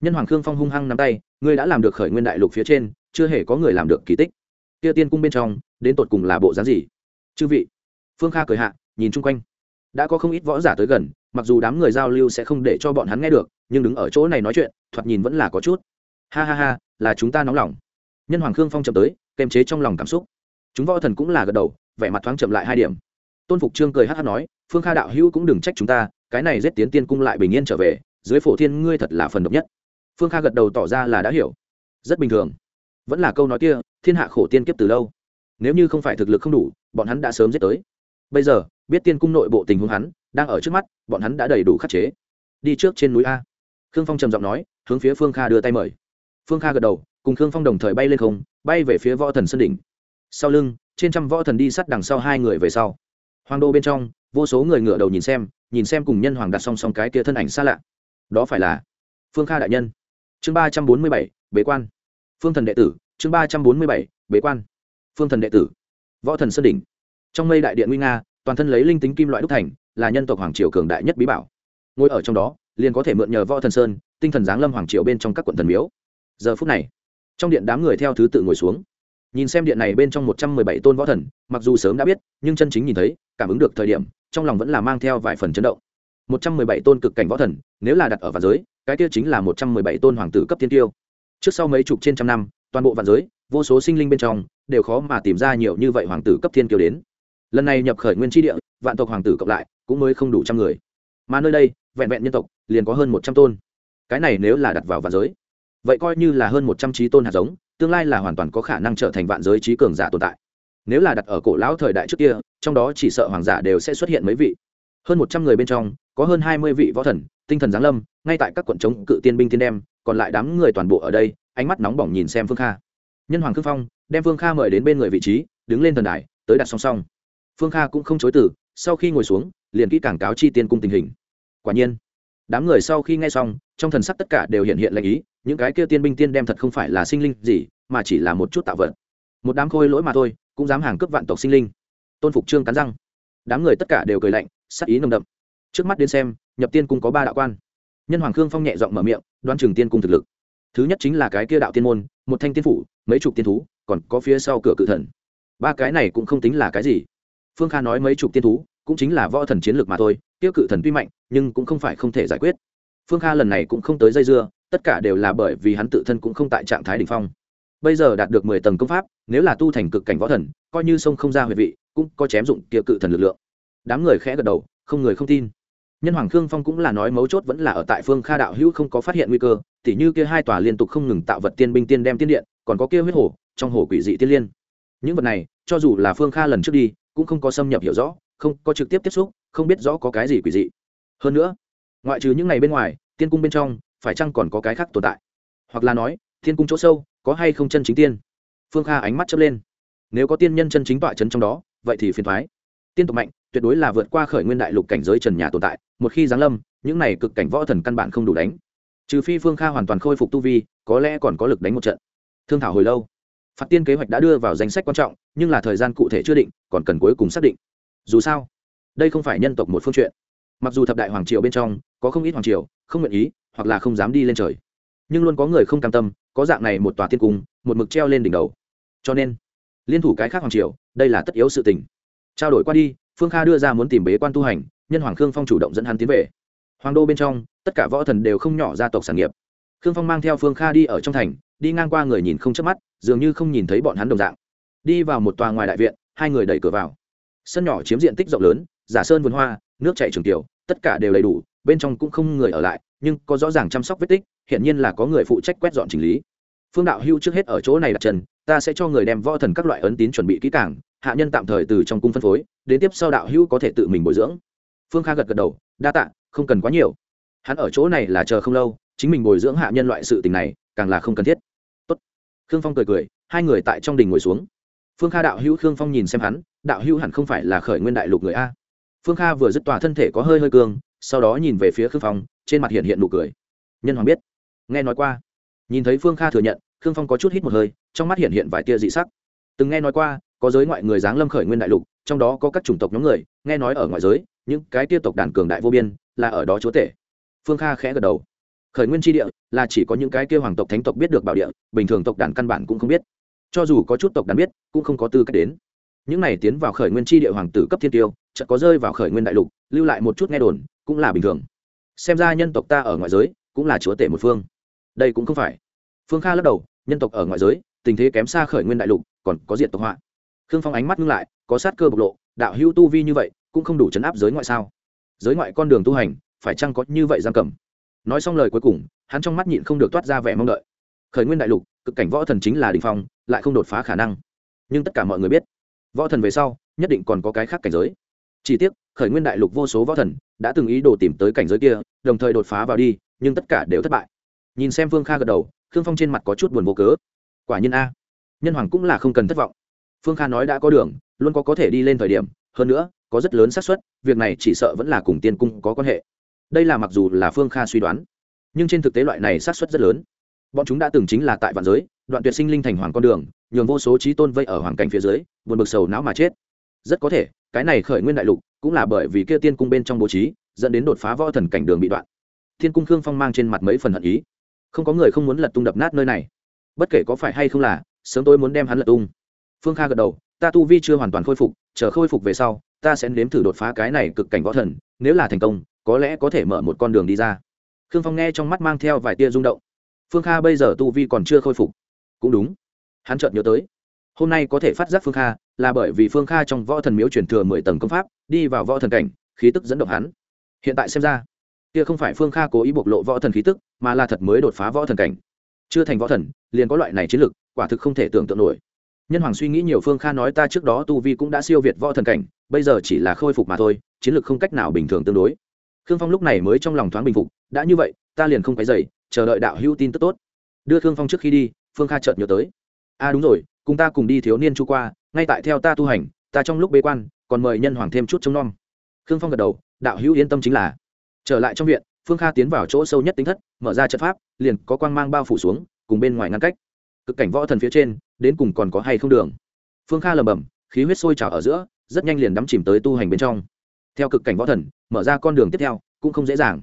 nhân hoàng khương phong hung hăng nắm tay, ngươi đã làm được khởi nguyên đại lục phía trên, chưa hề có người làm được kỳ tích. Kia tiên cung bên trong, đến tột cùng là bộ dáng gì? Chư vị. Phương kha cười hạ, nhìn chung quanh. Đã có không ít võ giả tới gần, mặc dù đám người giao lưu sẽ không để cho bọn hắn nghe được, nhưng đứng ở chỗ này nói chuyện, thoạt nhìn vẫn là có chút. Ha ha ha, là chúng ta nóng lòng. Nhân hoàng khương phong chậm tới, kềm chế trong lòng cảm xúc chúng võ thần cũng là gật đầu, vẻ mặt thoáng chậm lại hai điểm. Tôn phục trương cười hát hát nói, phương kha đạo hữu cũng đừng trách chúng ta, cái này giết tiến tiên cung lại bình yên trở về, dưới phổ thiên ngươi thật là phần độc nhất. Phương kha gật đầu tỏ ra là đã hiểu. Rất bình thường. Vẫn là câu nói kia, thiên hạ khổ tiên kiếp từ lâu. Nếu như không phải thực lực không đủ, bọn hắn đã sớm giết tới. Bây giờ, biết tiên cung nội bộ tình huống hắn, đang ở trước mắt, bọn hắn đã đầy đủ khắc chế. Đi trước trên núi a. Khương phong trầm giọng nói, hướng phía phương kha đưa tay mời. Phương kha gật đầu, cùng khương phong đồng thời bay lên không, bay về phía võ thần sơn đỉnh sau lưng, trên trăm võ thần đi sát đằng sau hai người về sau. Hoàng đô bên trong, vô số người ngựa đầu nhìn xem nhìn xem cùng nhân hoàng đặt song song cái kia thân ảnh xa lạ. Đó phải là phương kha đại nhân. Chương ba trăm bốn mươi bảy, bế quan. Phương thần đệ tử, chương ba trăm bốn mươi bảy, bế quan. Phương thần đệ tử, võ thần sơn đỉnh. Trong mây đại điện nguy nga, toàn thân lấy linh tính kim loại đúc thành, là nhân tộc hoàng triều cường đại nhất bí bảo. Ngồi ở trong đó, liền có thể mượn nhờ võ thần sơn, tinh thần giáng lâm hoàng triều bên trong các quận thần miếu. Giờ phút này, trong điện đám người theo thứ tự ngồi xuống nhìn xem điện này bên trong một trăm mười bảy tôn võ thần, mặc dù sớm đã biết, nhưng chân chính nhìn thấy, cảm ứng được thời điểm, trong lòng vẫn là mang theo vài phần chấn động. một trăm mười bảy tôn cực cảnh võ thần, nếu là đặt ở vạn giới, cái tiêu chính là một trăm mười bảy tôn hoàng tử cấp tiên tiêu. Trước sau mấy chục trên trăm năm, toàn bộ vạn giới, vô số sinh linh bên trong, đều khó mà tìm ra nhiều như vậy hoàng tử cấp thiên kiêu đến. Lần này nhập khởi nguyên tri địa, vạn tộc hoàng tử cộng lại, cũng mới không đủ trăm người. Mà nơi đây, vẹn vẹn nhân tộc, liền có hơn một trăm tôn. Cái này nếu là đặt vào vạn giới, vậy coi như là hơn một trăm trí tôn hạt giống tương lai là hoàn toàn có khả năng trở thành vạn giới trí cường giả tồn tại. Nếu là đặt ở cổ lão thời đại trước kia, trong đó chỉ sợ hoàng giả đều sẽ xuất hiện mấy vị. Hơn một trăm người bên trong, có hơn hai mươi vị võ thần, tinh thần giáng lâm, ngay tại các quận chống cự tiên binh tiên đem, còn lại đám người toàn bộ ở đây, ánh mắt nóng bỏng nhìn xem phương kha. Nhân hoàng khương phong, đem phương kha mời đến bên người vị trí, đứng lên thần đài, tới đặt song song. Phương kha cũng không chối từ, sau khi ngồi xuống, liền kỹ cảng cáo chi tiên cung tình hình. Quả nhiên, đám người sau khi nghe xong, trong thần sắc tất cả đều hiện hiện lệnh ý những cái kia tiên binh tiên đem thật không phải là sinh linh gì, mà chỉ là một chút tạo vật. Một đám khôi lỗi mà thôi, cũng dám hàng cướp vạn tộc sinh linh. Tôn phục trương cắn răng. Đám người tất cả đều cười lạnh, sắc ý nồng đậm. Trước mắt đến xem, nhập tiên cung có ba đạo quan. Nhân hoàng khương phong nhẹ giọng mở miệng, đoán chừng tiên cung thực lực. Thứ nhất chính là cái kia đạo tiên môn, một thanh tiên phủ, mấy chục tiên thú, còn có phía sau cửa cự thần. Ba cái này cũng không tính là cái gì. Phương kha nói mấy chục tiên thú, cũng chính là võ thần chiến lược mà thôi tiêu cự thần tuy mạnh, nhưng cũng không phải không thể giải quyết. Phương kha lần này cũng không tới dây dưa tất cả đều là bởi vì hắn tự thân cũng không tại trạng thái đ ỉ n h phong. Bây giờ đạt được mười tầng công pháp, nếu là tu thành cực cảnh võ thần, coi như sông không ra huệ vị, cũng có chém dụng kia cự thần lực lượng. Đám người khẽ gật đầu, không người không tin. Nhân hoàng khương phong cũng là nói mấu chốt vẫn là ở tại phương kha đạo hữu không có phát hiện nguy cơ, tỉ như kia hai tòa liên tục không ngừng tạo vật tiên binh tiên đem tiên điện, còn có kia huyết hồ trong hồ quỷ dị tiên liên. Những vật này, cho dù là phương kha lần trước đi, cũng không có xâm nhập hiểu rõ, không, có trực tiếp tiếp xúc, không biết rõ có cái gì quỷ dị. Hơn nữa, ngoại trừ những ngày bên ngoài, tiên cung bên trong phải chăng còn có cái khác tồn tại? Hoặc là nói, thiên cung chỗ sâu, có hay không chân chính tiên? Phương kha ánh mắt chớp lên. Nếu có tiên nhân chân chính tọa chấn trong đó, vậy thì phiền thoái tiên tộc mạnh, tuyệt đối là vượt qua khởi nguyên đại lục cảnh giới trần nhà tồn tại, một khi giáng lâm, những này cực cảnh võ thần căn bản không đủ đánh. Trừ phi phương kha hoàn toàn khôi phục tu vi, có lẽ còn có lực đánh một trận. Thương thảo hồi lâu. Phạt tiên kế hoạch đã đưa vào danh sách quan trọng, nhưng là thời gian cụ thể chưa định, còn cần cuối cùng xác định. Dù sao, đây không phải nhân tộc một phương chuyện. Mặc dù thập đại hoàng triều bên trong, có không ít hoàng triều, không nguyện ý hoặc là không dám đi lên trời. Nhưng luôn có người không cam tâm, có dạng này một tòa tiên cung, một mực treo lên đỉnh đầu. Cho nên, liên thủ cái khác hoàng triều, đây là tất yếu sự tình. Trao đổi qua đi, phương kha đưa ra muốn tìm bế quan tu hành, nhân hoàng khương phong chủ động dẫn hắn tiến về. Hoàng đô bên trong, tất cả võ thần đều không nhỏ gia tộc sản nghiệp. Khương phong mang theo phương kha đi ở trong thành, đi ngang qua người nhìn không chớp mắt, dường như không nhìn thấy bọn hắn đồng dạng. Đi vào một tòa ngoài đại viện, hai người đẩy cửa vào. Sân nhỏ chiếm diện tích rộng lớn, giả sơn vườn hoa, nước chảy trường tiểu, tất cả đều đầy đủ, bên trong cũng không người ở lại nhưng có rõ ràng chăm sóc vết tích hiện nhiên là có người phụ trách quét dọn chỉnh lý. Phương đạo hưu trước hết ở chỗ này đặt chân, ta sẽ cho người đem võ thần các loại ấn tín chuẩn bị kỹ càng, hạ nhân tạm thời từ trong cung phân phối, đến tiếp sau đạo hưu có thể tự mình bồi dưỡng. Phương kha gật gật đầu, đa tạ, không cần quá nhiều. Hắn ở chỗ này là chờ không lâu, chính mình bồi dưỡng hạ nhân loại sự tình này, càng là không cần thiết. Tốt. khương phong cười cười, hai người tại trong đình ngồi xuống. Phương kha đạo hữu khương phong nhìn xem hắn, đạo hữu hẳn không phải là khởi nguyên đại lục người a. Phương kha vừa dứt tòa thân thể có hơi hơi cường sau đó nhìn về phía khương phong trên mặt hiện hiện nụ cười nhân hoàng biết nghe nói qua nhìn thấy phương kha thừa nhận khương phong có chút hít một hơi trong mắt hiện hiện vài tia dị sắc từng nghe nói qua có giới ngoại người giáng lâm khởi nguyên đại lục trong đó có các chủng tộc nhóm người nghe nói ở ngoại giới những cái tia tộc đàn cường đại vô biên là ở đó chúa tể phương kha khẽ gật đầu khởi nguyên tri địa là chỉ có những cái kia hoàng tộc thánh tộc biết được bảo địa bình thường tộc đàn căn bản cũng không biết cho dù có chút tộc đàn biết cũng không có tư cách đến những này tiến vào khởi nguyên tri địa hoàng tử cấp thiên tiêu chợt có rơi vào khởi nguyên đại lục lưu lại một chút nghe đồn cũng là bình thường. Xem ra nhân tộc ta ở ngoại giới cũng là chúa tể một phương. Đây cũng không phải. Phương kha lắc đầu, nhân tộc ở ngoại giới, tình thế kém xa khởi nguyên đại lục, còn có diện tộc họa. Khương phong ánh mắt ngưng lại, có sát cơ bộc lộ, đạo hữu tu vi như vậy, cũng không đủ chấn áp giới ngoại sao? Giới ngoại con đường tu hành, phải chăng có như vậy giam cầm? Nói xong lời cuối cùng, hắn trong mắt nhịn không được toát ra vẻ mong đợi. Khởi nguyên đại lục, cực cảnh võ thần chính là đình phong, lại không đột phá khả năng. Nhưng tất cả mọi người biết, võ thần về sau, nhất định còn có cái khác cảnh giới. Chỉ tiếc khởi nguyên đại lục vô số võ thần, đã từng ý đồ tìm tới cảnh giới kia, đồng thời đột phá vào đi, nhưng tất cả đều thất bại. Nhìn xem phương kha gật đầu, khương phong trên mặt có chút buồn vô cớ. Quả nhiên a, nhân hoàng cũng là không cần thất vọng. Phương kha nói đã có đường, luôn có có thể đi lên thời điểm, hơn nữa, có rất lớn xác suất, việc này chỉ sợ vẫn là cùng tiên cung có quan hệ. Đây là mặc dù là phương kha suy đoán, nhưng trên thực tế loại này xác suất rất lớn. Bọn chúng đã từng chính là tại vạn giới, đoạn tuyệt sinh linh thành hoàng con đường, nhường vô số trí tôn vây ở hoàng cảnh phía dưới, buồn bực sầu não mà chết. Rất có thể cái này khởi nguyên đại lục cũng là bởi vì kia tiên cung bên trong bố trí, dẫn đến đột phá võ thần cảnh đường bị đoạn. Thiên cung khương phong mang trên mặt mấy phần hận ý. Không có người không muốn lật tung đập nát nơi này. Bất kể có phải hay không là, sớm tôi muốn đem hắn lật tung. Phương kha gật đầu, ta tu vi chưa hoàn toàn khôi phục, chờ khôi phục về sau, ta sẽ nếm thử đột phá cái này cực cảnh võ thần, nếu là thành công, có lẽ có thể mở một con đường đi ra. Khương phong nghe trong mắt mang theo vài tia rung động. Phương kha bây giờ tu vi còn chưa khôi phục. Cũng đúng. Hắn chợt nhớ tới. Hôm nay có thể phát giác phương kha là bởi vì phương kha trong võ thần miếu truyền thừa mười tầng công pháp, đi vào võ thần cảnh, khí tức dẫn động hắn. Hiện tại xem ra, kia không phải phương kha cố ý bộc lộ võ thần khí tức, mà là thật mới đột phá võ thần cảnh. Chưa thành võ thần, liền có loại này chiến lực, quả thực không thể tưởng tượng nổi. Nhân hoàng suy nghĩ nhiều phương kha nói ta trước đó tu vi cũng đã siêu việt võ thần cảnh, bây giờ chỉ là khôi phục mà thôi, chiến lược không cách nào bình thường tương đối. Khương phong lúc này mới trong lòng thoáng bình phục, đã như vậy, ta liền không phải dậy chờ đợi đạo hữu tin tức tốt. Đưa khương phong trước khi đi, phương kha chợt nhớ tới. A à đúng rồi cùng ta cùng đi thiếu niên chu qua, ngay tại theo ta tu hành, ta trong lúc bế quan, còn mời nhân hoàng thêm chút trông nom. Khương phong gật đầu, đạo hữu yên tâm chính là. Trở lại trong viện, phương kha tiến vào chỗ sâu nhất tính thất, mở ra trận pháp, liền có quang mang bao phủ xuống, cùng bên ngoài ngăn cách. Cực cảnh võ thần phía trên, đến cùng còn có hay không đường? Phương kha lầm bầm khí huyết sôi trào ở giữa, rất nhanh liền đắm chìm tới tu hành bên trong. Theo cực cảnh võ thần, mở ra con đường tiếp theo, cũng không dễ dàng.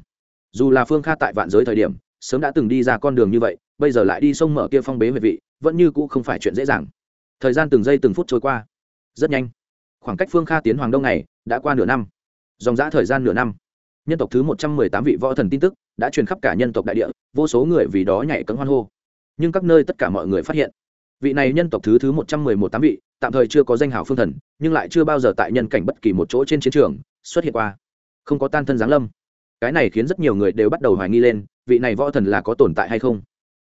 Dù là phương kha tại vạn giới thời điểm, sớm đã từng đi ra con đường như vậy, bây giờ lại đi sông mở kia phong bế về vị, vẫn như cũ không phải chuyện dễ dàng thời gian từng giây từng phút trôi qua. Rất nhanh, khoảng cách phương kha tiến hoàng đông này đã qua nửa năm. Dòng giã thời gian nửa năm. Nhân tộc thứ một trăm mười tám vị võ thần tin tức đã truyền khắp cả nhân tộc đại địa, vô số người vì đó nhảy cấm hoan hô. Nhưng các nơi tất cả mọi người phát hiện, vị này nhân tộc thứ thứ một trăm mười một tám vị tạm thời chưa có danh hào phương thần, nhưng lại chưa bao giờ tại nhân cảnh bất kỳ một chỗ trên chiến trường xuất hiện qua. Không có tan thân giáng lâm. Cái này khiến rất nhiều người đều bắt đầu hoài nghi lên, vị này võ thần là có tồn tại hay không?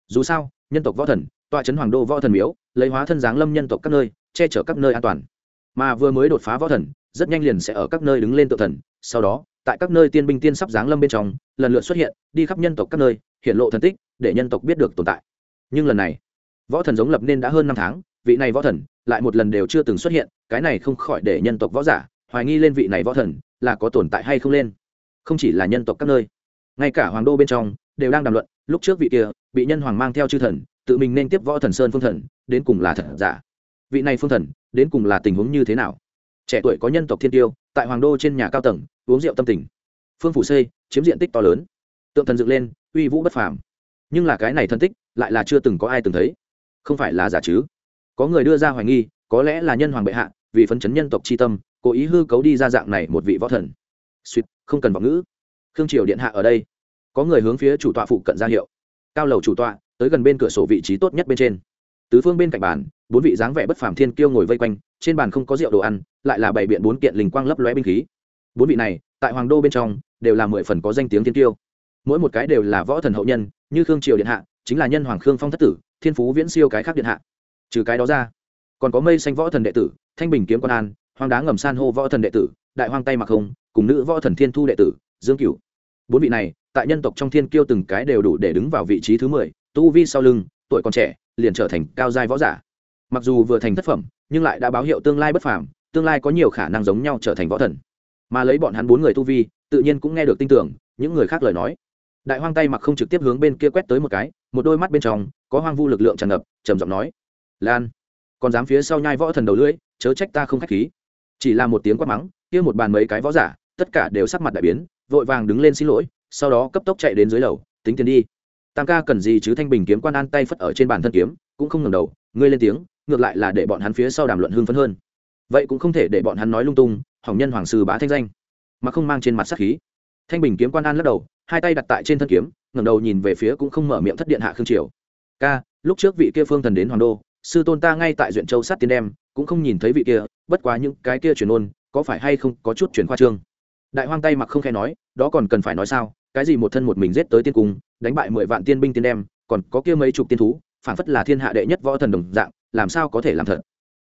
Dù sao, nhân tộc võ thần tọa trấn hoàng đô võ thần miếu, lấy hóa thân giáng lâm nhân tộc các nơi, che chở các nơi an toàn. Mà vừa mới đột phá võ thần, rất nhanh liền sẽ ở các nơi đứng lên tự thần, sau đó, tại các nơi tiên binh tiên sắp giáng lâm bên trong, lần lượt xuất hiện, đi khắp nhân tộc các nơi hiện lộ thần tích, để nhân tộc biết được tồn tại. Nhưng lần này, võ thần giống lập nên đã hơn năm tháng, vị này võ thần lại một lần đều chưa từng xuất hiện, cái này không khỏi để nhân tộc võ giả hoài nghi lên vị này võ thần là có tồn tại hay không lên. Không chỉ là nhân tộc các nơi, ngay cả hoàng đô bên trong đều đang đàm luận, lúc trước vị kia bị nhân hoàng mang theo chư thần tự mình nên tiếp võ thần sơn phương thần, đến cùng là thật, giả. Vị này phương thần, đến cùng là tình huống như thế nào? Trẻ tuổi có nhân tộc thiên tiêu, tại hoàng đô trên nhà cao tầng, uống rượu tâm tình. Phương phủ xây chiếm diện tích to lớn. Tượng thần dựng lên, uy vũ bất phàm. Nhưng là cái này thân tích, lại là chưa từng có ai từng thấy. Không phải là giả chứ? Có người đưa ra hoài nghi, có lẽ là nhân hoàng bệ hạ, vì phấn chấn nhân tộc c tâm, cố ý hư cấu đi ra dạng này một vị võ thần. Suýt, không cần vọng ngữ. Khương triều điện hạ ở đây. Có người hướng phía chủ tọa phụ cận ra hiệu. Cao lầu chủ tọa tới gần bên cửa sổ vị trí tốt nhất bên trên. Tứ phương bên cạnh bàn, bốn vị dáng vẻ bất phàm thiên kiêu ngồi vây quanh, trên bàn không có rượu đồ ăn, lại là bảy biện bốn kiện linh quang lấp lóe binh khí. Bốn vị này, tại hoàng đô bên trong, đều là mười phần có danh tiếng thiên kiêu. Mỗi một cái đều là võ thần hậu nhân, như khương triều điện hạ, chính là nhân hoàng khương phong thất tử, thiên phú viễn siêu cái khác điện hạ. Trừ cái đó ra, còn có mây xanh võ thần đệ tử, thanh bình kiếm quan an, hoang đá ngầm san hô võ thần đệ tử, đại hoang tay mặc không cùng nữ võ thần thiên thu đệ tử, dương cửu. Bốn vị này, tại nhân tộc trong thiên kiêu từng cái đều đủ để đứng vào vị trí thứ mười tu vi sau lưng, tuổi còn trẻ, liền trở thành cao giai võ giả. Mặc dù vừa thành thất phẩm, nhưng lại đã báo hiệu tương lai bất phàm, tương lai có nhiều khả năng giống nhau trở thành võ thần. Mà lấy bọn hắn bốn người tu vi, tự nhiên cũng nghe được tin tưởng, những người khác lời nói. Đại hoang tay mặc không trực tiếp hướng bên kia quét tới một cái, một đôi mắt bên trong, có hoang vu lực lượng tràn ngập, trầm giọng nói. Lan, còn dám phía sau nhai võ thần đầu lưỡi, chớ trách ta không khách khí. Chỉ là một tiếng quát mắng, kia một bàn mấy cái võ giả, tất cả đều sắc mặt đại biến, vội vàng đứng lên xin lỗi, sau đó cấp tốc chạy đến dưới lầu, tính tiền đi tam ca cần gì chứ thanh bình kiếm quan an tay phất ở trên bàn thân kiếm, cũng không ngừng đầu, ngươi lên tiếng, ngược lại là để bọn hắn phía sau đàm luận hưng phấn hơn. Vậy cũng không thể để bọn hắn nói lung tung, hỏng nhân hoàng sư bá thanh danh, mà không mang trên mặt sắc khí. Thanh bình kiếm quan an lắc đầu, hai tay đặt tại trên thân kiếm, ngẩng đầu nhìn về phía cũng không mở miệng thất điện hạ khương triều. Ca, lúc trước vị kia phương thần đến hoàng đô, sư tôn ta ngay tại duyện châu sát tiến đem, cũng không nhìn thấy vị kia, bất quá những cái kia truyền ôn, có phải hay không có chút chuyển khoa trương? Đại hoang tay mặc không khe nói, đó còn cần phải nói sao? Cái gì một thân một mình giết tới tiên cung, đánh bại mười vạn tiên binh tiên đem, còn có kia mấy chục tiên thú, phản phất là thiên hạ đệ nhất võ thần đồng dạng, làm sao có thể làm thật?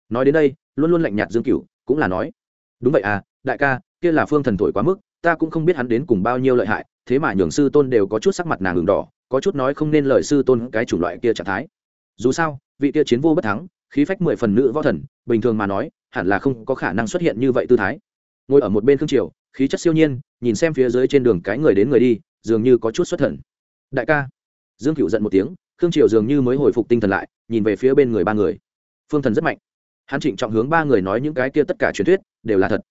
Nói đến đây, luôn luôn lạnh nhạt dương cửu cũng là nói, đúng vậy à đại ca, kia là phương thần thổi quá mức, ta cũng không biết hắn đến cùng bao nhiêu lợi hại, thế mà nhường sư tôn đều có chút sắc mặt nàng đường đỏ, có chút nói không nên lời sư tôn cái chủng loại kia trạng thái. Dù sao, vị kia chiến vô bất thắng, khí phách mười phần nữ võ thần, bình thường mà nói, hẳn là không có khả năng xuất hiện như vậy tư thái. Ngồi ở một bên khương triều khí chất siêu nhiên, nhìn xem phía dưới trên đường cái người đến người đi, dường như có chút xuất thần. Đại ca. Dương cựu giận một tiếng, khương triều dường như mới hồi phục tinh thần lại, nhìn về phía bên người ba người. Phương thần rất mạnh. Hắn trịnh trọng hướng ba người nói những cái kia tất cả truyền thuyết, đều là thật.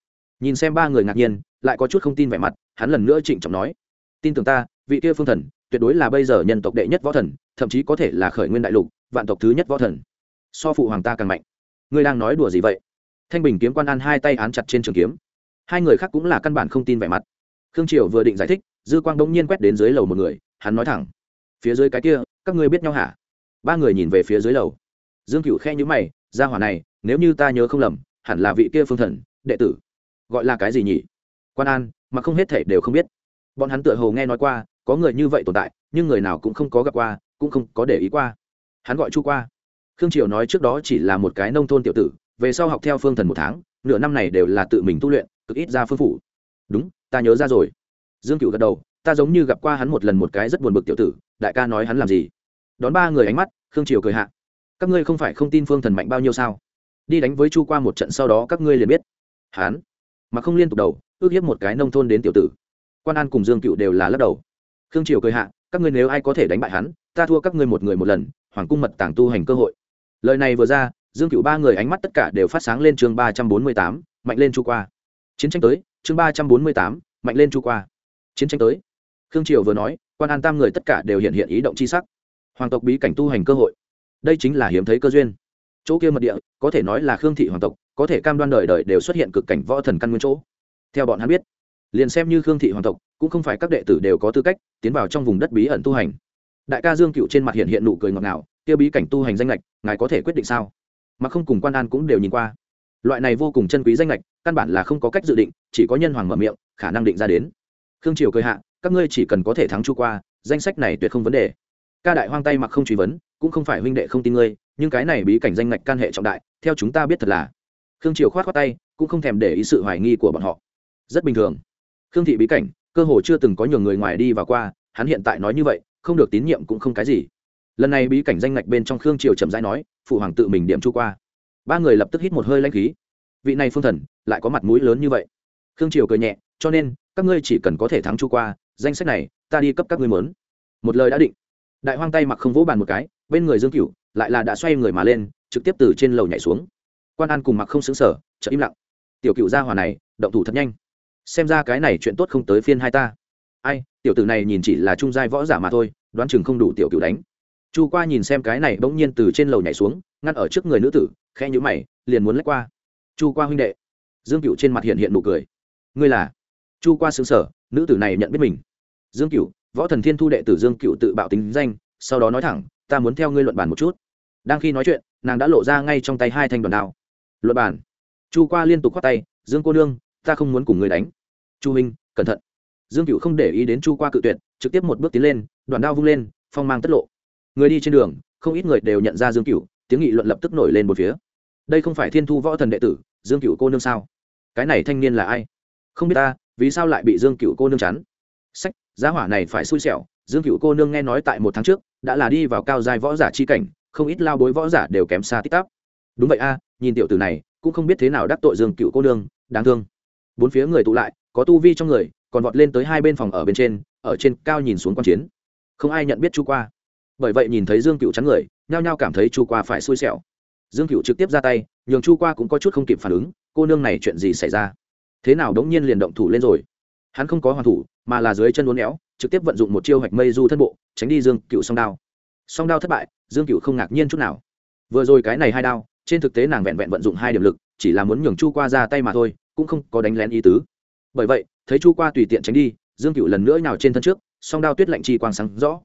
Nhìn xem ba người ngạc nhiên, lại có chút không tin vẻ mặt, hắn lần nữa trịnh trọng nói. Tin tưởng ta, vị kia phương thần, tuyệt đối là bây giờ nhân tộc đệ nhất võ thần, thậm chí có thể là khởi nguyên đại lục, vạn tộc thứ nhất võ thần. So phụ hoàng ta càng mạnh. Ngươi đang nói đùa gì vậy? Thanh bình kiếm quan an hai tay án chặt trên trường kiếm hai người khác cũng là căn bản không tin vẻ mặt. Khương triều vừa định giải thích, dư quang bỗng nhiên quét đến dưới lầu một người, hắn nói thẳng, phía dưới cái kia, các ngươi biết nhau hả? Ba người nhìn về phía dưới lầu. Dương cựu khe nhữ mày ra hỏa này, nếu như ta nhớ không lầm, hẳn là vị kia phương thần, đệ tử. Gọi là cái gì nhỉ? Quan an, mà không hết thể đều không biết. Bọn hắn tựa hồ nghe nói qua, có người như vậy tồn tại, nhưng người nào cũng không có gặp qua, cũng không có để ý qua. Hắn gọi chu qua. Khương triều nói trước đó chỉ là một cái nông thôn tiểu tử, về sau học theo phương thần một tháng, nửa năm này đều là tự mình tu luyện cực ít ra phương phủ. Đúng, ta nhớ ra rồi. Dương cựu gật đầu, ta giống như gặp qua hắn một lần một cái rất buồn bực tiểu tử, đại ca nói hắn làm gì? Đón ba người ánh mắt, khương triều cười hạ. Các ngươi không phải không tin phương thần mạnh bao nhiêu sao? Đi đánh với chu qua một trận sau đó các ngươi liền biết. Hắn, mà không liên tục đầu, ước hiếp một cái nông thôn đến tiểu tử. Quan an cùng dương cựu đều là lắc đầu. Khương triều cười hạ, các ngươi nếu ai có thể đánh bại hắn, ta thua các ngươi một người một lần, hoàng cung mật tàng tu hành cơ hội. Lời này vừa ra, dương cựu ba người ánh mắt tất cả đều phát sáng lên chương ba trăm bốn mươi tám, mạnh lên chu qua chiến tranh tới, chương ba trăm bốn mươi tám, mạnh lên chu qua. Chiến tranh tới. Khương triều vừa nói, quan an tam người tất cả đều hiện hiện ý động c h i sắc. Hoàng tộc bí cảnh tu hành cơ hội. Đây chính là hiếm thấy cơ duyên. Chỗ kia mật địa, có thể nói là khương thị hoàng tộc, có thể cam đoan đời đời đều xuất hiện cực cảnh võ thần căn nguyên chỗ. Theo bọn hắn biết, liền xem như khương thị hoàng tộc, cũng không phải các đệ tử đều có tư cách tiến vào trong vùng đất bí ẩn tu hành. Đại ca dương cựu trên mặt hiện hiện nụ cười ngọt ngào, kia bí cảnh tu hành danh lệch, ngài có thể quyết định sao? Mà không cùng quan an cũng đều nhìn qua loại này vô cùng chân quý danh lệch căn bản là không có cách dự định, chỉ có nhân hoàng mở miệng, khả năng định ra đến. Khương triều cười hạ, các ngươi chỉ cần có thể thắng chu qua, danh sách này tuyệt không vấn đề. Ca đại hoang tay mặc không truy vấn, cũng không phải huynh đệ không tin ngươi, nhưng cái này bí cảnh danh lệch can hệ trọng đại, theo chúng ta biết thật là. Khương triều khoát khoát tay, cũng không thèm để ý sự hoài nghi của bọn họ. Rất bình thường. Khương thị bí cảnh, cơ hồ chưa từng có nhiều người ngoài đi và qua, hắn hiện tại nói như vậy, không được tín nhiệm cũng không cái gì. Lần này bí cảnh danh lệch bên trong khương triều chậm rãi nói, phụ hoàng tự mình điểm chu qua ba người lập tức hít một hơi lanh khí. Vị này phương thần, lại có mặt mũi lớn như vậy. Khương triều cười nhẹ, cho nên, các ngươi chỉ cần có thể thắng chu qua, danh sách này, ta đi cấp các ngươi mớn một lời đã định. Đại hoang tay mặc không vỗ bàn một cái, bên người dương cửu, lại là đã xoay người mà lên, trực tiếp từ trên lầu nhảy xuống. Quan an cùng mặc không xứng sở chợ im lặng. Tiểu cựu gia hòa này, động thủ thật nhanh. Xem ra cái này chuyện tốt không tới phiên hai ta. Ai, tiểu tử này nhìn chỉ là trung giai võ giả mà thôi, đoán chừng không đủ tiểu cựu đánh chu qua nhìn xem cái này bỗng nhiên từ trên lầu nhảy xuống, ngăn ở trước người nữ tử khe nhữ mày, liền muốn lách qua. Chu qua huynh đệ. Dương cựu trên mặt hiện hiện nụ cười. Ngươi là? Chu qua xứng sở nữ tử này nhận biết mình. Dương cựu võ thần thiên thu đệ tử dương cựu tự bạo tính danh, sau đó nói thẳng, ta muốn theo ngươi luận bàn một chút. Đang khi nói chuyện, nàng đã lộ ra ngay trong tay hai thanh đoàn đao. Luận bàn. Chu qua liên tục khoác tay, dương cô nương, ta không muốn cùng người đánh. Chu minh cẩn thận. Dương cựu không để ý đến chu qua cự tuyệt, trực tiếp một bước tiến lên, đoàn đao vung lên, phong mang tất lộ người đi trên đường, không ít người đều nhận ra dương cựu tiếng nghị luận lập tức nổi lên một phía. Đây không phải thiên thu võ thần đệ tử, dương cựu cô nương sao? Cái này thanh niên là ai? Không biết ta, vì sao lại bị dương cựu cô nương chắn? Sách giá hỏa này phải xui xẻo, dương cựu cô nương nghe nói tại một tháng trước, đã là đi vào cao giai võ giả chi cảnh, không ít lao bối võ giả đều kém xa tích tắp đúng vậy a, nhìn tiểu tử này, cũng không biết thế nào đắc tội dương cựu cô nương, đáng thương. Bốn phía người tụ lại, có tu vi trong người, còn vọt lên tới hai bên phòng ở bên trên, ở trên cao nhìn xuống q chiến. Không ai nhận biết chu qua bởi vậy nhìn thấy dương cựu chắn người, nhao nhao cảm thấy chu qua phải xui xẻo. Dương cựu trực tiếp ra tay, nhường chu qua cũng có chút không kịp phản ứng, cô nương này chuyện gì xảy ra? Thế nào đống nhiên liền động thủ lên rồi? Hắn không có hoàn thủ, mà là dưới chân uốn éo, trực tiếp vận dụng một chiêu hoạch mây du thân bộ, tránh đi dương cựu song đao. Song đao thất bại, dương cựu không ngạc nhiên chút nào. Vừa rồi cái này hai đao, trên thực tế nàng vẹn vẹn vận dụng hai điểm lực, chỉ là muốn nhường chu qua ra tay mà thôi, cũng không có đánh lén ý tứ. Bởi vậy, thấy chu qua tùy tiện tránh đi, dương cựu lần nữa nào trên thân trước, song đao tuyết lạnh chi quang sáng rõ.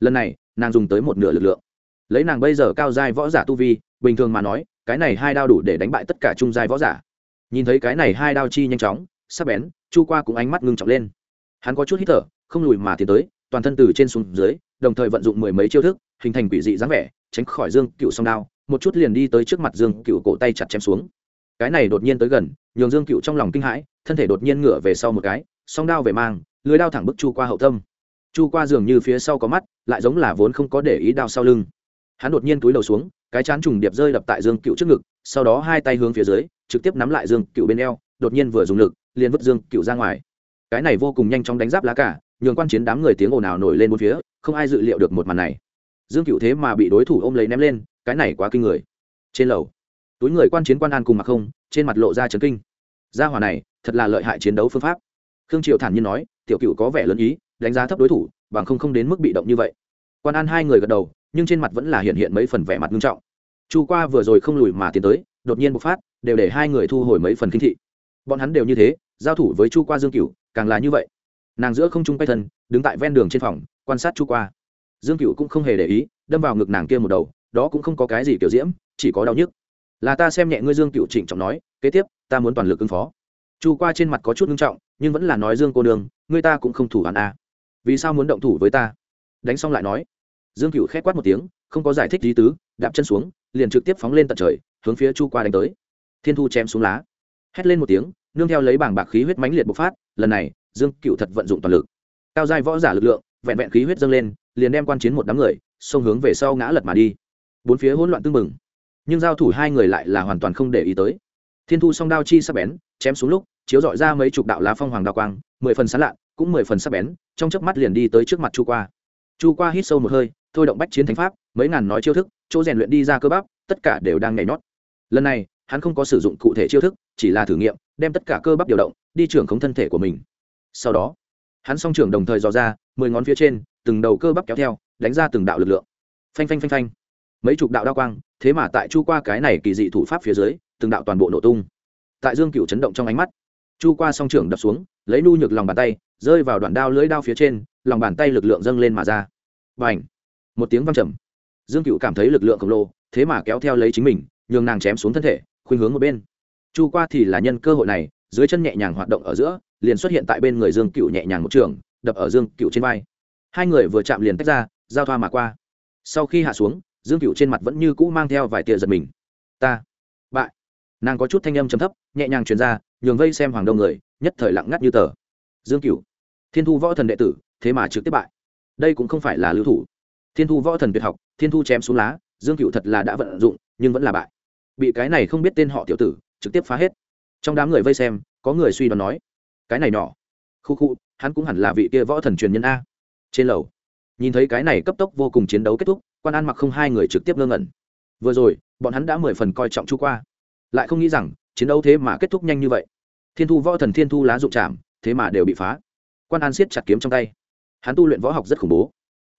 Lần này nàng dùng tới một nửa lực lượng. Lấy nàng bây giờ cao giai võ giả tu vi, bình thường mà nói, cái này hai đao đủ để đánh bại tất cả trung giai võ giả. Nhìn thấy cái này hai đao chi nhanh chóng sắp bén, chu qua cũng ánh mắt ngưng trọng lên. Hắn có chút hít thở, không lùi mà tiến tới, toàn thân từ trên xuống dưới, đồng thời vận dụng mười mấy chiêu thức, hình thành quỷ dị dáng vẻ, tránh khỏi dương cựu song đao, một chút liền đi tới trước mặt dương cựu cổ tay chặt chém xuống. Cái này đột nhiên tới gần, nhường dương cựu trong lòng kinh hãi, thân thể đột nhiên ngửa về sau một cái, song đao về mang, lưới đao thẳng bức chu qua hậu tâm chu qua dường như phía sau có mắt, lại giống là vốn không có để ý đao sau lưng. Hắn đột nhiên túi đầu xuống, cái chán trùng điệp rơi đập tại dương cựu trước ngực, sau đó hai tay hướng phía dưới, trực tiếp nắm lại dương cựu bên eo, đột nhiên vừa dùng lực, liền vứt dương cựu ra ngoài. Cái này vô cùng nhanh chóng đánh giáp lá cả, nhường quan chiến đám người tiếng ồn ào nổi lên bốn phía, không ai dự liệu được một màn này. Dương cựu thế mà bị đối thủ ôm lấy ném lên, cái này quá kinh người. Trên lầu, túi người quan chiến quan an cùng mặc không, trên mặt lộ ra trấn kinh. Gia hỏa này, thật là lợi hại chiến đấu phương pháp. Khương triều thản nhiên nói, tiểu cựu có vẻ lớn ý đánh giá thấp đối thủ, bằng không không đến mức bị động như vậy. Quan an hai người gật đầu, nhưng trên mặt vẫn là hiện hiện mấy phần vẻ mặt nghiêm trọng. Chu qua vừa rồi không lùi mà tiến tới, đột nhiên bộc phát, đều để hai người thu hồi mấy phần kinh thị. Bọn hắn đều như thế, giao thủ với chu qua dương cửu, càng là như vậy. Nàng giữa không trung quay thân, đứng tại ven đường trên phòng, quan sát chu qua. Dương cửu cũng không hề để ý, đâm vào ngực nàng kia một đầu, đó cũng không có cái gì kiểu diễm, chỉ có đau nhức. Là ta xem nhẹ ngươi dương cửu trịnh trọng nói, kế tiếp, ta muốn toàn lực ứng phó. Chu qua trên mặt có chút nghiêm trọng, nhưng vẫn là nói dương cô đường ngươi ta cũng không thủ hắn a à vì sao muốn động thủ với ta? Đánh xong lại nói. Dương cửu khét quát một tiếng, không có giải thích lý tứ, đạp chân xuống, liền trực tiếp phóng lên tận trời, hướng phía chu qua đánh tới. Thiên thu chém xuống lá. Hét lên một tiếng, nương theo lấy bảng bạc khí huyết mãnh liệt bộc phát, lần này, dương cựu thật vận dụng toàn lực. Cao giai võ giả lực lượng, vẹn vẹn khí huyết dâng lên, liền đem quan chiến một đám người, xông hướng về sau ngã lật mà đi. Bốn phía hỗn loạn tưng bừng, nhưng giao thủ hai người lại là hoàn toàn không để ý tới. Thiên thu song đao chi sắc bén, chém xuống lúc, chiếu dọi ra mấy chục đạo lá phong hoàng đao quang, mười phần sán lạ cũng mười phần sắc bén, trong chớp mắt liền đi tới trước mặt chu qua. Chu qua hít sâu một hơi, thôi động bách chiến thánh pháp, mấy ngàn nói chiêu thức, chỗ rèn luyện đi ra cơ bắp, tất cả đều đang nhảy nhót. Lần này, hắn không có sử dụng cụ thể chiêu thức, chỉ là thử nghiệm, đem tất cả cơ bắp điều động, đi trưởng khống thân thể của mình. Sau đó, hắn song trưởng đồng thời dò ra, mười ngón phía trên, từng đầu cơ bắp kéo theo, đánh ra từng đạo lực lượng. Phanh phanh phanh phanh. Mấy chục đạo đao quang, thế mà tại chu qua cái này kỳ dị thủ pháp phía dưới, từng đạo toàn bộ nổ tung. Tại dương cựu chấn động trong ánh mắt chu qua song trưởng đập xuống, lấy nu nhược lòng bàn tay, rơi vào đoạn đao lưỡi đao phía trên, lòng bàn tay lực lượng dâng lên mà ra. B à n h một tiếng văng trầm. Dương cựu cảm thấy lực lượng khổng lồ, thế mà kéo theo lấy chính mình, nhường nàng chém xuống thân thể, khuynh hướng một bên. Chu qua thì là nhân cơ hội này, dưới chân nhẹ nhàng hoạt động ở giữa, liền xuất hiện tại bên người dương cựu nhẹ nhàng một trường, đập ở dương cựu trên vai. Hai người vừa chạm liền tách ra, giao thoa mà qua. Sau khi hạ xuống, dương cựu trên mặt vẫn như cũ mang theo vài tia giật mình. Ta! Bại! Nàng có chút thanh âm chấm thấp, nhẹ nhàng truyền ra nhường vây xem hoàng đông người, nhất thời lặng ngắt như tờ. Dương cửu, thiên thu võ thần đệ tử, thế mà trực tiếp bại. Đây cũng không phải là lưu thủ. Thiên thu võ thần tuyệt học, thiên thu chém xuống lá, dương cửu thật là đã vận dụng, nhưng vẫn là bại. Bị cái này không biết tên họ tiểu tử, trực tiếp phá hết. Trong đám người vây xem, có người suy đoán nói, cái này nhỏ. Khu khu, hắn cũng hẳn là vị kia võ thần truyền nhân a. Trên lầu, nhìn thấy cái này cấp tốc vô cùng chiến đấu kết thúc, quan an mặc không hai người trực tiếp ngơ ngẩn. Vừa rồi, bọn hắn đã mười phần coi trọng chu qua. Lại không nghĩ rằng chiến đấu thế mà kết thúc nhanh như vậy. Thiên thu võ thần thiên thu lá dụng chạm thế mà đều bị phá. Quan an siết chặt kiếm trong tay. Hắn tu luyện võ học rất khủng bố.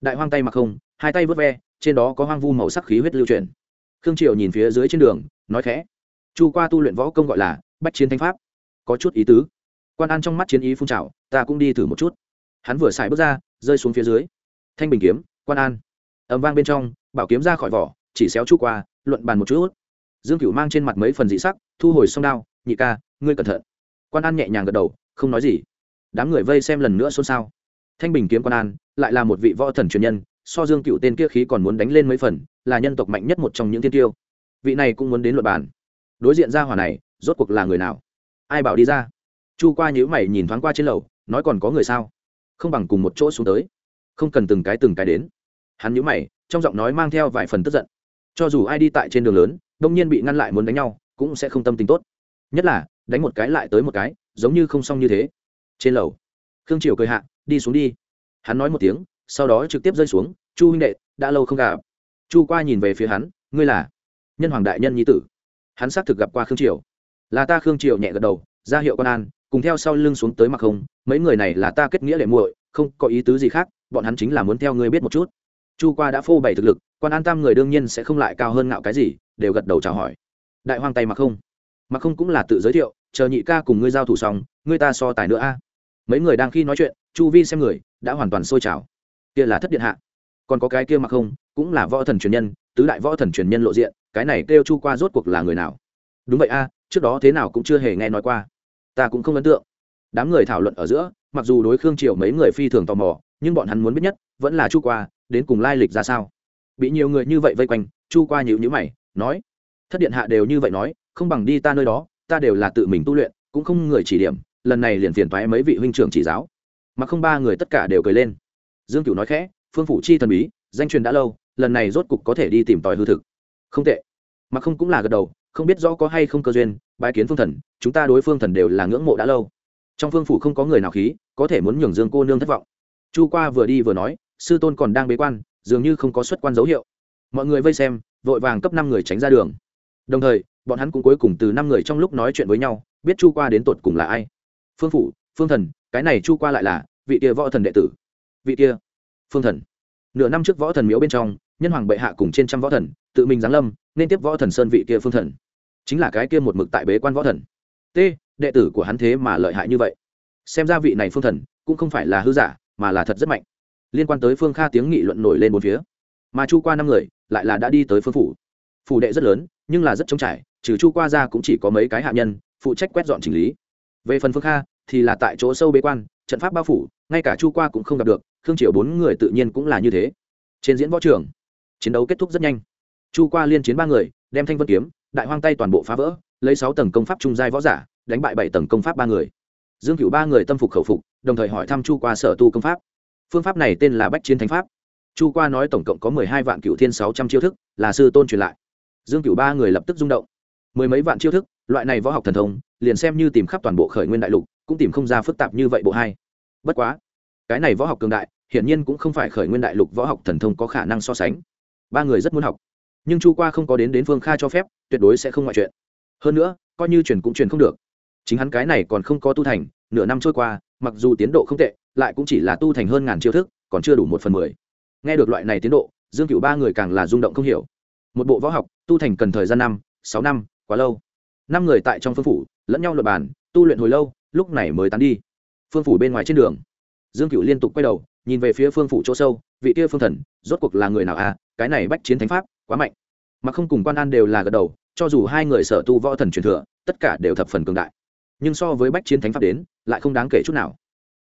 Đại hoang tay mặc không, hai tay vớt ve, trên đó có hoang vu màu sắc khí huyết lưu truyền khương triều nhìn phía dưới trên đường, nói khẽ. Chu qua tu luyện võ công gọi là bách chiến thanh pháp. Có chút ý tứ. Quan an trong mắt chiến ý phun trào, ta cũng đi thử một chút. Hắn vừa xài bước ra, rơi xuống phía dưới. Thanh bình kiếm, quan an. Ẩm vang bên trong, bảo kiếm ra khỏi vỏ, chỉ xéo chu qua, luận bàn một chút dương cửu mang trên mặt mấy phần dị sắc, thu hồi song đao, nhị ca, ngươi cẩn thận. Quan an nhẹ nhàng gật đầu, không nói gì. Đám người vây xem lần nữa xôn xao. Thanh bình kiếm quan an, lại là một vị võ thần truyền nhân, so dương cựu tên kia khí còn muốn đánh lên mấy phần, là nhân tộc mạnh nhất một trong những tiên tiêu. Vị này cũng muốn đến luật bàn. Đối diện ra hỏa này, rốt cuộc là người nào? Ai bảo đi ra? Chu qua nhữ mày nhìn thoáng qua trên lầu, nói còn có người sao? Không bằng cùng một chỗ xuống tới. Không cần từng cái từng cái đến. Hắn nhữ mày, trong giọng nói mang theo vài phần tức giận. Cho dù ai đi tại trên đường lớn đông nhiên bị ngăn lại muốn đánh nhau, cũng sẽ không tâm tính tốt. Nhất là, đánh một cái lại tới một cái, giống như không xong như thế. Trên lầu, khương triều cười hạ, đi xuống đi. Hắn nói một tiếng, sau đó trực tiếp rơi xuống, chu huynh đệ, đã lâu không gặp. Chu qua nhìn về phía hắn, ngươi là nhân hoàng đại nhân nhi tử. Hắn xác thực gặp qua khương triều. Là ta. Khương triều nhẹ gật đầu, ra hiệu con an, cùng theo sau lưng xuống tới mặc không, mấy người này là ta kết nghĩa lệ muội, không có ý tứ gì khác, bọn hắn chính là muốn theo ngươi biết một chút. Chu qua đã phô bày thực lực quan an tam người đương nhiên sẽ không lại cao hơn ngạo cái gì, đều gật đầu chào hỏi. Đại hoàng tay mặc không. Mặc không cũng là tự giới thiệu, chờ nhị ca cùng ngươi giao thủ xong, ngươi ta so tài nữa a. Mấy người đang khi nói chuyện, chu vi xem người, đã hoàn toàn sôi trào. Kia là thất điện hạ. Còn có cái kia mặc không, cũng là võ thần truyền nhân, tứ đại võ thần truyền nhân lộ diện, cái này kêu chu qua rốt cuộc là người nào? Đúng vậy a, trước đó thế nào cũng chưa hề nghe nói qua. Ta cũng không ấn tượng. Đám người thảo luận ở giữa, mặc dù đối khương triều mấy người phi thường tò mò, nhưng bọn hắn muốn biết nhất, vẫn là chu qua, đến cùng lai lịch ra sao? Bị nhiều người như vậy vây quanh, chu qua nhịu nhữ mày, nói, thất điện hạ đều như vậy nói, không bằng đi ta nơi đó, ta đều là tự mình tu luyện, cũng không người chỉ điểm, lần này liền phiền toái mấy vị huynh trưởng chỉ giáo. Mà không ba người tất cả đều cười lên. Dương cửu nói khẽ, phương phủ chi thần bí, danh truyền đã lâu, lần này rốt cục có thể đi tìm tòi hư thực. Không tệ. Mà không cũng là gật đầu, không biết rõ có hay không cơ duyên, bái kiến phương thần, chúng ta đối phương thần đều là ngưỡng mộ đã lâu. Trong phương phủ không có người nào khí, có thể muốn nhường dương cô nương thất vọng. Chu qua vừa đi vừa nói, sư tôn còn đang bế quan dường như không có xuất quan dấu hiệu. Mọi người vây xem, vội vàng cấp năm người tránh ra đường. Đồng thời, bọn hắn cũng cuối cùng từ năm người trong lúc nói chuyện với nhau, biết chu qua đến tột cùng là ai. Phương phủ, phương thần, cái này chu qua lại là vị kia võ thần đệ tử. Vị kia, phương thần. Nửa năm trước võ thần miếu bên trong, nhân hoàng bệ hạ cùng trên trăm võ thần, tự mình giáng lâm, nên tiếp võ thần sơn vị kia phương thần. Chính là cái kia một mực tại bế quan võ thần. T, đệ tử của hắn thế mà lợi hại như vậy. Xem ra vị này phương thần cũng không phải là hư giả, mà là thật rất mạnh liên quan tới phương kha tiếng nghị luận nổi lên bốn phía. Mà chu qua năm người lại là đã đi tới phương phủ. Phủ đệ rất lớn, nhưng là rất trống trải, trừ chu qua ra cũng chỉ có mấy cái hạ nhân, phụ trách quét dọn chỉnh lý. Về phần phương kha thì là tại chỗ sâu bế quan, trận pháp bao phủ, ngay cả chu qua cũng không gặp được, khương triều bốn người tự nhiên cũng là như thế. Trên diễn võ trường, chiến đấu kết thúc rất nhanh. Chu qua liên chiến ba người, đem thanh vân kiếm, đại hoang tay toàn bộ phá vỡ, lấy sáu tầng công pháp trung giai võ giả, đánh bại bảy tầng công pháp ba người. Dương cựu ba người tâm phục khẩu phục, đồng thời hỏi thăm chu qua sở tu công pháp phương pháp này tên là bách chiến thánh pháp. Chu qua nói tổng cộng có mười hai vạn cựu thiên sáu trăm chiêu thức, là sư tôn truyền lại. Dương cửu ba người lập tức rung động. Mười mấy vạn chiêu thức, loại này võ học thần thông, liền xem như tìm khắp toàn bộ khởi nguyên đại lục, cũng tìm không ra phức tạp như vậy bộ hai bất quá, cái này võ học cường đại, hiển nhiên cũng không phải khởi nguyên đại lục võ học thần thông có khả năng so sánh. Ba người rất muốn học, nhưng chu qua không có đến đến phương kha cho phép, tuyệt đối sẽ không ngoại chuyện. Hơn nữa, coi như truyền cũng truyền không được. Chính hắn cái này còn không có tu thành, nửa năm trôi qua, mặc dù tiến độ không tệ lại cũng chỉ là tu thành hơn ngàn chiêu thức, còn chưa đủ một phần mười. Nghe được loại này tiến độ, dương cựu ba người càng là rung động không hiểu. Một bộ võ học, tu thành cần thời gian năm, sáu năm, quá lâu. Năm người tại trong phương phủ, lẫn nhau luật bàn, tu luyện hồi lâu, lúc này mới tán đi. Phương phủ bên ngoài trên đường. Dương cựu liên tục quay đầu, nhìn về phía phương phủ chỗ sâu, vị kia phương thần, rốt cuộc là người nào à cái này bách chiến thánh pháp, quá mạnh. Mà không cùng quan an đều là gật đầu, cho dù hai người sở tu võ thần truyền thừa, tất cả đều thập phần cường đại. Nhưng so với bách chiến thánh pháp đến, lại không đáng kể chút nào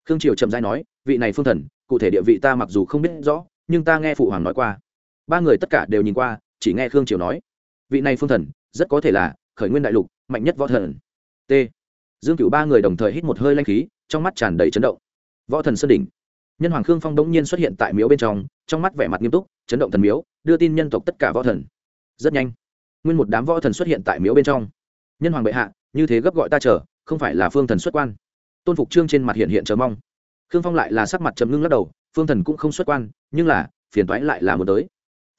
khương triều chậm dai nói, vị này phương thần, cụ thể địa vị ta mặc dù không biết rõ, nhưng ta nghe phụ hoàng nói qua. Ba người tất cả đều nhìn qua, chỉ nghe khương triều nói, vị này phương thần, rất có thể là khởi nguyên đại lục, mạnh nhất võ thần. T. Dương cửu ba người đồng thời hít một hơi lanh khí, trong mắt tràn đầy chấn động. Võ thần sơn đỉnh. Nhân hoàng khương phong đống nhiên xuất hiện tại miếu bên trong trong mắt vẻ mặt nghiêm túc, chấn động thần miếu, đưa tin nhân tộc tất cả võ thần. Rất nhanh, nguyên một đám võ thần xuất hiện tại miếu bên trong. Nhân hoàng bệ hạ, như thế gấp gọi ta chờ, không phải là phương thần xuất quan tôn phục trương trên mặt hiện hiện chờ mong. Khương phong lại là sắc mặt chấm ngưng lắc đầu, phương thần cũng không xuất quan, nhưng là, phiền toái lại là muốn tới.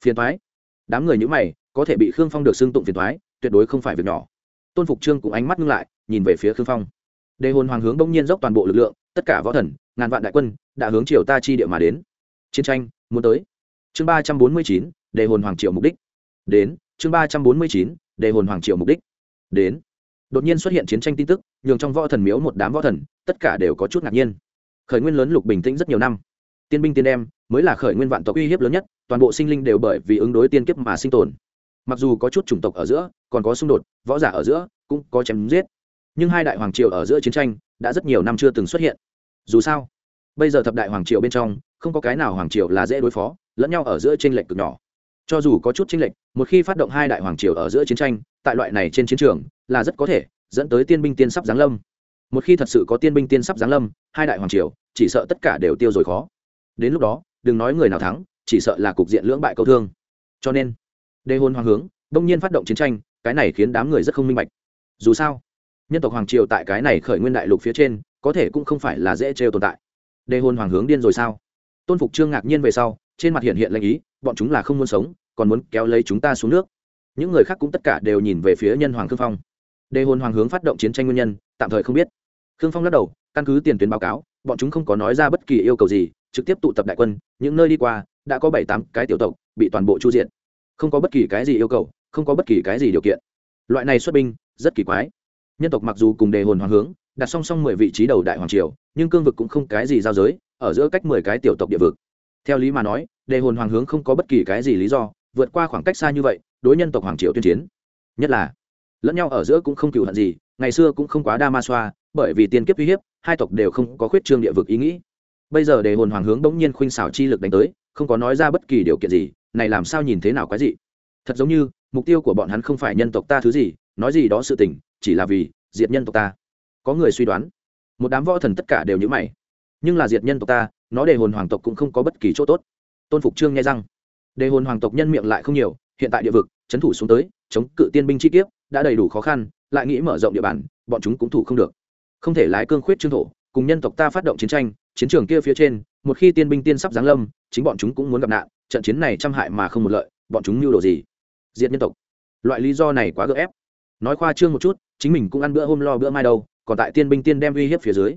Phiền toái? Đám người như mày, có thể bị khương phong được xưng tụng phiền toái, tuyệt đối không phải việc nhỏ. Tôn phục trương cũng ánh mắt ngưng lại, nhìn về phía khương phong. Đề hồn hoàng hướng đông nhiên dốc toàn bộ lực lượng, tất cả võ thần, ngàn vạn đại quân, đã hướng triều ta chi địa mà đến. Chiến tranh, muốn tới. Chương ba trăm bốn mươi chín, đề hồn hoàng triều mục đích. Đến, chương ba trăm bốn mươi chín, đề hồn hoàng triều mục đích. Đến đột nhiên xuất hiện chiến tranh tin tức, nhường trong võ thần miếu một đám võ thần, tất cả đều có chút ngạc nhiên. Khởi nguyên lớn lục bình tĩnh rất nhiều năm. Tiên binh tiên đem mới là khởi nguyên vạn tộc uy hiếp lớn nhất, toàn bộ sinh linh đều bởi vì ứng đối tiên kiếp mà sinh tồn. Mặc dù có chút chủng tộc ở giữa, còn có xung đột, võ giả ở giữa cũng có chém giết. Nhưng hai đại hoàng triều ở giữa chiến tranh đã rất nhiều năm chưa từng xuất hiện. Dù sao, bây giờ thập đại hoàng triều bên trong, không có cái nào hoàng triều là dễ đối phó, lẫn nhau ở giữa tranh lệch cực nhỏ. Cho dù có chút tranh lệch, một khi phát động hai đại hoàng triều ở giữa chiến tranh, tại loại này trên chiến trường là rất có thể dẫn tới tiên binh tiên sắp giáng lâm. Một khi thật sự có tiên binh tiên sắp giáng lâm, hai đại hoàng triều, chỉ sợ tất cả đều tiêu rồi khó. Đến lúc đó, đừng nói người nào thắng, chỉ sợ là cục diện lưỡng bại cầu thương. Cho nên đề hôn hoàng hướng, đông nhiên phát động chiến tranh, cái này khiến đám người rất không minh bạch. Dù sao, nhân tộc hoàng triều tại cái này khởi nguyên đại lục phía trên, có thể cũng không phải là dễ trêu tồn tại. Đề hồn hoàng hướng điên rồi sao? Tôn phục trương ngạc nhiên về sau, trên mặt hiện hiện lệnh ý, bọn chúng là không muốn sống, còn muốn kéo lấy chúng ta xuống nước. Những người khác cũng tất cả đều nhìn về phía nhân hoàng khương phong đề hồn hoàng hướng phát động chiến tranh nguyên nhân, tạm thời không biết. Khương phong lắc đầu, căn cứ tiền tuyến báo cáo, bọn chúng không có nói ra bất kỳ yêu cầu gì, trực tiếp tụ tập đại quân, những nơi đi qua, đã có bảy tám cái tiểu tộc, bị toàn bộ chu diện không có bất kỳ cái gì yêu cầu, không có bất kỳ cái gì điều kiện. Loại này xuất binh, rất kỳ quái. Nhân tộc mặc dù cùng đề hồn hoàng hướng, đặt song song mười vị trí đầu đại hoàng triều, nhưng cương vực cũng không cái gì giao giới, ở giữa cách mười cái tiểu tộc địa vực. Theo lý mà nói đề hồn hoàng hướng không có bất kỳ cái gì lý do, vượt qua khoảng cách xa như vậy, đối nhân tộc hoàng triều tuyên chiến. Nhất là lẫn nhau ở giữa cũng không cựu hận gì, ngày xưa cũng không quá đa ma xoa, bởi vì tiên kiếp uy hiếp, hai tộc đều không có khuyết trương địa vực ý nghĩ. Bây giờ đề hồn hoàng hướng bỗng nhiên khuynh xảo chi lực đánh tới, không có nói ra bất kỳ điều kiện gì, này làm sao nhìn thế nào quái gì thật giống như, mục tiêu của bọn hắn không phải nhân tộc ta thứ gì, nói gì đó sự tình, chỉ là vì diệt nhân tộc ta. Có người suy đoán. Một đám võ thần tất cả đều như mày. Nhưng là diệt nhân tộc ta, nó đề hồn hoàng tộc cũng không có bất kỳ chỗ tốt. Tôn phục trương nghe rằng, đề hồn hoàng tộc nhân miệng lại không nhiều, hiện tại địa vực trấn thủ xuống tới, chống cự tiên binh chi kiếp đã đầy đủ khó khăn, lại nghĩ mở rộng địa bàn, bọn chúng cũng thủ không được. Không thể lái cương khuyết trương thổ, cùng nhân tộc ta phát động chiến tranh, chiến trường kia phía trên, một khi tiên binh tiên sắp giáng lâm, chính bọn chúng cũng muốn gặp nạn, trận chiến này trăm hại mà không một lợi, bọn chúng mưu đồ gì? Diệt nhân tộc. Loại lý do này quá gỡ ép. Nói khoa trương một chút, chính mình cũng ăn bữa hôm lo bữa mai đâu, còn tại tiên binh tiên đem uy hiếp phía dưới.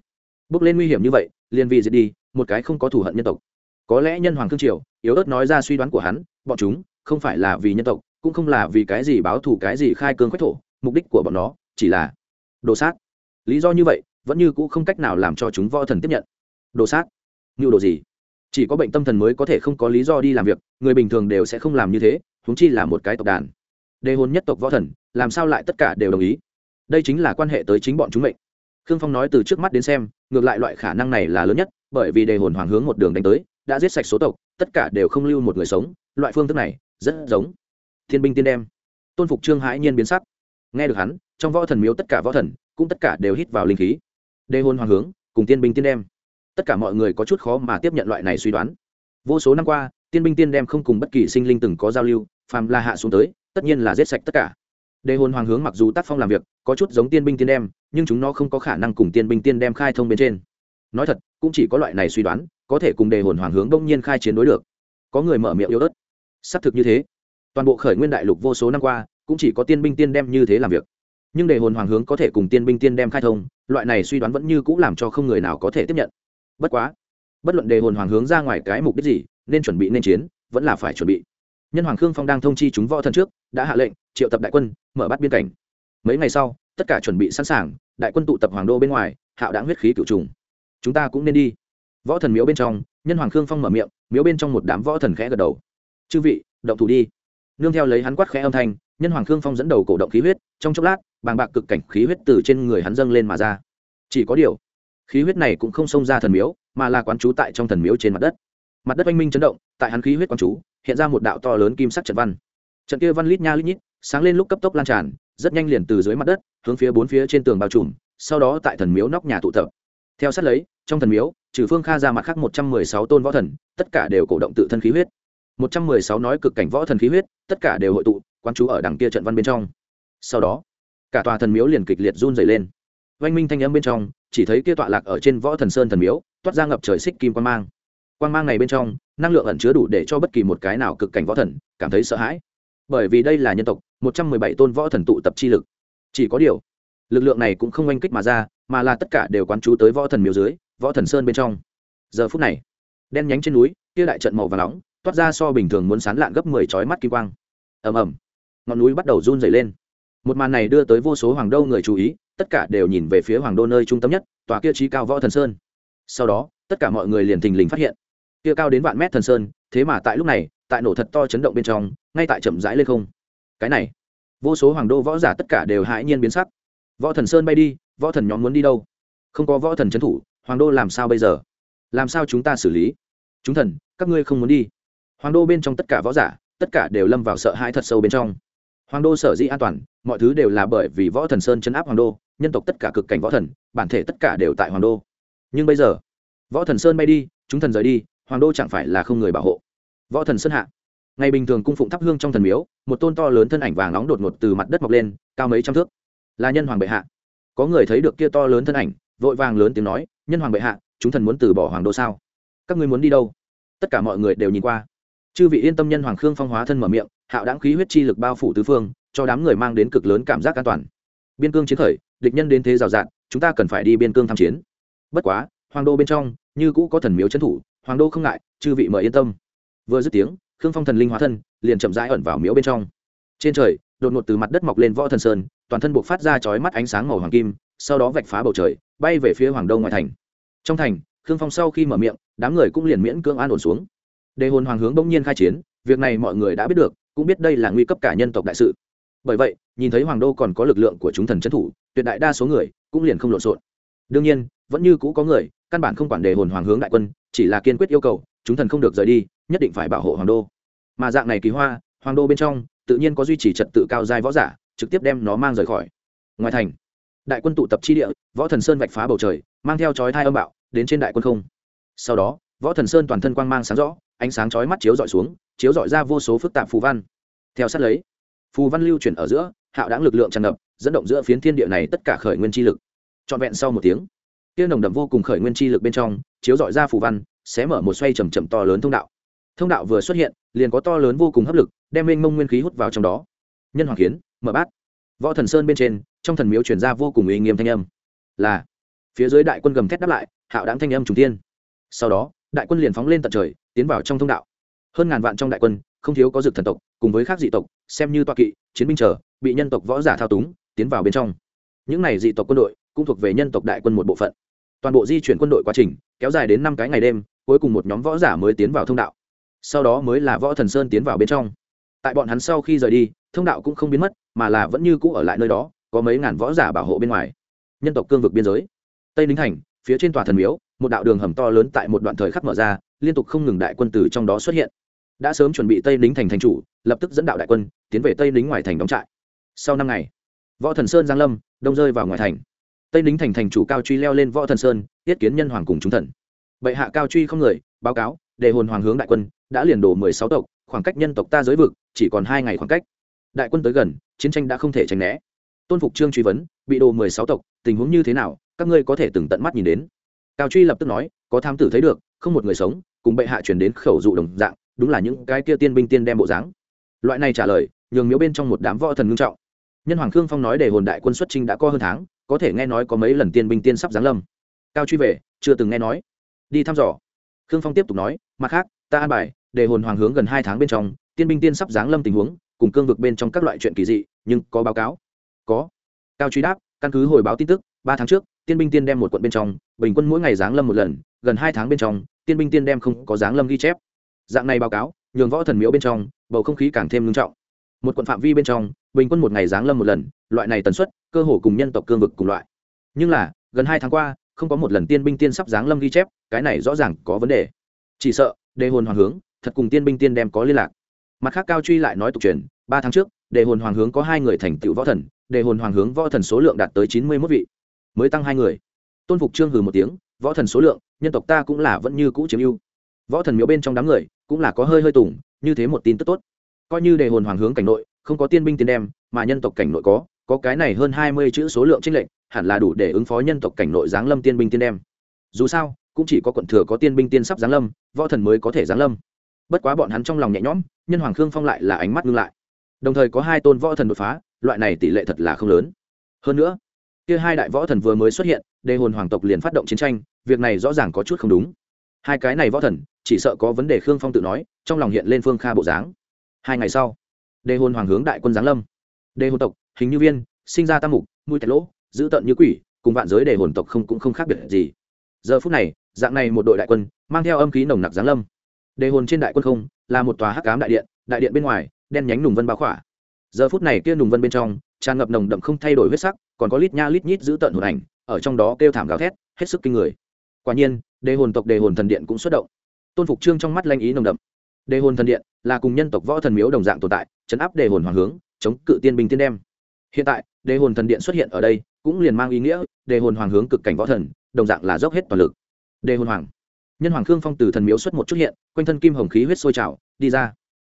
Bước lên nguy hiểm như vậy, liền vì diệt đi, một cái không có thù hận nhân tộc. Có lẽ nhân hoàng cương triều, yếu ớt nói ra suy đoán của hắn, bọn chúng, không phải là vì nhân tộc cũng không là vì cái gì báo thù cái gì khai cương quách thổ, mục đích của bọn nó chỉ là đồ sát. Lý do như vậy, vẫn như cũ không cách nào làm cho chúng võ thần tiếp nhận. Đồ sát? Như đồ gì? Chỉ có bệnh tâm thần mới có thể không có lý do đi làm việc, người bình thường đều sẽ không làm như thế thúng chi là một cái tộc đàn. Đề hồn nhất tộc võ thần, làm sao lại tất cả đều đồng ý? Đây chính là quan hệ tới chính bọn chúng mệnh. Khương phong nói từ trước mắt đến xem, ngược lại loại khả năng này là lớn nhất, bởi vì đề hồn hoàng hướng một đường đánh tới, đã giết sạch số tộc, tất cả đều không lưu một người sống, loại phương thức này rất giống thiên binh tiên đem. Tôn phục trương hãi nhiên biến sắc. Nghe được hắn, trong võ thần miếu tất cả võ thần, cũng tất cả đều hít vào linh khí. Đề hồn hoàng hướng, cùng tiên binh tiên đem. Tất cả mọi người có chút khó mà tiếp nhận loại này suy đoán. Vô số năm qua, tiên binh tiên đem không cùng bất kỳ sinh linh từng có giao lưu, phàm la hạ xuống tới, tất nhiên là giết sạch tất cả. Đề hồn hoàng hướng mặc dù tác phong làm việc, có chút giống tiên binh tiên đem, nhưng chúng nó không có khả năng cùng tiên binh tiên đem khai thông bên trên. Nói thật, cũng chỉ có loại này suy đoán, có thể cùng đề hồn hoàng hướng đông nhiên khai chiến đối được. Có người mở miệng yếu ớt. Xác thực như thế toàn bộ khởi nguyên đại lục vô số năm qua, cũng chỉ có tiên binh tiên đem như thế làm việc. Nhưng đề hồn hoàng hướng có thể cùng tiên binh tiên đem khai thông, loại này suy đoán vẫn như cũng làm cho không người nào có thể tiếp nhận. Bất quá, bất luận đề hồn hoàng hướng ra ngoài cái mục đích gì, nên chuẩn bị nên chiến, vẫn là phải chuẩn bị. Nhân hoàng khương phong đang thông chi chúng võ thần trước, đã hạ lệnh, triệu tập đại quân, mở bắt biên cảnh. Mấy ngày sau, tất cả chuẩn bị sẵn sàng, đại quân tụ tập hoàng đô bên ngoài, hạo đáng huyết khí cựu trùng. Chúng ta cũng nên đi. Võ thần miếu bên trong, nhân hoàng khương phong mở miệng, miếu bên trong một đám võ thần khẽ gật đầu. Chư vị, động thủ đi nương theo lấy hắn quát khẽ âm thanh, nhân hoàng khương phong dẫn đầu cổ động khí huyết, trong chốc lát, bàng bạc cực cảnh khí huyết từ trên người hắn dâng lên mà ra. Chỉ có điều, khí huyết này cũng không xông ra thần miếu, mà là quán trú tại trong thần miếu trên mặt đất. Mặt đất oanh minh chấn động, tại hắn khí huyết quán trú hiện ra một đạo to lớn kim sắc trận văn. Trận kia văn lít nha lít nhít, sáng lên lúc cấp tốc lan tràn, rất nhanh liền từ dưới mặt đất, hướng phía bốn phía trên tường bao trùm, sau đó tại thần miếu nóc nhà tụ tập. Theo sát lấy, trong thần miếu, trừ phương kha ra mặt khác một trăm mười sáu tôn võ thần, tất cả đều cổ động tự thân khí huyết một trăm mười sáu nói cực cảnh võ thần khí huyết, tất cả đều hội tụ, quán chú ở đằng kia trận văn bên trong. Sau đó, cả tòa thần miếu liền kịch liệt run dày lên. Oanh minh thanh âm bên trong, chỉ thấy kia tọa lạc ở trên võ thần sơn thần miếu, toát ra ngập trời xích kim quan mang. Quan mang này bên trong, năng lượng ẩn chứa đủ để cho bất kỳ một cái nào cực cảnh võ thần cảm thấy sợ hãi. Bởi vì đây là nhân tộc, một trăm mười bảy tôn võ thần tụ tập chi lực. Chỉ có điều, lực lượng này cũng không oanh kích mà ra, mà là tất cả đều quán chú tới võ thần miếu dưới, võ thần sơn bên trong. Giờ phút này, đen nhánh trên núi, kia đại trận màu và nóng toát ra so bình thường muốn sán lạn gấp mười chói mắt kỳ quang. Ầm ầm. Ngọn núi bắt đầu run dày lên. Một màn này đưa tới vô số hoàng đô người chú ý, tất cả đều nhìn về phía hoàng đô nơi trung tâm nhất, tòa kia trí cao võ thần sơn. Sau đó, tất cả mọi người liền thình lình phát hiện. Kia cao đến vạn mét thần sơn, thế mà tại lúc này, tại nổ thật to chấn động bên trong, ngay tại chậm rãi lên không. Cái này, vô số hoàng đô võ giả tất cả đều hãi nhiên biến sắc. Võ thần sơn bay đi, võ thần nhóm muốn đi đâu? Không có võ thần trấn thủ, hoàng đô làm sao bây giờ? Làm sao chúng ta xử lý? Chúng thần, các ngươi không muốn đi hoàng đô bên trong tất cả võ giả, tất cả đều lâm vào sợ hãi thật sâu bên trong. Hoàng đô sở dĩ an toàn, mọi thứ đều là bởi vì võ thần sơn chấn áp hoàng đô, nhân tộc tất cả cực cảnh võ thần, bản thể tất cả đều tại hoàng đô. Nhưng bây giờ, võ thần sơn bay đi, chúng thần rời đi, hoàng đô chẳng phải là không người bảo hộ. Võ thần sơn hạ, ngày bình thường cung phụng thắp hương trong thần miếu, một tôn to lớn thân ảnh vàng nóng đột ngột từ mặt đất mọc lên, cao mấy trăm thước. Là nhân hoàng bệ hạ. Có người thấy được kia to lớn thân ảnh, vội vàng lớn tiếng nói, nhân hoàng bệ hạ, chúng thần muốn từ bỏ hoàng đô sao? Các ngươi muốn đi đâu? Tất cả mọi người đều nhìn qua chư vị yên tâm nhân hoàng khương phong hóa thân mở miệng, hạo đáng khí huyết chi lực bao phủ tứ phương, cho đám người mang đến cực lớn cảm giác an toàn. Biên cương chiến khởi, địch nhân đến thế rào rạt, chúng ta cần phải đi biên cương tham chiến. Bất quá, hoàng đô bên trong, như cũ có thần miếu trấn thủ, hoàng đô không ngại, chư vị mời yên tâm. Vừa dứt tiếng, khương phong thần linh hóa thân, liền chậm rãi ẩn vào miếu bên trong. Trên trời, đột ngột từ mặt đất mọc lên võ thần sơn, toàn thân buộc phát ra chói mắt ánh sáng màu hoàng kim, sau đó vạch phá bầu trời, bay về phía hoàng đô ngoài thành. Trong thành, khương phong sau khi mở miệng, đám người cũng liền miễn cưỡng an ổn xuống đề hồn hoàng hướng bỗng nhiên khai chiến, việc này mọi người đã biết được, cũng biết đây là nguy cấp cả nhân tộc đại sự. Bởi vậy, nhìn thấy hoàng đô còn có lực lượng của chúng thần trấn thủ, tuyệt đại đa số người cũng liền không lộn xộn. Đương nhiên, vẫn như cũ có người, căn bản không quản đề hồn hoàng hướng đại quân, chỉ là kiên quyết yêu cầu, chúng thần không được rời đi, nhất định phải bảo hộ hoàng đô. Mà dạng này kỳ hoa, hoàng đô bên trong, tự nhiên có duy trì trật tự cao giai võ giả, trực tiếp đem nó mang rời khỏi. Ngoài thành, đại quân tụ tập chi địa, võ thần sơn vạch phá bầu trời, mang theo chói thai âm bạo, đến trên đại quân không. Sau đó, võ thần sơn toàn thân quang mang sáng rõ ánh sáng chói mắt chiếu dọi xuống, chiếu dọi ra vô số phức tạp phù văn. Theo sát lấy, phù văn lưu chuyển ở giữa, hạo đáng lực lượng tràn ngập, dẫn động giữa phiến thiên địa này tất cả khởi nguyên chi lực. Trọn vẹn sau một tiếng tiên nồng đậm vô cùng khởi nguyên chi lực bên trong, chiếu dọi ra phù văn sẽ mở một xoay chầm chậm to lớn thông đạo. Thông đạo vừa xuất hiện, liền có to lớn vô cùng hấp lực, đem mênh mông nguyên khí hút vào trong đó. Nhân hoàng kiến, mở bát. Võ thần sơn bên trên, trong thần miếu chuyển ra vô cùng uy nghiêm thanh âm. Là, phía dưới đại quân gầm thét đáp lại, hạo đáng thanh âm trùng tiên sau đó đại quân liền phóng lên tận trời, tiến vào trong thông đạo. Hơn ngàn vạn trong đại quân, không thiếu có dược thần tộc, cùng với các dị tộc, xem như toa kỵ, chiến binh chờ, bị nhân tộc võ giả thao túng, tiến vào bên trong. Những này dị tộc quân đội cũng thuộc về nhân tộc đại quân một bộ phận. Toàn bộ di chuyển quân đội quá trình kéo dài đến năm cái ngày đêm, cuối cùng một nhóm võ giả mới tiến vào thông đạo. Sau đó mới là võ thần sơn tiến vào bên trong. Tại bọn hắn sau khi rời đi, thông đạo cũng không biến mất, mà là vẫn như cũ ở lại nơi đó, có mấy ngàn võ giả bảo hộ bên ngoài. Nhân tộc cương vực biên giới. Tây ninh thành phía trên tòa thần miếu, một đạo đường hầm to lớn tại một đoạn thời khắc mở ra, liên tục không ngừng đại quân từ trong đó xuất hiện. Đã sớm chuẩn bị tây lính thành thành chủ, lập tức dẫn đạo đại quân, tiến về tây lính ngoài thành đóng trại. Sau năm ngày, võ thần sơn giang lâm, đông rơi vào ngoài thành. Tây lính thành thành chủ cao truy leo lên võ thần sơn tiết kiến nhân hoàng cùng chúng thần. Bệ hạ cao truy không người, báo cáo đề hồn hoàng hướng đại quân, đã liền đổ mười sáu tộc, khoảng cách nhân tộc ta giới vực, chỉ còn hai ngày khoảng cách. Đại quân tới gần, chiến tranh đã không thể tránh né. Tôn phục trương truy vấn, bị đồ mười sáu tộc, tình huống như thế nào các ngươi có thể từng tận mắt nhìn đến. Cao truy lập tức nói, có tham tử thấy được, không một người sống, cùng bệ hạ chuyển đến khẩu dụ đồng dạng, đúng là những cái kia tiên binh tiên đem bộ dáng. Loại này trả lời, nhường miếu bên trong một đám võ thần ngưng trọng. Nhân hoàng khương phong nói để hồn đại quân xuất trinh đã có hơn tháng, có thể nghe nói có mấy lần tiên binh tiên sắp giáng lâm. Cao truy về, chưa từng nghe nói. Đi thăm dò. Khương phong tiếp tục nói, mặt khác, ta an bài, để hồn hoàng hướng gần hai tháng bên trong, tiên binh tiên sắp giáng lâm tình huống, cùng cương vực bên trong các loại chuyện kỳ dị, nhưng có báo cáo. Có. Cao truy đáp, căn cứ hồi báo tin tức, ba tháng trước tiên binh tiên đem một quận bên trong, bình quân mỗi ngày giáng lâm một lần, gần hai tháng bên trong, tiên binh tiên đem không có giáng lâm ghi chép. Dạng này báo cáo, nhường võ thần miếu bên trong, bầu không khí càng thêm nghiêm trọng. Một quận phạm vi bên trong, bình quân một ngày giáng lâm một lần, loại này tần suất, cơ hồ cùng nhân tộc cương vực cùng loại. Nhưng là, gần hai tháng qua, không có một lần tiên binh tiên sắp giáng lâm ghi chép, cái này rõ ràng có vấn đề. Chỉ sợ, đề hồn hoàng hướng, thật cùng tiên binh tiên đem có liên lạc. Mặt khác cao truy lại nói tục truyền, ba tháng trước, đề hồn hoàng hướng có hai người thành tựu võ thần, đề hồn hoàng hướng võ thần số lượng đạt tới chín mươi mốt vị mới tăng hai người. Tôn phục trương hừ một tiếng, võ thần số lượng, nhân tộc ta cũng là vẫn như cũ chiếm ưu. Võ thần miếu bên trong đám người, cũng là có hơi hơi tùng, như thế một tin tức tốt. Coi như đề hồn hoàng hướng cảnh nội, không có tiên binh tiên đem, mà nhân tộc cảnh nội có có cái này hơn hai mươi chữ số lượng trích lệnh hẳn là đủ để ứng phó nhân tộc cảnh nội giáng lâm tiên binh tiên đem. Dù sao, cũng chỉ có quận thừa có tiên binh tiên sắp giáng lâm, võ thần mới có thể giáng lâm. Bất quá bọn hắn trong lòng nhẹ nhõm, nhân hoàng khương phong lại là ánh mắt ngưng lại. Đồng thời có hai tôn võ thần đột phá, loại này tỷ lệ thật là không lớn. Hơn nữa kia hai đại võ thần vừa mới xuất hiện đề hồn hoàng tộc liền phát động chiến tranh, việc này rõ ràng có chút không đúng. Hai cái này võ thần, chỉ sợ có vấn đề khương phong tự nói, trong lòng hiện lên phương kha bộ dáng. Hai ngày sau đề hồn hoàng hướng đại quân giáng lâm. Đề hồn tộc, hình như viên, sinh ra tam mục mũi tẹt lỗ, giữ tận như quỷ, cùng vạn giới đề hồn tộc không cũng không khác biệt gì. Giờ phút này, dạng này một đội đại quân, mang theo âm khí nồng nặc giáng lâm. Đề hồn trên đại quân không, là một tòa hắc cám đại điện đại điện bên ngoài, đen nhánh nùng vân bao khỏa. Giờ phút này kia nùng vân bên trong, tràn ngập nồng đậm không thay đổi huyết sắc còn có lít nha lít nhít giữ tận hồn ảnh, ở trong đó kêu thảm gào thét, hết sức kinh người. Quả nhiên, đề hồn tộc đề hồn thần điện cũng xuất động. Tôn phục trương trong mắt lanh ý nồng đậm. Đề hồn thần điện là cùng nhân tộc võ thần miếu đồng dạng tồn tại, chấn áp đề hồn hoàng hướng, chống cự tiên binh tiên đem. Hiện tại, đề hồn thần điện xuất hiện ở đây, cũng liền mang ý nghĩa, đề hồn hoàng hướng cực cảnh võ thần, đồng dạng là dốc hết toàn lực. Đề hồn hoàng. Nhân hoàng khương phong từ thần miếu xuất một chút hiện, quanh thân kim hồng khí huyết sôi trào, đi ra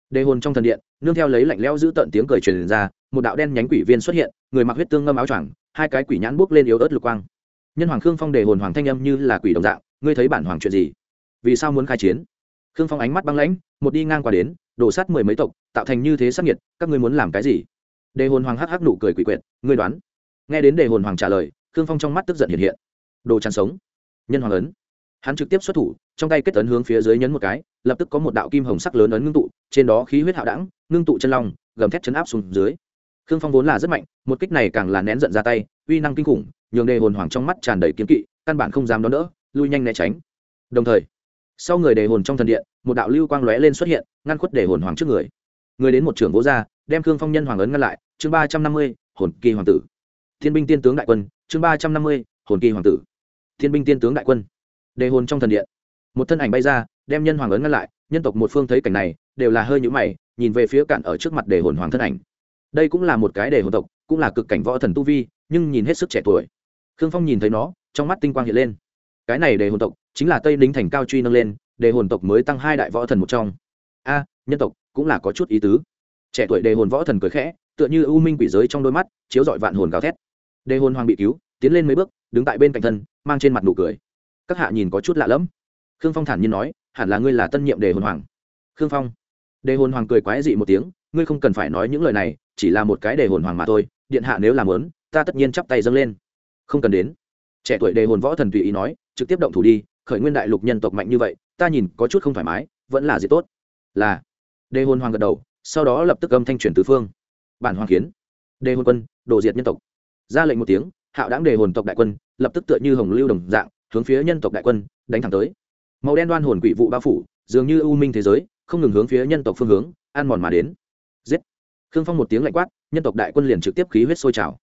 đề hồn trong thần điện, nương theo lấy lạnh lẽo giữ tận tiếng cười truyền ra, một đạo đen nhánh quỷ viên xuất hiện, người mặc huyết tương ngâm áo choàng, hai cái quỷ nhãn buốc lên yếu ớt lục quang. Nhân hoàng khương phong đề hồn hoàng thanh âm như là quỷ đồng dạng, ngươi thấy bản hoàng chuyện gì? Vì sao muốn khai chiến? Khương phong ánh mắt băng lãnh, một đi ngang qua đến đổ sát mười mấy tộc, tạo thành như thế sắc nhiệt các ngươi muốn làm cái gì? Đề hồn hoàng hắc hắc nụ cười quỷ quyệt, ngươi đoán? Nghe đến đề hồn hoàng trả lời, khương phong trong mắt tức giận hiện hiện. Đồ chăn sống. Nhân hoàng ấn. Hắn trực tiếp xuất thủ, trong tay kết ấn hướng phía dưới nhấn một cái lập tức có một đạo kim hồng sắc lớn ấn ngưng tụ, trên đó khí huyết hạo đẳng, ngưng tụ chân long, gầm thét chấn áp xuống dưới. Khương phong vốn là rất mạnh, một kích này càng là nén giận ra tay, uy năng kinh khủng, nhường đề hồn hoàng trong mắt tràn đầy kiếm kỵ, căn bản không dám đón đỡ, lui nhanh né tránh. Đồng thời, sau người đề hồn trong thần điện, một đạo lưu quang lóe lên xuất hiện, ngăn khuất đề hồn hoàng trước người. Người đến một trưởng vỗ ra, đem khương phong nhân hoàng ấn ngăn lại, chương ba trăm năm mươi, hồn kỳ hoàng tử. Thiên binh tiên tướng đại quân, chương ba trăm năm mươi, hồn kỳ hoàng tử. Thiên binh tiên tướng đại quân, đề hồn trong thần điện một thân ảnh bay ra, đem nhân hoàng ấn ngăn lại, nhân tộc một phương thấy cảnh này, đều là hơi nhũ mày, nhìn về phía cạn ở trước mặt đề hồn hoàng thân ảnh. Đây cũng là một cái đề hồn tộc, cũng là cực cảnh võ thần tu vi, nhưng nhìn hết sức trẻ tuổi. Khương phong nhìn thấy nó, trong mắt tinh quang hiện lên. Cái này đề hồn tộc, chính là tây đính thành cao truy nâng lên đề hồn tộc mới tăng hai đại võ thần một trong. A, nhân tộc, cũng là có chút ý tứ. Trẻ tuổi đề hồn võ thần cười khẽ, tựa như ưu minh quỷ giới trong đôi mắt, chiếu dọi vạn hồn gào thét. Đề hồn hoàng bị cứu, tiến lên mấy bước, đứng tại bên cạnh thân, mang trên mặt nụ cười. Các hạ nhìn có chút lạ lẫm khương phong thản nhiên nói, hẳn là ngươi là tân nhiệm đề hồn hoàng. Khương phong, đề hồn hoàng cười quái dị một tiếng, ngươi không cần phải nói những lời này, chỉ là một cái đề hồn hoàng mà thôi, điện hạ nếu làm lớn ta tất nhiên chắp tay dâng lên. Không cần đến. Trẻ tuổi đề hồn võ thần tùy ý nói, trực tiếp động thủ đi, khởi nguyên đại lục nhân tộc mạnh như vậy, ta nhìn có chút không thoải mái, vẫn là gì tốt. Là, đề hồn hoàng gật đầu, sau đó lập tức âm thanh chuyển tứ phương. Bản hoàng kiến, đề hồn quân đồ diệt nhân tộc. Ra lệnh một tiếng, hạo đáng đề hồn tộc đại quân, lập tức tựa như hồng lưu đồng dạng, hướng phía nhân tộc đại quân, đánh thẳng tới màu đen đoan hồn quỷ vụ bao phủ, dường như u minh thế giới, không ngừng hướng phía nhân tộc phương hướng, ăn mòn mà đến. Giết! Khương phong một tiếng lạnh quát, nhân tộc đại quân liền trực tiếp khí huyết sôi trào.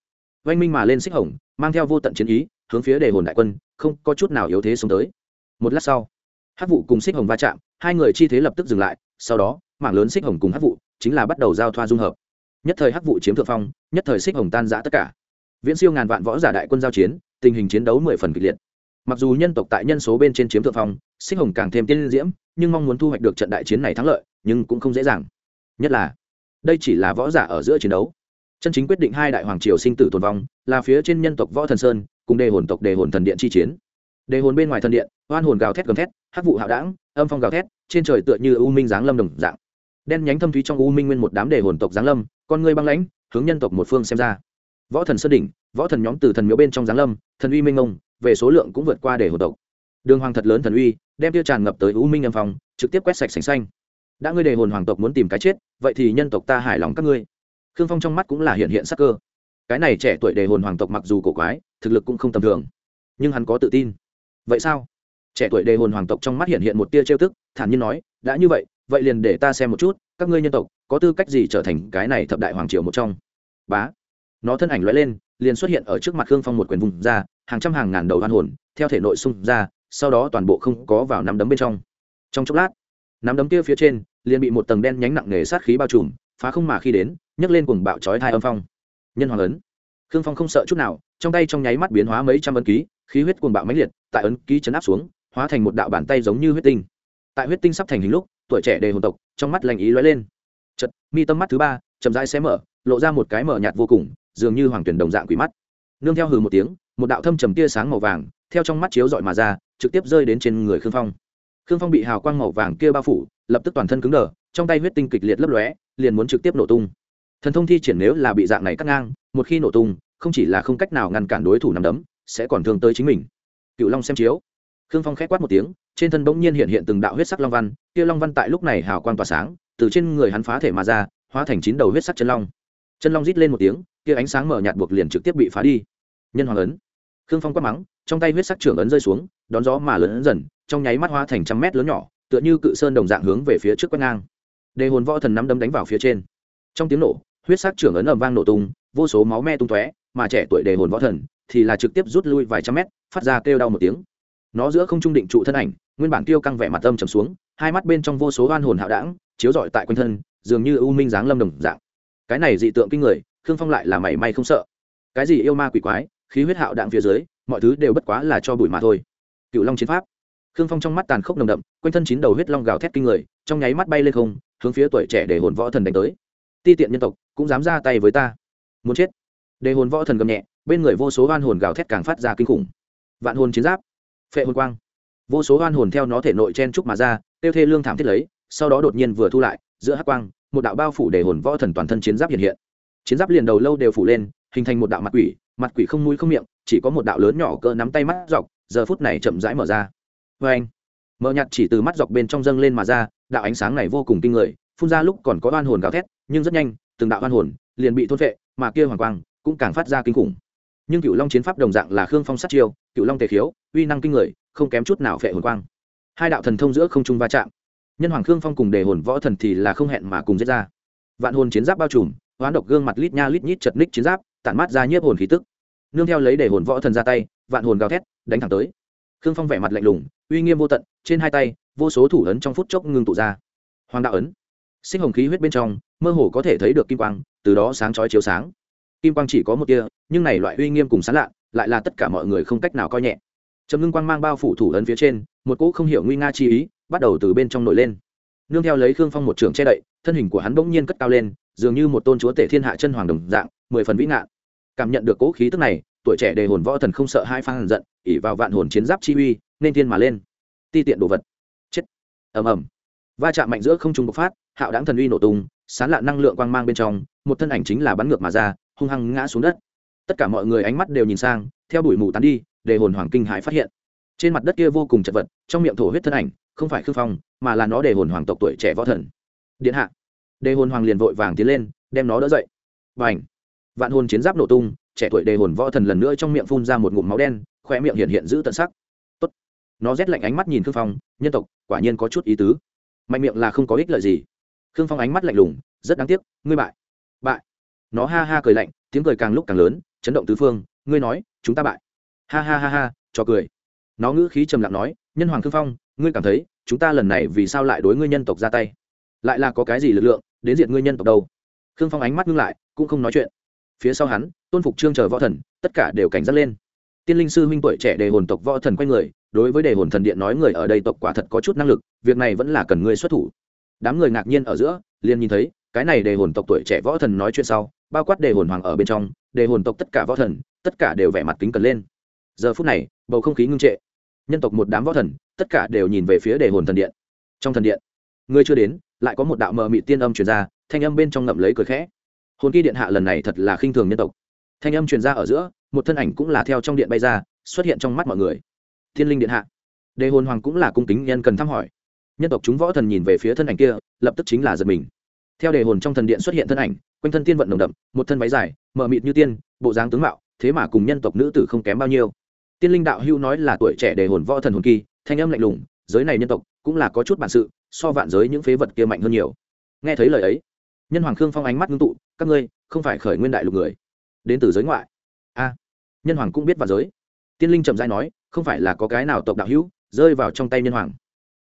Oanh minh mà lên xích hồng, mang theo vô tận chiến ý, hướng phía đề hồn đại quân, không có chút nào yếu thế xuống tới. Một lát sau hát vụ cùng xích hồng va chạm, hai người chi thế lập tức dừng lại, sau đó, mảng lớn xích hồng cùng hát vụ chính là bắt đầu giao thoa dung hợp. Nhất thời hát vụ chiếm thượng phong, nhất thời xích hồng tan giã tất cả. Viễn siêu ngàn vạn võ giả đại quân giao chiến, tình hình chiến đấu mười phần kịch liệt mặc dù nhân tộc tại nhân số bên trên chiếm thượng phong, xích hồng càng thêm tiên diễm, nhưng mong muốn thu hoạch được trận đại chiến này thắng lợi, nhưng cũng không dễ dàng. Nhất là, đây chỉ là võ giả ở giữa chiến đấu. Chân chính quyết định hai đại hoàng triều sinh tử tồn vong, là phía trên nhân tộc võ thần sơn, cùng đề hồn tộc đề hồn thần điện chi chiến. Đề hồn bên ngoài thần điện, oan hồn gào thét gầm thét hát vụ hạo đảng, âm phong gào thét, trên trời tựa như u minh giáng lâm đồng dạng. Đen nhánh thâm thúy trong u minh nguyên một đám đề hồn tộc giáng lâm, con người băng lãnh, hướng nhân tộc một phương xem ra. Võ thần sơn đỉnh, võ thần nhóm từ thần miếu bên trong giáng lâm, thần uy minh ông về số lượng cũng vượt qua để hồn tộc. Đường hoàng thật lớn thần uy đem tiêu tràn ngập tới u minh âm phòng, trực tiếp quét sạch sành xanh. Đã ngươi đề hồn hoàng tộc muốn tìm cái chết vậy thì nhân tộc ta hài lòng các ngươi. Khương phong trong mắt cũng là hiện hiện sắc cơ. Cái này trẻ tuổi đề hồn hoàng tộc mặc dù cổ quái thực lực cũng không tầm thường nhưng hắn có tự tin. Vậy sao? Trẻ tuổi đề hồn hoàng tộc trong mắt hiện hiện một tia trêu tức thản nhiên nói đã như vậy vậy liền để ta xem một chút các ngươi nhân tộc có tư cách gì trở thành cái này thập đại hoàng triều một trong? Bá. Nó thân ảnh lóe lên liền xuất hiện ở trước mặt khương phong một quyền vùng ra, hàng trăm hàng ngàn đầu hoan hồn theo thể nội xung ra, sau đó toàn bộ không có vào nắm đấm bên trong. Trong chốc lát, nắm đấm kia phía trên liền bị một tầng đen nhánh nặng nề sát khí bao trùm, phá không mà khi đến, nhấc lên cuồng bạo chói thai âm phong. Nhân hoàng ấn. Khương phong không sợ chút nào, trong tay trong nháy mắt biến hóa mấy trăm ấn ký, khí huyết cuồng bạo mãnh liệt, tại ấn ký chấn áp xuống, hóa thành một đạo bàn tay giống như huyết tinh. Tại huyết tinh sắp thành hình lúc, tuổi trẻ đề hồn tộc trong mắt lành ý lóe lên. Chật mi tâm mắt thứ ba chậm rãi xé mở, lộ ra một cái mở nhạt vô cùng dường như hoàng tuyển đồng dạng quỷ mắt. Nương theo hừ một tiếng, một đạo thâm trầm tia sáng màu vàng, theo trong mắt chiếu dọi mà ra, trực tiếp rơi đến trên người khương phong. Khương phong bị hào quang màu vàng kia bao phủ, lập tức toàn thân cứng đờ, trong tay huyết tinh kịch liệt lấp lóe, liền muốn trực tiếp nổ tung. Thần thông thi triển nếu là bị dạng này cắt ngang, một khi nổ tung, không chỉ là không cách nào ngăn cản đối thủ nằm đấm, sẽ còn thương tới chính mình. Cựu long xem chiếu. Khương phong khép quát một tiếng, trên thân bỗng nhiên hiện hiện từng đạo huyết sắc long văn, kia long văn tại lúc này hào quang tỏa sáng, từ trên người hắn phá thể mà ra, hóa thành chín đầu huyết sắc chân long. Chân long rít lên một tiếng kia ánh sáng mở nhạt buộc liền trực tiếp bị phá đi. Nhân hoàng ấn. Khương phong quát mắng, trong tay huyết sắc trưởng ấn rơi xuống, đón gió mà lớn dần, trong nháy mắt hóa thành trăm mét lớn nhỏ, tựa như cự sơn đồng dạng hướng về phía trước quét ngang. Đề hồn võ thần nắm đấm đánh vào phía trên. Trong tiếng nổ, huyết sắc trưởng ấn ầm vang nổ tung, vô số máu me tung tóe, mà trẻ tuổi đề hồn võ thần thì là trực tiếp rút lui vài trăm mét, phát ra kêu đau một tiếng. Nó giữa không trung định trụ thân ảnh, nguyên bản tiêu căng vẻ mặt âm trầm xuống, hai mắt bên trong vô số oan hồn hạo đảng chiếu rọi tại quanh thân, dường như u minh dáng lâm đồng dạng. Cái này dị tượng kinh người khương phong lại là mảy may không sợ. Cái gì yêu ma quỷ quái, khí huyết hạo đạn phía dưới, mọi thứ đều bất quá là cho bụi mà thôi. Cựu long chiến pháp. Khương phong trong mắt tàn khốc nồng đậm, quanh thân chín đầu huyết long gào thét kinh người, trong nháy mắt bay lên không, hướng phía tuổi trẻ để hồn võ thần đánh tới. Ti tiện nhân tộc, cũng dám ra tay với ta. Muốn chết. Để hồn võ thần gầm nhẹ, bên người vô số oan hồn gào thét càng phát ra kinh khủng. Vạn hồn chiến giáp. Phệ hồn quang. Vô số oan hồn theo nó thể nội chen trúc mà ra, tiêu thê lương thảm thiết lấy, sau đó đột nhiên vừa thu lại, giữa hắc quang, một đạo bao phủ để hồn võ thần toàn thân chiến giáp hiện hiện chiến giáp liền đầu lâu đều phủ lên, hình thành một đạo mặt quỷ mặt quỷ không mũi không miệng, chỉ có một đạo lớn nhỏ cỡ nắm tay mắt dọc, giờ phút này chậm rãi mở ra. Vê anh, mở nhạt chỉ từ mắt dọc bên trong dâng lên mà ra, đạo ánh sáng này vô cùng kinh người, phun ra lúc còn có oan hồn gào thét, nhưng rất nhanh, từng đạo oan hồn liền bị thôn vệ mà kia hoàng quang cũng càng phát ra kinh khủng. Nhưng cựu long chiến pháp đồng dạng là khương phong sát chiêu cựu long tề khiếu, uy năng kinh người, không kém chút nào phệ hồn quang. Hai đạo thần thông giữa không trung va chạm. Nhân hoàng khương phong cùng đề hồn võ thần thì là không hẹn mà cùng giết ra. Vạn hồn chiến giáp bao trùm hoán độc gương mặt lít nha lít nhít chật ních chiến giáp, tản mát ra nhiếp hồn khí tức. Nương theo lấy để hồn võ thần ra tay, vạn hồn gào thét, đánh thẳng tới. Khương phong vẻ mặt lạnh lùng, uy nghiêm vô tận, trên hai tay, vô số thủ ấn trong phút chốc ngưng tụ ra. Hoàng đạo ấn. Sinh hồng khí huyết bên trong, mơ hồ có thể thấy được kim quang, từ đó sáng chói chiếu sáng. Kim quang chỉ có một tia, nhưng này loại uy nghiêm cùng sán lạ, lại là tất cả mọi người không cách nào coi nhẹ. Trầm ngưng quang mang bao phủ thủ ấn phía trên, một cỗ không hiểu nguy nga chi ý, bắt đầu từ bên trong nổi lên. Nương theo lấy khương phong một trường che đậy, thân hình của hắn bỗng nhiên cất cao lên dường như một tôn chúa tể thiên hạ chân hoàng đồng dạng, mười phần vĩ ngạn. Cảm nhận được cỗ khí tức này, tuổi trẻ đề hồn võ thần không sợ hai phan giận ỉ vào vạn hồn chiến giáp chi uy, nên thiên mà lên. Ti tiện đồ vật. Chết. Ầm ầm. Va chạm mạnh giữa không trung bộc phát, hạo đáng thần uy nổ tung, sán lạ năng lượng quang mang bên trong, một thân ảnh chính là bắn ngược mà ra, hung hăng ngã xuống đất. Tất cả mọi người ánh mắt đều nhìn sang, theo bụi mù tán đi, đề hồn hoàng kinh hãi phát hiện. Trên mặt đất kia vô cùng chật vật, trong miệng thổ huyết thân ảnh, không phải khư phong, mà là nó đề hồn hoàng tộc tuổi trẻ võ thần. Điện hạ đề hồn hoàng liền vội vàng tiến lên, đem nó đỡ dậy. Và ảnh vạn hồn chiến giáp nổ tung, trẻ tuổi đề hồn võ thần lần nữa trong miệng phun ra một ngụm máu đen khoe miệng hiện hiện giữ tận sắc. Tốt. nó rét lạnh ánh mắt nhìn khương phong, nhân tộc, quả nhiên có chút ý tứ. Mạnh miệng là không có ích lợi gì. Khương phong ánh mắt lạnh lùng, rất đáng tiếc, ngươi bại. Bại? Nó ha ha cười lạnh, tiếng cười càng lúc càng lớn, chấn động tứ phương, ngươi nói, chúng ta bại. Ha ha ha ha, cho cười. Nó ngữ khí trầm lặng nói, nhân hoàng khương phong, ngươi cảm thấy, chúng ta lần này vì sao lại đối ngươi nhân tộc ra tay? Lại là có cái gì lực lượng đến diện ngươi nhân tộc đâu? Khương phong ánh mắt ngưng lại, cũng không nói chuyện. Phía sau hắn, tôn phục trương chờ võ thần, tất cả đều cảnh giác lên. Tiên linh sư huynh tuổi trẻ đề hồn tộc võ thần quay người, đối với đề hồn thần điện nói người ở đây tộc quả thật có chút năng lực, việc này vẫn là cần ngươi xuất thủ. Đám người ngạc nhiên ở giữa, liền nhìn thấy, cái này đề hồn tộc tuổi trẻ võ thần nói chuyện sau, bao quát đề hồn hoàng ở bên trong, đề hồn tộc tất cả võ thần, tất cả đều vẻ mặt kính cẩn lên. Giờ phút này, bầu không khí ngưng trệ. Nhân tộc một đám võ thần, tất cả đều nhìn về phía đề hồn thần điện. Trong thần điện người chưa đến, lại có một đạo mờ mị tiên âm truyền ra, thanh âm bên trong ngậm lấy cười khẽ. Hồn kỳ điện hạ lần này thật là khinh thường nhân tộc. Thanh âm truyền ra ở giữa, một thân ảnh cũng là theo trong điện bay ra, xuất hiện trong mắt mọi người. Thiên linh điện hạ. Đề hồn hoàng cũng là cung kính nhân cần thăm hỏi. Nhân tộc chúng võ thần nhìn về phía thân ảnh kia, lập tức chính là giật mình. Theo đề hồn trong thần điện xuất hiện thân ảnh, quanh thân tiên vận nồng đậm, một thân váy dài, mờ mịt như tiên, bộ dáng tướng mạo, thế mà cùng nhân tộc nữ tử không kém bao nhiêu. Tiên linh đạo hưu nói là tuổi trẻ đề hồn võ thần hồn kỳ, thanh âm lạnh lùng, giới này nhân tộc cũng là có chút bản sự so vạn giới những phế vật kia mạnh hơn nhiều. Nghe thấy lời ấy, nhân hoàng khương phong ánh mắt ngưng tụ, các ngươi, không phải khởi nguyên đại lục người, đến từ giới ngoại. A, nhân hoàng cũng biết vạn giới. Tiên linh trầm dai nói, không phải là có cái nào tộc đạo hữu rơi vào trong tay nhân hoàng.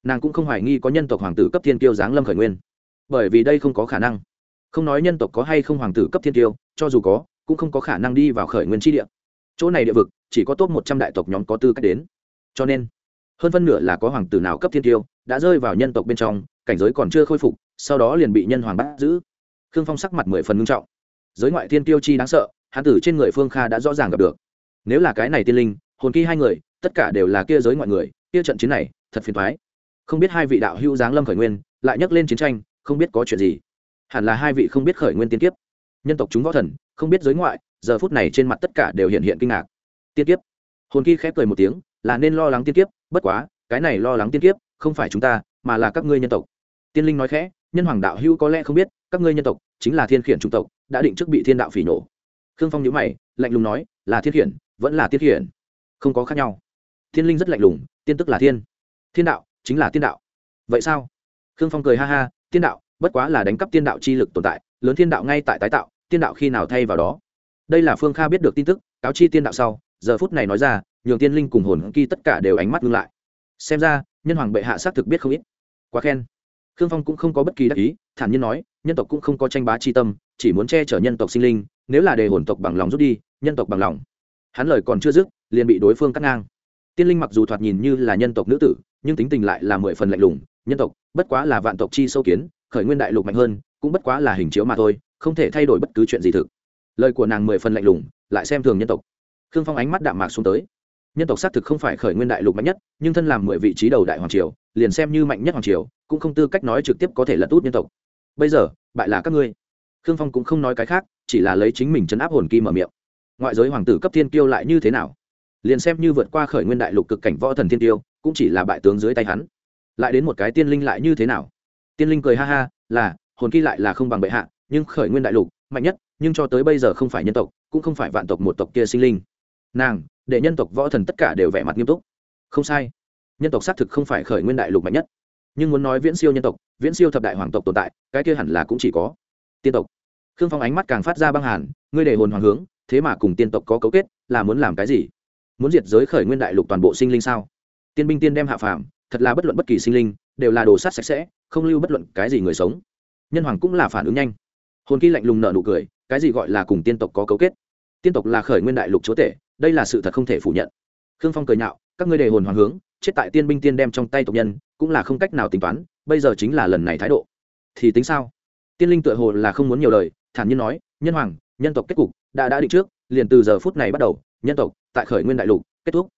Nàng cũng không hoài nghi có nhân tộc hoàng tử cấp thiên kiêu giáng lâm khởi nguyên, bởi vì đây không có khả năng. Không nói nhân tộc có hay không hoàng tử cấp thiên kiêu, cho dù có, cũng không có khả năng đi vào khởi nguyên tri địa. Chỗ này địa vực, chỉ có top một trăm đại tộc nhóm có tư cách đến. Cho nên, hơn phân nửa là có hoàng tử nào cấp thiên tiêu đã rơi vào nhân tộc bên trong, cảnh giới còn chưa khôi phục, sau đó liền bị nhân hoàng bắt giữ. Khương phong sắc mặt mười phần ngưng trọng. Giới ngoại thiên tiêu chi đáng sợ hán tử trên người phương kha đã rõ ràng gặp được. Nếu là cái này tiên linh, hồn ký hai người, tất cả đều là kia giới ngoại người, kia trận chiến này, thật phiền thoái không biết hai vị đạo hữu giáng lâm khởi nguyên, lại nhắc lên chiến tranh, không biết có chuyện gì. Hẳn là hai vị không biết khởi nguyên tiên kiếp. Nhân tộc chúng võ thần, không biết giới ngoại, giờ phút này trên mặt tất cả đều hiện hiện kinh ngạc. Tiên kiếp. Hồn kỳ khép cười một tiếng, là nên lo lắng tiên kiếp, bất quá, cái này lo lắng tiên kiếp không phải chúng ta, mà là các ngươi nhân tộc. Tiên linh nói khẽ, nhân hoàng đạo hữu có lẽ không biết, các ngươi nhân tộc chính là thiên khiển trung tộc, đã định trước bị thiên đạo phỉ nổ. Khương phong nhíu mày, lạnh lùng nói, là thiên khiển, vẫn là tiên khiển. Không có khác nhau. Thiên linh rất lạnh lùng, tiên tức là thiên. Thiên đạo chính là tiên đạo. Vậy sao? Khương phong cười ha ha, tiên đạo, bất quá là đánh cắp tiên đạo chi lực tồn tại, lớn thiên đạo ngay tại tái tạo, tiên đạo khi nào thay vào đó? Đây là phương kha biết được tin tức, cáo chi tiên đạo sau, giờ phút này nói ra, nhường tiên linh cùng hồn kỳ tất cả đều ánh mắt ngưng lại. Xem ra nhân hoàng bệ hạ xác thực biết không ít. Quá khen. Khương phong cũng không có bất kỳ đắc ý, thản nhiên nói, nhân tộc cũng không có tranh bá chi tâm, chỉ muốn che chở nhân tộc sinh linh, nếu là đề hồn tộc bằng lòng rút đi, nhân tộc bằng lòng. Hắn lời còn chưa dứt, liền bị đối phương cắt ngang. Tiên linh mặc dù thoạt nhìn như là nhân tộc nữ tử, nhưng tính tình lại là mười phần lạnh lùng, nhân tộc, bất quá là vạn tộc chi sâu kiến, khởi nguyên đại lục mạnh hơn, cũng bất quá là hình chiếu mà thôi, không thể thay đổi bất cứ chuyện gì thực. Lời của nàng mười phần lạnh lùng, lại xem thường nhân tộc. Khương phong ánh mắt đạm mạc xuống tới nhân tộc xác thực không phải khởi nguyên đại lục mạnh nhất, nhưng thân làm mười vị trí đầu đại hoàng triều, liền xem như mạnh nhất hoàng triều, cũng không tư cách nói trực tiếp có thể lật út nhân tộc. Bây giờ, bại là các ngươi. Khương phong cũng không nói cái khác, chỉ là lấy chính mình chấn áp hồn kim mở miệng. Ngoại giới hoàng tử cấp thiên kiêu lại như thế nào? Liền xem như vượt qua khởi nguyên đại lục cực cảnh võ thần thiên tiêu cũng chỉ là bại tướng dưới tay hắn. Lại đến một cái tiên linh lại như thế nào? Tiên linh cười ha ha, là, hồn kỳ lại là không bằng bệ hạ, nhưng khởi nguyên đại lục, mạnh nhất, nhưng cho tới bây giờ không phải nhân tộc, cũng không phải vạn tộc một tộc kia sinh linh. Nàng để nhân tộc võ thần tất cả đều vẻ mặt nghiêm túc. Không sai. Nhân tộc xác thực không phải khởi nguyên đại lục mạnh nhất. Nhưng muốn nói viễn siêu nhân tộc, viễn siêu thập đại hoàng tộc tồn tại, cái kia hẳn là cũng chỉ có tiên tộc. Khương phong ánh mắt càng phát ra băng hàn, ngươi để hồn hoàng hướng, thế mà cùng tiên tộc có cấu kết, là muốn làm cái gì? Muốn diệt giới khởi nguyên đại lục toàn bộ sinh linh sao? Tiên binh tiên đem hạ phàm, thật là bất luận bất kỳ sinh linh, đều là đồ sát sạch sẽ, không lưu bất luận cái gì người sống. Nhân hoàng cũng là phản ứng nhanh. Hồn kỳ lạnh lùng nợ nụ cười, cái gì gọi là cùng tiên tộc có cấu kết? Tiên tộc là khởi nguyên đại lục chúa tể đây là sự thật không thể phủ nhận. Khương phong cười nhạo, các ngươi đề hồn hoàng hướng, chết tại tiên binh tiên đem trong tay tộc nhân, cũng là không cách nào tính toán, bây giờ chính là lần này thái độ. Thì tính sao? Tiên linh tựa hồ là không muốn nhiều lời, thản nhiên nói, nhân hoàng, nhân tộc kết cục, đã đã định trước, liền từ giờ phút này bắt đầu, nhân tộc, tại khởi nguyên đại lục, kết thúc.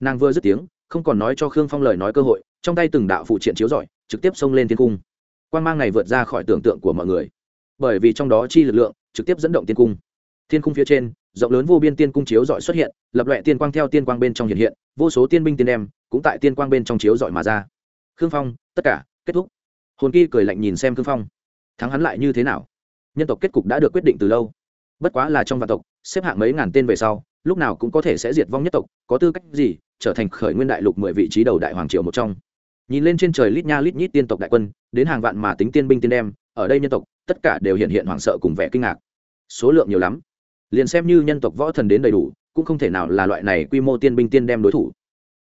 Nàng vừa dứt tiếng, không còn nói cho khương phong lời nói cơ hội, trong tay từng đạo phụ triện chiếu rọi, trực tiếp xông lên thiên cung. Quan mang này vượt ra khỏi tưởng tượng của mọi người. Bởi vì trong đó chi lực lượng, trực tiếp dẫn động tiên cung. Thiên cung phía trên rộng lớn vô biên tiên cung chiếu dọi xuất hiện, lập loại tiên quang theo tiên quang bên trong hiện hiện, vô số tiên binh tiên đem cũng tại tiên quang bên trong chiếu dọi mà ra. Khương phong, tất cả, kết thúc. Hồn kỳ cười lạnh nhìn xem khương phong. Thắng hắn lại như thế nào? Nhân tộc kết cục đã được quyết định từ lâu. Bất quá là trong vạn tộc, xếp hạng mấy ngàn tên về sau, lúc nào cũng có thể sẽ diệt vong nhất tộc, có tư cách gì trở thành khởi nguyên đại lục mười vị trí đầu đại hoàng triều một trong. Nhìn lên trên trời lít nha lít nhít tiên tộc đại quân, đến hàng vạn mà tính tiên binh tiên đem, ở đây nhân tộc, tất cả đều hiện hiện hoảng sợ cùng vẻ kinh ngạc. Số lượng nhiều lắm liền xem như nhân tộc võ thần đến đầy đủ, cũng không thể nào là loại này quy mô tiên binh tiên đem đối thủ.